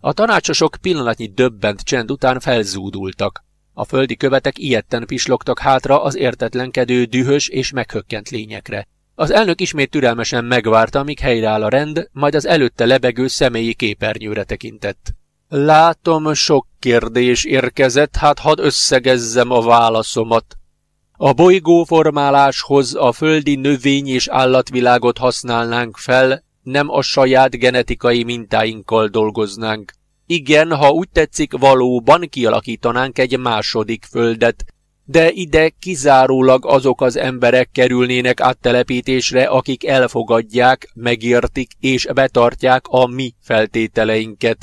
A tanácsosok pillanatnyi döbbent csend után felzúdultak. A földi követek ilyetten pislogtak hátra az értetlenkedő, dühös és meghökkent lényekre. Az elnök ismét türelmesen megvárta, míg helyreáll a rend, majd az előtte lebegő személyi képernyőre tekintett. Látom, sok kérdés érkezett, hát hadd összegezzem a válaszomat. A bolygóformáláshoz a földi növény és állatvilágot használnánk fel, nem a saját genetikai mintáinkkal dolgoznánk. Igen, ha úgy tetszik, valóban kialakítanánk egy második földet, de ide kizárólag azok az emberek kerülnének áttelepítésre, akik elfogadják, megértik és betartják a mi feltételeinket.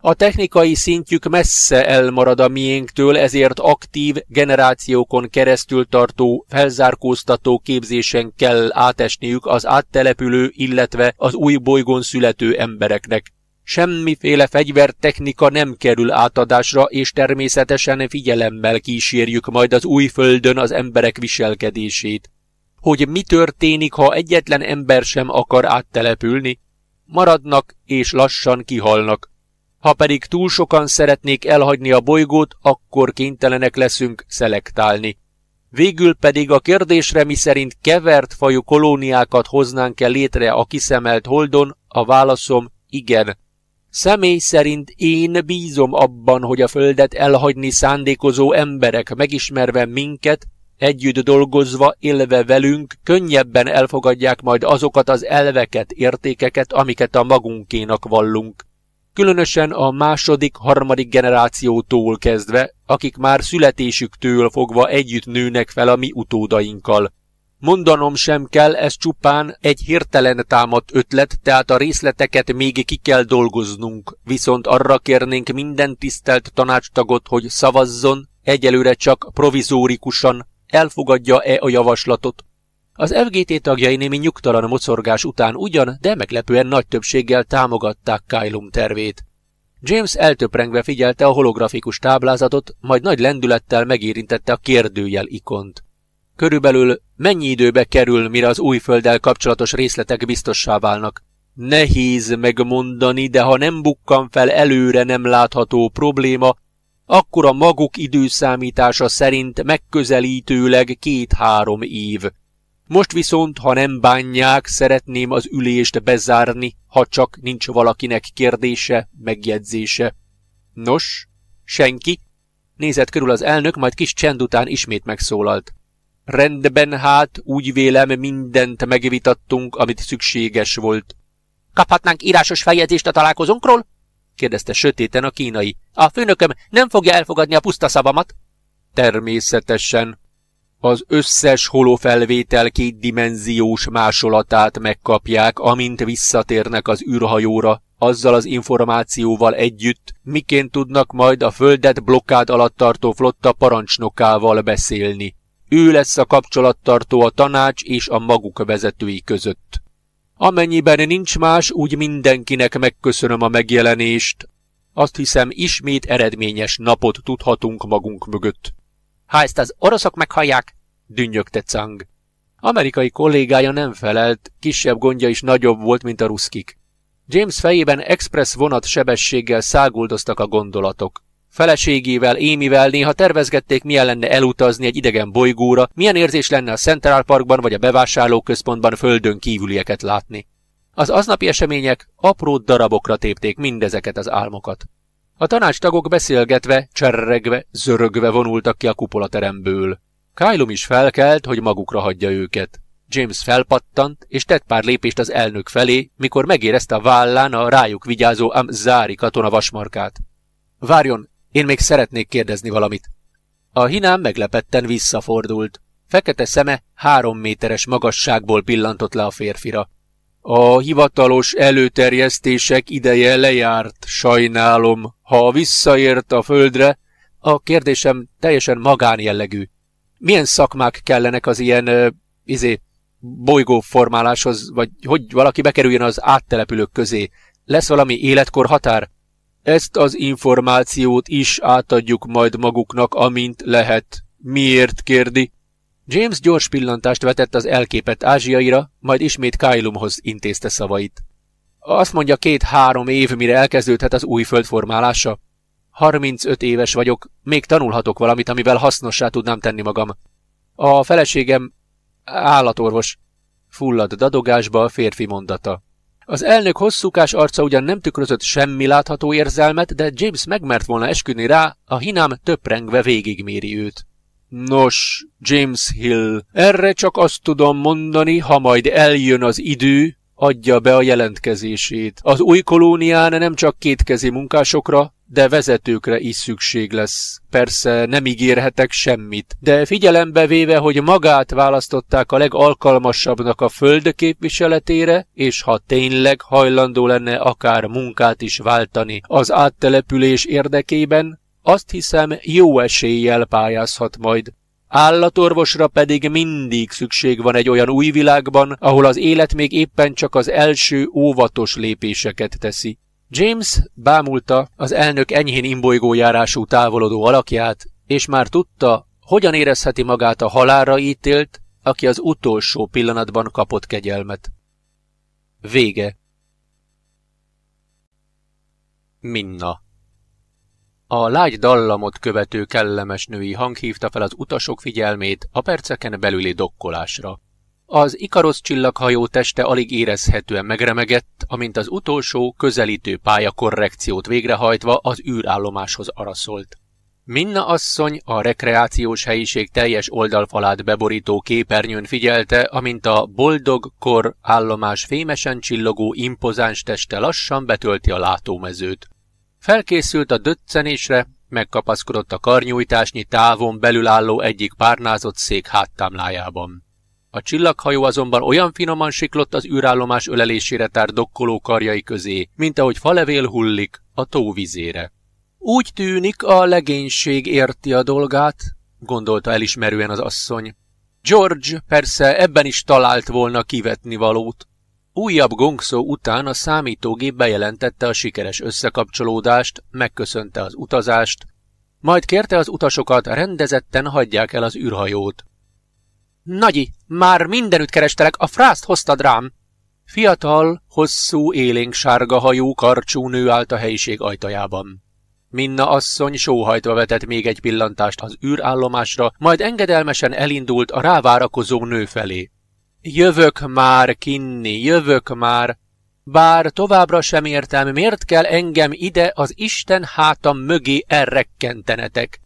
A technikai szintjük messze elmarad a miénktől, ezért aktív, generációkon keresztül tartó, felzárkóztató képzésen kell átesniük az áttelepülő, illetve az új bolygón születő embereknek. Semmiféle fegyvertechnika nem kerül átadásra, és természetesen figyelemmel kísérjük majd az új földön az emberek viselkedését. Hogy mi történik, ha egyetlen ember sem akar áttelepülni? Maradnak és lassan kihalnak. Ha pedig túl sokan szeretnék elhagyni a bolygót, akkor kénytelenek leszünk szelektálni. Végül pedig a kérdésre, mi szerint kevert fajú kolóniákat hoznánk el létre a kiszemelt holdon, a válaszom igen. Személy szerint én bízom abban, hogy a földet elhagyni szándékozó emberek megismerve minket, együtt dolgozva, élve velünk, könnyebben elfogadják majd azokat az elveket, értékeket, amiket a magunkénak vallunk különösen a második, harmadik generációtól kezdve, akik már születésüktől fogva együtt nőnek fel a mi utódainkkal. Mondanom sem kell, ez csupán egy hirtelen támadt ötlet, tehát a részleteket még ki kell dolgoznunk, viszont arra kérnénk minden tisztelt tanácstagot, hogy szavazzon, egyelőre csak provizórikusan, elfogadja-e a javaslatot. Az FGT tagjai némi nyugtalan mocorgás után ugyan, de meglepően nagy többséggel támogatták Kylum tervét. James eltöprengve figyelte a holografikus táblázatot, majd nagy lendülettel megérintette a kérdőjel ikont. Körülbelül mennyi időbe kerül, mire az új földdel kapcsolatos részletek biztossá válnak? Nehéz megmondani, de ha nem bukkan fel előre nem látható probléma, akkor a maguk időszámítása szerint megközelítőleg két-három év. Most viszont, ha nem bánják, szeretném az ülést bezárni, ha csak nincs valakinek kérdése, megjegyzése. Nos, senki? Nézett körül az elnök, majd kis csend után ismét megszólalt. Rendben hát, úgy vélem, mindent megvitattunk, amit szükséges volt. Kaphatnánk írásos feljegyzést a találkozónkról? kérdezte sötéten a kínai. A főnököm nem fogja elfogadni a puszta szavamat? Természetesen, az összes holofelvétel kétdimenziós másolatát megkapják, amint visszatérnek az űrhajóra, azzal az információval együtt, miként tudnak majd a földet blokkád alatt tartó flotta parancsnokával beszélni. Ő lesz a kapcsolattartó a tanács és a maguk vezetői között. Amennyiben nincs más, úgy mindenkinek megköszönöm a megjelenést. Azt hiszem, ismét eredményes napot tudhatunk magunk mögött. Ha ezt az oroszok meghallják, dünnyögte Cang. Amerikai kollégája nem felelt, kisebb gondja is nagyobb volt, mint a ruszkik. James fejében express vonat sebességgel száguldoztak a gondolatok. Feleségével, Émivel néha tervezgették, milyen lenne elutazni egy idegen bolygóra, milyen érzés lenne a Central Parkban vagy a bevásárlóközpontban földön kívülieket látni. Az aznapi események apró darabokra tépték mindezeket az álmokat. A tanácstagok beszélgetve, cserregve, zörögve vonultak ki a kupolateremből. Kylum is felkelt, hogy magukra hagyja őket. James felpattant, és tett pár lépést az elnök felé, mikor megérezte a vállán a rájuk vigyázó Am Zári katona vasmarkát. Várjon, én még szeretnék kérdezni valamit. A hinám meglepetten visszafordult. Fekete szeme három méteres magasságból pillantott le a férfira. A hivatalos előterjesztések ideje lejárt, sajnálom. Ha visszaért a földre, a kérdésem teljesen magánjellegű. Milyen szakmák kellenek az ilyen, uh, izé, bolygóformáláshoz, vagy hogy valaki bekerüljön az áttelepülők közé? Lesz valami életkor határ? Ezt az információt is átadjuk majd maguknak, amint lehet. Miért kérdi? James gyors pillantást vetett az elképett ázsiaira, majd ismét Kylumhoz intézte szavait. Azt mondja két-három év, mire elkezdődhet az új földformálása. 35 éves vagyok, még tanulhatok valamit, amivel hasznossá tudnám tenni magam. A feleségem állatorvos. Fullad dadogásba a férfi mondata. Az elnök hosszúkás arca ugyan nem tükrözött semmi látható érzelmet, de James megmert volna esküdni rá, a hinám töprengve végigméri őt. Nos, James Hill, erre csak azt tudom mondani, ha majd eljön az idő, adja be a jelentkezését. Az új kolónián nem csak kétkezi munkásokra, de vezetőkre is szükség lesz. Persze nem ígérhetek semmit, de figyelembe véve, hogy magát választották a legalkalmasabbnak a föld képviseletére, és ha tényleg hajlandó lenne akár munkát is váltani az áttelepülés érdekében, azt hiszem jó eséllyel pályázhat majd. Állatorvosra pedig mindig szükség van egy olyan új világban, ahol az élet még éppen csak az első óvatos lépéseket teszi. James bámulta az elnök enyhén imbolygó járású távolodó alakját, és már tudta, hogyan érezheti magát a halálra ítélt, aki az utolsó pillanatban kapott kegyelmet. Vége. Minna A lágy dallamot követő kellemes női hang hívta fel az utasok figyelmét a perceken belüli dokkolásra. Az Ikarosz csillaghajó teste alig érezhetően megremegett, amint az utolsó, közelítő pályakorrekciót végrehajtva az űrállomáshoz araszolt. Minna asszony a rekreációs helyiség teljes oldalfalát beborító képernyőn figyelte, amint a boldog kor állomás fémesen csillogó impozáns teste lassan betölti a látómezőt. Felkészült a döccenésre, megkapaszkodott a karnyújtásnyi távon belül álló egyik párnázott szék háttámlájában. A csillaghajó azonban olyan finoman siklott az űrállomás ölelésére tár dokkoló karjai közé, mint ahogy falevél hullik a tóvizére. Úgy tűnik, a legénység érti a dolgát, gondolta elismerően az asszony. George persze ebben is talált volna kivetni valót. Újabb gongszó után a számítógép bejelentette a sikeres összekapcsolódást, megköszönte az utazást, majd kérte az utasokat rendezetten hagyják el az űrhajót. Nagyi, már mindenütt kerestelek, a frászt hoztad rám. Fiatal, hosszú, élénk sárga hajú, karcsú nő állt a helyiség ajtajában. Minna asszony sóhajtva vetett még egy pillantást az űrállomásra, majd engedelmesen elindult a rávárakozó nő felé. Jövök már, Kinni, jövök már! Bár továbbra sem értem, miért kell engem ide az Isten hátam mögé elrekkentenetek.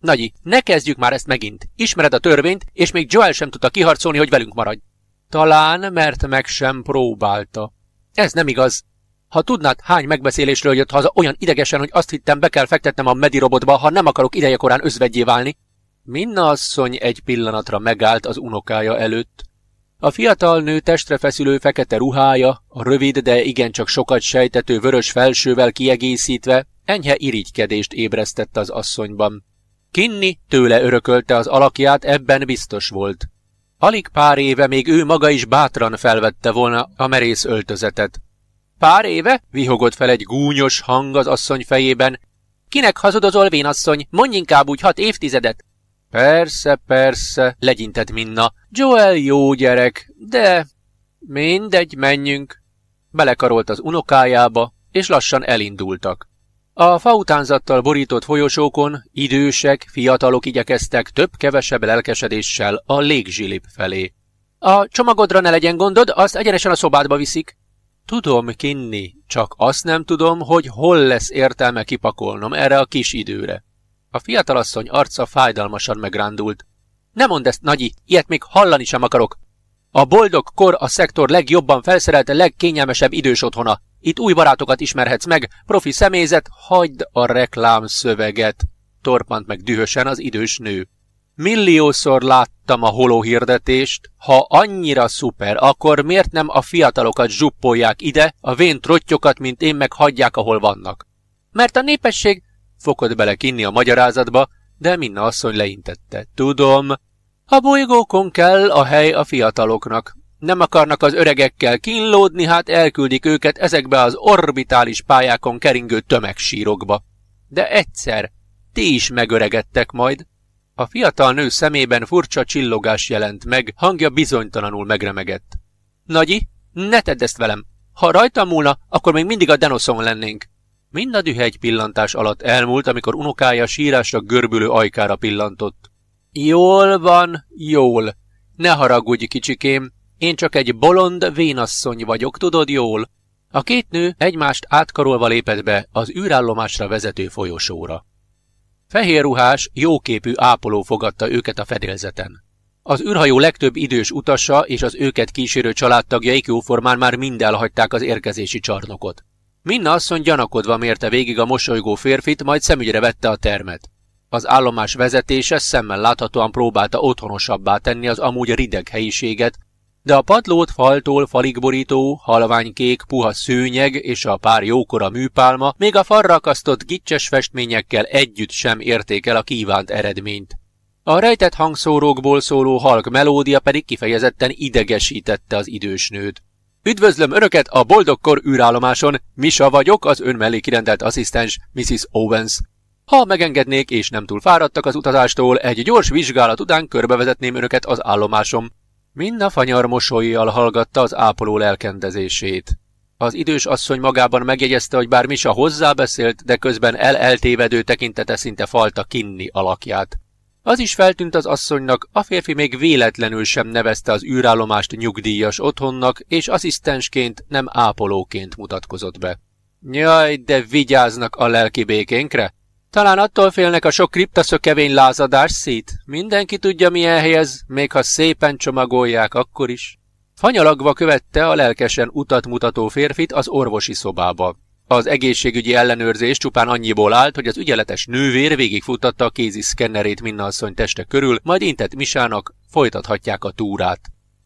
Nagyi, ne kezdjük már ezt megint. Ismered a törvényt, és még Joel sem tudta kiharcolni, hogy velünk maradj. Talán, mert meg sem próbálta. Ez nem igaz. Ha tudnád, hány megbeszélésről jött haza olyan idegesen, hogy azt hittem, be kell fektetnem a medirobotba, ha nem akarok idejekorán özvegyé válni. Minna asszony egy pillanatra megállt az unokája előtt. A fiatal nő testre feszülő fekete ruhája, a rövid, de igencsak sokat sejtető vörös felsővel kiegészítve, enyhe irigykedést ébresztette az asszonyban. Kinni tőle örökölte az alakját, ebben biztos volt. Alig pár éve még ő maga is bátran felvette volna a merész öltözetet. Pár éve? vihogott fel egy gúnyos hang az asszony fejében. Kinek hazudozol, vénasszony? Mondj inkább úgy hat évtizedet. Persze, persze, legyintett Minna. Joel jó gyerek, de... Mindegy, menjünk. Belekarolt az unokájába, és lassan elindultak. A fautánzattal borított folyosókon idősek, fiatalok igyekeztek több-kevesebb lelkesedéssel a légzsilip felé. A csomagodra ne legyen gondod, azt egyenesen a szobádba viszik. Tudom kinni, csak azt nem tudom, hogy hol lesz értelme kipakolnom erre a kis időre. A fiatalasszony arca fájdalmasan megrándult. Ne mondd ezt, Nagyi, ilyet még hallani sem akarok. A boldog kor a szektor legjobban felszerelte, legkényelmesebb idős otthona. Itt új barátokat ismerhetsz meg, profi személyzet, hagyd a reklám szöveget. Torpant meg dühösen az idős nő. Milliószor láttam a holó hirdetést, ha annyira szuper, akkor miért nem a fiatalokat zsuppolják ide, a vén trottyokat, mint én meg hagyják, ahol vannak? Mert a népesség, fokod bele kinni a magyarázatba, de Minna asszony leintette. Tudom, a bolygókon kell a hely a fiataloknak. Nem akarnak az öregekkel kínlódni, hát elküldik őket ezekbe az orbitális pályákon keringő tömegsírokba. De egyszer, ti is megöregedtek majd. A fiatal nő szemében furcsa csillogás jelent meg, hangja bizonytalanul megremegett. Nagyi, ne tedd ezt velem! Ha rajtam múlna, akkor még mindig a Denoszon lennénk. Mind a dühe egy pillantás alatt elmúlt, amikor unokája sírásra görbülő ajkára pillantott. Jól van, jól. Ne haragudj, kicsikém, én csak egy bolond vénasszony vagyok, tudod jól? A két nő egymást átkarolva lépett be az űrállomásra vezető folyosóra. Fehér ruhás, jóképű ápoló fogadta őket a fedélzeten. Az űrhajó legtöbb idős utasa és az őket kísérő családtagjaik jóformán már mind elhagyták az érkezési csarnokot. Minna asszony gyanakodva mérte végig a mosolygó férfit, majd szemügyre vette a termet. Az állomás vezetése szemmel láthatóan próbálta otthonosabbá tenni az amúgy rideg helyiséget, de a padlót faltól falig borító, halványkék, puha szőnyeg és a pár jókora műpálma még a falra akasztott gicses festményekkel együtt sem érték el a kívánt eredményt. A rejtett hangszórókból szóló halk melódia pedig kifejezetten idegesítette az idős nőt. Üdvözlöm Önöket a Boldogkor űrállomáson, Misa vagyok, az ön mellé kirendelt asszisztens, Mrs. Owens. Ha megengednék és nem túl fáradtak az utazástól, egy gyors vizsgálat után körbevezetném Önöket az állomásom. Minna fanyar mosolyjal hallgatta az ápoló lelkendezését. Az idős asszony magában megjegyezte, hogy bár Misa hozzábeszélt, de közben el-eltévedő tekintete szinte falta kinni alakját. Az is feltűnt az asszonynak, a férfi még véletlenül sem nevezte az űrállomást nyugdíjas otthonnak, és asszisztensként nem ápolóként mutatkozott be. Jaj, de vigyáznak a lelki békénkre! Talán attól félnek a sok kriptaszökevény lázadás szét. Mindenki tudja, milyen helyez, még ha szépen csomagolják, akkor is. Fanyalagva követte a lelkesen utat mutató férfit az orvosi szobába. Az egészségügyi ellenőrzés csupán annyiból állt, hogy az ügyeletes nővér végigfuttatta a kézi szkennerét Minnasszony teste körül, majd intett Misának, folytathatják a túrát.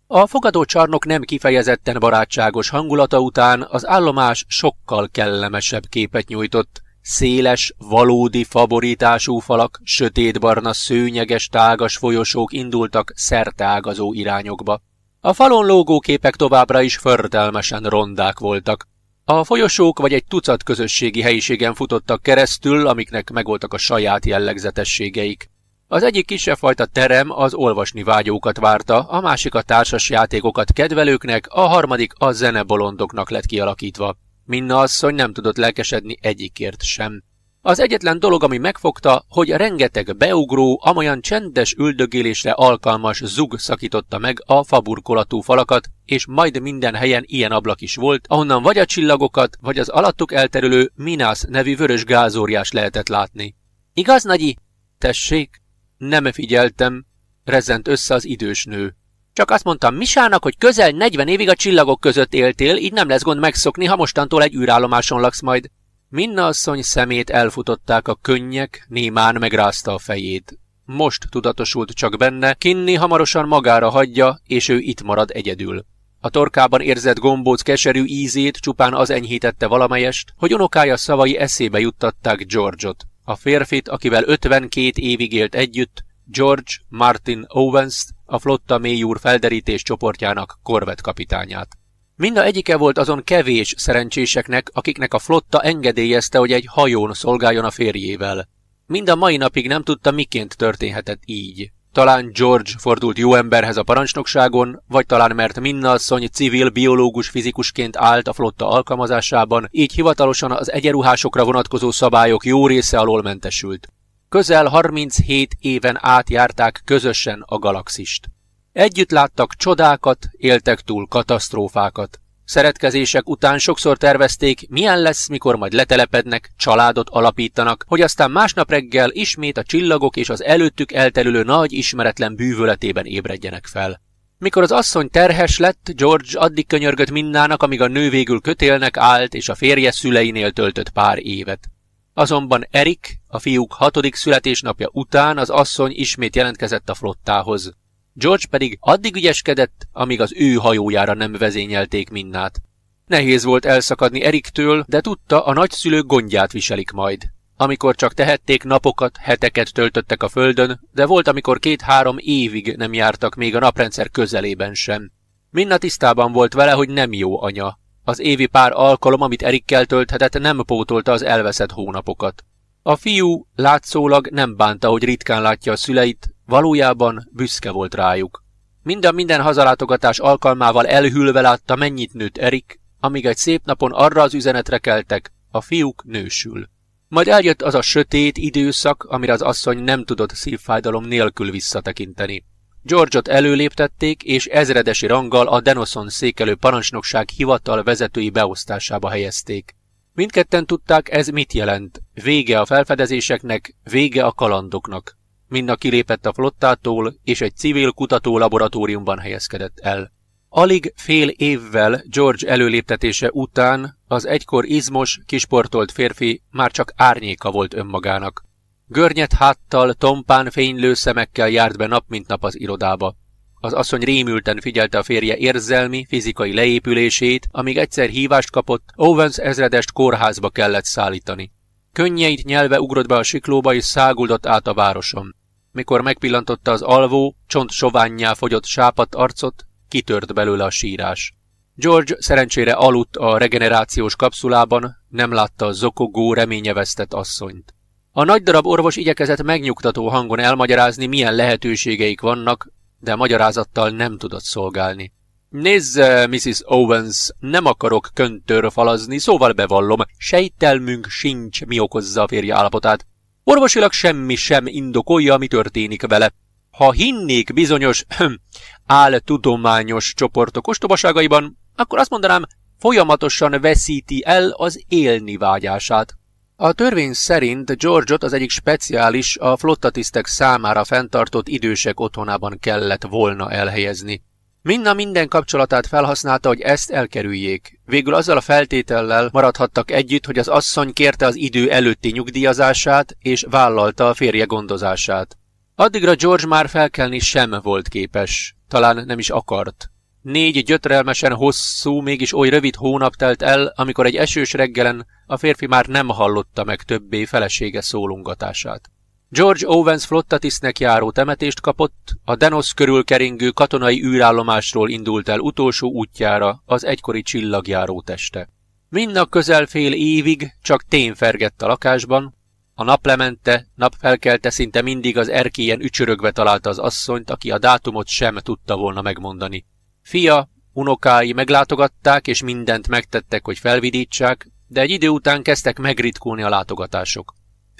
A fogadócsarnok nem kifejezetten barátságos hangulata után az állomás sokkal kellemesebb képet nyújtott. Széles, valódi favoritású falak, sötétbarna szőnyeges tágas folyosók indultak szerteágazó irányokba. A falon lógó képek továbbra is förtelmesen rondák voltak. A folyosók vagy egy tucat közösségi helyiségen futottak keresztül, amiknek megvoltak a saját jellegzetességeik. Az egyik kisebb fajta terem az olvasni vágyókat várta, a másik a társas játékokat kedvelőknek, a harmadik a zenebolondoknak lett kialakítva. Minna asszony nem tudott lelkesedni egyikért sem. Az egyetlen dolog, ami megfogta, hogy rengeteg beugró, amolyan csendes üldögélésre alkalmas zug szakította meg a faburkolatú falakat, és majd minden helyen ilyen ablak is volt, ahonnan vagy a csillagokat, vagy az alattuk elterülő Minas nevű vörös gázóriás lehetett látni. Igaz, Nagyi? Tessék? Nem figyeltem, rezent össze az idős nő. Csak azt mondtam Misának, hogy közel 40 évig a csillagok között éltél, így nem lesz gond megszokni, ha mostantól egy űrállomáson laksz majd. Minna asszony szemét elfutották a könnyek, némán megrázta a fejét. Most tudatosult csak benne, Kinni hamarosan magára hagyja, és ő itt marad egyedül. A torkában érzett gombóc keserű ízét csupán az enyhítette valamelyest, hogy unokája szavai eszébe juttatták George-ot. A férfit, akivel 52 évig élt együtt, George Martin Owens, a flotta mélyúr felderítés csoportjának korvet kapitányát. Mind a egyike volt azon kevés szerencséseknek, akiknek a flotta engedélyezte, hogy egy hajón szolgáljon a férjével. Mind a mai napig nem tudta, miként történhetett így. Talán George fordult jó emberhez a parancsnokságon, vagy talán mert Minna asszony civil biológus fizikusként állt a flotta alkalmazásában, így hivatalosan az egyenruhásokra vonatkozó szabályok jó része alól mentesült. Közel 37 éven átjárták közösen a galaxist. Együtt láttak csodákat, éltek túl katasztrófákat. Szeretkezések után sokszor tervezték, milyen lesz, mikor majd letelepednek, családot alapítanak, hogy aztán másnap reggel ismét a csillagok és az előttük elterülő nagy ismeretlen bűvöletében ébredjenek fel. Mikor az asszony terhes lett, George addig könyörgött minnának, amíg a nő végül kötélnek állt, és a férje szüleinél töltött pár évet. Azonban Erik, a fiúk hatodik születésnapja után az asszony ismét jelentkezett a flottához. George pedig addig ügyeskedett, amíg az ő hajójára nem vezényelték minnát. Nehéz volt elszakadni Eriktől, de tudta, a nagyszülők gondját viselik majd. Amikor csak tehették, napokat, heteket töltöttek a földön, de volt, amikor két-három évig nem jártak még a naprendszer közelében sem. Minna tisztában volt vele, hogy nem jó anya. Az évi pár alkalom, amit Erikkel tölthetett, nem pótolta az elveszett hónapokat. A fiú látszólag nem bánta, hogy ritkán látja a szüleit, Valójában büszke volt rájuk. Minden minden hazalátogatás alkalmával elhűlve látta, mennyit nőtt Erik, amíg egy szép napon arra az üzenetre keltek, a fiúk nősül. Majd eljött az a sötét időszak, amire az asszony nem tudott szívfájdalom nélkül visszatekinteni. George-ot előléptették, és ezredesi ranggal a Denoson székelő parancsnokság hivatal vezetői beosztásába helyezték. Mindketten tudták, ez mit jelent. Vége a felfedezéseknek, vége a kalandoknak. Minna kilépett a flottától, és egy civil kutató laboratóriumban helyezkedett el. Alig fél évvel George előléptetése után az egykor izmos, kisportolt férfi már csak árnyéka volt önmagának. Görnyet háttal, tompán fénylő szemekkel járt be nap mint nap az irodába. Az asszony rémülten figyelte a férje érzelmi, fizikai leépülését, amíg egyszer hívást kapott, Owens ezredest kórházba kellett szállítani. Könnyeit nyelve ugrott be a siklóba és száguldott át a városon. Mikor megpillantotta az alvó, csont soványjá fogyott sápat arcot, kitört belőle a sírás. George szerencsére aludt a regenerációs kapszulában, nem látta a zokogó, reményevesztett asszonyt. A nagy darab orvos igyekezett megnyugtató hangon elmagyarázni, milyen lehetőségeik vannak, de magyarázattal nem tudott szolgálni. Nézze, Mrs. Owens, nem akarok köntőr falazni, szóval bevallom, sejtelmünk sincs, mi okozza a férje állapotát. Orvosilag semmi sem indokolja, mi történik vele. Ha hinnék bizonyos [CLEARS THROAT] áltudományos csoportok ostobaságaiban, akkor azt mondanám, folyamatosan veszíti el az élni vágyását. A törvény szerint Georgeot az egyik speciális, a flottatisztek számára fenntartott idősek otthonában kellett volna elhelyezni. Minna minden kapcsolatát felhasználta, hogy ezt elkerüljék. Végül azzal a feltétellel maradhattak együtt, hogy az asszony kérte az idő előtti nyugdíjazását és vállalta a férje gondozását. Addigra George már felkelni sem volt képes, talán nem is akart. Négy gyötrelmesen hosszú, mégis oly rövid hónap telt el, amikor egy esős reggelen a férfi már nem hallotta meg többé felesége szólungatását. George Owens flottatisztnek járó temetést kapott, a Denos körül keringő katonai űrállomásról indult el utolsó útjára az egykori csillagjáró teste. Mindnak közel fél évig csak tényfergett a lakásban, a naplemente, napfelkelte szinte mindig az erkélyen ücsörögve találta az asszonyt, aki a dátumot sem tudta volna megmondani. Fia, unokái meglátogatták, és mindent megtettek, hogy felvidítsák, de egy idő után kezdtek megritkulni a látogatások.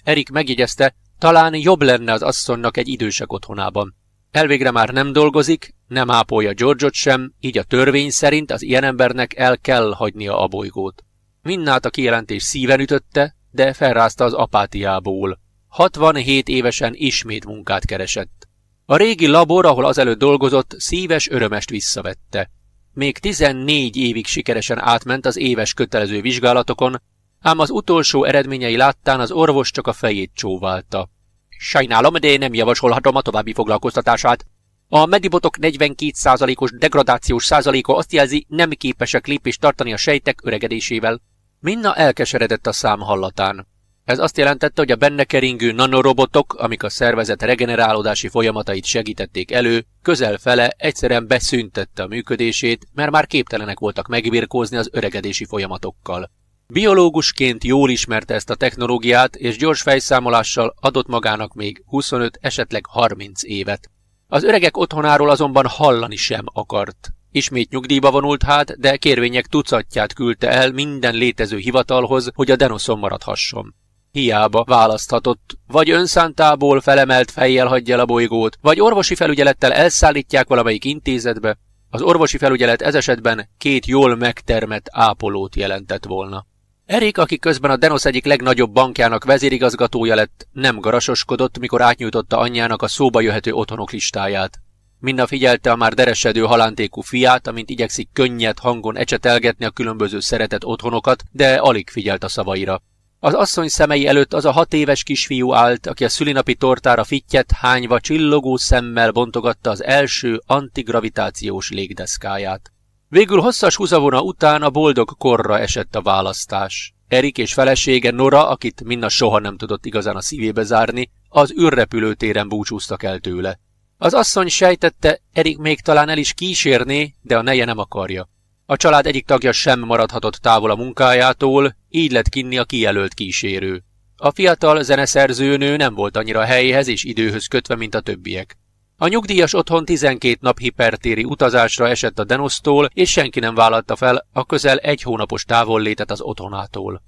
Erik megjegyezte, talán jobb lenne az asszonynak egy idősek otthonában. Elvégre már nem dolgozik, nem ápolja Georgeot sem, így a törvény szerint az ilyen embernek el kell hagynia a bolygót. Minnát a kijelentés szíven ütötte, de felrázta az apátiából. 67 évesen ismét munkát keresett. A régi labor, ahol azelőtt dolgozott, szíves örömest visszavette. Még 14 évig sikeresen átment az éves kötelező vizsgálatokon, ám az utolsó eredményei láttán az orvos csak a fejét csóválta. Sajnálom, de nem javasolhatom a további foglalkoztatását. A medibotok 42%-os degradációs százaléka azt jelzi, nem képesek lépést tartani a sejtek öregedésével. Minna elkeseredett a szám hallatán. Ez azt jelentette, hogy a benne keringő nanorobotok, amik a szervezet regenerálódási folyamatait segítették elő, közel fele egyszerűen beszüntette a működését, mert már képtelenek voltak megbirkózni az öregedési folyamatokkal. Biológusként jól ismerte ezt a technológiát, és gyors fejszámolással adott magának még 25, esetleg 30 évet. Az öregek otthonáról azonban hallani sem akart. Ismét nyugdíjba vonult hát, de kérvények tucatját küldte el minden létező hivatalhoz, hogy a Denoszon maradhasson. Hiába választhatott, vagy önszántából felemelt fejjel hagyja el a bolygót, vagy orvosi felügyelettel elszállítják valamelyik intézetbe, az orvosi felügyelet ez esetben két jól megtermett ápolót jelentett volna. Erik, aki közben a Denos egyik legnagyobb bankjának vezérigazgatója lett, nem garasoskodott, mikor átnyújtotta anyjának a szóba jöhető otthonok listáját. Minna figyelte a már deresedő halántékú fiát, amint igyekszik könnyed hangon ecsetelgetni a különböző szeretett otthonokat, de alig figyelt a szavaira. Az asszony szemei előtt az a hat éves kisfiú állt, aki a szülinapi tortára fittyet hányva csillogó szemmel bontogatta az első antigravitációs légdeszkáját. Végül hosszas húzavona után a boldog korra esett a választás. Erik és felesége Nora, akit Minna soha nem tudott igazán a szívébe zárni, az űrrepülőtéren búcsúztak el tőle. Az asszony sejtette, Erik még talán el is kísérné, de a neje nem akarja. A család egyik tagja sem maradhatott távol a munkájától, így lett kinni a kijelölt kísérő. A fiatal zeneszerzőnő nem volt annyira helyhez és időhöz kötve, mint a többiek. A nyugdíjas otthon 12 nap hipertéri utazásra esett a Denosztól, és senki nem vállalta fel a közel egy hónapos távollétet az otthonától.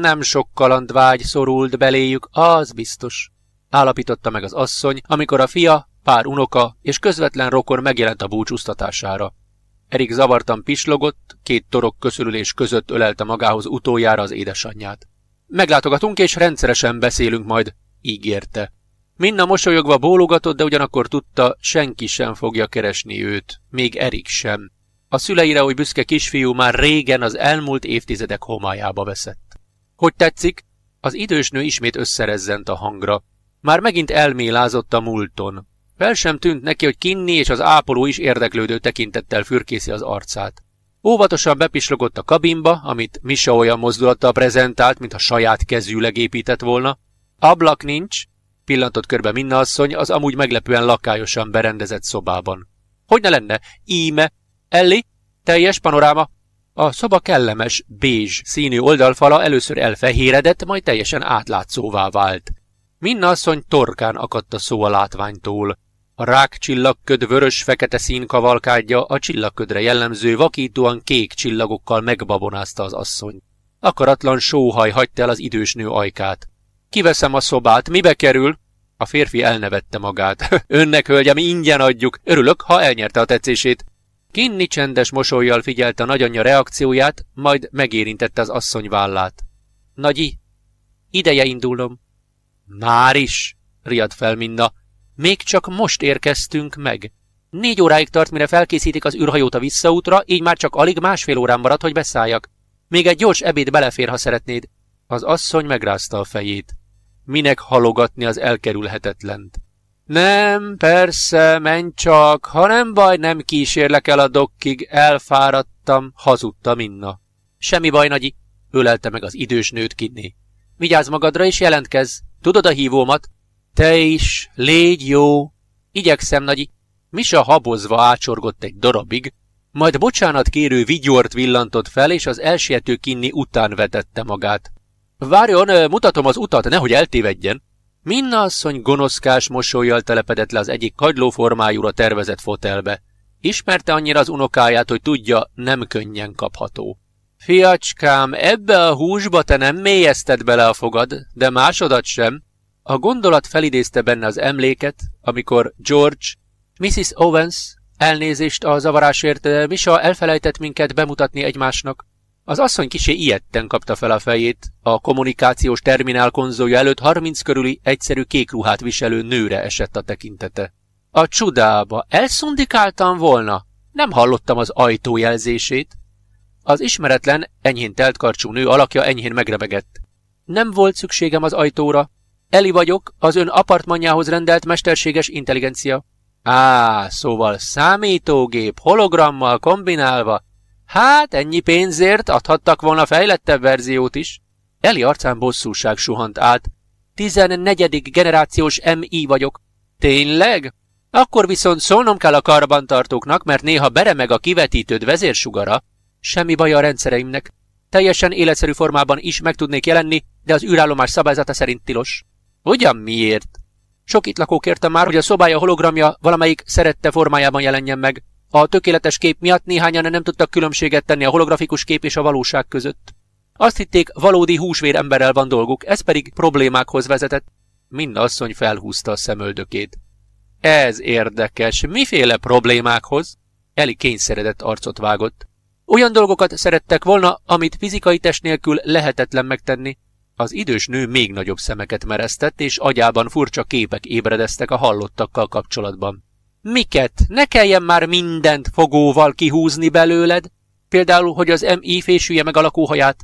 Nem sok kalandvágy szorult beléjük, az biztos, állapította meg az asszony, amikor a fia, pár unoka és közvetlen rokon megjelent a búcsúztatására. Erik zavartan pislogott, két torok köszörülés között ölelte magához utoljára az édesanyját. Meglátogatunk és rendszeresen beszélünk majd, ígérte. Minna mosolyogva bólogatott, de ugyanakkor tudta, senki sem fogja keresni őt, még Erik sem. A szüleire, hogy büszke kisfiú már régen az elmúlt évtizedek homályába veszett. Hogy tetszik? Az idős nő ismét összerezzent a hangra. Már megint elmélázott a múlton. Fel sem tűnt neki, hogy Kinni és az ápoló is érdeklődő tekintettel fürkészi az arcát. Óvatosan bepislogott a kabinba, amit Misa olyan mozdulattal prezentált, mintha saját kezűleg épített volna. Ablak nincs, pillantott körbe Minna asszony az amúgy meglepően lakályosan berendezett szobában. Hogy ne lenne? Íme? Elli? Teljes panoráma. A szoba kellemes, bézs színű oldalfala először elfehéredett, majd teljesen átlátszóvá vált. Minna asszony torkán akadt a szó a látványtól. A rák csillagköd vörös-fekete színkavalkádja a csillagködre jellemző vakítóan kék csillagokkal megbabonázta az asszony. Akaratlan sóhaj hagyta el az idős nő ajkát. Kiveszem a szobát, mibe kerül? A férfi elnevette magát. [LAUGHS] Önnek, hölgyem, ingyen adjuk. Örülök, ha elnyerte a tetszését. Kinni csendes mosolyjal figyelte nagyanyja reakcióját, majd megérintette az asszony vállát. Nagyi, ideje indulnom. Már is, riadt fel Minna. Még csak most érkeztünk meg. Négy óráig tart, mire felkészítik az űrhajót a visszaútra, így már csak alig másfél órán marad, hogy beszálljak. Még egy gyors ebéd belefér, ha szeretnéd. Az asszony megrázta a fejét. Minek halogatni az elkerülhetetlent? Nem, persze, menj csak, ha nem baj, nem kísérlek el a dokkig, elfáradtam, hazudta Minna. Semmi baj, nagyi, ölelte meg az idős nőt kinni. Vigyázz magadra és jelentkezz, tudod a hívómat? Te is, légy jó. Igyekszem, nagyi. Misa habozva ácsorgott egy darabig, majd bocsánat kérő vigyort villantott fel, és az elsiető kinni után vetette magát. Várjon, mutatom az utat, nehogy eltévedjen. Minna asszony gonoszkás mosolyjal telepedett le az egyik kagylóformájúra tervezett fotelbe. Ismerte annyira az unokáját, hogy tudja, nem könnyen kapható. Fiacskám, ebbe a húsba te nem mélyezted bele a fogad, de másodat sem. A gondolat felidézte benne az emléket, amikor George, Mrs. Owens, elnézést a zavarásért, Misa elfelejtett minket bemutatni egymásnak. Az asszony kisé ilyetten kapta fel a fejét, a kommunikációs terminál konzolja előtt harminc körüli, egyszerű kék ruhát viselő nőre esett a tekintete. A csudába, elszundikáltam volna? Nem hallottam az ajtó jelzését. Az ismeretlen, enyhén teltkarcsú nő alakja enyhén megrebegett. Nem volt szükségem az ajtóra. Eli vagyok, az ön apartmanjához rendelt mesterséges intelligencia. Á, szóval számítógép, hologrammal kombinálva, Hát, ennyi pénzért adhattak volna fejlettebb verziót is. Eli arcán bosszúság suhant át. Tizennegyedik generációs MI vagyok. Tényleg? Akkor viszont szólnom kell a karbantartóknak, mert néha beremeg a kivetítőd vezérsugara. Semmi baj a rendszereimnek. Teljesen életszerű formában is meg tudnék jelenni, de az űrállomás szabályzata szerint tilos. Ugyan miért? Sok itt lakó kérte már, hogy a szobája hologramja valamelyik szerette formájában jelenjen meg. A tökéletes kép miatt néhányan nem tudtak különbséget tenni a holografikus kép és a valóság között. Azt hitték, valódi húsvér emberrel van dolguk, ez pedig problémákhoz vezetett. Mind asszony felhúzta a szemöldökét. Ez érdekes. Miféle problémákhoz? Eli kényszeredett arcot vágott. Olyan dolgokat szerettek volna, amit fizikai test nélkül lehetetlen megtenni. Az idős nő még nagyobb szemeket meresztett, és agyában furcsa képek ébredeztek a hallottakkal kapcsolatban. Miket? Ne kelljen már mindent fogóval kihúzni belőled? Például, hogy az MI fésülje meg a lakóhaját?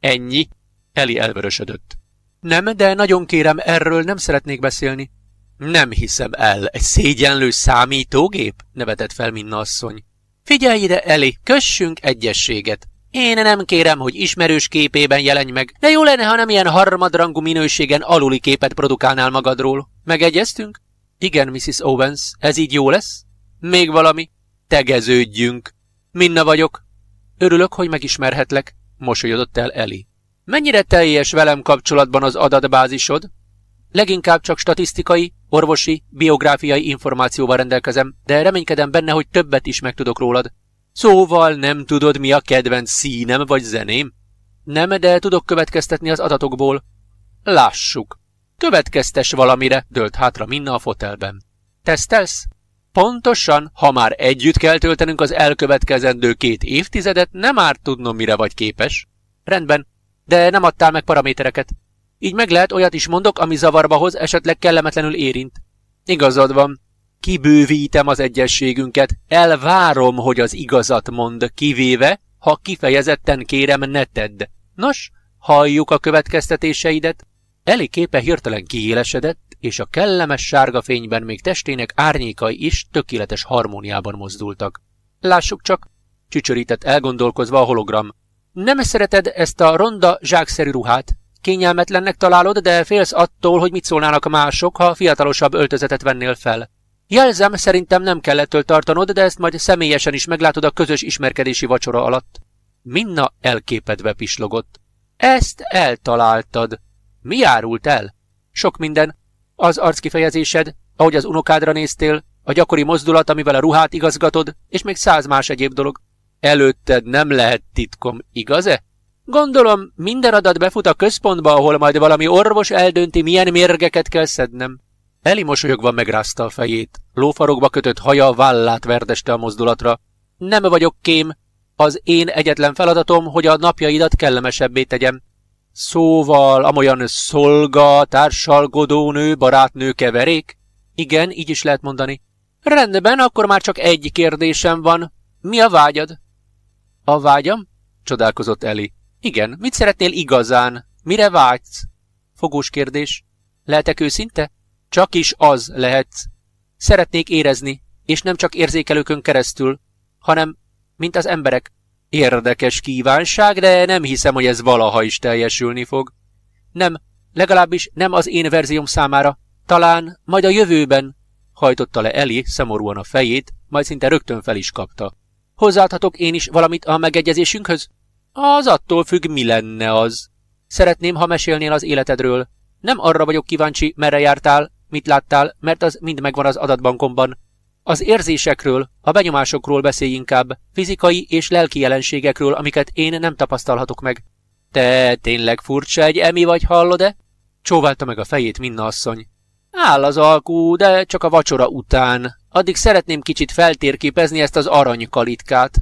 Ennyi? Eli elvörösödött. Nem, de nagyon kérem, erről nem szeretnék beszélni. Nem hiszem el, egy szégyenlő számítógép? nevetett fel Minna asszony. Figyelj ide, Eli, kössünk egyességet. Én nem kérem, hogy ismerős képében jelenj meg, de jó lenne, ha nem ilyen harmadrangú minőségen aluli képet produkálnál magadról. Megegyeztünk? Igen, Mrs. Owens, ez így jó lesz? Még valami? Tegeződjünk. Minna vagyok. Örülök, hogy megismerhetlek, mosolyodott el Eli. Mennyire teljes velem kapcsolatban az adatbázisod? Leginkább csak statisztikai, orvosi, biográfiai információval rendelkezem, de reménykedem benne, hogy többet is megtudok rólad. Szóval nem tudod, mi a kedvenc színem vagy zeném? Nem, de tudok következtetni az adatokból. Lássuk. Következtes valamire, dölt hátra Minna a fotelben. Tesztelsz? Pontosan, ha már együtt kell töltenünk az elkövetkezendő két évtizedet, nem már tudnom, mire vagy képes. Rendben, de nem adtál meg paramétereket. Így meg lehet olyat is mondok, ami zavarba hoz, esetleg kellemetlenül érint. Igazad van. Kibővítem az egyességünket. Elvárom, hogy az igazat mond, kivéve, ha kifejezetten kérem, ne tedd. Nos, halljuk a következtetéseidet. Eli képe hirtelen kiélesedett, és a kellemes sárga fényben még testének árnyékai is tökéletes harmóniában mozdultak. Lássuk csak, csücsörített elgondolkozva a hologram. Nem szereted ezt a ronda, zsákszerű ruhát? Kényelmetlennek találod, de félsz attól, hogy mit szólnának mások, ha fiatalosabb öltözetet vennél fel. Jelzem, szerintem nem kell tartanod, de ezt majd személyesen is meglátod a közös ismerkedési vacsora alatt. Minna elképedve pislogott. Ezt eltaláltad. Mi árult el? Sok minden. Az arckifejezésed, ahogy az unokádra néztél, a gyakori mozdulat, amivel a ruhát igazgatod, és még száz más egyéb dolog. Előtted nem lehet titkom, igaz-e? Gondolom, minden adat befut a központba, ahol majd valami orvos eldönti, milyen mérgeket kell szednem. Eli mosolyogva megrázta a fejét. Lófarokba kötött haja vállát verdeste a mozdulatra. Nem vagyok kém. Az én egyetlen feladatom, hogy a napjaidat kellemesebbé tegyem. Szóval, amolyan szolga, társalgodónő, barátnő keverék? Igen, így is lehet mondani. Rendben, akkor már csak egy kérdésem van. Mi a vágyad? A vágyam? Csodálkozott Eli. Igen, mit szeretnél igazán? Mire vágysz? Fogós kérdés. Lehetek őszinte? Csak is az lehetsz. Szeretnék érezni, és nem csak érzékelőkön keresztül, hanem, mint az emberek. Érdekes kívánság, de nem hiszem, hogy ez valaha is teljesülni fog. Nem, legalábbis nem az én verzióm számára. Talán majd a jövőben, hajtotta le Eli szomorúan a fejét, majd szinte rögtön fel is kapta. Hozzáadhatok én is valamit a megegyezésünkhöz? Az attól függ, mi lenne az. Szeretném, ha mesélnél az életedről. Nem arra vagyok kíváncsi, merre jártál, mit láttál, mert az mind megvan az adatbankomban. Az érzésekről, a benyomásokról beszélj inkább, fizikai és lelki jelenségekről, amiket én nem tapasztalhatok meg. Te tényleg furcsa egy emi vagy, hallod-e? Csóválta meg a fejét Minna asszony. Áll az alkú, de csak a vacsora után. Addig szeretném kicsit feltérképezni ezt az aranykalitkát.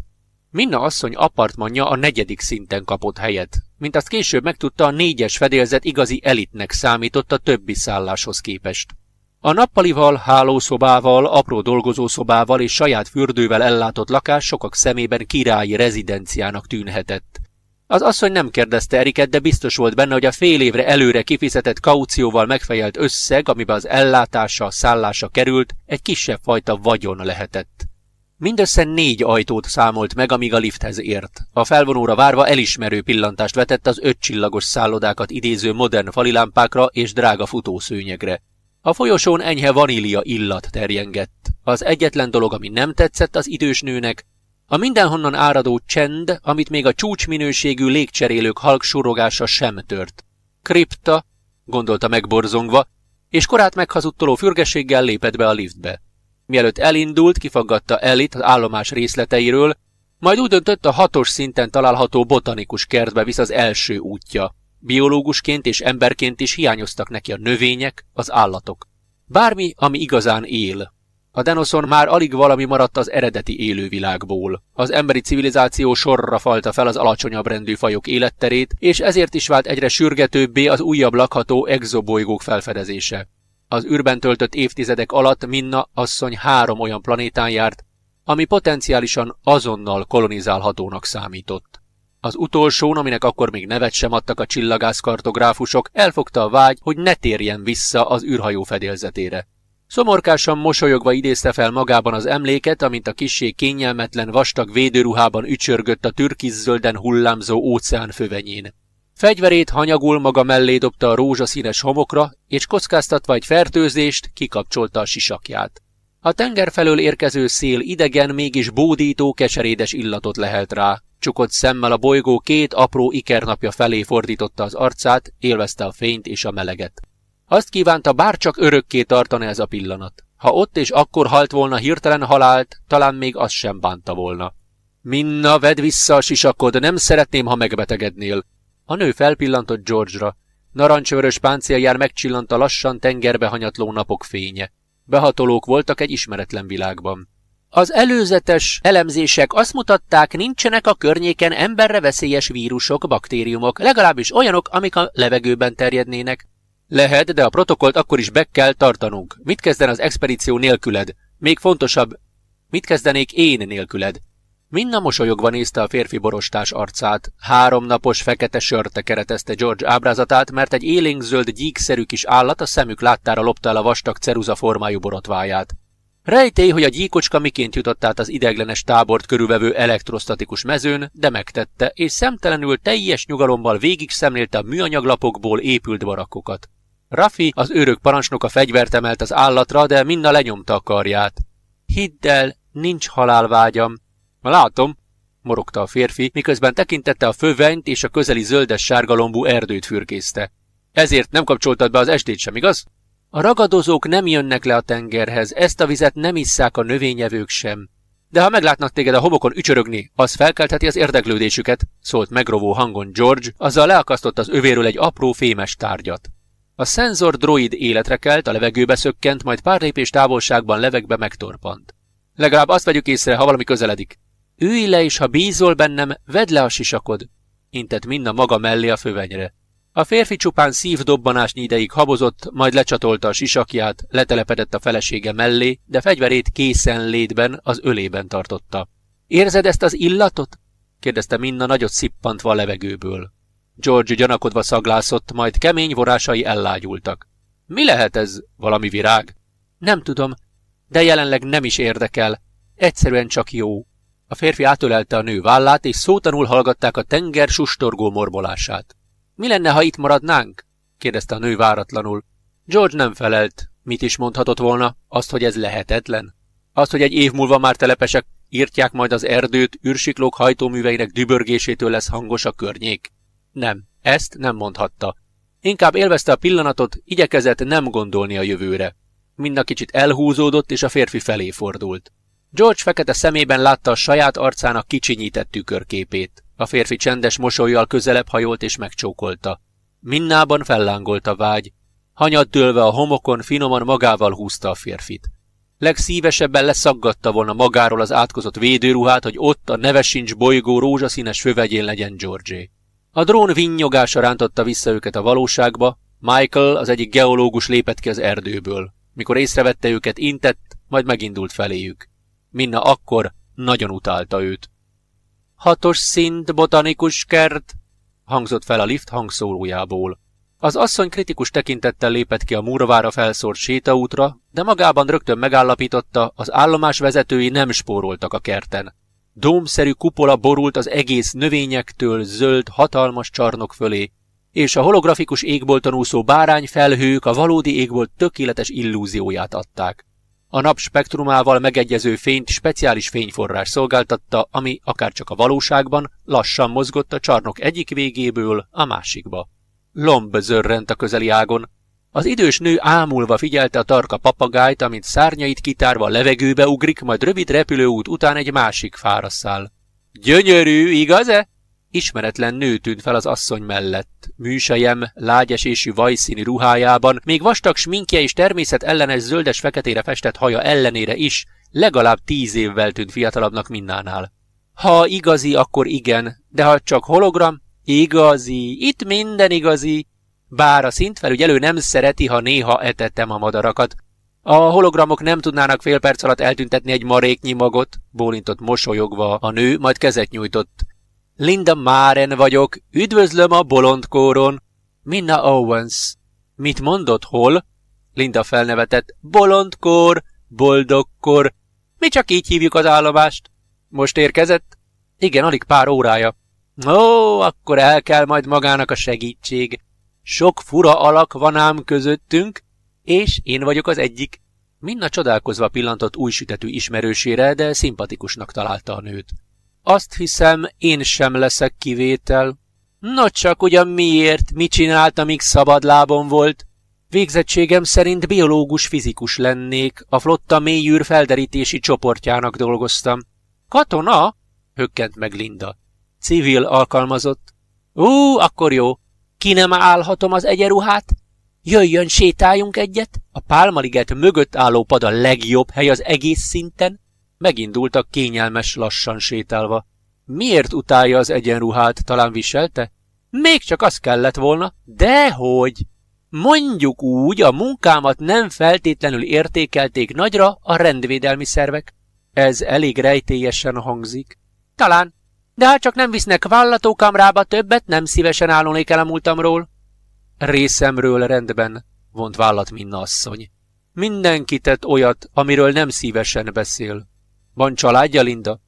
Minna asszony apartmanja a negyedik szinten kapott helyet. Mint azt később megtudta, a négyes fedélzet igazi elitnek számított a többi szálláshoz képest. A nappalival, hálószobával, apró dolgozószobával és saját fürdővel ellátott lakás sokak szemében királyi rezidenciának tűnhetett. Az asszony nem kérdezte Eriket, de biztos volt benne, hogy a fél évre előre kifizetett kaucióval megfejelt összeg, amiben az ellátása, szállása került, egy kisebb fajta vagyon lehetett. Mindössze négy ajtót számolt meg, amíg a lifthez ért. A felvonóra várva elismerő pillantást vetett az ötcsillagos szállodákat idéző modern falilámpákra és drága futószőnyegre. A folyosón enyhe vanília illat terjengett. Az egyetlen dolog, ami nem tetszett az idős nőnek, a mindenhonnan áradó csend, amit még a csúcsminőségű légcserélők halk surogása sem tört. Kripta, gondolta megborzongva, és korát meghazudtoló fürgességgel lépett be a liftbe. Mielőtt elindult, kifaggatta Elit az állomás részleteiről, majd úgy döntött a hatos szinten található botanikus kertbe visz az első útja. Biológusként és emberként is hiányoztak neki a növények, az állatok. Bármi, ami igazán él. A Denoszon már alig valami maradt az eredeti élővilágból. Az emberi civilizáció sorra falta fel az alacsonyabb rendű fajok életterét, és ezért is vált egyre sürgetőbbé az újabb lakható exobolygók felfedezése. Az űrben töltött évtizedek alatt Minna asszony három olyan planétán járt, ami potenciálisan azonnal kolonizálhatónak számított. Az utolsón, aminek akkor még nevet sem adtak a csillagászkartográfusok, elfogta a vágy, hogy ne térjen vissza az űrhajó fedélzetére. Szomorkásan mosolyogva idézte fel magában az emléket, amint a kissé kényelmetlen vastag védőruhában ücsörgött a türkizzölden hullámzó óceán fövenyén. Fegyverét hanyagul maga mellé dobta a rózsaszínes homokra, és kockáztatva egy fertőzést, kikapcsolta a sisakját. A tenger felől érkező szél idegen, mégis bódító, keserédes illatot lehelt rá. Csukott szemmel a bolygó két apró ikernapja felé fordította az arcát, élvezte a fényt és a meleget. Azt kívánta, bárcsak örökké tartana ez a pillanat. Ha ott és akkor halt volna hirtelen halált, talán még az sem bánta volna. Minna, vedd vissza a sisakod, nem szeretném, ha megbetegednél. A nő felpillantott George-ra. Narancsvörös páncéljár megcsillant a lassan tengerbe hanyatló napok fénye. Behatolók voltak egy ismeretlen világban. Az előzetes elemzések azt mutatták, nincsenek a környéken emberre veszélyes vírusok, baktériumok, legalábbis olyanok, amik a levegőben terjednének. Lehet, de a protokollt akkor is be kell tartanunk. Mit kezden az expedíció nélküled? Még fontosabb, mit kezdenék én nélküled? Minna mosolyogva nézte a férfi borostás arcát. Három napos fekete sörte keretezte George ábrázatát, mert egy élénkzöld gyíkszerű kis állat a szemük láttára lopta el a vastag ceruza formájú borotváját. Rejtély, hogy a gyíkocska miként jutott át az ideglenes tábort körülvevő elektrostatikus mezőn, de megtette, és szemtelenül teljes nyugalommal végig szemlélte a műanyaglapokból épült barakkokat. Rafi, az őrök parancsnoka fegyvert emelt az állatra, de Minna lenyomta a karját. Hidd el, nincs halálvágyam. Látom, morogta a férfi, miközben tekintette a fövenyt és a közeli zöldes sárgalombú erdőt fürkészte. Ezért nem kapcsoltad be az estét sem, igaz? A ragadozók nem jönnek le a tengerhez, ezt a vizet nem isszák a növényevők sem. De ha meglátnak téged a homokon ücsörögni, az felkeltheti az érdeklődésüket, szólt megrovó hangon George, azzal leakasztott az övéről egy apró fémes tárgyat. A szenzor droid életre kelt, a levegőbe szökkent, majd pár lépés távolságban levegbe megtorpant. Legalább azt vegyük észre, ha valami közeledik. Ülj le, és ha bízol bennem, vedd le a sisakod, intett Minna maga mellé a fövenyre. A férfi csupán szívdobbanásnyi ideig habozott, majd lecsatolta a sisakját, letelepedett a felesége mellé, de fegyverét készen létben, az ölében tartotta. Érzed ezt az illatot? kérdezte Minna nagyot szippantva a levegőből. George gyanakodva szaglászott, majd kemény vorásai ellágyultak. Mi lehet ez? Valami virág? Nem tudom, de jelenleg nem is érdekel. Egyszerűen csak jó. A férfi átölelte a nő vállát, és szótanul hallgatták a tenger sustorgó morbolását. Mi lenne, ha itt maradnánk? kérdezte a nő váratlanul. George nem felelt. Mit is mondhatott volna? Azt, hogy ez lehetetlen? Azt, hogy egy év múlva már telepesek írtják majd az erdőt, űrsiklók hajtóműveinek dübörgésétől lesz hangos a környék? Nem, ezt nem mondhatta. Inkább élvezte a pillanatot, igyekezett nem gondolni a jövőre. Mind a kicsit elhúzódott, és a férfi felé fordult. George fekete szemében látta a saját arcának kicsinyített tükörképét. A férfi csendes mosolyjal közelebb hajolt és megcsókolta. Minnában fellángolt a vágy. Hanyat dőlve a homokon finoman magával húzta a férfit. Legszívesebben leszaggatta volna magáról az átkozott védőruhát, hogy ott a nevesincs bolygó rózsaszínes fövegyén legyen George. A drón vinnyogása rántotta vissza őket a valóságba, Michael, az egyik geológus lépett ki az erdőből. Mikor észrevette őket, intett, majd megindult feléjük. Minna akkor nagyon utálta őt. Hatos szint botanikus kert, hangzott fel a lift hangszórójából. Az asszony kritikus tekintettel lépett ki a murvára felszórt sétaútra, de magában rögtön megállapította, az állomás vezetői nem spóroltak a kerten. Dómszerű kupola borult az egész növényektől zöld, hatalmas csarnok fölé, és a holografikus égbolton úszó bárányfelhők a valódi égbolt tökéletes illúzióját adták. A nap spektrumával megegyező fényt speciális fényforrás szolgáltatta, ami akárcsak a valóságban lassan mozgott a csarnok egyik végéből a másikba. Lomb zörrent a közeli ágon. Az idős nő ámulva figyelte a tarka papagájt, amint szárnyait kitárva a levegőbe ugrik, majd rövid repülőút után egy másik fára száll. Gyönyörű, igaz-e? Ismeretlen nő tűnt fel az asszony mellett. Műsejem, lágyesésű vajszíni ruhájában, még vastag sminkje és természet ellenes zöldes-feketére festett haja ellenére is, legalább tíz évvel tűnt fiatalabbnak mindánál. Ha igazi, akkor igen, de ha csak hologram, igazi, itt minden igazi. Bár a szintfelügyelő nem szereti, ha néha etettem a madarakat. A hologramok nem tudnának fél perc alatt eltüntetni egy maréknyi magot, bólintott mosolyogva a nő, majd kezet nyújtott. Linda Maren vagyok, üdvözlöm a bolondkóron. Minna Owens. Mit mondott, hol? Linda felnevetett. Bolondkór, boldogkor. Mi csak így hívjuk az állomást. Most érkezett? Igen, alig pár órája. Ó, akkor el kell majd magának a segítség. Sok fura alak van ám közöttünk, és én vagyok az egyik. Minna csodálkozva pillantott új sütetű ismerősére, de szimpatikusnak találta a nőt. Azt hiszem, én sem leszek kivétel. No csak ugyan miért, mit csinált, amíg szabadlábon volt? Végzettségem szerint biológus fizikus lennék, a flotta mélyűr felderítési csoportjának dolgoztam. Katona? hökkent meg Linda. Civil alkalmazott. Ú, akkor jó. Ki nem állhatom az egyeruhát? Jöjjön, sétáljunk egyet. A pálmaliget mögött álló pad a legjobb hely az egész szinten. Megindultak kényelmes lassan sétálva. Miért utálja az egyenruhát, talán viselte? Még csak az kellett volna. Dehogy! Mondjuk úgy, a munkámat nem feltétlenül értékelték nagyra a rendvédelmi szervek. Ez elég rejtélyesen hangzik. Talán, de hát csak nem visznek vállalatókamrába többet, nem szívesen állnék el a múltamról. Részemről rendben, vont vállat Minna asszony. Mindenki tett olyat, amiről nem szívesen beszél. Van családja, Linda?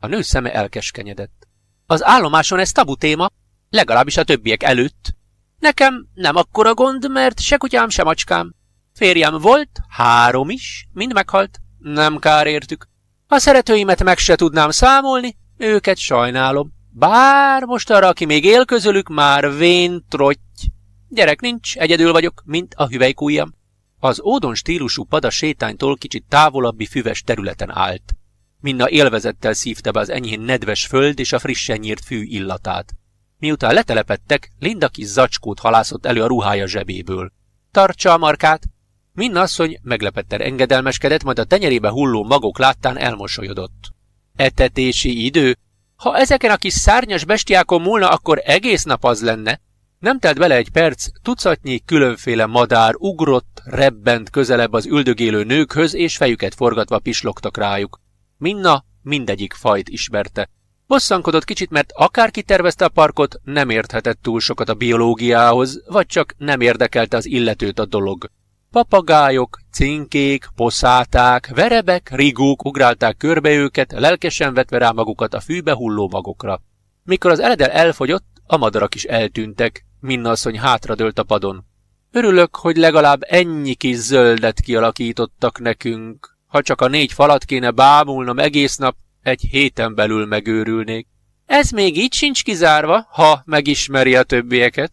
A nő szeme elkeskenyedett. Az állomáson ez tabu téma, legalábbis a többiek előtt. Nekem nem akkora gond, mert se kutyám, se macskám. Férjem volt, három is, mind meghalt. Nem kár értük. A szeretőimet meg se tudnám számolni, őket sajnálom. Bár most arra, aki még él közülük, már vén trotty. Gyerek nincs, egyedül vagyok, mint a hüvelykújjam. Az ódon stílusú pada sétánytól kicsit távolabbi füves területen állt. Minna élvezettel szívta be az enyhén nedves föld és a frissen nyírt fű illatát. Miután letelepettek, Linda kis zacskót halászott elő a ruhája zsebéből. Tartsa a markát! Minna asszony meglepetten engedelmeskedett, majd a tenyerébe hulló magok láttán elmosolyodott. Etetési idő? Ha ezeken a kis szárnyas bestiákon múlna, akkor egész nap az lenne. Nem telt bele egy perc, tucatnyi különféle madár ugrott, rebbent közelebb az üldögélő nőkhöz, és fejüket forgatva pislogtak rájuk. Minna mindegyik fajt ismerte. Bosszankodott kicsit, mert akárki tervezte a parkot, nem érthetett túl sokat a biológiához, vagy csak nem érdekelte az illetőt a dolog. Papagájok, cinkék, poszáták, verebek, rigók ugrálták körbe őket, lelkesen vetve rá magukat a fűbe hulló magokra. Mikor az eledel elfogyott, a madarak is eltűntek, Minna asszony hátradőlt a padon. Örülök, hogy legalább ennyi kis zöldet kialakítottak nekünk. Ha csak a négy falat kéne bámulnom egész nap, egy héten belül megőrülnék. Ez még így sincs kizárva, ha megismeri a többieket.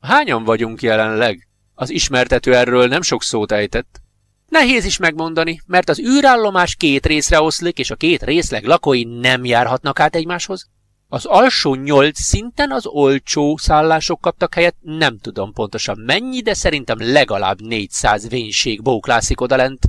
Hányan vagyunk jelenleg? Az ismertető erről nem sok szót ejtett. Nehéz is megmondani, mert az űrállomás két részre oszlik, és a két részleg lakói nem járhatnak át egymáshoz. Az alsó nyolc szinten az olcsó szállások kaptak helyet, nem tudom pontosan mennyi, de szerintem legalább 400 vénség bóklászik odalent.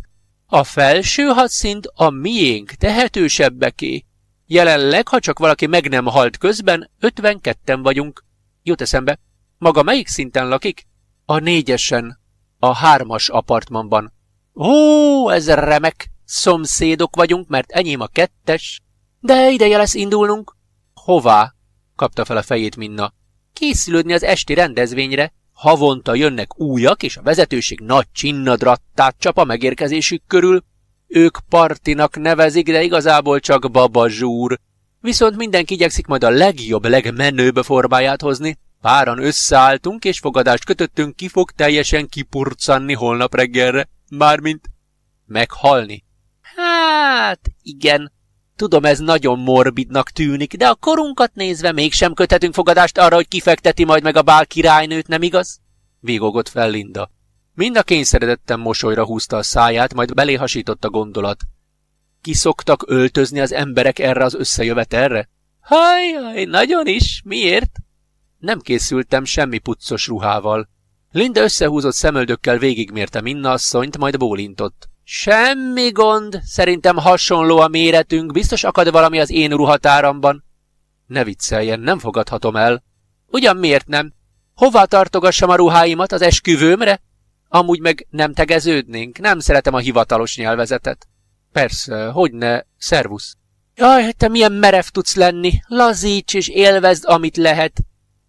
A felső hat szint a miénk, tehetősebbeké. Jelenleg, ha csak valaki meg nem halt közben, 52-en vagyunk. Jut eszembe, maga melyik szinten lakik? A négyesen, a hármas apartmanban. Ó, ez remek! Szomszédok vagyunk, mert enyém a kettes. De ideje lesz indulnunk. Hová? kapta fel a fejét Minna. Készülődni az esti rendezvényre. Havonta jönnek újak, és a vezetőség nagy csinnadrattát csap a megérkezésük körül. Ők partinak nevezik, de igazából csak babazsúr. Viszont mindenki igyekszik majd a legjobb, legmenőbb formáját hozni. Páran összeálltunk, és fogadást kötöttünk, ki fog teljesen kipurcanni holnap reggelre. Mármint meghalni. Hát, igen, Tudom, ez nagyon morbidnak tűnik, de a korunkat nézve mégsem köthetünk fogadást arra, hogy kifekteti majd meg a bál királynőt, nem igaz? Vigogott fel Linda. Mind a kényszeredetten mosolyra húzta a száját, majd beléhasított a gondolat. Ki szoktak öltözni az emberek erre az összejövetelre? Hajjaj, nagyon is, miért? Nem készültem semmi puccos ruhával. Linda összehúzott szemöldökkel végigmérte Minna asszonyt, majd bólintott. Semmi gond, szerintem hasonló a méretünk, biztos akad valami az én ruhatáramban. Ne vicceljen, nem fogadhatom el. Ugyan miért nem? Hová tartogassam a ruháimat az esküvőmre? Amúgy meg nem tegeződnénk, nem szeretem a hivatalos nyelvezetet. Persze, hogy ne, szervusz. Jaj, te milyen merev tudsz lenni, lazíts és élvezd, amit lehet.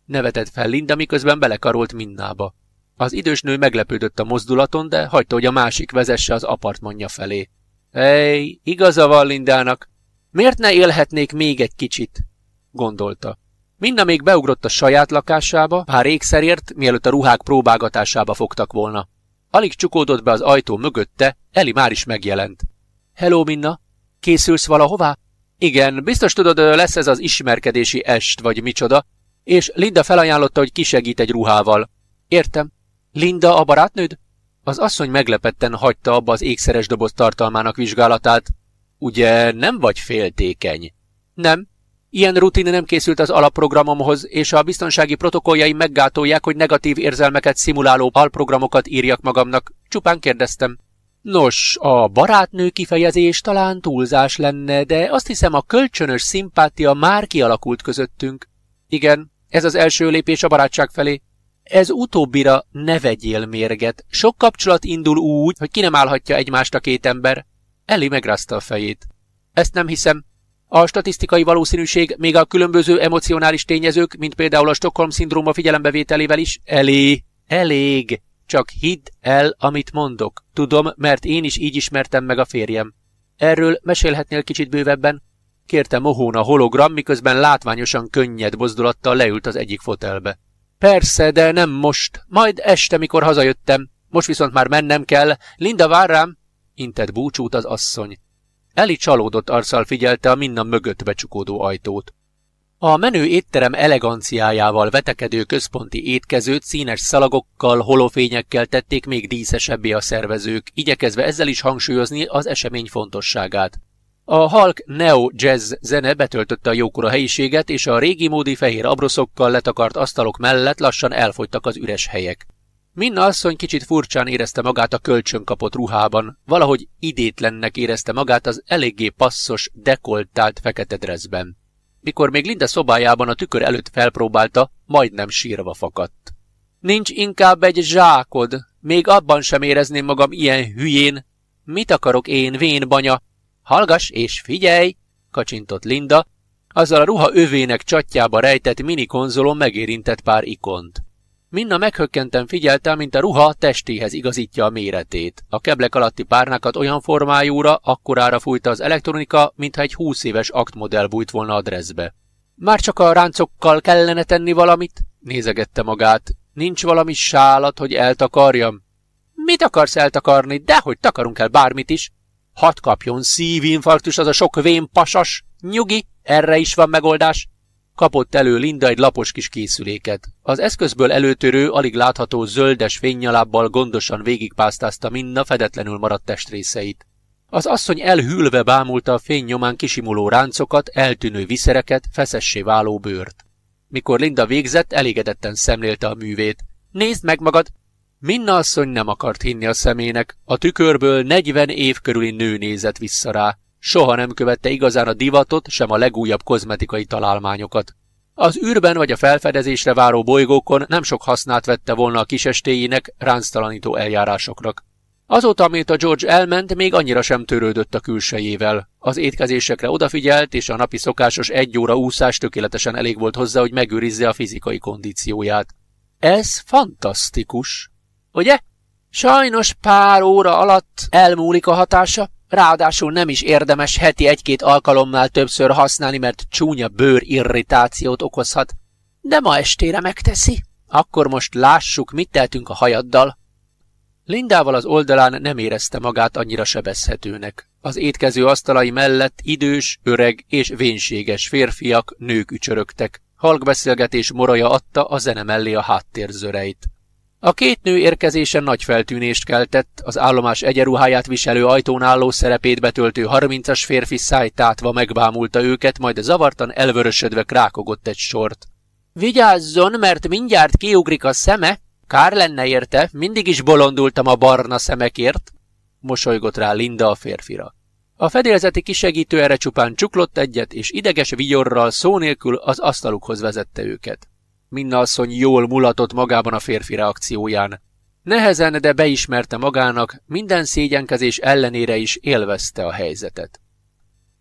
Nevetett fel Linda, miközben belekarolt Minnába. Az idős nő meglepődött a mozdulaton, de hagyta, hogy a másik vezesse az apartmanja felé. Ej, igaza van Lindának. Miért ne élhetnék még egy kicsit? gondolta. Minna még beugrott a saját lakásába, pár ékszerért, mielőtt a ruhák próbálgatásába fogtak volna. Alig csukódott be az ajtó mögötte, Eli már is megjelent. Hello, Minna! Készülsz valahová? Igen, biztos tudod, lesz ez az ismerkedési est, vagy micsoda, és Linda felajánlotta, hogy kisegít egy ruhával. Értem. Linda a barátnőd? Az asszony meglepetten hagyta abba az ékszeres doboz tartalmának vizsgálatát. Ugye nem vagy féltékeny? Nem. Ilyen rutin nem készült az alapprogramomhoz, és a biztonsági protokolljai meggátolják, hogy negatív érzelmeket szimuláló alprogramokat írjak magamnak. Csupán kérdeztem. Nos, a barátnő kifejezés talán túlzás lenne, de azt hiszem a kölcsönös szimpátia már kialakult közöttünk. Igen, ez az első lépés a barátság felé. Ez utóbbira ne vegyél mérget. Sok kapcsolat indul úgy, hogy ki nem állhatja egymást a két ember. Ellie megrázta a fejét. Ezt nem hiszem. A statisztikai valószínűség még a különböző emocionális tényezők, mint például a Stockholm-szindróma figyelembevételével is elé, elég. Csak hidd el, amit mondok. Tudom, mert én is így ismertem meg a férjem. Erről mesélhetnél kicsit bővebben? Kérte Mohón a hologram, miközben látványosan könnyed mozdulattal leült az egyik fotelbe. Persze, de nem most. Majd este, mikor hazajöttem. Most viszont már mennem kell. Linda, vár rám! Intett búcsút az asszony. Eli csalódott arccal figyelte a minna mögött becsukódó ajtót. A menő étterem eleganciájával vetekedő központi étkezőt színes szalagokkal, holofényekkel tették még díszesebbé a szervezők, igyekezve ezzel is hangsúlyozni az esemény fontosságát. A halk neo jazz zene betöltötte a jókora helyiséget, és a régi módi fehér abroszokkal letakart asztalok mellett lassan elfogytak az üres helyek. Minna asszony kicsit furcsán érezte magát a kölcsön kapott ruhában, valahogy idétlennek érezte magát az eléggé passzos, dekoltált fekete dressben. Mikor még Linda szobájában a tükör előtt felpróbálta, majdnem sírva fakadt. Nincs inkább egy zsákod, még abban sem érezném magam ilyen hülyén. Mit akarok én, vén banya? Hallgass és figyelj, kacsintott Linda, azzal a ruha övének csatjába rejtett mini konzolon megérintett pár ikont. Minna meghökkenten figyelte, mint a ruha testéhez igazítja a méretét. A keblek alatti párnákat olyan formájúra, akkorára fújta az elektronika, mintha egy húsz éves aktmodell bújt volna a dressbe. Már csak a ráncokkal kellene tenni valamit? Nézegette magát. Nincs valami sálat, hogy eltakarjam? Mit akarsz eltakarni? Dehogy takarunk el bármit is. Hadd kapjon szívinfarktus az a sok vén pasas. Nyugi, erre is van megoldás. Kapott elő Linda egy lapos kis készüléket. Az eszközből előtörő, alig látható zöldes fénynyalábbal gondosan végigpásztázta Minna fedetlenül maradt testrészeit. Az asszony elhűlve bámulta a fény nyomán kisimuló ráncokat, eltűnő viszereket, feszessé váló bőrt. Mikor Linda végzett, elégedetten szemlélte a művét. Nézd meg magad! Minna asszony nem akart hinni a szemének. A tükörből negyven év körüli nő nézett vissza rá. Soha nem követte igazán a divatot, sem a legújabb kozmetikai találmányokat. Az űrben vagy a felfedezésre váró bolygókon nem sok hasznát vette volna a kisestéjének, ránctalanító eljárásoknak. Azóta, amit a George elment, még annyira sem törődött a külsejével. Az étkezésekre odafigyelt, és a napi szokásos egy óra úszás tökéletesen elég volt hozzá, hogy megőrizze a fizikai kondícióját. Ez fantasztikus. Ugye? Sajnos pár óra alatt elmúlik a hatása, Ráadásul nem is érdemes heti egy-két alkalommal többször használni, mert csúnya bőr irritációt okozhat. De ma estére megteszi. Akkor most lássuk, mit tehetünk a hajaddal. Lindával az oldalán nem érezte magát annyira sebezhetőnek. Az étkező asztalai mellett idős, öreg és vénséges férfiak, nők ücsörögtek. Halkbeszélgetés moraja adta a zene mellé a háttérzöreit. A két nő érkezése nagy feltűnést keltett, az állomás egyenruháját viselő ajtón álló szerepét betöltő harmincas férfi szájtátva megbámulta őket, majd zavartan elvörösödve krákogott egy sort. Vigyázzon, mert mindjárt kiugrik a szeme, kár lenne érte, mindig is bolondultam a barna szemekért, mosolygott rá Linda a férfira. A fedélzeti kisegítő erre csupán csuklott egyet, és ideges vigyorral szó nélkül az asztalukhoz vezette őket. Minna asszony jól mulatott magában a férfi reakcióján. Nehezen, de beismerte magának, minden szégyenkezés ellenére is élvezte a helyzetet.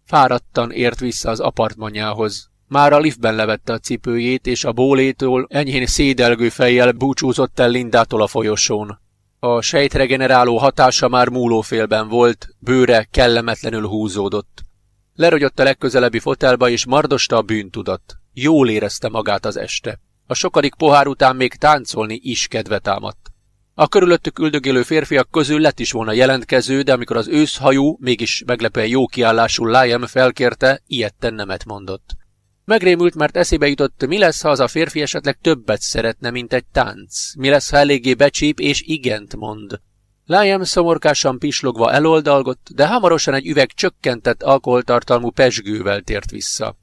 Fáradtan ért vissza az apartmanjához. Már a liftben levette a cipőjét, és a bólétól enyhén szédelgő fejjel búcsúzott el Lindától a folyosón. A sejtregeneráló hatása már múlófélben volt, bőre kellemetlenül húzódott. Lerogyott a legközelebbi fotelba, és mardosta a bűntudat. Jól érezte magát az este. A sokadik pohár után még táncolni is kedve támadt. A körülöttük üldögélő férfiak közül lett is volna jelentkező, de amikor az őszhajú, mégis meglepően jó kiállású Liam felkérte, ilyetten nemet mondott. Megrémült, mert eszébe jutott, mi lesz, ha az a férfi esetleg többet szeretne, mint egy tánc. Mi lesz, ha eléggé becsíp és igent mond. Liam szomorkásan pislogva eloldalgott, de hamarosan egy üveg csökkentett alkoholtartalmú pesgővel tért vissza.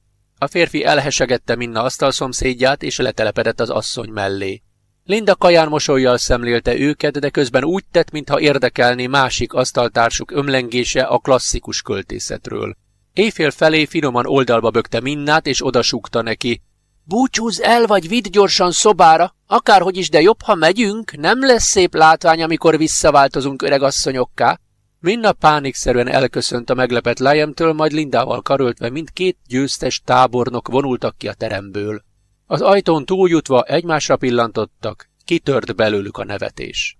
A férfi elhesegette Minna asztalszomszédját, és letelepedett az asszony mellé. Linda kaján mosolyjal szemlélte őket, de közben úgy tett, mintha érdekelné másik asztaltársuk ömlengése a klasszikus költészetről. Éjfél felé finoman oldalba bökte Minnát, és odasúgta neki. Búcsúz el, vagy vidd gyorsan szobára, akárhogy is, de jobb, ha megyünk, nem lesz szép látvány, amikor visszaváltozunk öregasszonyokká. Minna pánikszerűen elköszönt a meglepett Liamtől, majd Lindával karöltve mindkét győztes tábornok vonultak ki a teremből. Az ajtón túljutva egymásra pillantottak, kitört belőlük a nevetés.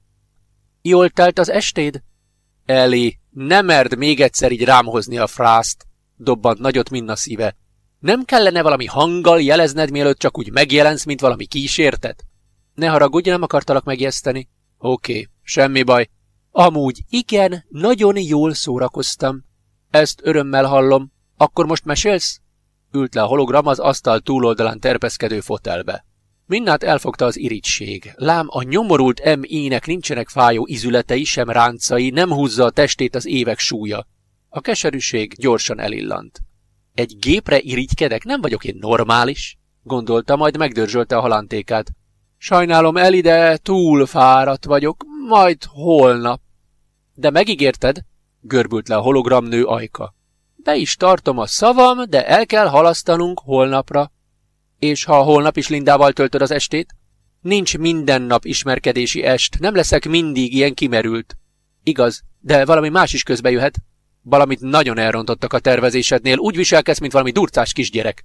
Jól telt az estéd? Eli, nem merd még egyszer így rámhozni a frászt, dobbant nagyot Minna szíve. Nem kellene valami hanggal jelezned, mielőtt csak úgy megjelensz, mint valami kísértet? Ne haragudj, nem akartalak megjeszteni. Oké, okay, semmi baj. Amúgy igen, nagyon jól szórakoztam. Ezt örömmel hallom. Akkor most mesélsz? Ült le a hologram az asztal túloldalán terpeszkedő fotelbe. Minnát elfogta az irigység. Lám a nyomorult M.I.-nek nincsenek fájó izületei, sem ráncai, nem húzza a testét az évek súlya. A keserűség gyorsan elillant. Egy gépre irigykedek, nem vagyok én normális? Gondolta, majd megdörzsölte a halántékát. Sajnálom, Eli, de túl fáradt vagyok, majd holnap. De megígérted? Görbült le a hologramnő ajka. Be is tartom a szavam, de el kell halasztanunk holnapra. És ha holnap is Lindával töltöd az estét? Nincs minden nap ismerkedési est, nem leszek mindig ilyen kimerült. Igaz, de valami más is közbe jöhet. Valamit nagyon elrontottak a tervezésednél, úgy viselkedsz, mint valami durcás kisgyerek.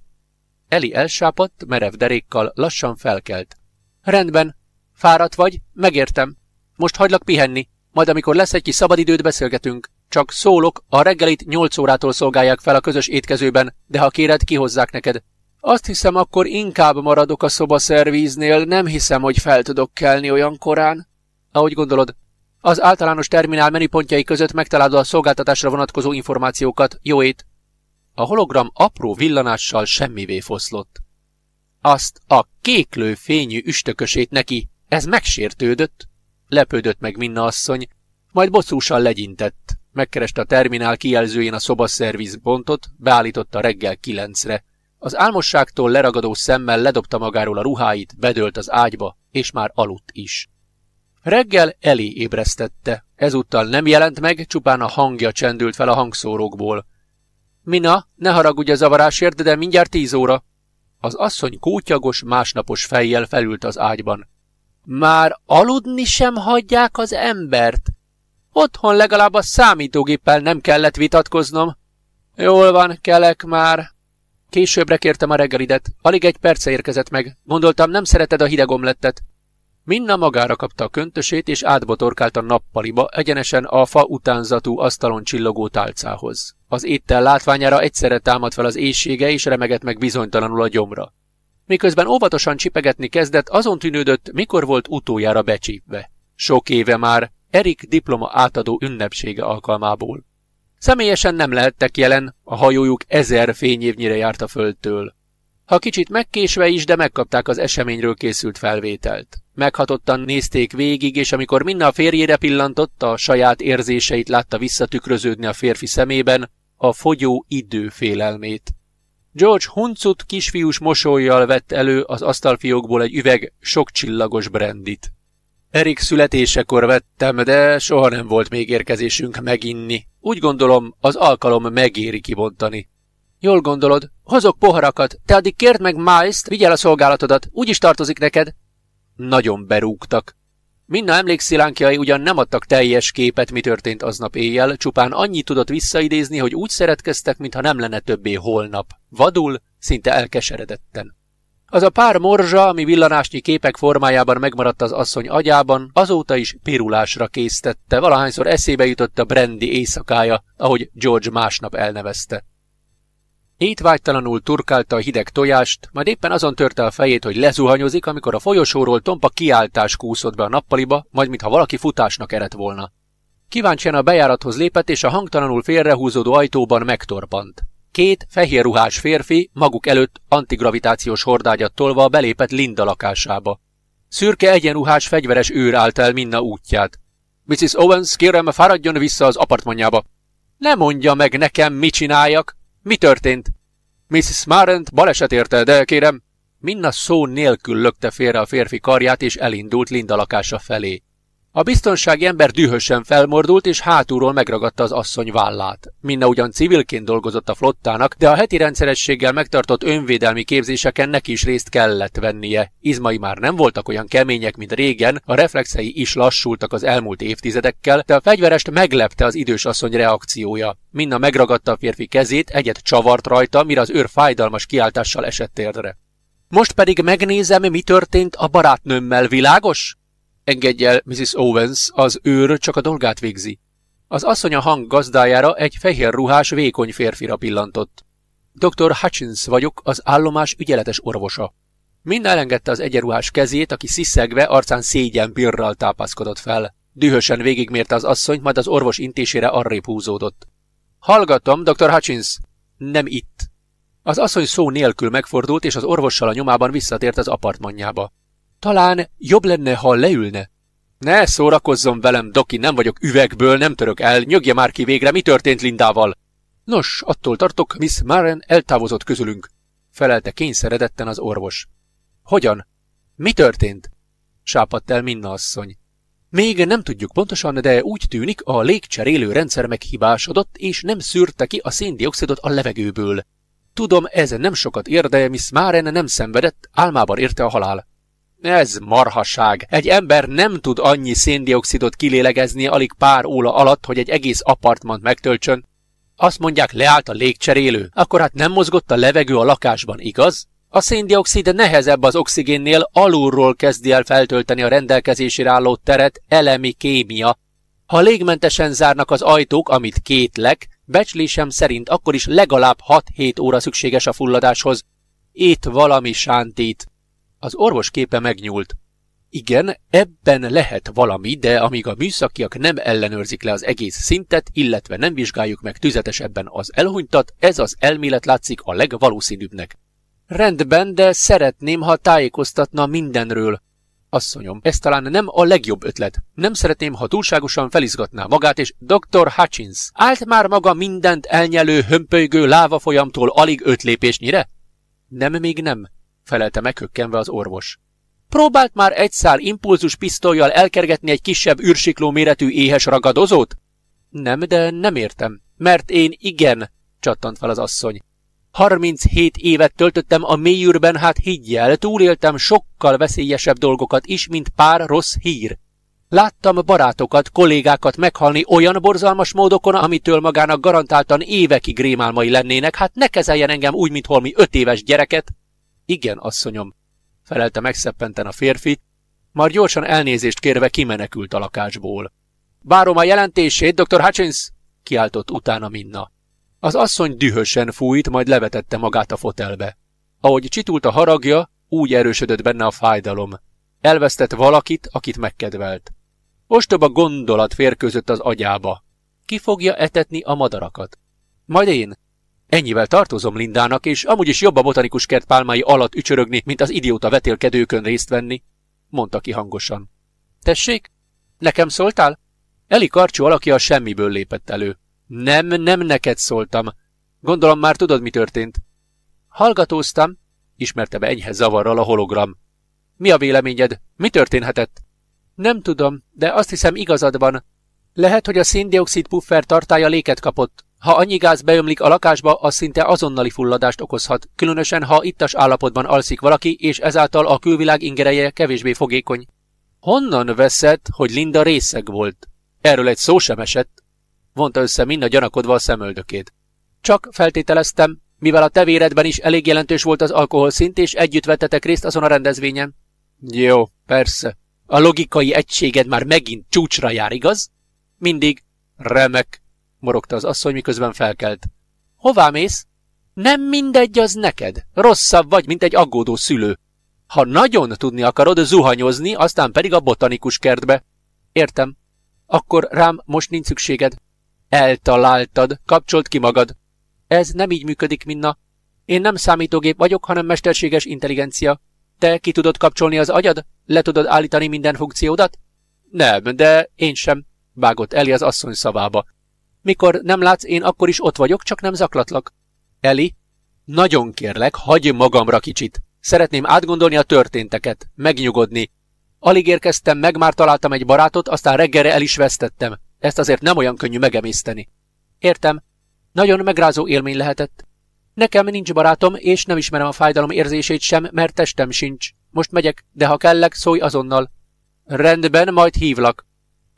Eli elsápadt, merev derékkal, lassan felkelt. Rendben. Fáradt vagy? Megértem. Most hagylak pihenni. Majd amikor lesz egy kis szabadidőd, beszélgetünk. Csak szólok, a reggelit nyolc órától szolgálják fel a közös étkezőben, de ha kéred, kihozzák neked. Azt hiszem, akkor inkább maradok a szobaszervíznél, nem hiszem, hogy fel tudok kelni olyan korán. Ahogy gondolod, az általános terminál menüpontjai között megtalálod a szolgáltatásra vonatkozó információkat. Jó ét! A hologram apró villanással semmivé foszlott. Azt a kéklő fényű üstökösét neki, ez megsértődött. Lepődött meg Minna asszony, majd bosszúsan legyintett. Megkereste a terminál kijelzőjén a szobaszerviz bontot, beállította reggel kilencre. Az álmosságtól leragadó szemmel ledobta magáról a ruháit, bedőlt az ágyba, és már aludt is. Reggel Eli ébresztette. Ezúttal nem jelent meg, csupán a hangja csendült fel a hangszórókból. Mina, ne haragudj a zavarásért, de mindjárt tíz óra. Az asszony kótyagos, másnapos fejjel felült az ágyban. Már aludni sem hagyják az embert. Otthon legalább a számítógéppel nem kellett vitatkoznom. Jól van, kelek már. Későbbre kértem a reggelidet. Alig egy perce érkezett meg. Gondoltam, nem szereted a hideg omlettet. Minna magára kapta a köntösét, és átbotorkált a nappaliba, egyenesen a fa utánzatú asztalon csillogó tálcához. Az éttel látványára egyszerre támad fel az éjsége, és remegett meg bizonytalanul a gyomra. Miközben óvatosan csipegetni kezdett, azon tűnődött, mikor volt utoljára becsípve. Sok éve már, Erik diploma átadó ünnepsége alkalmából. Személyesen nem lehettek jelen, a hajójuk ezer fényévnyire járt a földtől. Ha kicsit megkésve is, de megkapták az eseményről készült felvételt. Meghatottan nézték végig, és amikor minden a férjére pillantott, a saját érzéseit látta visszatükröződni a férfi szemében, a fogyó idő félelmét. George huncut kisfiús mosolyjal vett elő az asztalfiókból egy üveg sok csillagos brandit. Erik születésekor vettem, de soha nem volt még érkezésünk meginni. Úgy gondolom, az alkalom megéri kibontani. Jól gondolod, hozok poharakat, te addig kérd meg Miles-t, vigyel a szolgálatodat, úgyis tartozik neked. Nagyon berúgtak. Minna emlékszilánkjai ugyan nem adtak teljes képet, mi történt aznap éjjel, csupán annyit tudott visszaidézni, hogy úgy szeretkeztek, mintha nem lenne többé holnap. Vadul, szinte elkeseredetten. Az a pár morzsa, ami villanásnyi képek formájában megmaradt az asszony agyában, azóta is pirulásra késztette, valahányszor eszébe jutott a Brandy éjszakája, ahogy George másnap elnevezte. Étvágytalanul turkálta a hideg tojást, majd éppen azon törte a fejét, hogy lezuhanyozik, amikor a folyosóról tompa kiáltás kúszott be a nappaliba, majd mintha valaki futásnak eredt volna. Kíváncsian a bejárathoz lépett, és a hangtalanul félrehúzódó ajtóban megtorpant. Két fehér ruhás férfi maguk előtt antigravitációs hordágyat tolva belépett Linda lakásába. Szürke egyenruhás fegyveres őr állt el Minna útját. Mrs. Owens, kérem, fáradjon vissza az apartmanjába. Ne mondja meg nekem, mit csináljak, mi történt? Mrs. Marent baleset érte, de kérem... Minna szó nélkül lökte félre a férfi karját, és elindult Linda lakása felé. A biztonsági ember dühösen felmordult, és hátulról megragadta az asszony vállát. Minna ugyan civilként dolgozott a flottának, de a heti rendszerességgel megtartott önvédelmi képzéseken neki is részt kellett vennie. Izmai már nem voltak olyan kemények, mint régen, a reflexei is lassultak az elmúlt évtizedekkel, de a fegyverest meglepte az idős asszony reakciója. Minna megragadta a férfi kezét, egyet csavart rajta, mire az őr fájdalmas kiáltással esett térdre. Most pedig megnézem, mi történt a barátnőmmel, világos? Engedj el, Mrs. Owens, az őr csak a dolgát végzi. Az asszony a hang gazdájára egy fehér ruhás, vékony férfira pillantott. Dr. Hutchins vagyok, az állomás ügyeletes orvosa. Minna elengedte az egyenruhás kezét, aki sziszegve, arcán szégyen birral tápaszkodott fel. Dühösen végigmérte az asszonyt, majd az orvos intésére arrébb húzódott. Hallgatom, Dr. Hutchins. Nem itt. Az asszony szó nélkül megfordult, és az orvossal a nyomában visszatért az apartmanjába. Talán jobb lenne, ha leülne. Ne szórakozzon velem, Doki, nem vagyok üvegből, nem török el, nyögje már ki végre, mi történt Lindával? Nos, attól tartok, Miss Maren eltávozott közülünk, felelte kényszeredetten az orvos. Hogyan? Mi történt? sápadt el Minna asszony. Még nem tudjuk pontosan, de úgy tűnik, a légcserélő rendszer meghibásodott, és nem szűrte ki a széndiokszidot a levegőből. Tudom, ez nem sokat ér, de Miss Maren nem szenvedett, álmában érte a halál. Ez marhaság. Egy ember nem tud annyi széndiokszidot kilélegezni alig pár óra alatt, hogy egy egész apartmant megtöltsön. Azt mondják, leállt a légcserélő, akkor hát nem mozgott a levegő a lakásban, igaz? A széndiokszid nehezebb az oxigénnél, alulról kezdi el feltölteni a rendelkezésére álló teret elemi kémia. Ha légmentesen zárnak az ajtók, amit kétlek, becslésem szerint akkor is legalább 6-7 óra szükséges a fulladáshoz. Itt valami sántít. Az orvos képe megnyúlt. Igen, ebben lehet valami, de amíg a műszakiak nem ellenőrzik le az egész szintet, illetve nem vizsgáljuk meg tüzetesebben az elhunytat, ez az elmélet látszik a legvalószínűbbnek. Rendben, de szeretném, ha tájékoztatna mindenről. Asszonyom, ez talán nem a legjobb ötlet. Nem szeretném, ha túlságosan felizgatná magát, és Dr. Hutchins állt már maga mindent elnyelő, hömpölygő láva folyamtól alig öt lépésnyire? Nem, még nem, felelte meghökkenve az orvos. Próbált már egy szál impulzus pisztolyjal elkergetni egy kisebb űrsikló méretű éhes ragadozót? Nem, de nem értem. Mert én igen, csattant fel az asszony. 37 évet töltöttem a mélyűrben, hát higgyel, túléltem sokkal veszélyesebb dolgokat is, mint pár rossz hír. Láttam barátokat, kollégákat meghalni olyan borzalmas módokon, amitől magának garantáltan évekig rémálmai lennének, hát ne kezeljen engem úgy, mint holmi öt éves gyereket. Igen, asszonyom, felelte megszeppenten a férfi, már gyorsan elnézést kérve kimenekült a lakásból. Várom a jelentését, Dr. Hutchins! kiáltott utána Minna. Az asszony dühösen fújt, majd levetette magát a fotelbe. Ahogy csitult a haragja, úgy erősödött benne a fájdalom. Elvesztett valakit, akit megkedvelt. Ostoba gondolat férkőzött az agyába. Ki fogja etetni a madarakat? Majd én. Ennyivel tartozom Lindának, és amúgy is jobb a botanikus kert pálmái alatt ücsörögni, mint az idióta vetélkedőkön részt venni, mondta ki hangosan. Tessék? Nekem szóltál? Eli karcsú alakja a semmiből lépett elő. Nem, nem neked szóltam. Gondolom már tudod, mi történt. Hallgatóztam, ismerte be enyhe zavarral a hologram. Mi a véleményed? Mi történhetett? Nem tudom, de azt hiszem igazad van. Lehet, hogy a széndiokszid puffer tartája léket kapott. Ha annyi gáz beömlik a lakásba, az szinte azonnali fulladást okozhat, különösen ha ittas állapotban alszik valaki, és ezáltal a külvilág ingereje kevésbé fogékony. Honnan veszed, hogy Linda részeg volt? Erről egy szó sem esett vonta össze Minna gyanakodva a szemöldökét. Csak feltételeztem, mivel a tevéredben is elég jelentős volt az alkoholszint, és együtt vettetek részt azon a rendezvényen. Jó, persze. A logikai egységed már megint csúcsra jár, igaz? Mindig. Remek, morogta az asszony, miközben felkelt. Hová mész? Nem mindegy az neked. Rosszabb vagy, mint egy aggódó szülő. Ha nagyon tudni akarod zuhanyozni, aztán pedig a botanikus kertbe. Értem. Akkor rám most nincs szükséged. Eltaláltad, kapcsolt ki magad. Ez nem így működik, Minna. Én nem számítógép vagyok, hanem mesterséges intelligencia. Te ki tudod kapcsolni az agyad? Le tudod állítani minden funkciódat? Nem, de én sem, vágott Eli az asszony szavába. Mikor nem látsz, én akkor is ott vagyok, csak nem zaklatlak. Eli, nagyon kérlek, hagyj magamra kicsit. Szeretném átgondolni a történteket, megnyugodni. Alig érkeztem meg, már találtam egy barátot, aztán reggelre el is vesztettem. Ezt azért nem olyan könnyű megemészteni. Értem. Nagyon megrázó élmény lehetett. Nekem nincs barátom, és nem ismerem a fájdalom érzését sem, mert testem sincs. Most megyek, de ha kellek, szólj azonnal. Rendben, majd hívlak.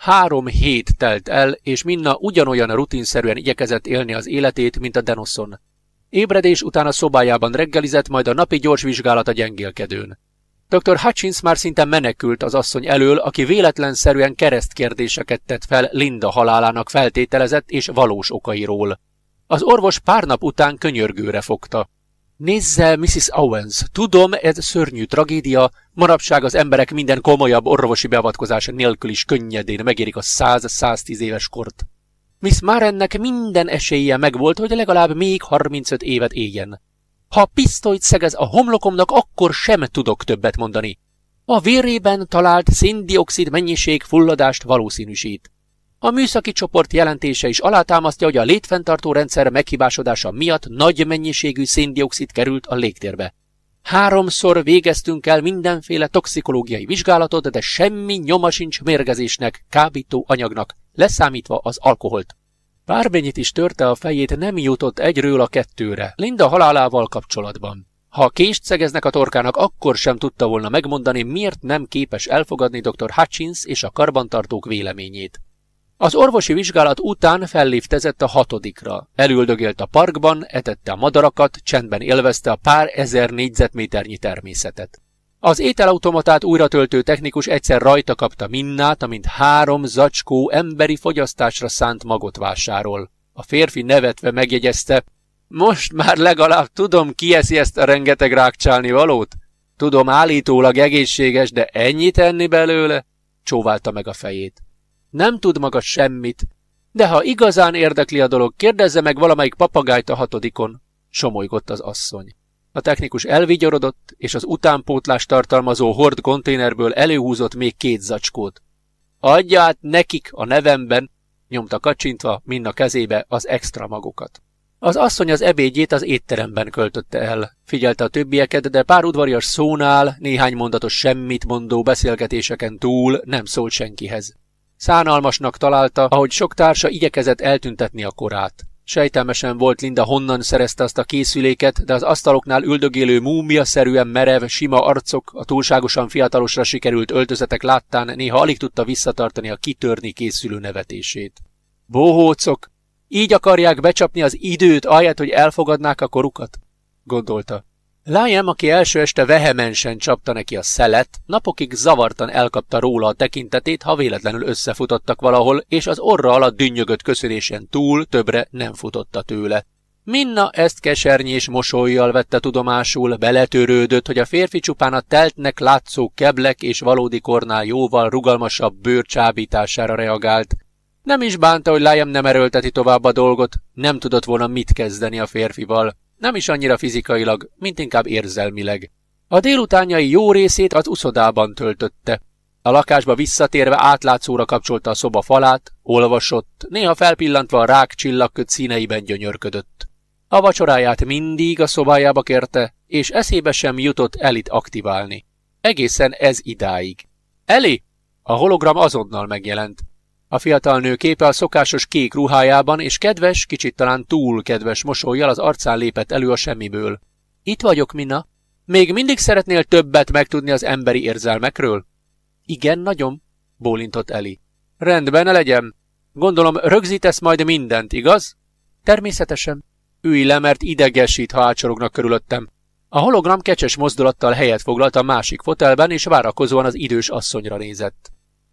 Három hét telt el, és Minna ugyanolyan rutinszerűen igyekezett élni az életét, mint a Denoszon. Ébredés után a szobájában reggelizett, majd a napi gyors vizsgálata gyengélkedőn. Dr. Hutchins már szinte menekült az asszony elől, aki véletlenszerűen keresztkérdéseket tett fel Linda halálának feltételezett és valós okairól. Az orvos pár nap után könyörgőre fogta. Nézze, Mrs. Owens, tudom, ez szörnyű tragédia, manapság az emberek minden komolyabb orvosi beavatkozása nélkül is könnyedén megérik a 100-110 éves kort. Miss Marennek minden esélye megvolt, hogy legalább még 35 évet éljen. Ha pisztolyt szegez a homlokomnak, akkor sem tudok többet mondani. A vérében talált széndiokszid mennyiség fulladást valószínűsít. A műszaki csoport jelentése is alátámasztja, hogy a létfenntartó rendszer meghibásodása miatt nagy mennyiségű széndiokszid került a légtérbe. Háromszor végeztünk el mindenféle toxikológiai vizsgálatot, de semmi nyoma sincs mérgezésnek, kábító anyagnak, leszámítva az alkoholt. Bármennyit is törte a fejét, nem jutott egyről a kettőre, Linda halálával kapcsolatban. Ha kést szegeznek a torkának, akkor sem tudta volna megmondani, miért nem képes elfogadni dr. Hutchins és a karbantartók véleményét. Az orvosi vizsgálat után felliftezett a hatodikra. Elüldögélt a parkban, etette a madarakat, csendben élvezte a pár ezer négyzetméternyi természetet. Az ételautomatát újra töltő technikus egyszer rajta kapta minnát, amint három zacskó emberi fogyasztásra szánt magot vásárol. A férfi nevetve megjegyezte, most már legalább tudom, ki eszi ezt a rengeteg rákcsálni valót. Tudom, állítólag egészséges, de ennyit enni belőle? Csóválta meg a fejét. Nem tud maga semmit, de ha igazán érdekli a dolog, kérdezze meg valamelyik papagájt a hatodikon, somolygott az asszony. A technikus elvigyorodott, és az utánpótlást tartalmazó hord konténerből előhúzott még két zacskót. Adja át nekik a nevemben, nyomta kacsintva mind a kezébe az extra magokat. Az asszony az ebédjét az étteremben költötte el. Figyelte a többieket, de pár udvarias szónál, néhány mondatos semmit mondó beszélgetéseken túl nem szólt senkihez. Szánalmasnak találta, ahogy sok társa igyekezett eltüntetni a korát. Sejtelmesen volt Linda honnan szerezte azt a készüléket, de az asztaloknál üldögélő múmia-szerűen merev, sima arcok, a túlságosan fiatalosra sikerült öltözetek láttán néha alig tudta visszatartani a kitörni készülő nevetését. Bohócok! Így akarják becsapni az időt, ahelyett, hogy elfogadnák a korukat? gondolta. Liam, aki első este vehemensen csapta neki a szelet, napokig zavartan elkapta róla a tekintetét, ha véletlenül összefutottak valahol, és az orra alatt dünnyögött köszönésen túl többre nem futotta tőle. Minna ezt kesernyés mosolyjal vette tudomásul, beletörődött, hogy a férfi csupán a teltnek látszó keblek és valódi kornál jóval rugalmasabb bőr reagált. Nem is bánta, hogy Liam nem erőlteti tovább a dolgot, nem tudott volna mit kezdeni a férfival. Nem is annyira fizikailag, mint inkább érzelmileg. A délutánjai jó részét az uszodában töltötte. A lakásba visszatérve átlátszóra kapcsolta a szoba falát, olvasott, néha felpillantva a rák csillagköt színeiben gyönyörködött. A vacsoráját mindig a szobájába kérte, és eszébe sem jutott Elit aktiválni. Egészen ez idáig. Eli! A hologram azonnal megjelent. A fiatal nő képe a szokásos kék ruhájában, és kedves, kicsit talán túl kedves mosolyjal az arcán lépett elő a semmiből. Itt vagyok, Mina. Még mindig szeretnél többet megtudni az emberi érzelmekről? Igen, nagyon, bólintott Eli. Rendben, ne legyen. Gondolom, rögzítesz majd mindent, igaz? Természetesen. Ülj le, mert idegesít, ha átsorognak körülöttem. A hologram kecses mozdulattal helyet foglalt a másik fotelben, és várakozóan az idős asszonyra nézett.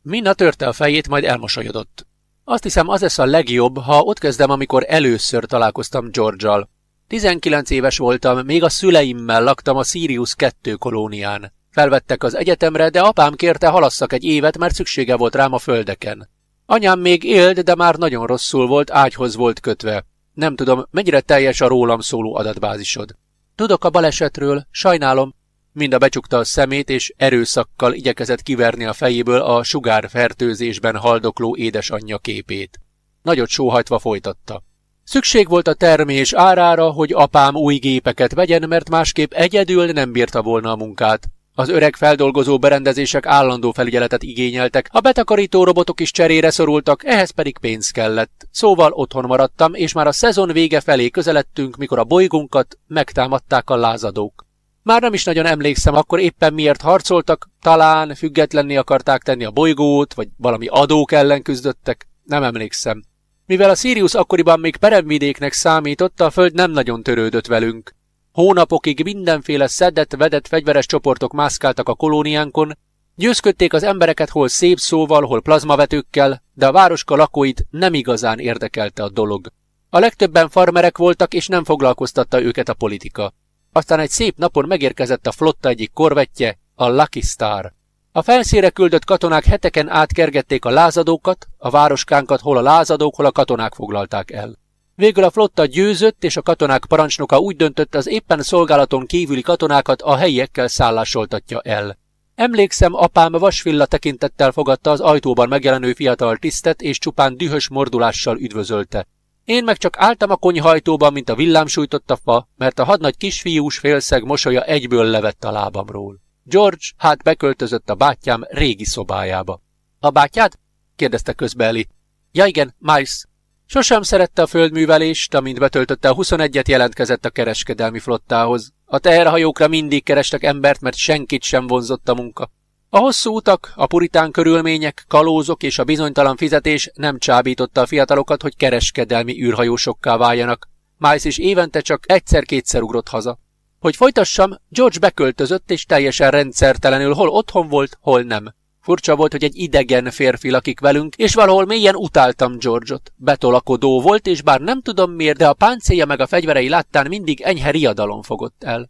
Minna törte a fejét, majd elmosolyodott. Azt hiszem, az lesz a legjobb, ha ott kezdem, amikor először találkoztam George-al. 19 éves voltam, még a szüleimmel laktam a Sirius 2 kolónián. Felvettek az egyetemre, de apám kérte halasszak egy évet, mert szüksége volt rám a földeken. Anyám még élt, de már nagyon rosszul volt, ágyhoz volt kötve. Nem tudom, mennyire teljes a rólam szóló adatbázisod. Tudok a balesetről, sajnálom, Minda becsukta a szemét, és erőszakkal igyekezett kiverni a fejéből a sugárfertőzésben haldokló édesanyja képét. Nagyot sóhajtva folytatta. Szükség volt a termés árára, hogy apám új gépeket vegyen, mert másképp egyedül nem bírta volna a munkát. Az öreg feldolgozó berendezések állandó felügyeletet igényeltek, a betakarító robotok is cserére szorultak, ehhez pedig pénz kellett. Szóval otthon maradtam, és már a szezon vége felé közeledtünk, mikor a bolygónkat megtámadták a lázadók. Már nem is nagyon emlékszem, akkor éppen miért harcoltak, talán függetlenné akarták tenni a bolygót, vagy valami adók ellen küzdöttek, nem emlékszem. Mivel a Sirius akkoriban még peremvidéknek számított, a Föld nem nagyon törődött velünk. Hónapokig mindenféle szedett-vedett fegyveres csoportok mászkáltak a kolóniánkon, győzködték az embereket hol szép szóval, hol plazmavetőkkel, de a városka lakóit nem igazán érdekelte a dolog. A legtöbben farmerek voltak, és nem foglalkoztatta őket a politika. Aztán egy szép napon megérkezett a flotta egyik korvettje, a Lucky Star. A felszére küldött katonák heteken átkergették a lázadókat, a városkánkat hol a lázadók, hol a katonák foglalták el. Végül a flotta győzött, és a katonák parancsnoka úgy döntött, az éppen szolgálaton kívüli katonákat a helyiekkel szállásoltatja el. Emlékszem, apám vasvilla tekintettel fogadta az ajtóban megjelenő fiatal tisztet, és csupán dühös mordulással üdvözölte. Én meg csak álltam a konyhajtóban, mint a villámsújtott a fa, mert a hadnagy kisfiús félszeg mosolya egyből levett a lábamról. George hát beköltözött a bátyám régi szobájába. A bátyád? kérdezte közbe Eli. Ja igen, Miles. Sosem szerette a földművelést, amint betöltötte a 21-et jelentkezett a kereskedelmi flottához. A teherhajókra mindig kerestek embert, mert senkit sem vonzott a munka. A hosszú utak, a puritán körülmények, kalózok és a bizonytalan fizetés nem csábította a fiatalokat, hogy kereskedelmi űrhajósokká váljanak. Miles is évente csak egyszer-kétszer ugrott haza. Hogy folytassam, George beköltözött és teljesen rendszertelenül hol otthon volt, hol nem. Furcsa volt, hogy egy idegen férfi lakik velünk, és valahol mélyen utáltam George-ot. Betolakodó volt, és bár nem tudom miért, de a páncélja meg a fegyverei láttán mindig enyhe riadalom fogott el.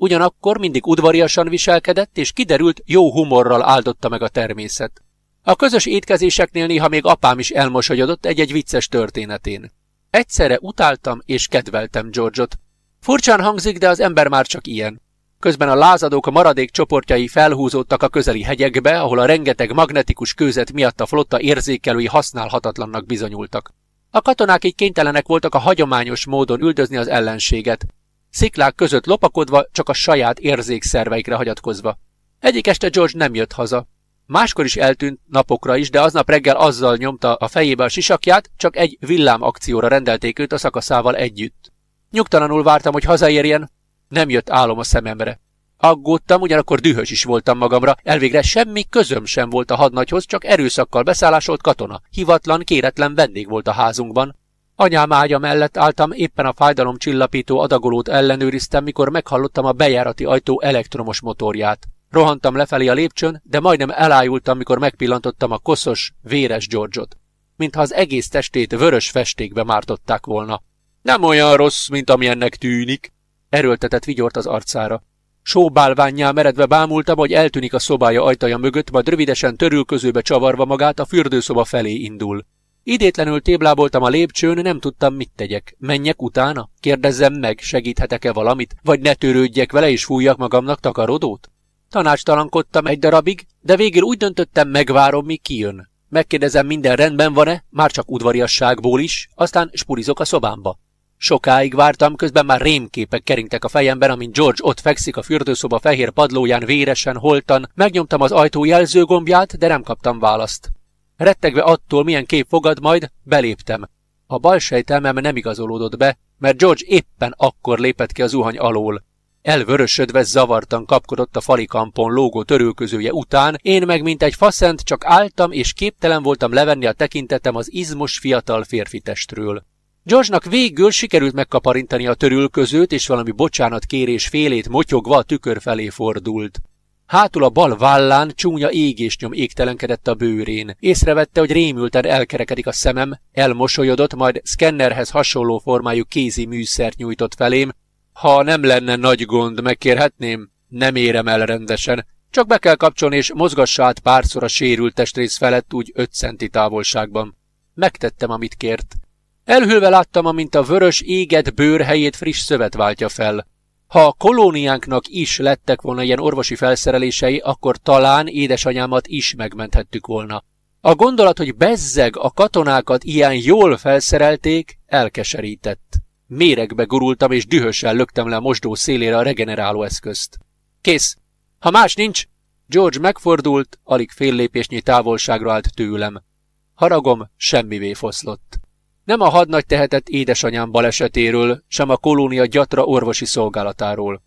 Ugyanakkor mindig udvariasan viselkedett, és kiderült, jó humorral áldotta meg a természet. A közös étkezéseknél néha még apám is elmosolyodott egy-egy vicces történetén. Egyszerre utáltam és kedveltem George-ot. Furcsán hangzik, de az ember már csak ilyen. Közben a lázadók a maradék csoportjai felhúzódtak a közeli hegyekbe, ahol a rengeteg magnetikus kőzet miatt a flotta érzékelői használhatatlannak bizonyultak. A katonák így kénytelenek voltak a hagyományos módon üldözni az ellenséget, sziklák között lopakodva, csak a saját érzékszerveikre hagyatkozva. Egyik este George nem jött haza. Máskor is eltűnt, napokra is, de aznap reggel azzal nyomta a fejébe a sisakját, csak egy villám akcióra rendelték őt a szakaszával együtt. Nyugtalanul vártam, hogy hazaérjen, nem jött álom a szememre. Aggódtam, ugyanakkor dühös is voltam magamra, elvégre semmi közöm sem volt a hadnagyhoz, csak erőszakkal beszállásolt katona. Hivatlan, kéretlen vendég volt a házunkban. Anyám ágya mellett álltam, éppen a fájdalom csillapító adagolót ellenőriztem, mikor meghallottam a bejárati ajtó elektromos motorját. Rohantam lefelé a lépcsőn, de majdnem elájultam, mikor megpillantottam a koszos, véres George-ot. Mintha az egész testét vörös festékbe mártották volna. Nem olyan rossz, mint amilyennek tűnik, erőltetett vigyort az arcára. Sóbálványjá meredve bámultam, hogy eltűnik a szobája ajtaja mögött, majd rövidesen törülközőbe csavarva magát a fürdőszoba felé indul. Idétlenül tébláboltam a lépcsőn, nem tudtam, mit tegyek. Menjek utána? Kérdezzem meg, segíthetek-e valamit? Vagy ne törődjek vele és fújjak magamnak takarodót? Tanácstalankodtam egy darabig, de végül úgy döntöttem, megvárom, mi kijön. Megkérdezem, minden rendben van-e, már csak udvariasságból is, aztán spurizok a szobámba. Sokáig vártam, közben már rémképek keringtek a fejemben, amint George ott fekszik a fürdőszoba fehér padlóján véresen, holtan. Megnyomtam az ajtó jelzőgombját, de nem kaptam választ. Rettegve attól, milyen kép fogad majd, beléptem. A bal sejtelmem nem igazolódott be, mert George éppen akkor lépett ki az zuhany alól. Elvörösödve zavartan kapkodott a falikampon lógó törőközője után, én meg mint egy faszent csak álltam és képtelen voltam levenni a tekintetem az izmos fiatal férfi testről. George-nak végül sikerült megkaparintani a törülközőt, és valami bocsánat kérés félét motyogva a tükör felé fordult. Hátul a bal vállán csúnya égésnyom égtelenkedett a bőrén. Észrevette, hogy rémülten elkerekedik a szemem, elmosolyodott, majd szkennerhez hasonló formájú kézi műszert nyújtott felém. Ha nem lenne nagy gond, megkérhetném? Nem érem el rendesen. Csak be kell kapcsolni, és mozgassa át párszor a sérült testrész felett úgy öt centi távolságban. Megtettem, amit kért. Elhülve láttam, amint a vörös éget bőr helyét friss szövet váltja fel. Ha a kolóniánknak is lettek volna ilyen orvosi felszerelései, akkor talán édesanyámat is megmenthettük volna. A gondolat, hogy bezzeg a katonákat ilyen jól felszerelték, elkeserített. Méregbe gurultam, és dühösen löktem le a mosdó szélére a regeneráló eszközt. Kész! Ha más nincs! George megfordult, alig fél lépésnyi távolságra állt tőlem. Haragom semmivé foszlott. Nem a hadnagy tehetett édesanyám balesetéről, sem a kolónia gyatra orvosi szolgálatáról.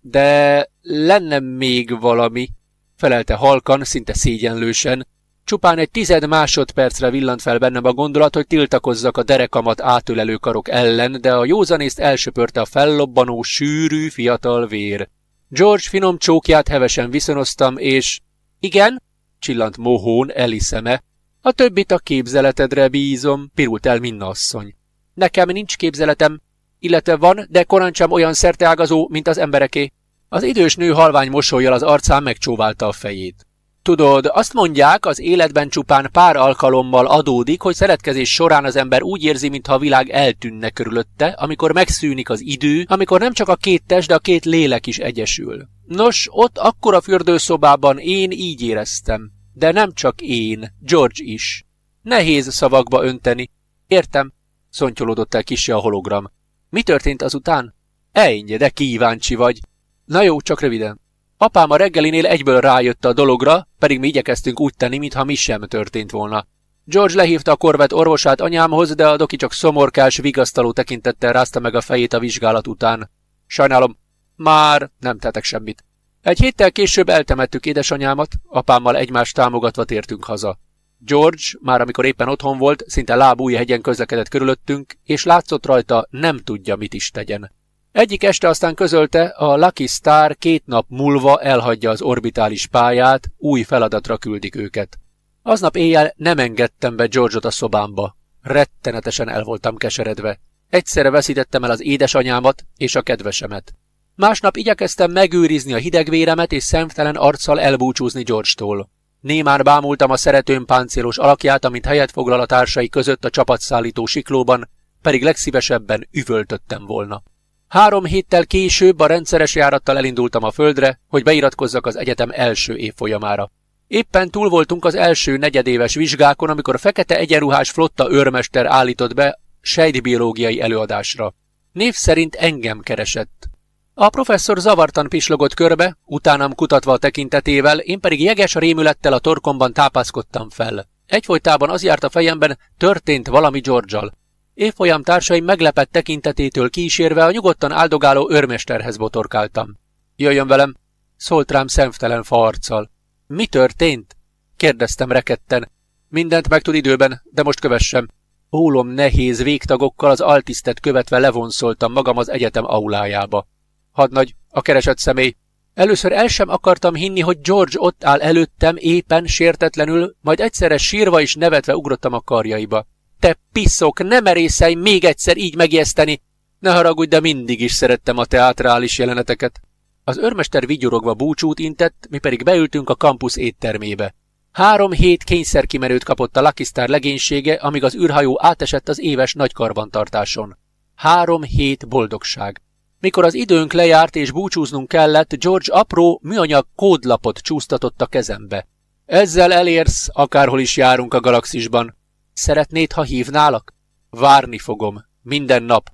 De lenne még valami, felelte halkan, szinte szégyenlősen. Csupán egy tized másodpercre villant fel bennem a gondolat, hogy tiltakozzak a derekamat átölelő karok ellen, de a józanészt elsöpörte a fellobbanó, sűrű, fiatal vér. George finom csókját hevesen viszonoztam, és... Igen? csillant mohón Eli szeme, a többit a képzeletedre bízom, pirult el Minna asszony. Nekem nincs képzeletem. illetve van, de korán sem olyan szerteágazó, mint az embereké. Az idős nő halvány mosolyjal az arcán megcsóválta a fejét. Tudod, azt mondják, az életben csupán pár alkalommal adódik, hogy szeretkezés során az ember úgy érzi, mintha a világ eltűnne körülötte, amikor megszűnik az idő, amikor nem csak a két test, de a két lélek is egyesül. Nos, ott akkor a fürdőszobában én így éreztem. De nem csak én, George is. Nehéz szavakba önteni. Értem, szontyolódott el kisi a hologram. Mi történt azután? Ejnye, de kíváncsi vagy. Na jó, csak röviden. Apám a reggelinél egyből rájött a dologra, pedig mi igyekeztünk úgy tenni, mintha mi sem történt volna. George lehívta a korvet orvosát anyámhoz, de a doki csak szomorkás, vigasztaló tekintettel rázta meg a fejét a vizsgálat után. Sajnálom, már nem tettek semmit. Egy héttel később eltemettük édesanyámat, apámmal egymást támogatva tértünk haza. George, már amikor éppen otthon volt, szinte lábúj hegyen közlekedett körülöttünk, és látszott rajta, nem tudja, mit is tegyen. Egyik este aztán közölte, a Lucky Star két nap múlva elhagyja az orbitális pályát, új feladatra küldik őket. Aznap éjjel nem engedtem be George-ot a szobámba. Rettenetesen el voltam keseredve. Egyszerre veszítettem el az édesanyámat és a kedvesemet. Másnap igyekeztem megőrizni a hidegvéremet és szemtelen arccal elbúcsúzni George-tól. Némán bámultam a szeretőm páncélos alakját, amint helyet foglal a társai között a csapatszállító siklóban, pedig legszívesebben üvöltöttem volna. Három héttel később a rendszeres járattal elindultam a földre, hogy beiratkozzak az egyetem első évfolyamára. Éppen túl voltunk az első negyedéves vizsgákon, amikor a fekete egyenruhás flotta őrmester állított be sejtbiológiai előadásra. Név szerint engem keresett. A professzor zavartan pislogott körbe, utánam kutatva a tekintetével, én pedig jeges rémülettel a torkomban tápászkodtam fel. Egyfolytában az járt a fejemben, történt valami George-al. Évfolyam társaim meglepett tekintetétől kísérve a nyugodtan áldogáló őrmesterhez botorkáltam. Jöjjön velem, szólt rám szemtelen farccal. Mi történt? kérdeztem reketten. Mindent megtud időben, de most kövessem. Ólom nehéz végtagokkal az altisztet követve levonszoltam magam az egyetem aulájába. Hadnagy, a keresett személy. Először el sem akartam hinni, hogy George ott áll előttem éppen, sértetlenül, majd egyszerre sírva és nevetve ugrottam a karjaiba. Te piszok, ne merészelj még egyszer így megjeszteni! Ne haragudj, de mindig is szerettem a teátrális jeleneteket. Az örmester vigyorogva búcsút intett, mi pedig beültünk a kampusz éttermébe. Három hét kényszerkimerőt kapott a Lucky Star legénysége, amíg az űrhajó átesett az éves nagykarbantartáson. Három hét boldogság. Mikor az időnk lejárt és búcsúznunk kellett, George apró, műanyag kódlapot csúsztatott a kezembe. Ezzel elérsz, akárhol is járunk a galaxisban. Szeretnéd, ha hívnálak? Várni fogom, minden nap.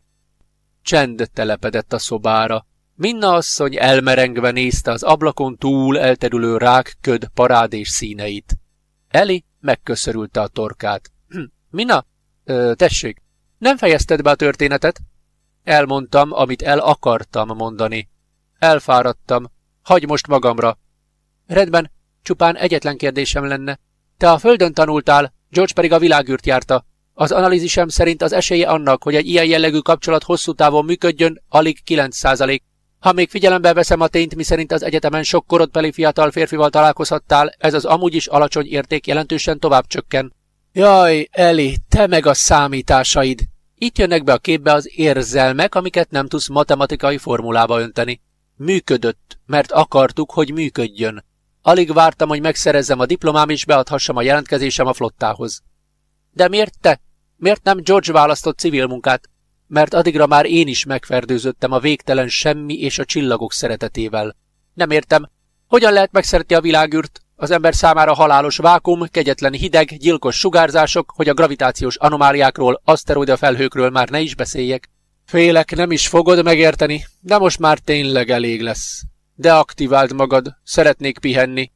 Csend telepedett a szobára. Minna asszony elmerengve nézte az ablakon túl elterülő rák köd parádés színeit. Eli megköszörülte a torkát. [CLEARS THROAT] Minna? Ö, tessék, nem fejezted be a történetet? Elmondtam, amit el akartam mondani. Elfáradtam. Hagy most magamra. Redben, csupán egyetlen kérdésem lenne. Te a földön tanultál, George pedig a világűrt járta. Az analízisem szerint az esélye annak, hogy egy ilyen jellegű kapcsolat hosszú távon működjön, alig 9%. Ha még figyelembe veszem a tényt, miszerint az egyetemen sok korodbeli fiatal férfival találkozhattál, ez az amúgy is alacsony érték jelentősen tovább csökken. Jaj, Eli, te meg a számításaid! Itt jönnek be a képbe az érzelmek, amiket nem tudsz matematikai formulába önteni. Működött, mert akartuk, hogy működjön. Alig vártam, hogy megszerezzem a diplomám és beadhassam a jelentkezésem a flottához. De miért te? Miért nem George választott civil munkát? Mert addigra már én is megferdőzöttem a végtelen semmi és a csillagok szeretetével. Nem értem, hogyan lehet megszeretni a világűrt? Az ember számára halálos vákum, kegyetlen hideg, gyilkos sugárzások, hogy a gravitációs anomáliákról, aszteroida felhőkről már ne is beszéljek. Félek, nem is fogod megérteni, de most már tényleg elég lesz. Deaktiváld magad, szeretnék pihenni.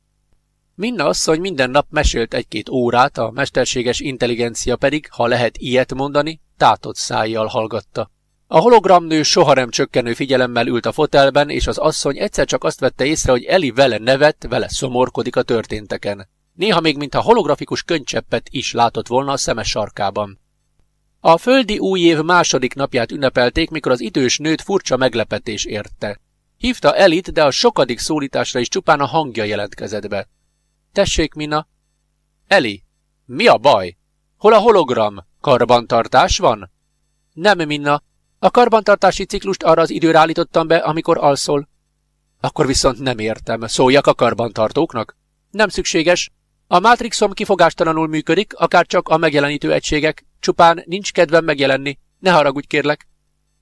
Minna asszony minden nap mesélt egy-két órát, a mesterséges intelligencia pedig, ha lehet ilyet mondani, tátott szájjal hallgatta. A hologramnő soha nem csökkenő figyelemmel ült a fotelben, és az asszony egyszer csak azt vette észre, hogy Eli vele nevet, vele szomorkodik a történteken. Néha még mintha holografikus könycseppet is látott volna a szemes sarkában. A földi új év második napját ünnepelték, mikor az idős nőt furcsa meglepetés érte. Hívta Elit, de a sokadik szólításra is csupán a hangja jelentkezett be. Tessék, Mina. Eli, mi a baj? Hol a hologram? Karbantartás van? Nem, Minna. A karbantartási ciklust arra az időre állítottam be, amikor alszol. Akkor viszont nem értem. Szóljak a karbantartóknak? Nem szükséges. A Matrixom kifogástalanul működik, akár csak a megjelenítő egységek. Csupán nincs kedvem megjelenni. Ne haragudj, kérlek.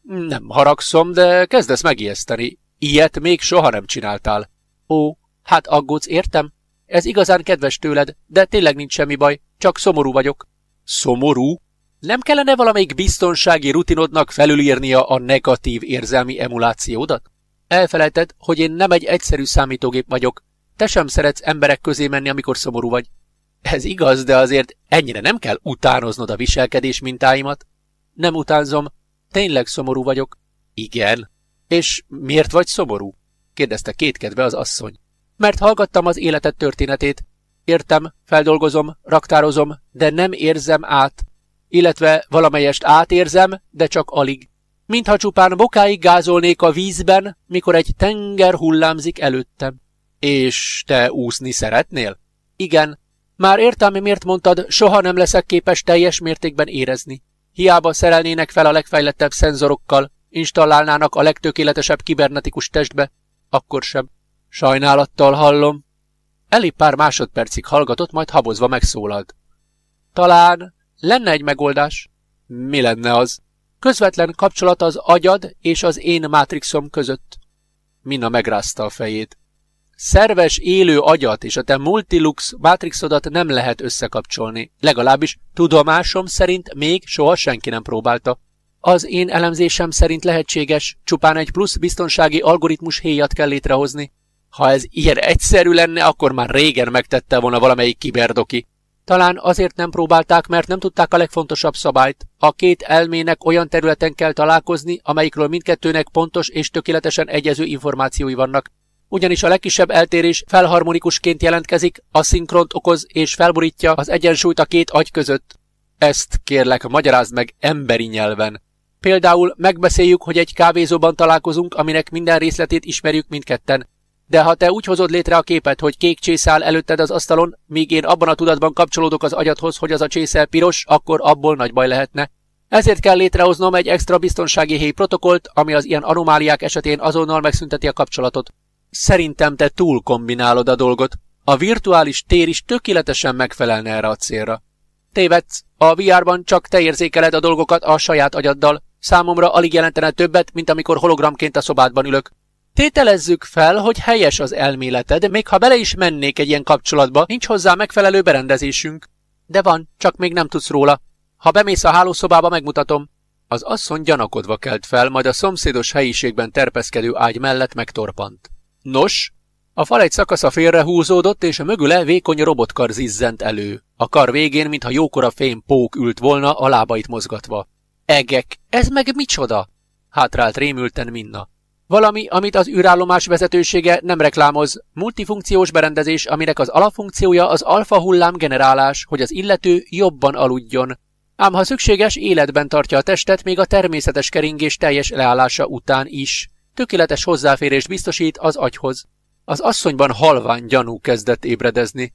Nem haragszom, de kezdesz megijeszteni. Ilyet még soha nem csináltál. Ó, hát aggódsz, értem? Ez igazán kedves tőled, de tényleg nincs semmi baj, csak szomorú vagyok. Szomorú? Nem kellene valamelyik biztonsági rutinodnak felülírnia a negatív érzelmi emulációdat? Elfelejted, hogy én nem egy egyszerű számítógép vagyok. Te sem szeretsz emberek közé menni, amikor szomorú vagy. Ez igaz, de azért ennyire nem kell utánoznod a viselkedés mintáimat. Nem utánzom, tényleg szomorú vagyok. Igen. És miért vagy szomorú? kérdezte kétkedve az asszony. Mert hallgattam az életed történetét. Értem, feldolgozom, raktározom, de nem érzem át. Illetve valamelyest átérzem, de csak alig. Mintha csupán bokáig gázolnék a vízben, mikor egy tenger hullámzik előttem. És te úszni szeretnél? Igen. Már értem, miért mondtad, soha nem leszek képes teljes mértékben érezni. Hiába szerelnének fel a legfejlettebb szenzorokkal, installálnának a legtökéletesebb kibernetikus testbe, akkor sem. Sajnálattal hallom. Eli pár másodpercig hallgatott, majd habozva megszólalt. Talán lenne egy megoldás. Mi lenne az? Közvetlen kapcsolat az agyad és az én mátrixom között. Minna megrázta a fejét. Szerves, élő agyat és a te multilux mátrixodat nem lehet összekapcsolni. Legalábbis tudomásom szerint még soha senki nem próbálta. Az én elemzésem szerint lehetséges, csupán egy plusz biztonsági algoritmus héjat kell létrehozni. Ha ez ilyen egyszerű lenne, akkor már régen megtette volna valamelyik kiberdoki. Talán azért nem próbálták, mert nem tudták a legfontosabb szabályt. A két elmének olyan területen kell találkozni, amelyikről mindkettőnek pontos és tökéletesen egyező információi vannak. Ugyanis a legkisebb eltérés felharmonikusként jelentkezik, a szinkront okoz és felborítja az egyensúlyt a két agy között. Ezt kérlek, magyarázd meg emberi nyelven. Például megbeszéljük, hogy egy kávézóban találkozunk, aminek minden részletét ismerjük mindketten. De ha te úgy hozod létre a képet, hogy kék csésze áll előtted az asztalon, míg én abban a tudatban kapcsolódok az agyadhoz, hogy az a csésze piros, akkor abból nagy baj lehetne. Ezért kell létrehoznom egy extra biztonsági héj protokollt, ami az ilyen anomáliák esetén azonnal megszünteti a kapcsolatot. Szerintem te túl kombinálod a dolgot. A virtuális tér is tökéletesen megfelelne erre a célra. Tévedsz, a VR-ban csak te érzékeled a dolgokat a saját agyaddal. Számomra alig jelentene többet, mint amikor hologramként a szobádban ülök. Tételezzük fel, hogy helyes az elméleted, még ha bele is mennék egy ilyen kapcsolatba, nincs hozzá megfelelő berendezésünk. De van, csak még nem tudsz róla. Ha bemész a hálószobába, megmutatom. Az asszony gyanakodva kelt fel, majd a szomszédos helyiségben terpeszkedő ágy mellett megtorpant. Nos, a fal egy szakasza félrehúzódott, és a mögüle vékony robotkar zizzent elő. A kar végén, mintha jókora fém pók ült volna, a lábait mozgatva. Egek, ez meg micsoda? Hátrált rémülten Minna. Valami, amit az űrállomás vezetősége nem reklámoz, multifunkciós berendezés, aminek az alapfunkciója az alfa hullám generálás, hogy az illető jobban aludjon. Ám ha szükséges, életben tartja a testet még a természetes keringés teljes leállása után is. Tökéletes hozzáférés biztosít az agyhoz. Az asszonyban halvány gyanú kezdett ébredezni.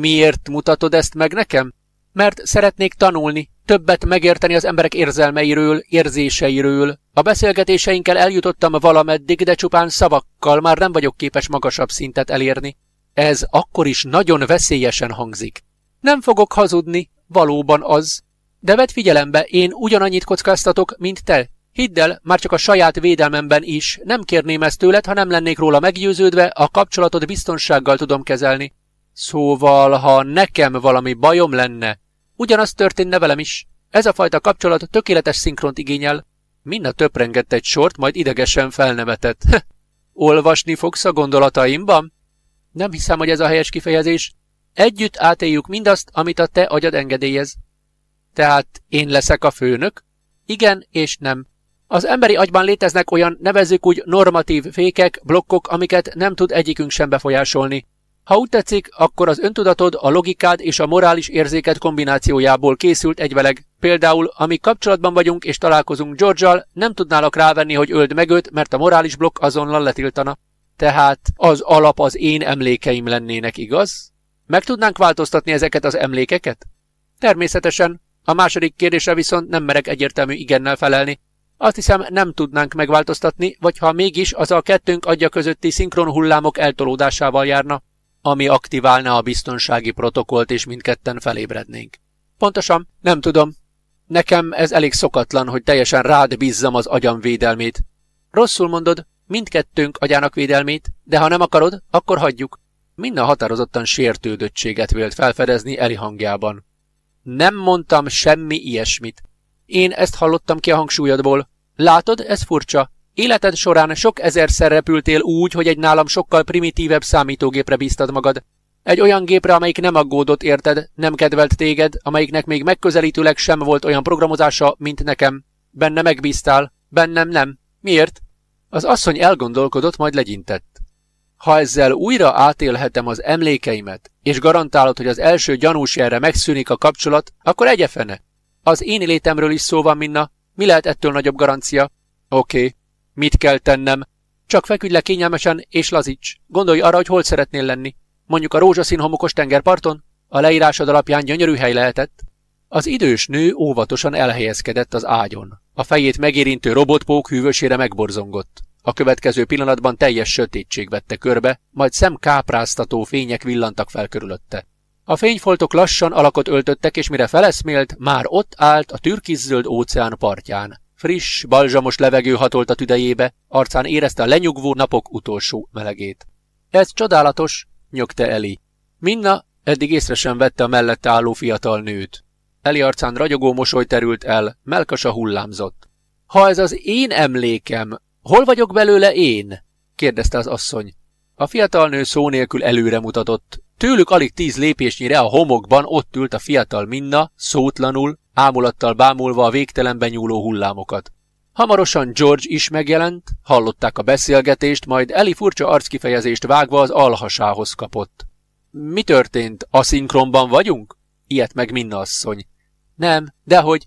Miért mutatod ezt meg nekem? Mert szeretnék tanulni, többet megérteni az emberek érzelmeiről, érzéseiről. A beszélgetéseinkkel eljutottam valameddig, de csupán szavakkal már nem vagyok képes magasabb szintet elérni. Ez akkor is nagyon veszélyesen hangzik. Nem fogok hazudni, valóban az. De vedd figyelembe, én ugyanannyit kockáztatok, mint te. Hidd el, már csak a saját védelmemben is. Nem kérném ezt tőled, ha nem lennék róla meggyőződve, a kapcsolatot biztonsággal tudom kezelni. Szóval, ha nekem valami bajom lenne, ugyanaz történne velem is. Ez a fajta kapcsolat tökéletes szinkront igényel. Minna töprengett egy sort, majd idegesen felnevetett. Olvasni fogsz a gondolataimban? Nem hiszem, hogy ez a helyes kifejezés. Együtt átéljük mindazt, amit a te agyad engedélyez. Tehát én leszek a főnök? Igen és nem. Az emberi agyban léteznek olyan nevezzük úgy normatív fékek, blokkok, amiket nem tud egyikünk sem befolyásolni. Ha úgy tetszik, akkor az öntudatod, a logikád és a morális érzéket kombinációjából készült egyveleg. Például, amíg kapcsolatban vagyunk és találkozunk George-al, nem tudnálak rávenni, hogy öld meg őt, mert a morális blokk azonnal letiltana. Tehát az alap az én emlékeim lennének, igaz? Meg tudnánk változtatni ezeket az emlékeket? Természetesen. A második kérdésre viszont nem merek egyértelmű igennel felelni. Azt hiszem, nem tudnánk megváltoztatni, vagy ha mégis, az a kettőnk agya közötti szinkron hullámok eltolódásával járna, ami aktiválna a biztonsági protokollt, és mindketten felébrednénk. Pontosan, nem tudom. Nekem ez elég szokatlan, hogy teljesen rád bízzam az agyam védelmét. Rosszul mondod, mindkettőnk agyának védelmét, de ha nem akarod, akkor hagyjuk. Minden határozottan sértődöttséget vélt felfedezni Eli hangjában. Nem mondtam semmi ilyesmit. Én ezt hallottam ki a hangsúlyodból. Látod, ez furcsa. Életed során sok ezerszer repültél úgy, hogy egy nálam sokkal primitívebb számítógépre bíztad magad. Egy olyan gépre, amelyik nem aggódott érted, nem kedvelt téged, amelyiknek még megközelítőleg sem volt olyan programozása, mint nekem. Benne megbíztál, bennem nem. Miért? Az asszony elgondolkodott, majd legyintett. Ha ezzel újra átélhetem az emlékeimet, és garantálod, hogy az első gyanús jelre megszűnik a kapcsolat, akkor egyefene. Az én létemről is szó van, Minna. Mi lehet ettől nagyobb garancia? Oké. Okay. Mit kell tennem? Csak feküdj le kényelmesen, és lazíts. Gondolj arra, hogy hol szeretnél lenni. Mondjuk a rózsaszín homokos tengerparton? A leírásod alapján gyönyörű hely lehetett. Az idős nő óvatosan elhelyezkedett az ágyon. A fejét megérintő robotpók hűvösére megborzongott. A következő pillanatban teljes sötétség vette körbe, majd szemkápráztató fények villantak fel körülötte. A fényfoltok lassan alakot öltöttek, és mire feleszmélt, már ott állt a türkiszöld óceán partján. Friss, balzsamos levegő hatolt a tüdejébe, arcán érezte a lenyugvó napok utolsó melegét. Ez csodálatos, nyögte Eli. Minna eddig észre sem vette a mellette álló fiatal nőt. Eli arcán ragyogó mosoly terült el, melkasa hullámzott. Ha ez az én emlékem, hol vagyok belőle én? kérdezte az asszony. A fiatal nő szó nélkül előre mutatott. Tőlük alig tíz lépésnyire a homokban ott ült a fiatal Minna, szótlanul, ámulattal bámulva a végtelenben nyúló hullámokat. Hamarosan George is megjelent, hallották a beszélgetést, majd Eli furcsa arckifejezést vágva az alhasához kapott. Mi történt? Aszinkronban vagyunk? Ilyet meg Minna asszony. Nem, dehogy.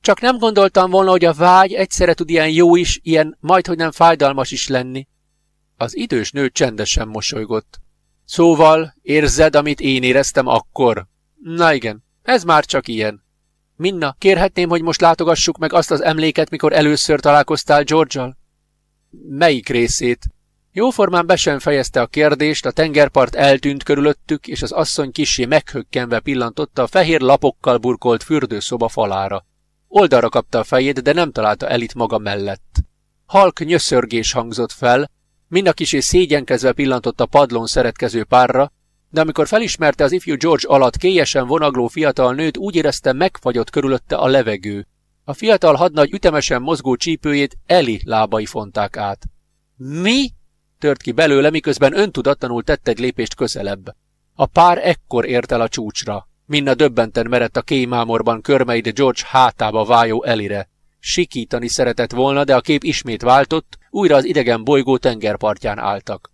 Csak nem gondoltam volna, hogy a vágy egyszerre tud ilyen jó is, ilyen majdhogy nem fájdalmas is lenni. Az idős nő csendesen mosolygott. Szóval, érzed, amit én éreztem akkor? Na igen, ez már csak ilyen. Minna, kérhetném, hogy most látogassuk meg azt az emléket, mikor először találkoztál George-al? Melyik részét? Jóformán be sem fejezte a kérdést, a tengerpart eltűnt körülöttük, és az asszony kisé meghökkenve pillantotta a fehér lapokkal burkolt fürdőszoba falára. Oldalra kapta a fejét, de nem találta elit maga mellett. Halk nyöszörgés hangzott fel, mind a kisé szégyenkezve pillantott a padlón szeretkező párra, de amikor felismerte az ifjú George alatt kélyesen vonagló fiatal nőt, úgy érezte megfagyott körülötte a levegő. A fiatal hadnagy ütemesen mozgó csípőjét Eli lábai fonták át. Mi? tört ki belőle, miközben öntudatlanul tett egy lépést közelebb. A pár ekkor ért el a csúcsra. Minna döbbenten merett a kémámorban körmeid George hátába vájó Elire. Sikítani szeretett volna, de a kép ismét váltott, újra az idegen bolygó tengerpartján álltak.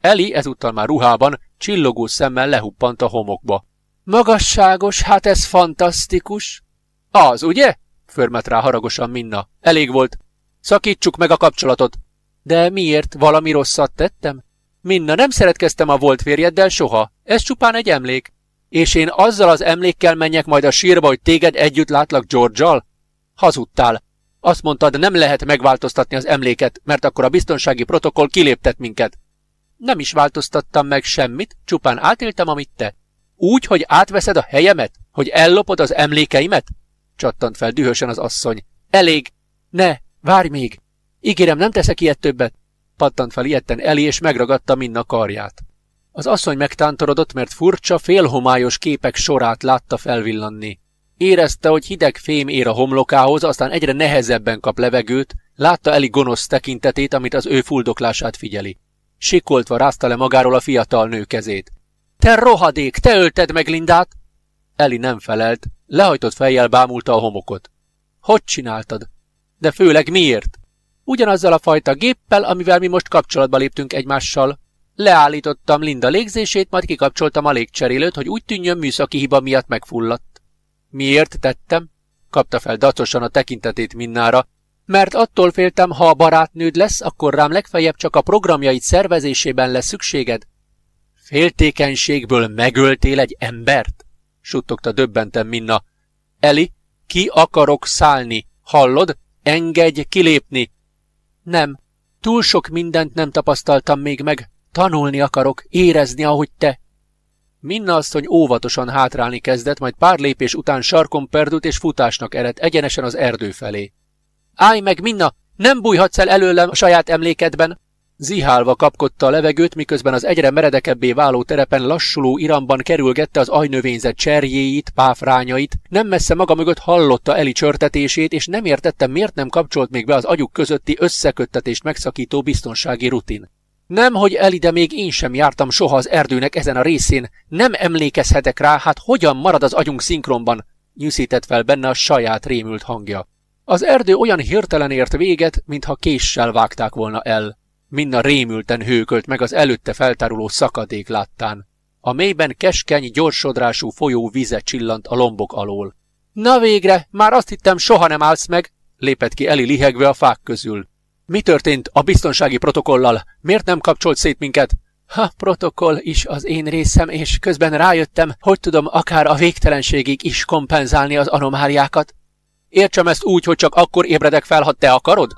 Eli ezúttal már ruhában, csillogó szemmel lehuppant a homokba. Magasságos, hát ez fantasztikus! Az, ugye? Förmet rá haragosan Minna. Elég volt. Szakítsuk meg a kapcsolatot. De miért? Valami rosszat tettem? Minna, nem szeretkeztem a volt férjeddel soha. Ez csupán egy emlék. És én azzal az emlékkel menjek majd a sírba, hogy téged együtt látlak George-al? Hazudtál. Azt mondtad, nem lehet megváltoztatni az emléket, mert akkor a biztonsági protokoll kiléptet minket. Nem is változtattam meg semmit, csupán átéltem, amit te. Úgy, hogy átveszed a helyemet? Hogy ellopod az emlékeimet? Csattant fel dühösen az asszony. Elég! Ne, várj még! Ígérem, nem teszek ilyet többet! Pattant fel ilyetten Eli, és megragadta Minna karját. Az asszony megtántorodott, mert furcsa, félhomályos képek sorát látta felvillanni. Érezte, hogy hideg fém ér a homlokához, aztán egyre nehezebben kap levegőt, látta Eli gonosz tekintetét, amit az ő fuldoklását figyeli. Sikoltva rázta le magáról a fiatal nő kezét. Te rohadék, te ölted meg Lindát! Eli nem felelt, lehajtott fejjel bámulta a homokot. Hogy csináltad? De főleg miért? Ugyanazzal a fajta géppel, amivel mi most kapcsolatba léptünk egymással. Leállítottam Linda légzését, majd kikapcsoltam a légcserélőt, hogy úgy tűnjön műszaki hiba miatt megfulladt. Miért tettem? Kapta fel dacosan a tekintetét Minnára, mert attól féltem, ha a barátnőd lesz, akkor rám legfeljebb csak a programjaid szervezésében lesz szükséged. Féltékenységből megöltél egy embert? suttogta döbbentem Minna. Eli, ki akarok szállni, hallod? Engedj kilépni! Nem, túl sok mindent nem tapasztaltam még meg. Tanulni akarok, érezni, ahogy te. Minna asszony óvatosan hátrálni kezdett, majd pár lépés után sarkon perdült és futásnak eredt egyenesen az erdő felé. Állj meg, Minna! Nem bújhatsz el előlem a saját emlékedben! Zihálva kapkodta a levegőt, miközben az egyre meredekebbé váló terepen lassuló iramban kerülgette az ajnövényzet cserjéit, páfrányait, nem messze maga mögött hallotta Eli csörtetését, és nem értette, miért nem kapcsolt még be az agyuk közötti összeköttetést megszakító biztonsági rutin. Nem, hogy Eli, de még én sem jártam soha az erdőnek ezen a részén, nem emlékezhetek rá, hát hogyan marad az agyunk szinkronban, nyűszített fel benne a saját rémült hangja. Az erdő olyan hirtelen ért véget, mintha késsel vágták volna el. Minna rémülten hőkölt meg az előtte feltáruló szakadék láttán. A mélyben keskeny, gyorsodrású folyó vize csillant a lombok alól. Na végre, már azt hittem soha nem állsz meg, lépett ki Eli lihegve a fák közül. Mi történt a biztonsági protokollal? Miért nem kapcsolt szét minket? Ha, protokoll is az én részem, és közben rájöttem, hogy tudom akár a végtelenségig is kompenzálni az anomáliákat. Értsem ezt úgy, hogy csak akkor ébredek fel, ha te akarod?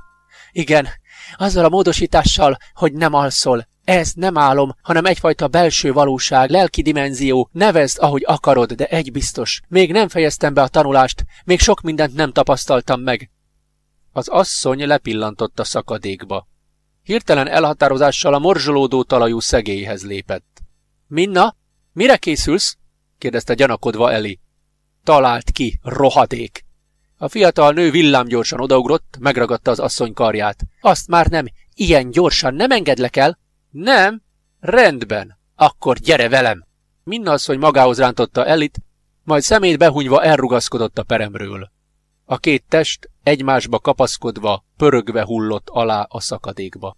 Igen, azzal a módosítással, hogy nem alszol. Ez nem álom, hanem egyfajta belső valóság, lelki dimenzió, nevezd, ahogy akarod, de egy biztos. Még nem fejeztem be a tanulást, még sok mindent nem tapasztaltam meg. Az asszony lepillantott a szakadékba. Hirtelen elhatározással a morzsolódó talajú szegélyhez lépett. Minna, mire készülsz? kérdezte gyanakodva Eli. Talált ki, rohadék! A fiatal nő villámgyorsan odaugrott, megragadta az asszony karját. Azt már nem, ilyen gyorsan nem engedlek el? Nem? Rendben, akkor gyere velem! Minna asszony magához rántotta Elit, majd szemét behunyva elrugaszkodott a peremről. A két test egymásba kapaszkodva, pörögve hullott alá a szakadékba.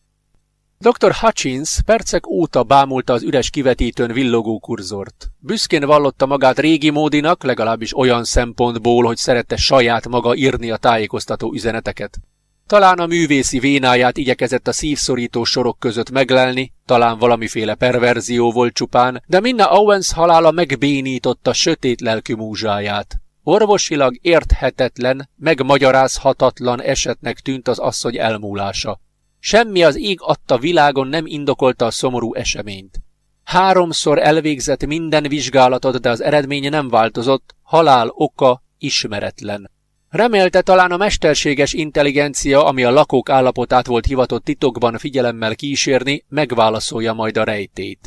Dr. Hutchins percek óta bámulta az üres kivetítőn villogó kurzort. Büszkén vallotta magát régi módinak, legalábbis olyan szempontból, hogy szerette saját maga írni a tájékoztató üzeneteket. Talán a művészi vénáját igyekezett a szívszorító sorok között meglelni, talán valamiféle perverzió volt csupán, de Minna Owens halála megbénította sötét lelkű múzsáját. Orvosilag érthetetlen, megmagyarázhatatlan esetnek tűnt az asszony elmúlása. Semmi az ég adta világon nem indokolta a szomorú eseményt. Háromszor elvégzett minden vizsgálatot, de az eredménye nem változott, halál oka ismeretlen. Remélte talán a mesterséges intelligencia, ami a lakók állapotát volt hivatott titokban figyelemmel kísérni, megválaszolja majd a rejtét.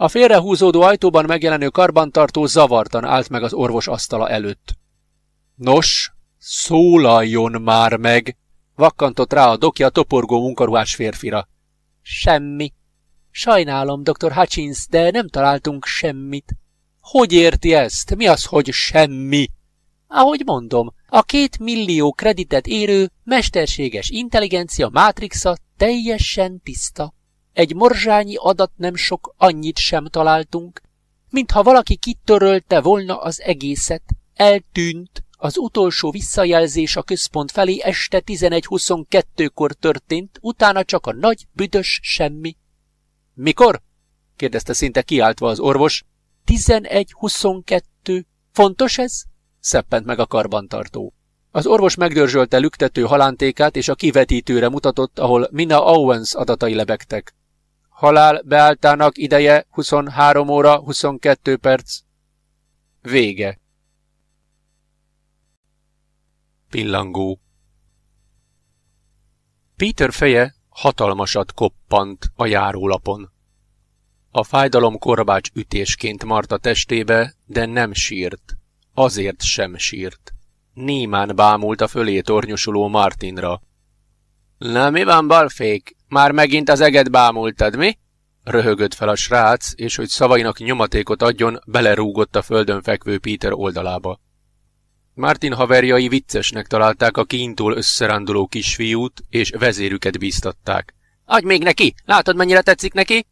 A félrehúzódó ajtóban megjelenő karbantartó zavartan állt meg az orvos asztala előtt. Nos, szólaljon már meg! Vakkantott rá a doki a toporgó munkaruhás férfira. Semmi. Sajnálom, dr. Hutchins, de nem találtunk semmit. Hogy érti ezt? Mi az, hogy semmi? Ahogy mondom, a két millió kreditet érő, mesterséges intelligencia mátrixa teljesen tiszta. Egy morzsányi adat nem sok, annyit sem találtunk, mintha valaki kitörölte volna az egészet. Eltűnt, az utolsó visszajelzés a központ felé este 11.22-kor történt, utána csak a nagy, büdös semmi. Mikor? kérdezte szinte kiáltva az orvos. 11.22. Fontos ez? szeppent meg a karbantartó. Az orvos megdörzsölte lüktető halántékát, és a kivetítőre mutatott, ahol Mina Owens adatai lebegtek. Halál beálltának ideje 23 óra 22 perc. Vége. Pillangó Peter feje hatalmasat koppant a járólapon. A fájdalom korbács ütésként mart a testébe, de nem sírt. Azért sem sírt. Némán bámult a fölé tornyosuló Martinra. Na mi van, balfék? Már megint az eget bámultad, mi? Röhögött fel a srác, és hogy szavainak nyomatékot adjon, belerúgott a földön fekvő Peter oldalába. Martin haverjai viccesnek találták a kintól összeránduló kisfiút, és vezérüket bíztatták. Adj még neki! Látod, mennyire tetszik neki?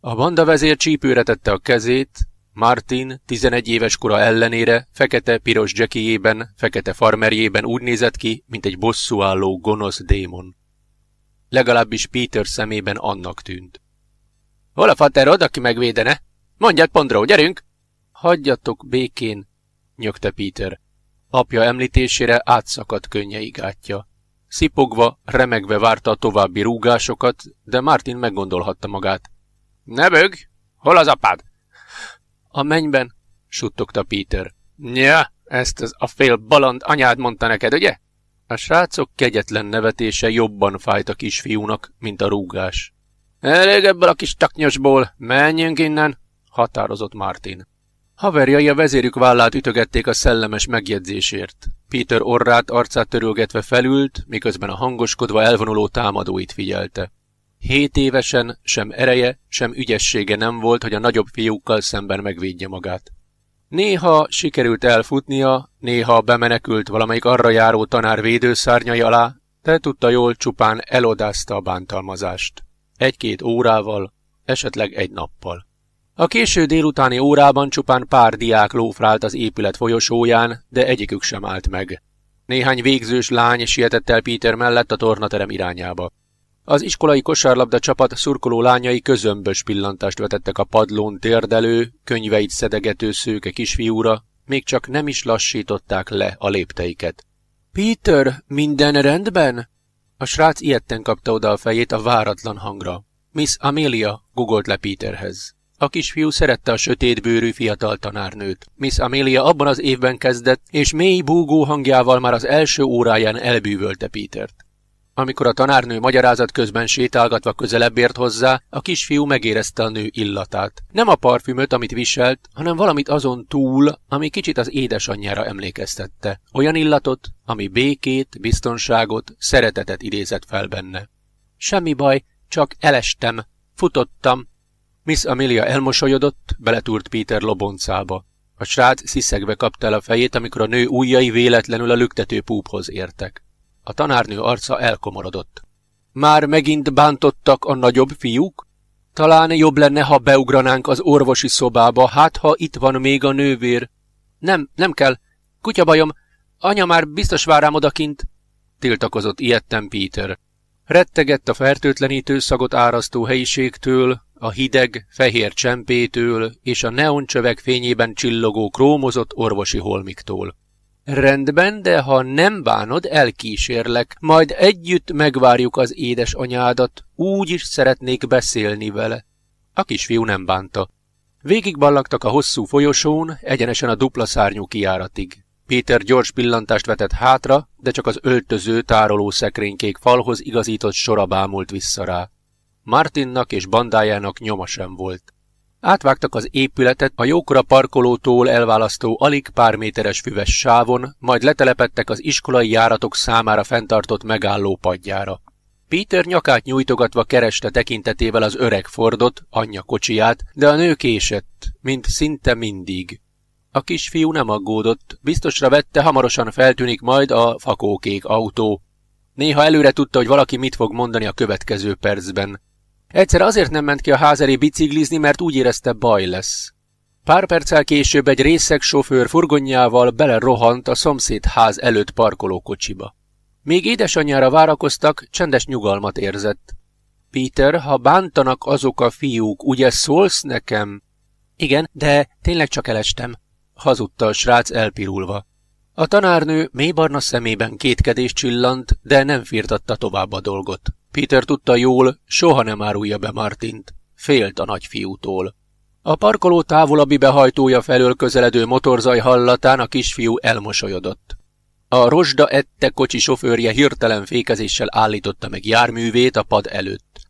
A banda vezér csípőre tette a kezét, Martin 11 éves kora ellenére fekete-piros jackijében, fekete farmerjében úgy nézett ki, mint egy bosszúálló gonosz démon. Legalábbis Peter szemében annak tűnt. Hol a faterod, aki megvédene? Mondjad, Pondró, gyerünk! Hagyjatok békén, nyögte Peter. Apja említésére átszakadt könnyeigátja. Szipogva, remegve várta a további rúgásokat, de Martin meggondolhatta magát. Ne bög! Hol az apád? A mennyben, suttogta Peter. Ja, ezt az a fél baland anyád mondta neked, ugye? A srácok kegyetlen nevetése jobban fájt a kisfiúnak, mint a rúgás. Elég ebből a kis taknyosból, menjünk innen, határozott Martin. Haverjai a vezérük vállát ütögették a szellemes megjegyzésért. Peter orrát arcát törölgetve felült, miközben a hangoskodva elvonuló támadóit figyelte. Hét évesen sem ereje, sem ügyessége nem volt, hogy a nagyobb fiúkkal szemben megvédje magát. Néha sikerült elfutnia, néha bemenekült valamelyik arra járó tanár védőszárnyai alá, de tudta jól csupán elodázta a bántalmazást. Egy-két órával, esetleg egy nappal. A késő délutáni órában csupán pár diák lófrált az épület folyosóján, de egyikük sem állt meg. Néhány végzős lány sietett el Peter mellett a tornaterem irányába. Az iskolai kosárlabda csapat szurkoló lányai közömbös pillantást vetettek a padlón térdelő, könyveit szedegető szőke kisfiúra, még csak nem is lassították le a lépteiket. Peter, minden rendben? A srác ilyetten kapta oda a fejét a váratlan hangra. Miss Amelia gugolt le Peterhez. A kisfiú szerette a sötétbőrű fiatal tanárnőt. Miss Amelia abban az évben kezdett, és mély búgó hangjával már az első óráján elbűvölte Petert. Amikor a tanárnő magyarázat közben sétálgatva közelebb ért hozzá, a kisfiú megérezte a nő illatát. Nem a parfümöt, amit viselt, hanem valamit azon túl, ami kicsit az édesanyjára emlékeztette. Olyan illatot, ami békét, biztonságot, szeretetet idézett fel benne. Semmi baj, csak elestem, futottam. Miss Amelia elmosolyodott, beletúrt Peter loboncába. A srác sziszegve kapta el a fejét, amikor a nő ujjai véletlenül a lüktető púphoz értek. A tanárnő arca elkomorodott. Már megint bántottak a nagyobb fiúk? Talán jobb lenne, ha beugranánk az orvosi szobába, hát ha itt van még a nővér. Nem, nem kell. Kutyabajom, anya már biztos vár rám odakint. Tiltakozott ilyetten Peter. Rettegett a fertőtlenítő szagot árasztó helyiségtől, a hideg, fehér csempétől és a neoncsövek fényében csillogó krómozott orvosi holmiktól. Rendben, de ha nem bánod, elkísérlek, majd együtt megvárjuk az édes anyádat, úgy is szeretnék beszélni vele. A kisfiú nem bánta. Végigballagtak a hosszú folyosón, egyenesen a dupla szárnyú kiáratig. Péter gyors pillantást vetett hátra, de csak az öltöző tároló szekrénykék falhoz igazított sora bámult vissza rá. Martinnak és bandájának nyoma sem volt. Átvágtak az épületet a jókora parkolótól elválasztó alig pár méteres füves sávon, majd letelepettek az iskolai járatok számára fenntartott megálló padjára. Peter nyakát nyújtogatva kereste tekintetével az öreg Fordot, anyja kocsiját, de a nő késett, mint szinte mindig. A kisfiú nem aggódott, biztosra vette, hamarosan feltűnik majd a fakókék autó. Néha előre tudta, hogy valaki mit fog mondani a következő percben. Egyszer azért nem ment ki a ház elé biciklizni, mert úgy érezte baj lesz. Pár perccel később egy részeg sofőr furgonjával belerohant a szomszéd ház előtt parkoló kocsiba. Még édesanyjára várakoztak, csendes nyugalmat érzett. Peter, ha bántanak azok a fiúk, ugye szólsz nekem? Igen, de tényleg csak elestem, hazudta a srác elpirulva. A tanárnő mélybarna szemében kétkedés csillant, de nem firtatta tovább a dolgot. Peter tudta jól, soha nem árulja be Martint. Félt a nagyfiútól. A parkoló távolabbi behajtója felől közeledő motorzaj hallatán a kisfiú elmosolyodott. A rozsda ette kocsi sofőrje hirtelen fékezéssel állította meg járművét a pad előtt.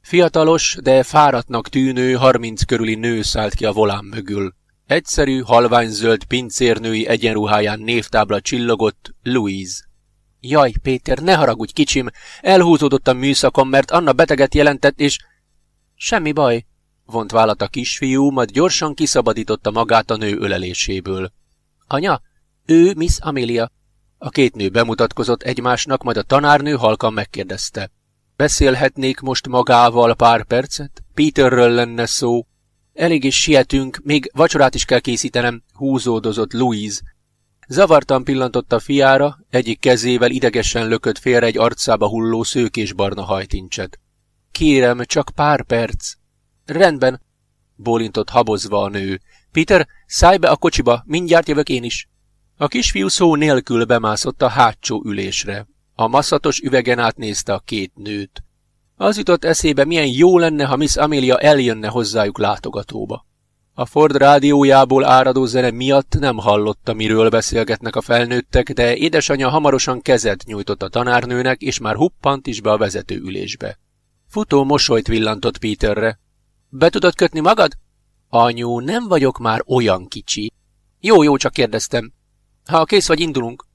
Fiatalos, de fáradtnak tűnő, harminc körüli nő szállt ki a volán mögül. Egyszerű, halványzöld pincérnői egyenruháján névtábla csillogott Louise. Jaj, Péter, ne haragudj, kicsim, elhúzódott a műszakon, mert Anna beteget jelentett, és... Semmi baj, vont vállat a kisfiú, majd gyorsan kiszabadította magát a nő öleléséből. Anya, ő Miss Amelia. A két nő bemutatkozott egymásnak, majd a tanárnő halkan megkérdezte. Beszélhetnék most magával pár percet? Peterről lenne szó. Elég is sietünk, még vacsorát is kell készítenem, húzódozott Louise, Zavartan pillantott a fiára, egyik kezével idegesen lökött félre egy arcába hulló szőkésbarna hajtincset. Kérem, csak pár perc. Rendben, bólintott habozva a nő. Peter, szállj be a kocsiba, mindjárt jövök én is. A kisfiú szó nélkül bemászott a hátsó ülésre. A masszatos üvegen átnézte a két nőt. Az jutott eszébe, milyen jó lenne, ha Miss Amelia eljönne hozzájuk látogatóba. A Ford rádiójából áradó zene miatt nem hallotta, miről beszélgetnek a felnőttek, de édesanyja hamarosan kezet nyújtott a tanárnőnek, és már huppant is be a vezető ülésbe. Futó mosolyt villantott Peterre. Be tudod kötni magad? Anyu, nem vagyok már olyan kicsi. Jó, jó, csak kérdeztem. Ha kész vagy, indulunk.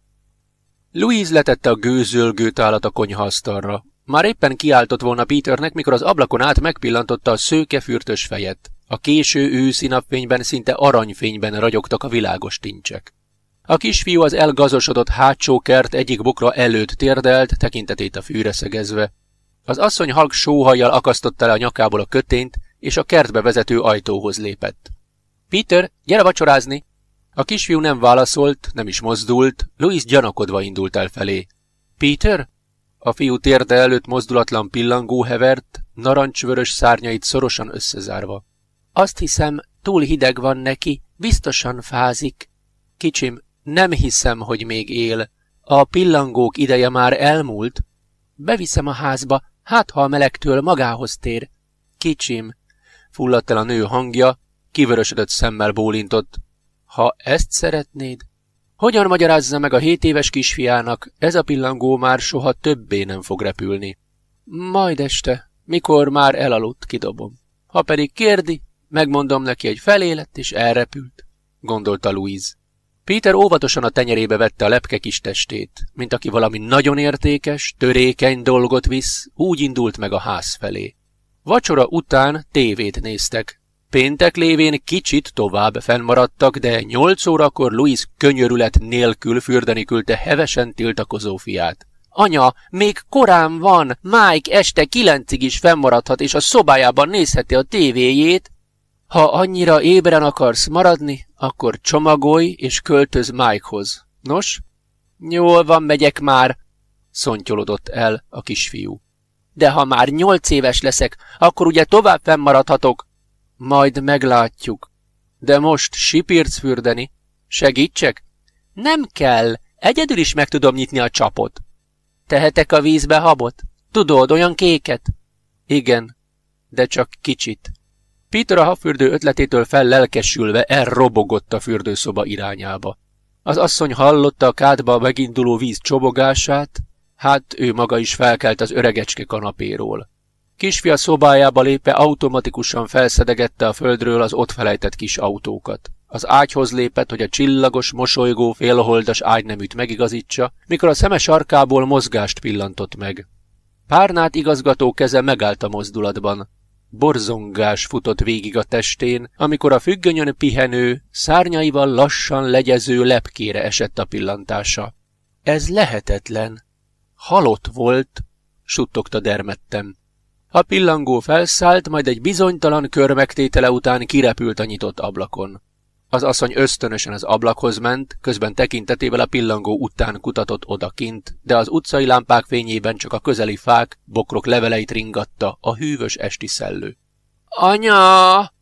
Louise letette a gőzölgőt állat a konyhaasztalra. Már éppen kiáltott volna Peternek, mikor az ablakon át megpillantotta a szőke fürtös fejet. A késő őszi napfényben szinte aranyfényben ragyogtak a világos tincsek. A kisfiú az elgazosodott hátsó kert egyik bokra előtt térdelt, tekintetét a fűre szegezve. Az asszony halk sóhajjal akasztotta le a nyakából a kötényt, és a kertbe vezető ajtóhoz lépett. Peter, gyere vacsorázni! A kisfiú nem válaszolt, nem is mozdult, Louis gyanakodva indult el felé. Peter? A fiú térde előtt mozdulatlan pillangó hevert, narancsvörös szárnyait szorosan összezárva. Azt hiszem, túl hideg van neki, biztosan fázik. Kicsim, nem hiszem, hogy még él. A pillangók ideje már elmúlt. Beviszem a házba, hát ha a melegtől magához tér. Kicsim, fulladt el a nő hangja, kivörösödött szemmel bólintott. Ha ezt szeretnéd, hogyan magyarázza meg a hét éves kisfiának, ez a pillangó már soha többé nem fog repülni? Majd este, mikor már elaludt, kidobom. Ha pedig kérdi, megmondom neki, egy felé lett és elrepült, gondolta Louise. Peter óvatosan a tenyerébe vette a lepke kis testét, mint aki valami nagyon értékes, törékeny dolgot visz, úgy indult meg a ház felé. Vacsora után tévét néztek. Péntek lévén kicsit tovább fennmaradtak, de nyolc órakor Louis könyörület nélkül fürdeni küldte hevesen tiltakozó fiát. Anya, még korán van, Mike este kilencig is fennmaradhat, és a szobájában nézheti a tévéjét. Ha annyira ébren akarsz maradni, akkor csomagolj és költöz Mikehoz. Nos? Jól van, megyek már, szontyolodott el a kisfiú. De ha már nyolc éves leszek, akkor ugye tovább fennmaradhatok? Majd meglátjuk. De most sipírc fürdeni. Segítsek? Nem kell, egyedül is meg tudom nyitni a csapot. Tehetek a vízbe habot? Tudod, olyan kéket? Igen, de csak kicsit. Peter a hafürdő ötletétől fellelkesülve elrobogott a fürdőszoba irányába. Az asszony hallotta a kádba meginduló víz csobogását, hát ő maga is felkelt az öregecske kanapéról. Kisfia szobájába lépve automatikusan felszedegette a földről az ott felejtett kis autókat. Az ágyhoz lépett, hogy a csillagos, mosolygó, félholdas ágyneműt megigazítsa, mikor a szeme sarkából mozgást pillantott meg. Párnát igazgató keze megállt a mozdulatban. Borzongás futott végig a testén, amikor a függönyön pihenő, szárnyaival lassan legyező lepkére esett a pillantása. Ez lehetetlen. Halott volt, suttogta dermedtem. A pillangó felszállt, majd egy bizonytalan kör megtétele után kirepült a nyitott ablakon. Az asszony ösztönösen az ablakhoz ment, közben tekintetével a pillangó után kutatott odakint, de az utcai lámpák fényében csak a közeli fák, bokrok leveleit ringatta a hűvös esti szellő. Anya!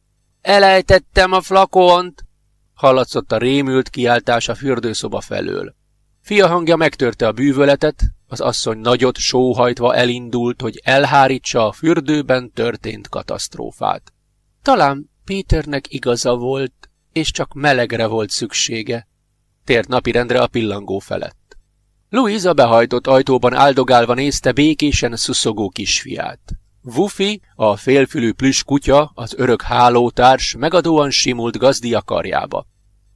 Elejtettem a flakont! Hallatszott a rémült kiáltás a fürdőszoba felől. Fia hangja megtörte a bűvöletet, az asszony nagyot sóhajtva elindult, hogy elhárítsa a fürdőben történt katasztrófát. Talán Péternek igaza volt, és csak melegre volt szüksége. Tért napirendre a pillangó felett. Louisa behajtott ajtóban áldogálva nézte békésen szuszogó kisfiát. Wufi, a félfülű plüss kutya, az örök hálótárs megadóan simult gazdia karjába.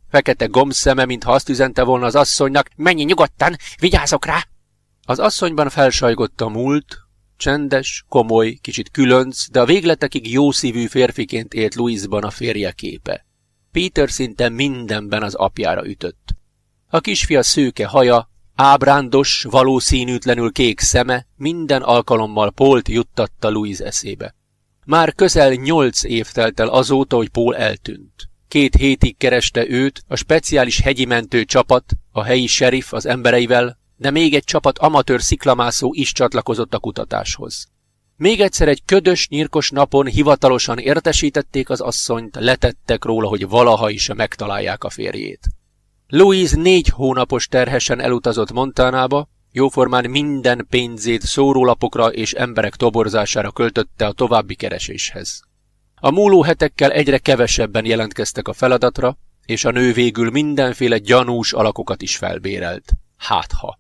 Fekete gombszeme, mintha azt üzente volna az asszonynak, menj nyugodtan, vigyázok rá! Az asszonyban felsajgott a múlt, csendes, komoly, kicsit különc, de a végletekig jószívű férfiként élt Louisban a férje képe. Peter szinte mindenben az apjára ütött. A kisfia szőke haja, ábrándos, valószínűtlenül kék szeme minden alkalommal Pólt juttatta Louise eszébe. Már közel nyolc év telt el azóta, hogy Paul eltűnt. Két hétig kereste őt a speciális hegyi mentő csapat, a helyi sheriff az embereivel, de még egy csapat amatőr sziklamászó is csatlakozott a kutatáshoz. Még egyszer egy ködös, nyírkos napon hivatalosan értesítették az asszonyt, letettek róla, hogy valaha is megtalálják a férjét. Louise négy hónapos terhesen elutazott Montánába, Jóformán minden pénzét szórólapokra és emberek toborzására költötte a további kereséshez. A múló hetekkel egyre kevesebben jelentkeztek a feladatra, és a nő végül mindenféle gyanús alakokat is felbérelt. Hátha.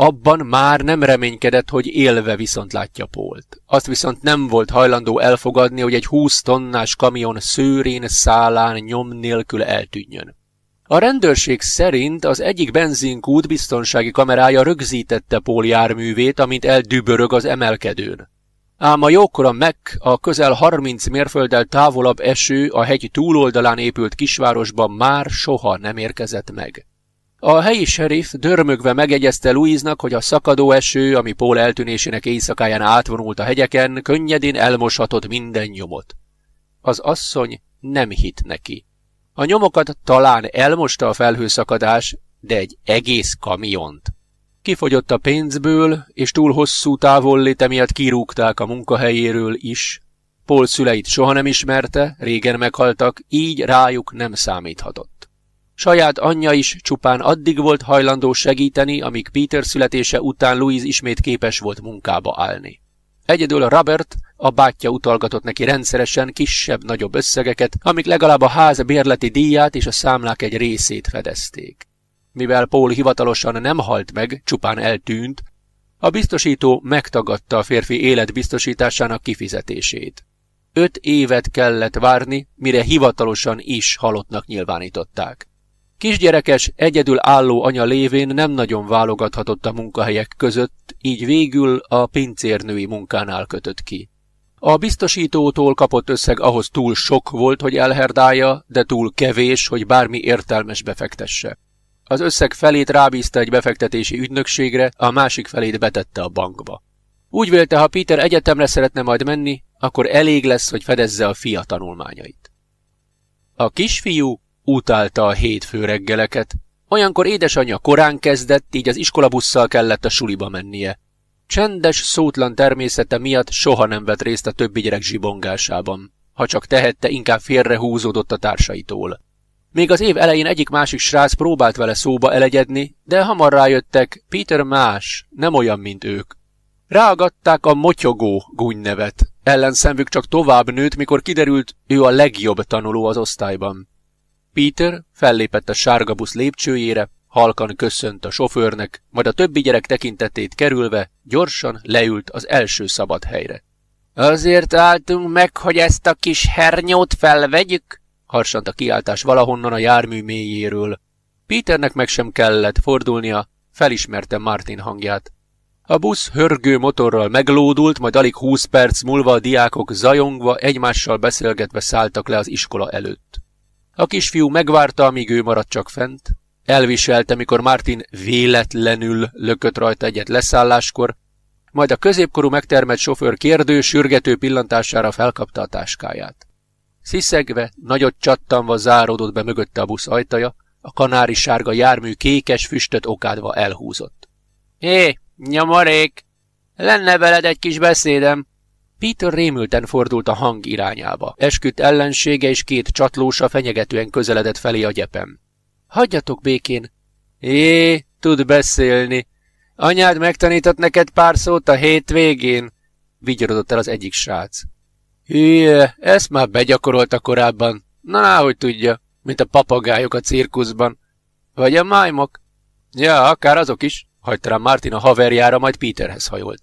Abban már nem reménykedett, hogy élve viszont látja Pólt. Azt viszont nem volt hajlandó elfogadni, hogy egy 20 tonnás kamion szőrén, szálán, nyom nélkül eltűnjön. A rendőrség szerint az egyik benzinkút biztonsági kamerája rögzítette Pól járművét, amint eldübörög az emelkedőn. Ám a jókora meg a közel 30 mérfölddel távolabb eső a hegy túloldalán épült kisvárosban már soha nem érkezett meg. A helyi sheriff dörmögve megegyezte Louisnak, hogy a szakadó eső, ami Paul eltűnésének éjszakáján átvonult a hegyeken, könnyedén elmoshatott minden nyomot. Az asszony nem hit neki. A nyomokat talán elmosta a felhőszakadás, de egy egész kamiont. Kifogyott a pénzből, és túl hosszú távolléte miatt kirúgták a munkahelyéről is. Paul szüleit soha nem ismerte, régen meghaltak, így rájuk nem számíthatott. Saját anyja is csupán addig volt hajlandó segíteni, amíg Peter születése után Louise ismét képes volt munkába állni. Egyedül Robert, a bátyja utalgatott neki rendszeresen kisebb-nagyobb összegeket, amik legalább a ház bérleti díját és a számlák egy részét fedezték. Mivel Paul hivatalosan nem halt meg, csupán eltűnt, a biztosító megtagadta a férfi életbiztosításának kifizetését. Öt évet kellett várni, mire hivatalosan is halottnak nyilvánították. Kisgyerekes, egyedül álló anya lévén nem nagyon válogathatott a munkahelyek között, így végül a pincérnői munkánál kötött ki. A biztosítótól kapott összeg ahhoz túl sok volt, hogy elherdálja, de túl kevés, hogy bármi értelmes befektesse. Az összeg felét rábízta egy befektetési ügynökségre, a másik felét betette a bankba. Úgy vélte, ha Peter egyetemre szeretne majd menni, akkor elég lesz, hogy fedezze a fia tanulmányait. A kisfiú utálta a hétfő reggeleket. Olyankor édesanyja korán kezdett, így az iskolabusszal kellett a suliba mennie. Csendes, szótlan természete miatt soha nem vett részt a többi gyerek zsibongásában. Ha csak tehette, inkább félrehúzódott a társaitól. Még az év elején egyik-másik srác próbált vele szóba elegyedni, de hamar rájöttek, Peter más, nem olyan, mint ők. Ráagadták a motyogó gúnynevet. Ellenszemvük csak tovább nőtt, mikor kiderült, ő a legjobb tanuló az osztályban. Peter fellépett a sárga busz lépcsőjére, halkan köszönt a sofőrnek, majd a többi gyerek tekintetét kerülve gyorsan leült az első szabad helyre. Azért álltunk meg, hogy ezt a kis hernyót felvegyük, harsant a kiáltás valahonnan a jármű mélyéről. Peternek meg sem kellett fordulnia, felismerte Martin hangját. A busz hörgő motorral meglódult, majd alig húsz perc múlva a diákok zajongva, egymással beszélgetve szálltak le az iskola előtt. A kisfiú megvárta, amíg ő maradt csak fent, elviselte, mikor Martin véletlenül lökött rajta egyet leszálláskor, majd a középkorú megtermett sofőr kérdő, sürgető pillantására felkapta a táskáját. Sziszegve, nagyot csattanva záródott be mögötte a busz ajtaja, a kanári sárga jármű kékes füstöt okádva elhúzott. Hé, nyomorék! Lenne veled egy kis beszédem! Peter rémülten fordult a hang irányába. Esküdt ellensége és két csatlósa fenyegetően közeledett felé a gyepem. Hagyjatok békén! É, tud beszélni. Anyád megtanított neked pár szót a hétvégén? Vigyorodott el az egyik srác. Hülye, ezt már begyakorolta korábban. Na, hogy tudja, mint a papagájok a cirkuszban. Vagy a májmok. Ja, akár azok is, hagyta rá Martin a haverjára, majd Peterhez hajolt.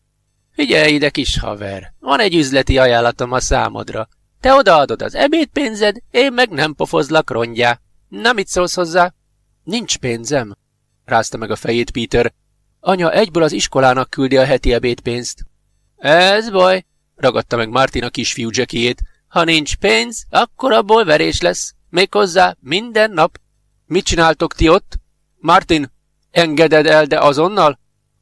Figyelj ide, kis haver, van egy üzleti ajánlatom a számodra. Te odaadod az ebédpénzed, én meg nem pofozlak rongyá. Na, mit szólsz hozzá? Nincs pénzem, rázta meg a fejét Peter. Anya egyből az iskolának küldi a heti ebédpénzt. Ez baj, ragadta meg Martin a kisfiú Jackiét. Ha nincs pénz, akkor abból verés lesz. Méghozzá minden nap. Mit csináltok ti ott? Martin, engeded el, de azonnal?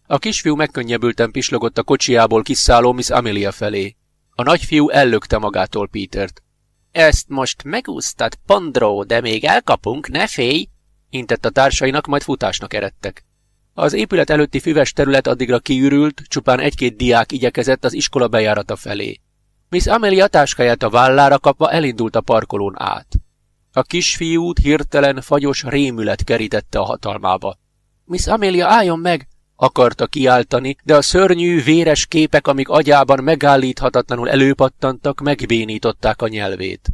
A kisfiú megkönnyebbülten pislogott a kocsiából kiszálló Miss Amelia felé. A nagyfiú ellökte magától Petert. Ezt most megúsztad, Pondró, de még elkapunk, ne félj! intett a társainak, majd futásnak eredtek. Az épület előtti füves terület addigra kiürült, csupán egy-két diák igyekezett az iskola bejárata felé. Miss Amelia táskáját a vállára kapva elindult a parkolón át. A kisfiút hirtelen fagyos rémület kerítette a hatalmába. Miss Amelia, álljon meg! Akarta kiáltani, de a szörnyű, véres képek, amik agyában megállíthatatlanul előpattantak, megbénították a nyelvét.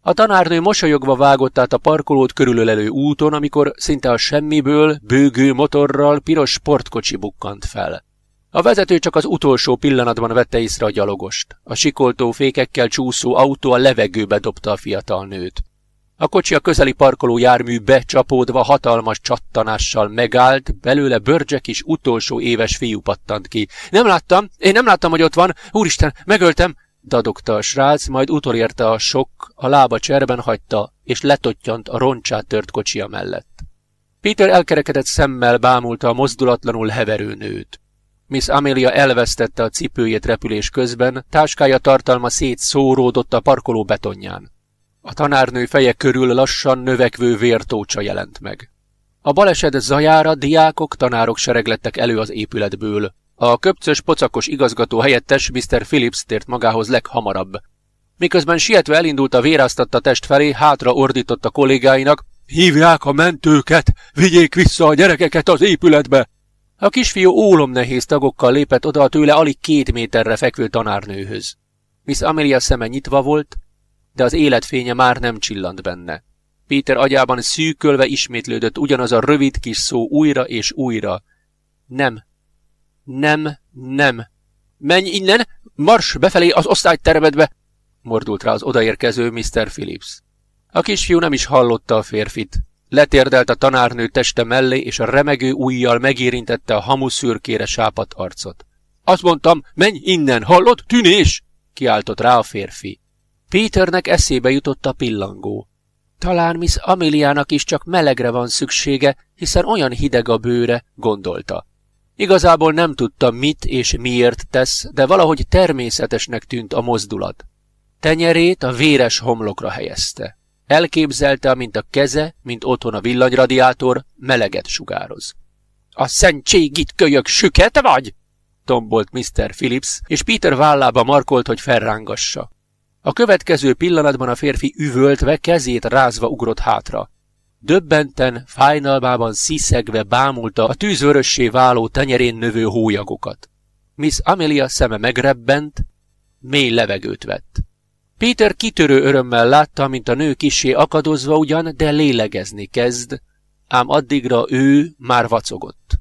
A tanárnő mosolyogva vágott át a parkolót körülölelő úton, amikor szinte a semmiből, bőgő motorral piros sportkocsi bukkant fel. A vezető csak az utolsó pillanatban vette észre a gyalogost. A sikoltó fékekkel csúszó autó a levegőbe dobta a fiatal nőt. A kocsi a közeli parkoló járműbe csapódva hatalmas csattanással megállt, belőle Börgyek is utolsó éves fiú pattant ki. Nem láttam, én nem láttam, hogy ott van, úristen, megöltem, dadogta a srác, majd utolérte a sok, a lába cserben hagyta, és letottyant a roncsát tört kocsia mellett. Peter elkerekedett szemmel bámulta a mozdulatlanul heverő nőt. Miss Amelia elvesztette a cipőjét repülés közben, táskája tartalma szétszóródott a parkoló betonján. A tanárnő feje körül lassan növekvő vértócsa jelent meg. A baleset zajára diákok, tanárok sereglettek elő az épületből. A köpcös pocakos igazgató helyettes Mr. Phillips tért magához leghamarabb. Miközben sietve elindult a véráztatta test felé, hátra ordított a kollégáinak, Hívják a mentőket! Vigyék vissza a gyerekeket az épületbe! A kisfiú ólom nehéz tagokkal lépett oda a tőle alig két méterre fekvő tanárnőhöz. Miss Amelia szeme nyitva volt, de az életfénye már nem csillant benne. Péter agyában szűkölve ismétlődött ugyanaz a rövid kis szó újra és újra. Nem. Nem, nem. Menj innen! Mars befelé az osztálytermedbe! Mordult rá az odaérkező Mr. Phillips. A kisfiú nem is hallotta a férfit. Letérdelt a tanárnő teste mellé, és a remegő ujjal megérintette a hamuszürkére sápat arcot. Azt mondtam, menj innen, hallod? Tűnés! kiáltott rá a férfi. Péternek eszébe jutott a pillangó. Talán Miss Ameliának is csak melegre van szüksége, hiszen olyan hideg a bőre, gondolta. Igazából nem tudta, mit és miért tesz, de valahogy természetesnek tűnt a mozdulat. Tenyerét a véres homlokra helyezte. Elképzelte, mint a keze, mint otthon a villanyradiátor, meleget sugároz. A szentségit kölyök süket vagy? tombolt Mr. Phillips, és Peter vállába markolt, hogy felrángassa. A következő pillanatban a férfi üvöltve, kezét rázva ugrott hátra. Döbbenten, fájnalmában sziszegve bámulta a tűzvörössé váló tenyerén növő hólyagokat. Miss Amelia szeme megrebbent, mély levegőt vett. Péter kitörő örömmel látta, mint a nő kisé akadozva ugyan, de lélegezni kezd, ám addigra ő már vacogott.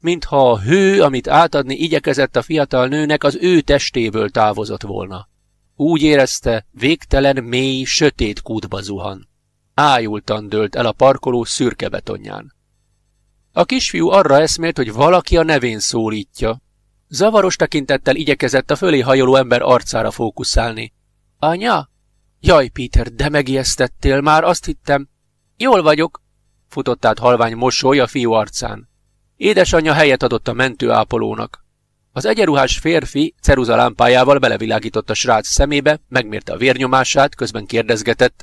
Mintha a hő, amit átadni igyekezett a fiatal nőnek, az ő testéből távozott volna. Úgy érezte, végtelen, mély, sötét kútba zuhan. Ájultan dőlt el a parkoló szürke betonján. A kisfiú arra eszmélt, hogy valaki a nevén szólítja. Zavaros tekintettel igyekezett a fölé hajoló ember arcára fókuszálni. Anya? Jaj, Peter, de megijesztettél, már azt hittem. Jól vagyok, futott át halvány mosoly a fiú arcán. Édesanyja helyet adott a mentőápolónak. Az egyenruhás férfi ceruzalámpájával belevilágított a srác szemébe, megmérte a vérnyomását, közben kérdezgetett.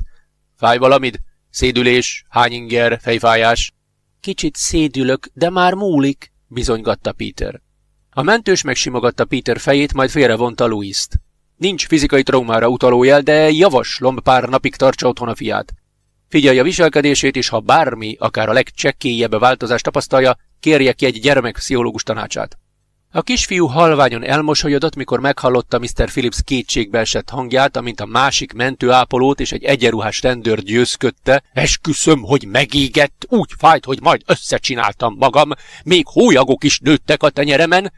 Fáj valamid? Szédülés, hányinger, fejfájás? Kicsit szédülök, de már múlik, bizonygatta Peter. A mentős megsimogatta Peter fejét, majd félrevonta Louis-t. Nincs fizikai traumára utaló jel, de javaslom pár napig tartsa otthon a fiát. Figyelj a viselkedését, és ha bármi, akár a legcsekkélyebb változást tapasztalja, kérje ki egy gyermekpszichológus tanácsát. A kisfiú halványon elmosolyodott, mikor meghallotta Mr. Phillips kétségbe esett hangját, amint a másik mentőápolót és egy egyenruhás rendőr győzködte. Esküszöm, hogy megégett, úgy fájt, hogy majd összecsináltam magam, még hólyagok is nőttek a tenyeremen.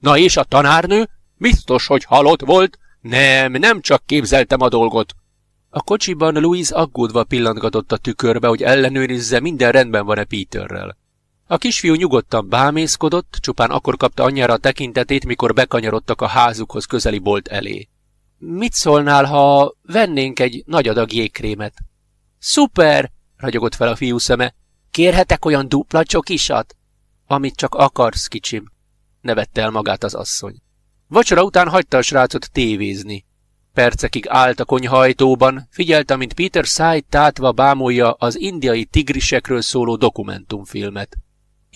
Na és a tanárnő? Biztos, hogy halott volt? Nem, nem csak képzeltem a dolgot. A kocsiban Louise aggódva pillantgatott a tükörbe, hogy ellenőrizze, minden rendben van-e Peterrel. A kisfiú nyugodtan bámészkodott, csupán akkor kapta anyjára a tekintetét, mikor bekanyarodtak a házukhoz közeli bolt elé. Mit szólnál, ha vennénk egy nagy adag jégkrémet? Szuper! ragyogott fel a fiú szeme. Kérhetek olyan dupla csokisat? Amit csak akarsz, kicsim, nevette el magát az asszony. Vacsora után hagyta a srácot tévézni. Percekig állt a konyhajtóban, figyelte, mint Peter szájt tátva bámulja az indiai tigrisekről szóló dokumentumfilmet.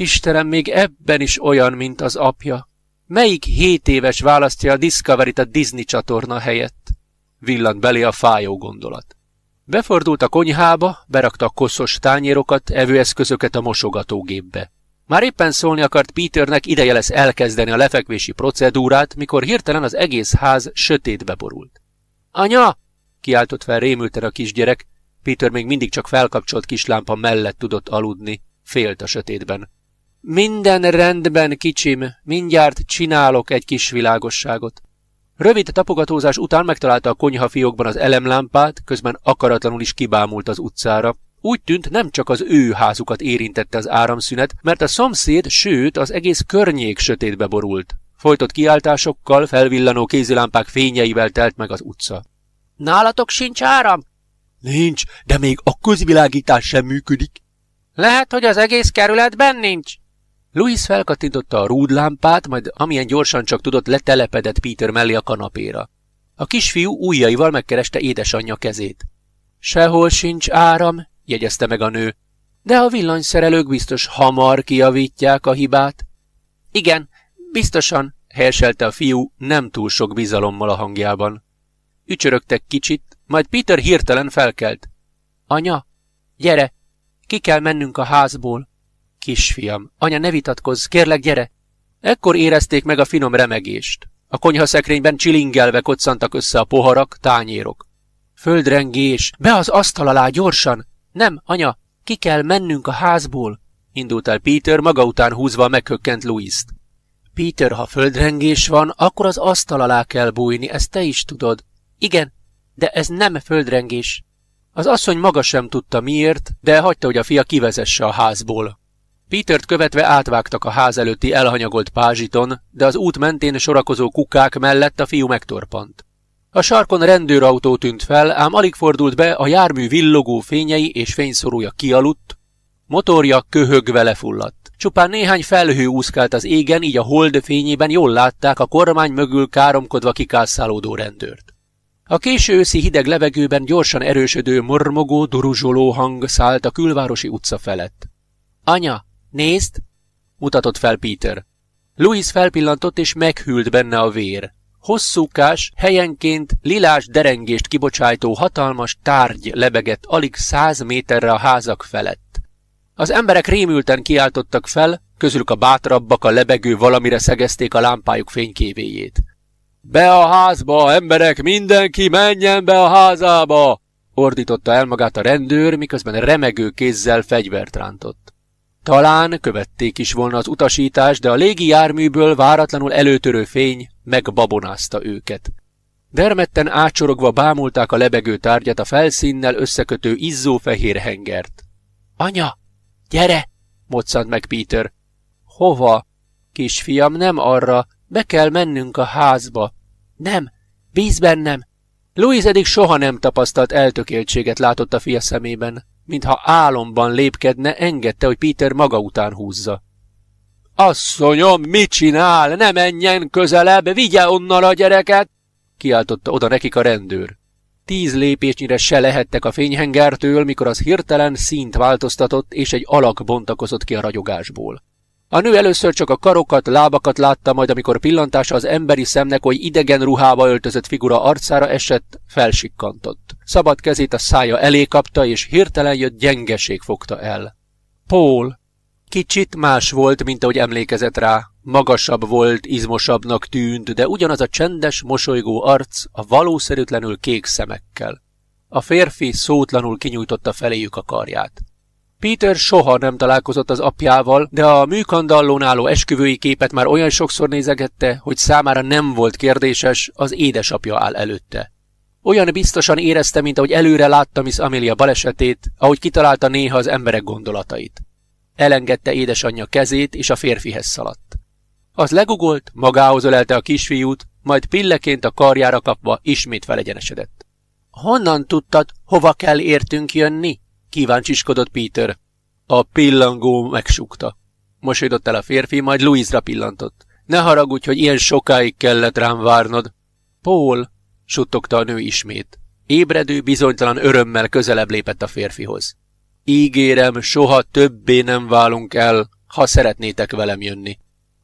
Istenem, még ebben is olyan, mint az apja. Melyik hét éves választja a Discovery-t a Disney csatorna helyett? Villant belé a fájó gondolat. Befordult a konyhába, berakta a koszos tányérokat, evőeszközöket a mosogatógépbe. Már éppen szólni akart Peternek, ideje lesz elkezdeni a lefekvési procedúrát, mikor hirtelen az egész ház sötétbe borult. Anya! kiáltott fel rémülten a kisgyerek, Peter még mindig csak felkapcsolt kislámpa mellett tudott aludni, félt a sötétben. Minden rendben, kicsim, mindjárt csinálok egy kis világosságot. Rövid tapogatózás után megtalálta a konyha fiókban az elemlámpát, közben akaratlanul is kibámult az utcára. Úgy tűnt, nem csak az ő házukat érintette az áramszünet, mert a szomszéd, sőt, az egész környék sötétbe borult. Folytott kiáltásokkal, felvillanó kézilámpák fényeivel telt meg az utca. Nálatok sincs áram? Nincs, de még a közvilágítás sem működik. Lehet, hogy az egész kerületben nincs? Louis felkattintotta a rúdlámpát, majd amilyen gyorsan csak tudott letelepedett Peter mellé a kanapéra. A kisfiú ujjaival megkereste édesanyja kezét. Sehol sincs áram, jegyezte meg a nő, de a villanyszerelők biztos hamar kiavítják a hibát. Igen, biztosan, helyeselte a fiú nem túl sok bizalommal a hangjában. Ücsörögtek kicsit, majd Peter hirtelen felkelt. Anya, gyere, ki kell mennünk a házból. Kisfiam, anya, ne vitatkozz, kérlek, gyere! Ekkor érezték meg a finom remegést. A konyhaszekrényben csilingelve koccantak össze a poharak, tányérok. Földrengés! Be az asztal alá, gyorsan! Nem, anya, ki kell mennünk a házból! Indult el Peter, maga után húzva meghökkent Louis-t. Peter, ha földrengés van, akkor az asztal alá kell bújni, ezt te is tudod. Igen, de ez nem földrengés. Az asszony maga sem tudta miért, de hagyta, hogy a fia kivezesse a házból. Petert követve átvágtak a ház előtti elhanyagolt pázsiton, de az út mentén sorakozó kukák mellett a fiú megtorpant. A sarkon rendőrautó tűnt fel, ám alig fordult be, a jármű villogó fényei és fényszorúja kialudt, motorja köhögve lefulladt. Csupán néhány felhő úszkált az égen, így a hold fényében jól látták a kormány mögül káromkodva kikászálódó rendőrt. A késő őszi hideg levegőben gyorsan erősödő, mormogó, duruzsoló hang szállt a külvárosi utca felett. Anya, Nézd! mutatott fel Peter. Louis felpillantott, és meghűlt benne a vér. Hosszúkás, helyenként lilás derengést kibocsájtó hatalmas tárgy lebegett alig száz méterre a házak felett. Az emberek rémülten kiáltottak fel, közülük a bátrabbak a lebegő valamire szegezték a lámpájuk fénykévéjét. Be a házba, emberek, mindenki menjen be a házába! ordította el magát a rendőr, miközben remegő kézzel fegyvert rántott. Talán követték is volna az utasítást, de a légi járműből váratlanul előtörő fény megbabonázta őket. Dermetten ácsorogva bámulták a lebegő tárgyat a felszínnel összekötő izzófehér hengert. Anya, gyere! moccant meg Peter. Hova? Kisfiam, nem arra, be kell mennünk a házba. Nem, bíz bennem. Louis eddig soha nem tapasztalt eltökéltséget látott a fia szemében mintha álomban lépkedne, engedte, hogy Peter maga után húzza. Asszonyom, mit csinál? Ne menjen közelebb, vigye onnan a gyereket! kiáltotta oda nekik a rendőr. Tíz lépésnyire se lehettek a fényhengertől, mikor az hirtelen színt változtatott, és egy alak bontakozott ki a ragyogásból. A nő először csak a karokat, lábakat látta, majd amikor pillantása az emberi szemnek oly idegen ruhába öltözött figura arcára esett, felsikkantott. Szabad kezét a szája elé kapta, és hirtelen jött gyengeség fogta el. Paul! Kicsit más volt, mint ahogy emlékezett rá. Magasabb volt, izmosabbnak tűnt, de ugyanaz a csendes, mosolygó arc a valószerűtlenül kék szemekkel. A férfi szótlanul kinyújtotta feléjük a karját. Peter soha nem találkozott az apjával, de a műkandallón álló esküvői képet már olyan sokszor nézegette, hogy számára nem volt kérdéses, az édesapja áll előtte. Olyan biztosan érezte, mint ahogy előre látta Miss Amelia balesetét, ahogy kitalálta néha az emberek gondolatait. Elengedte édesanyja kezét, és a férfihez szaladt. Az legugolt, magához ölelte a kisfiút, majd pilleként a karjára kapva ismét felegyenesedett. Honnan tudtad, hova kell értünk jönni? Kíváncsiskodott Peter. A pillangó megsukta. Mosolydott el a férfi, majd Louisra pillantott. Ne haragudj, hogy ilyen sokáig kellett rám várnod. Paul, suttogta a nő ismét. Ébredő, bizonytalan örömmel közelebb lépett a férfihoz. Ígérem, soha többé nem válunk el, ha szeretnétek velem jönni.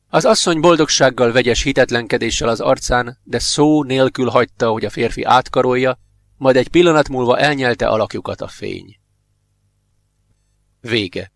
Az asszony boldogsággal vegyes hitetlenkedéssel az arcán, de szó nélkül hagyta, hogy a férfi átkarolja, majd egy pillanat múlva elnyelte alakjukat a fény. Vége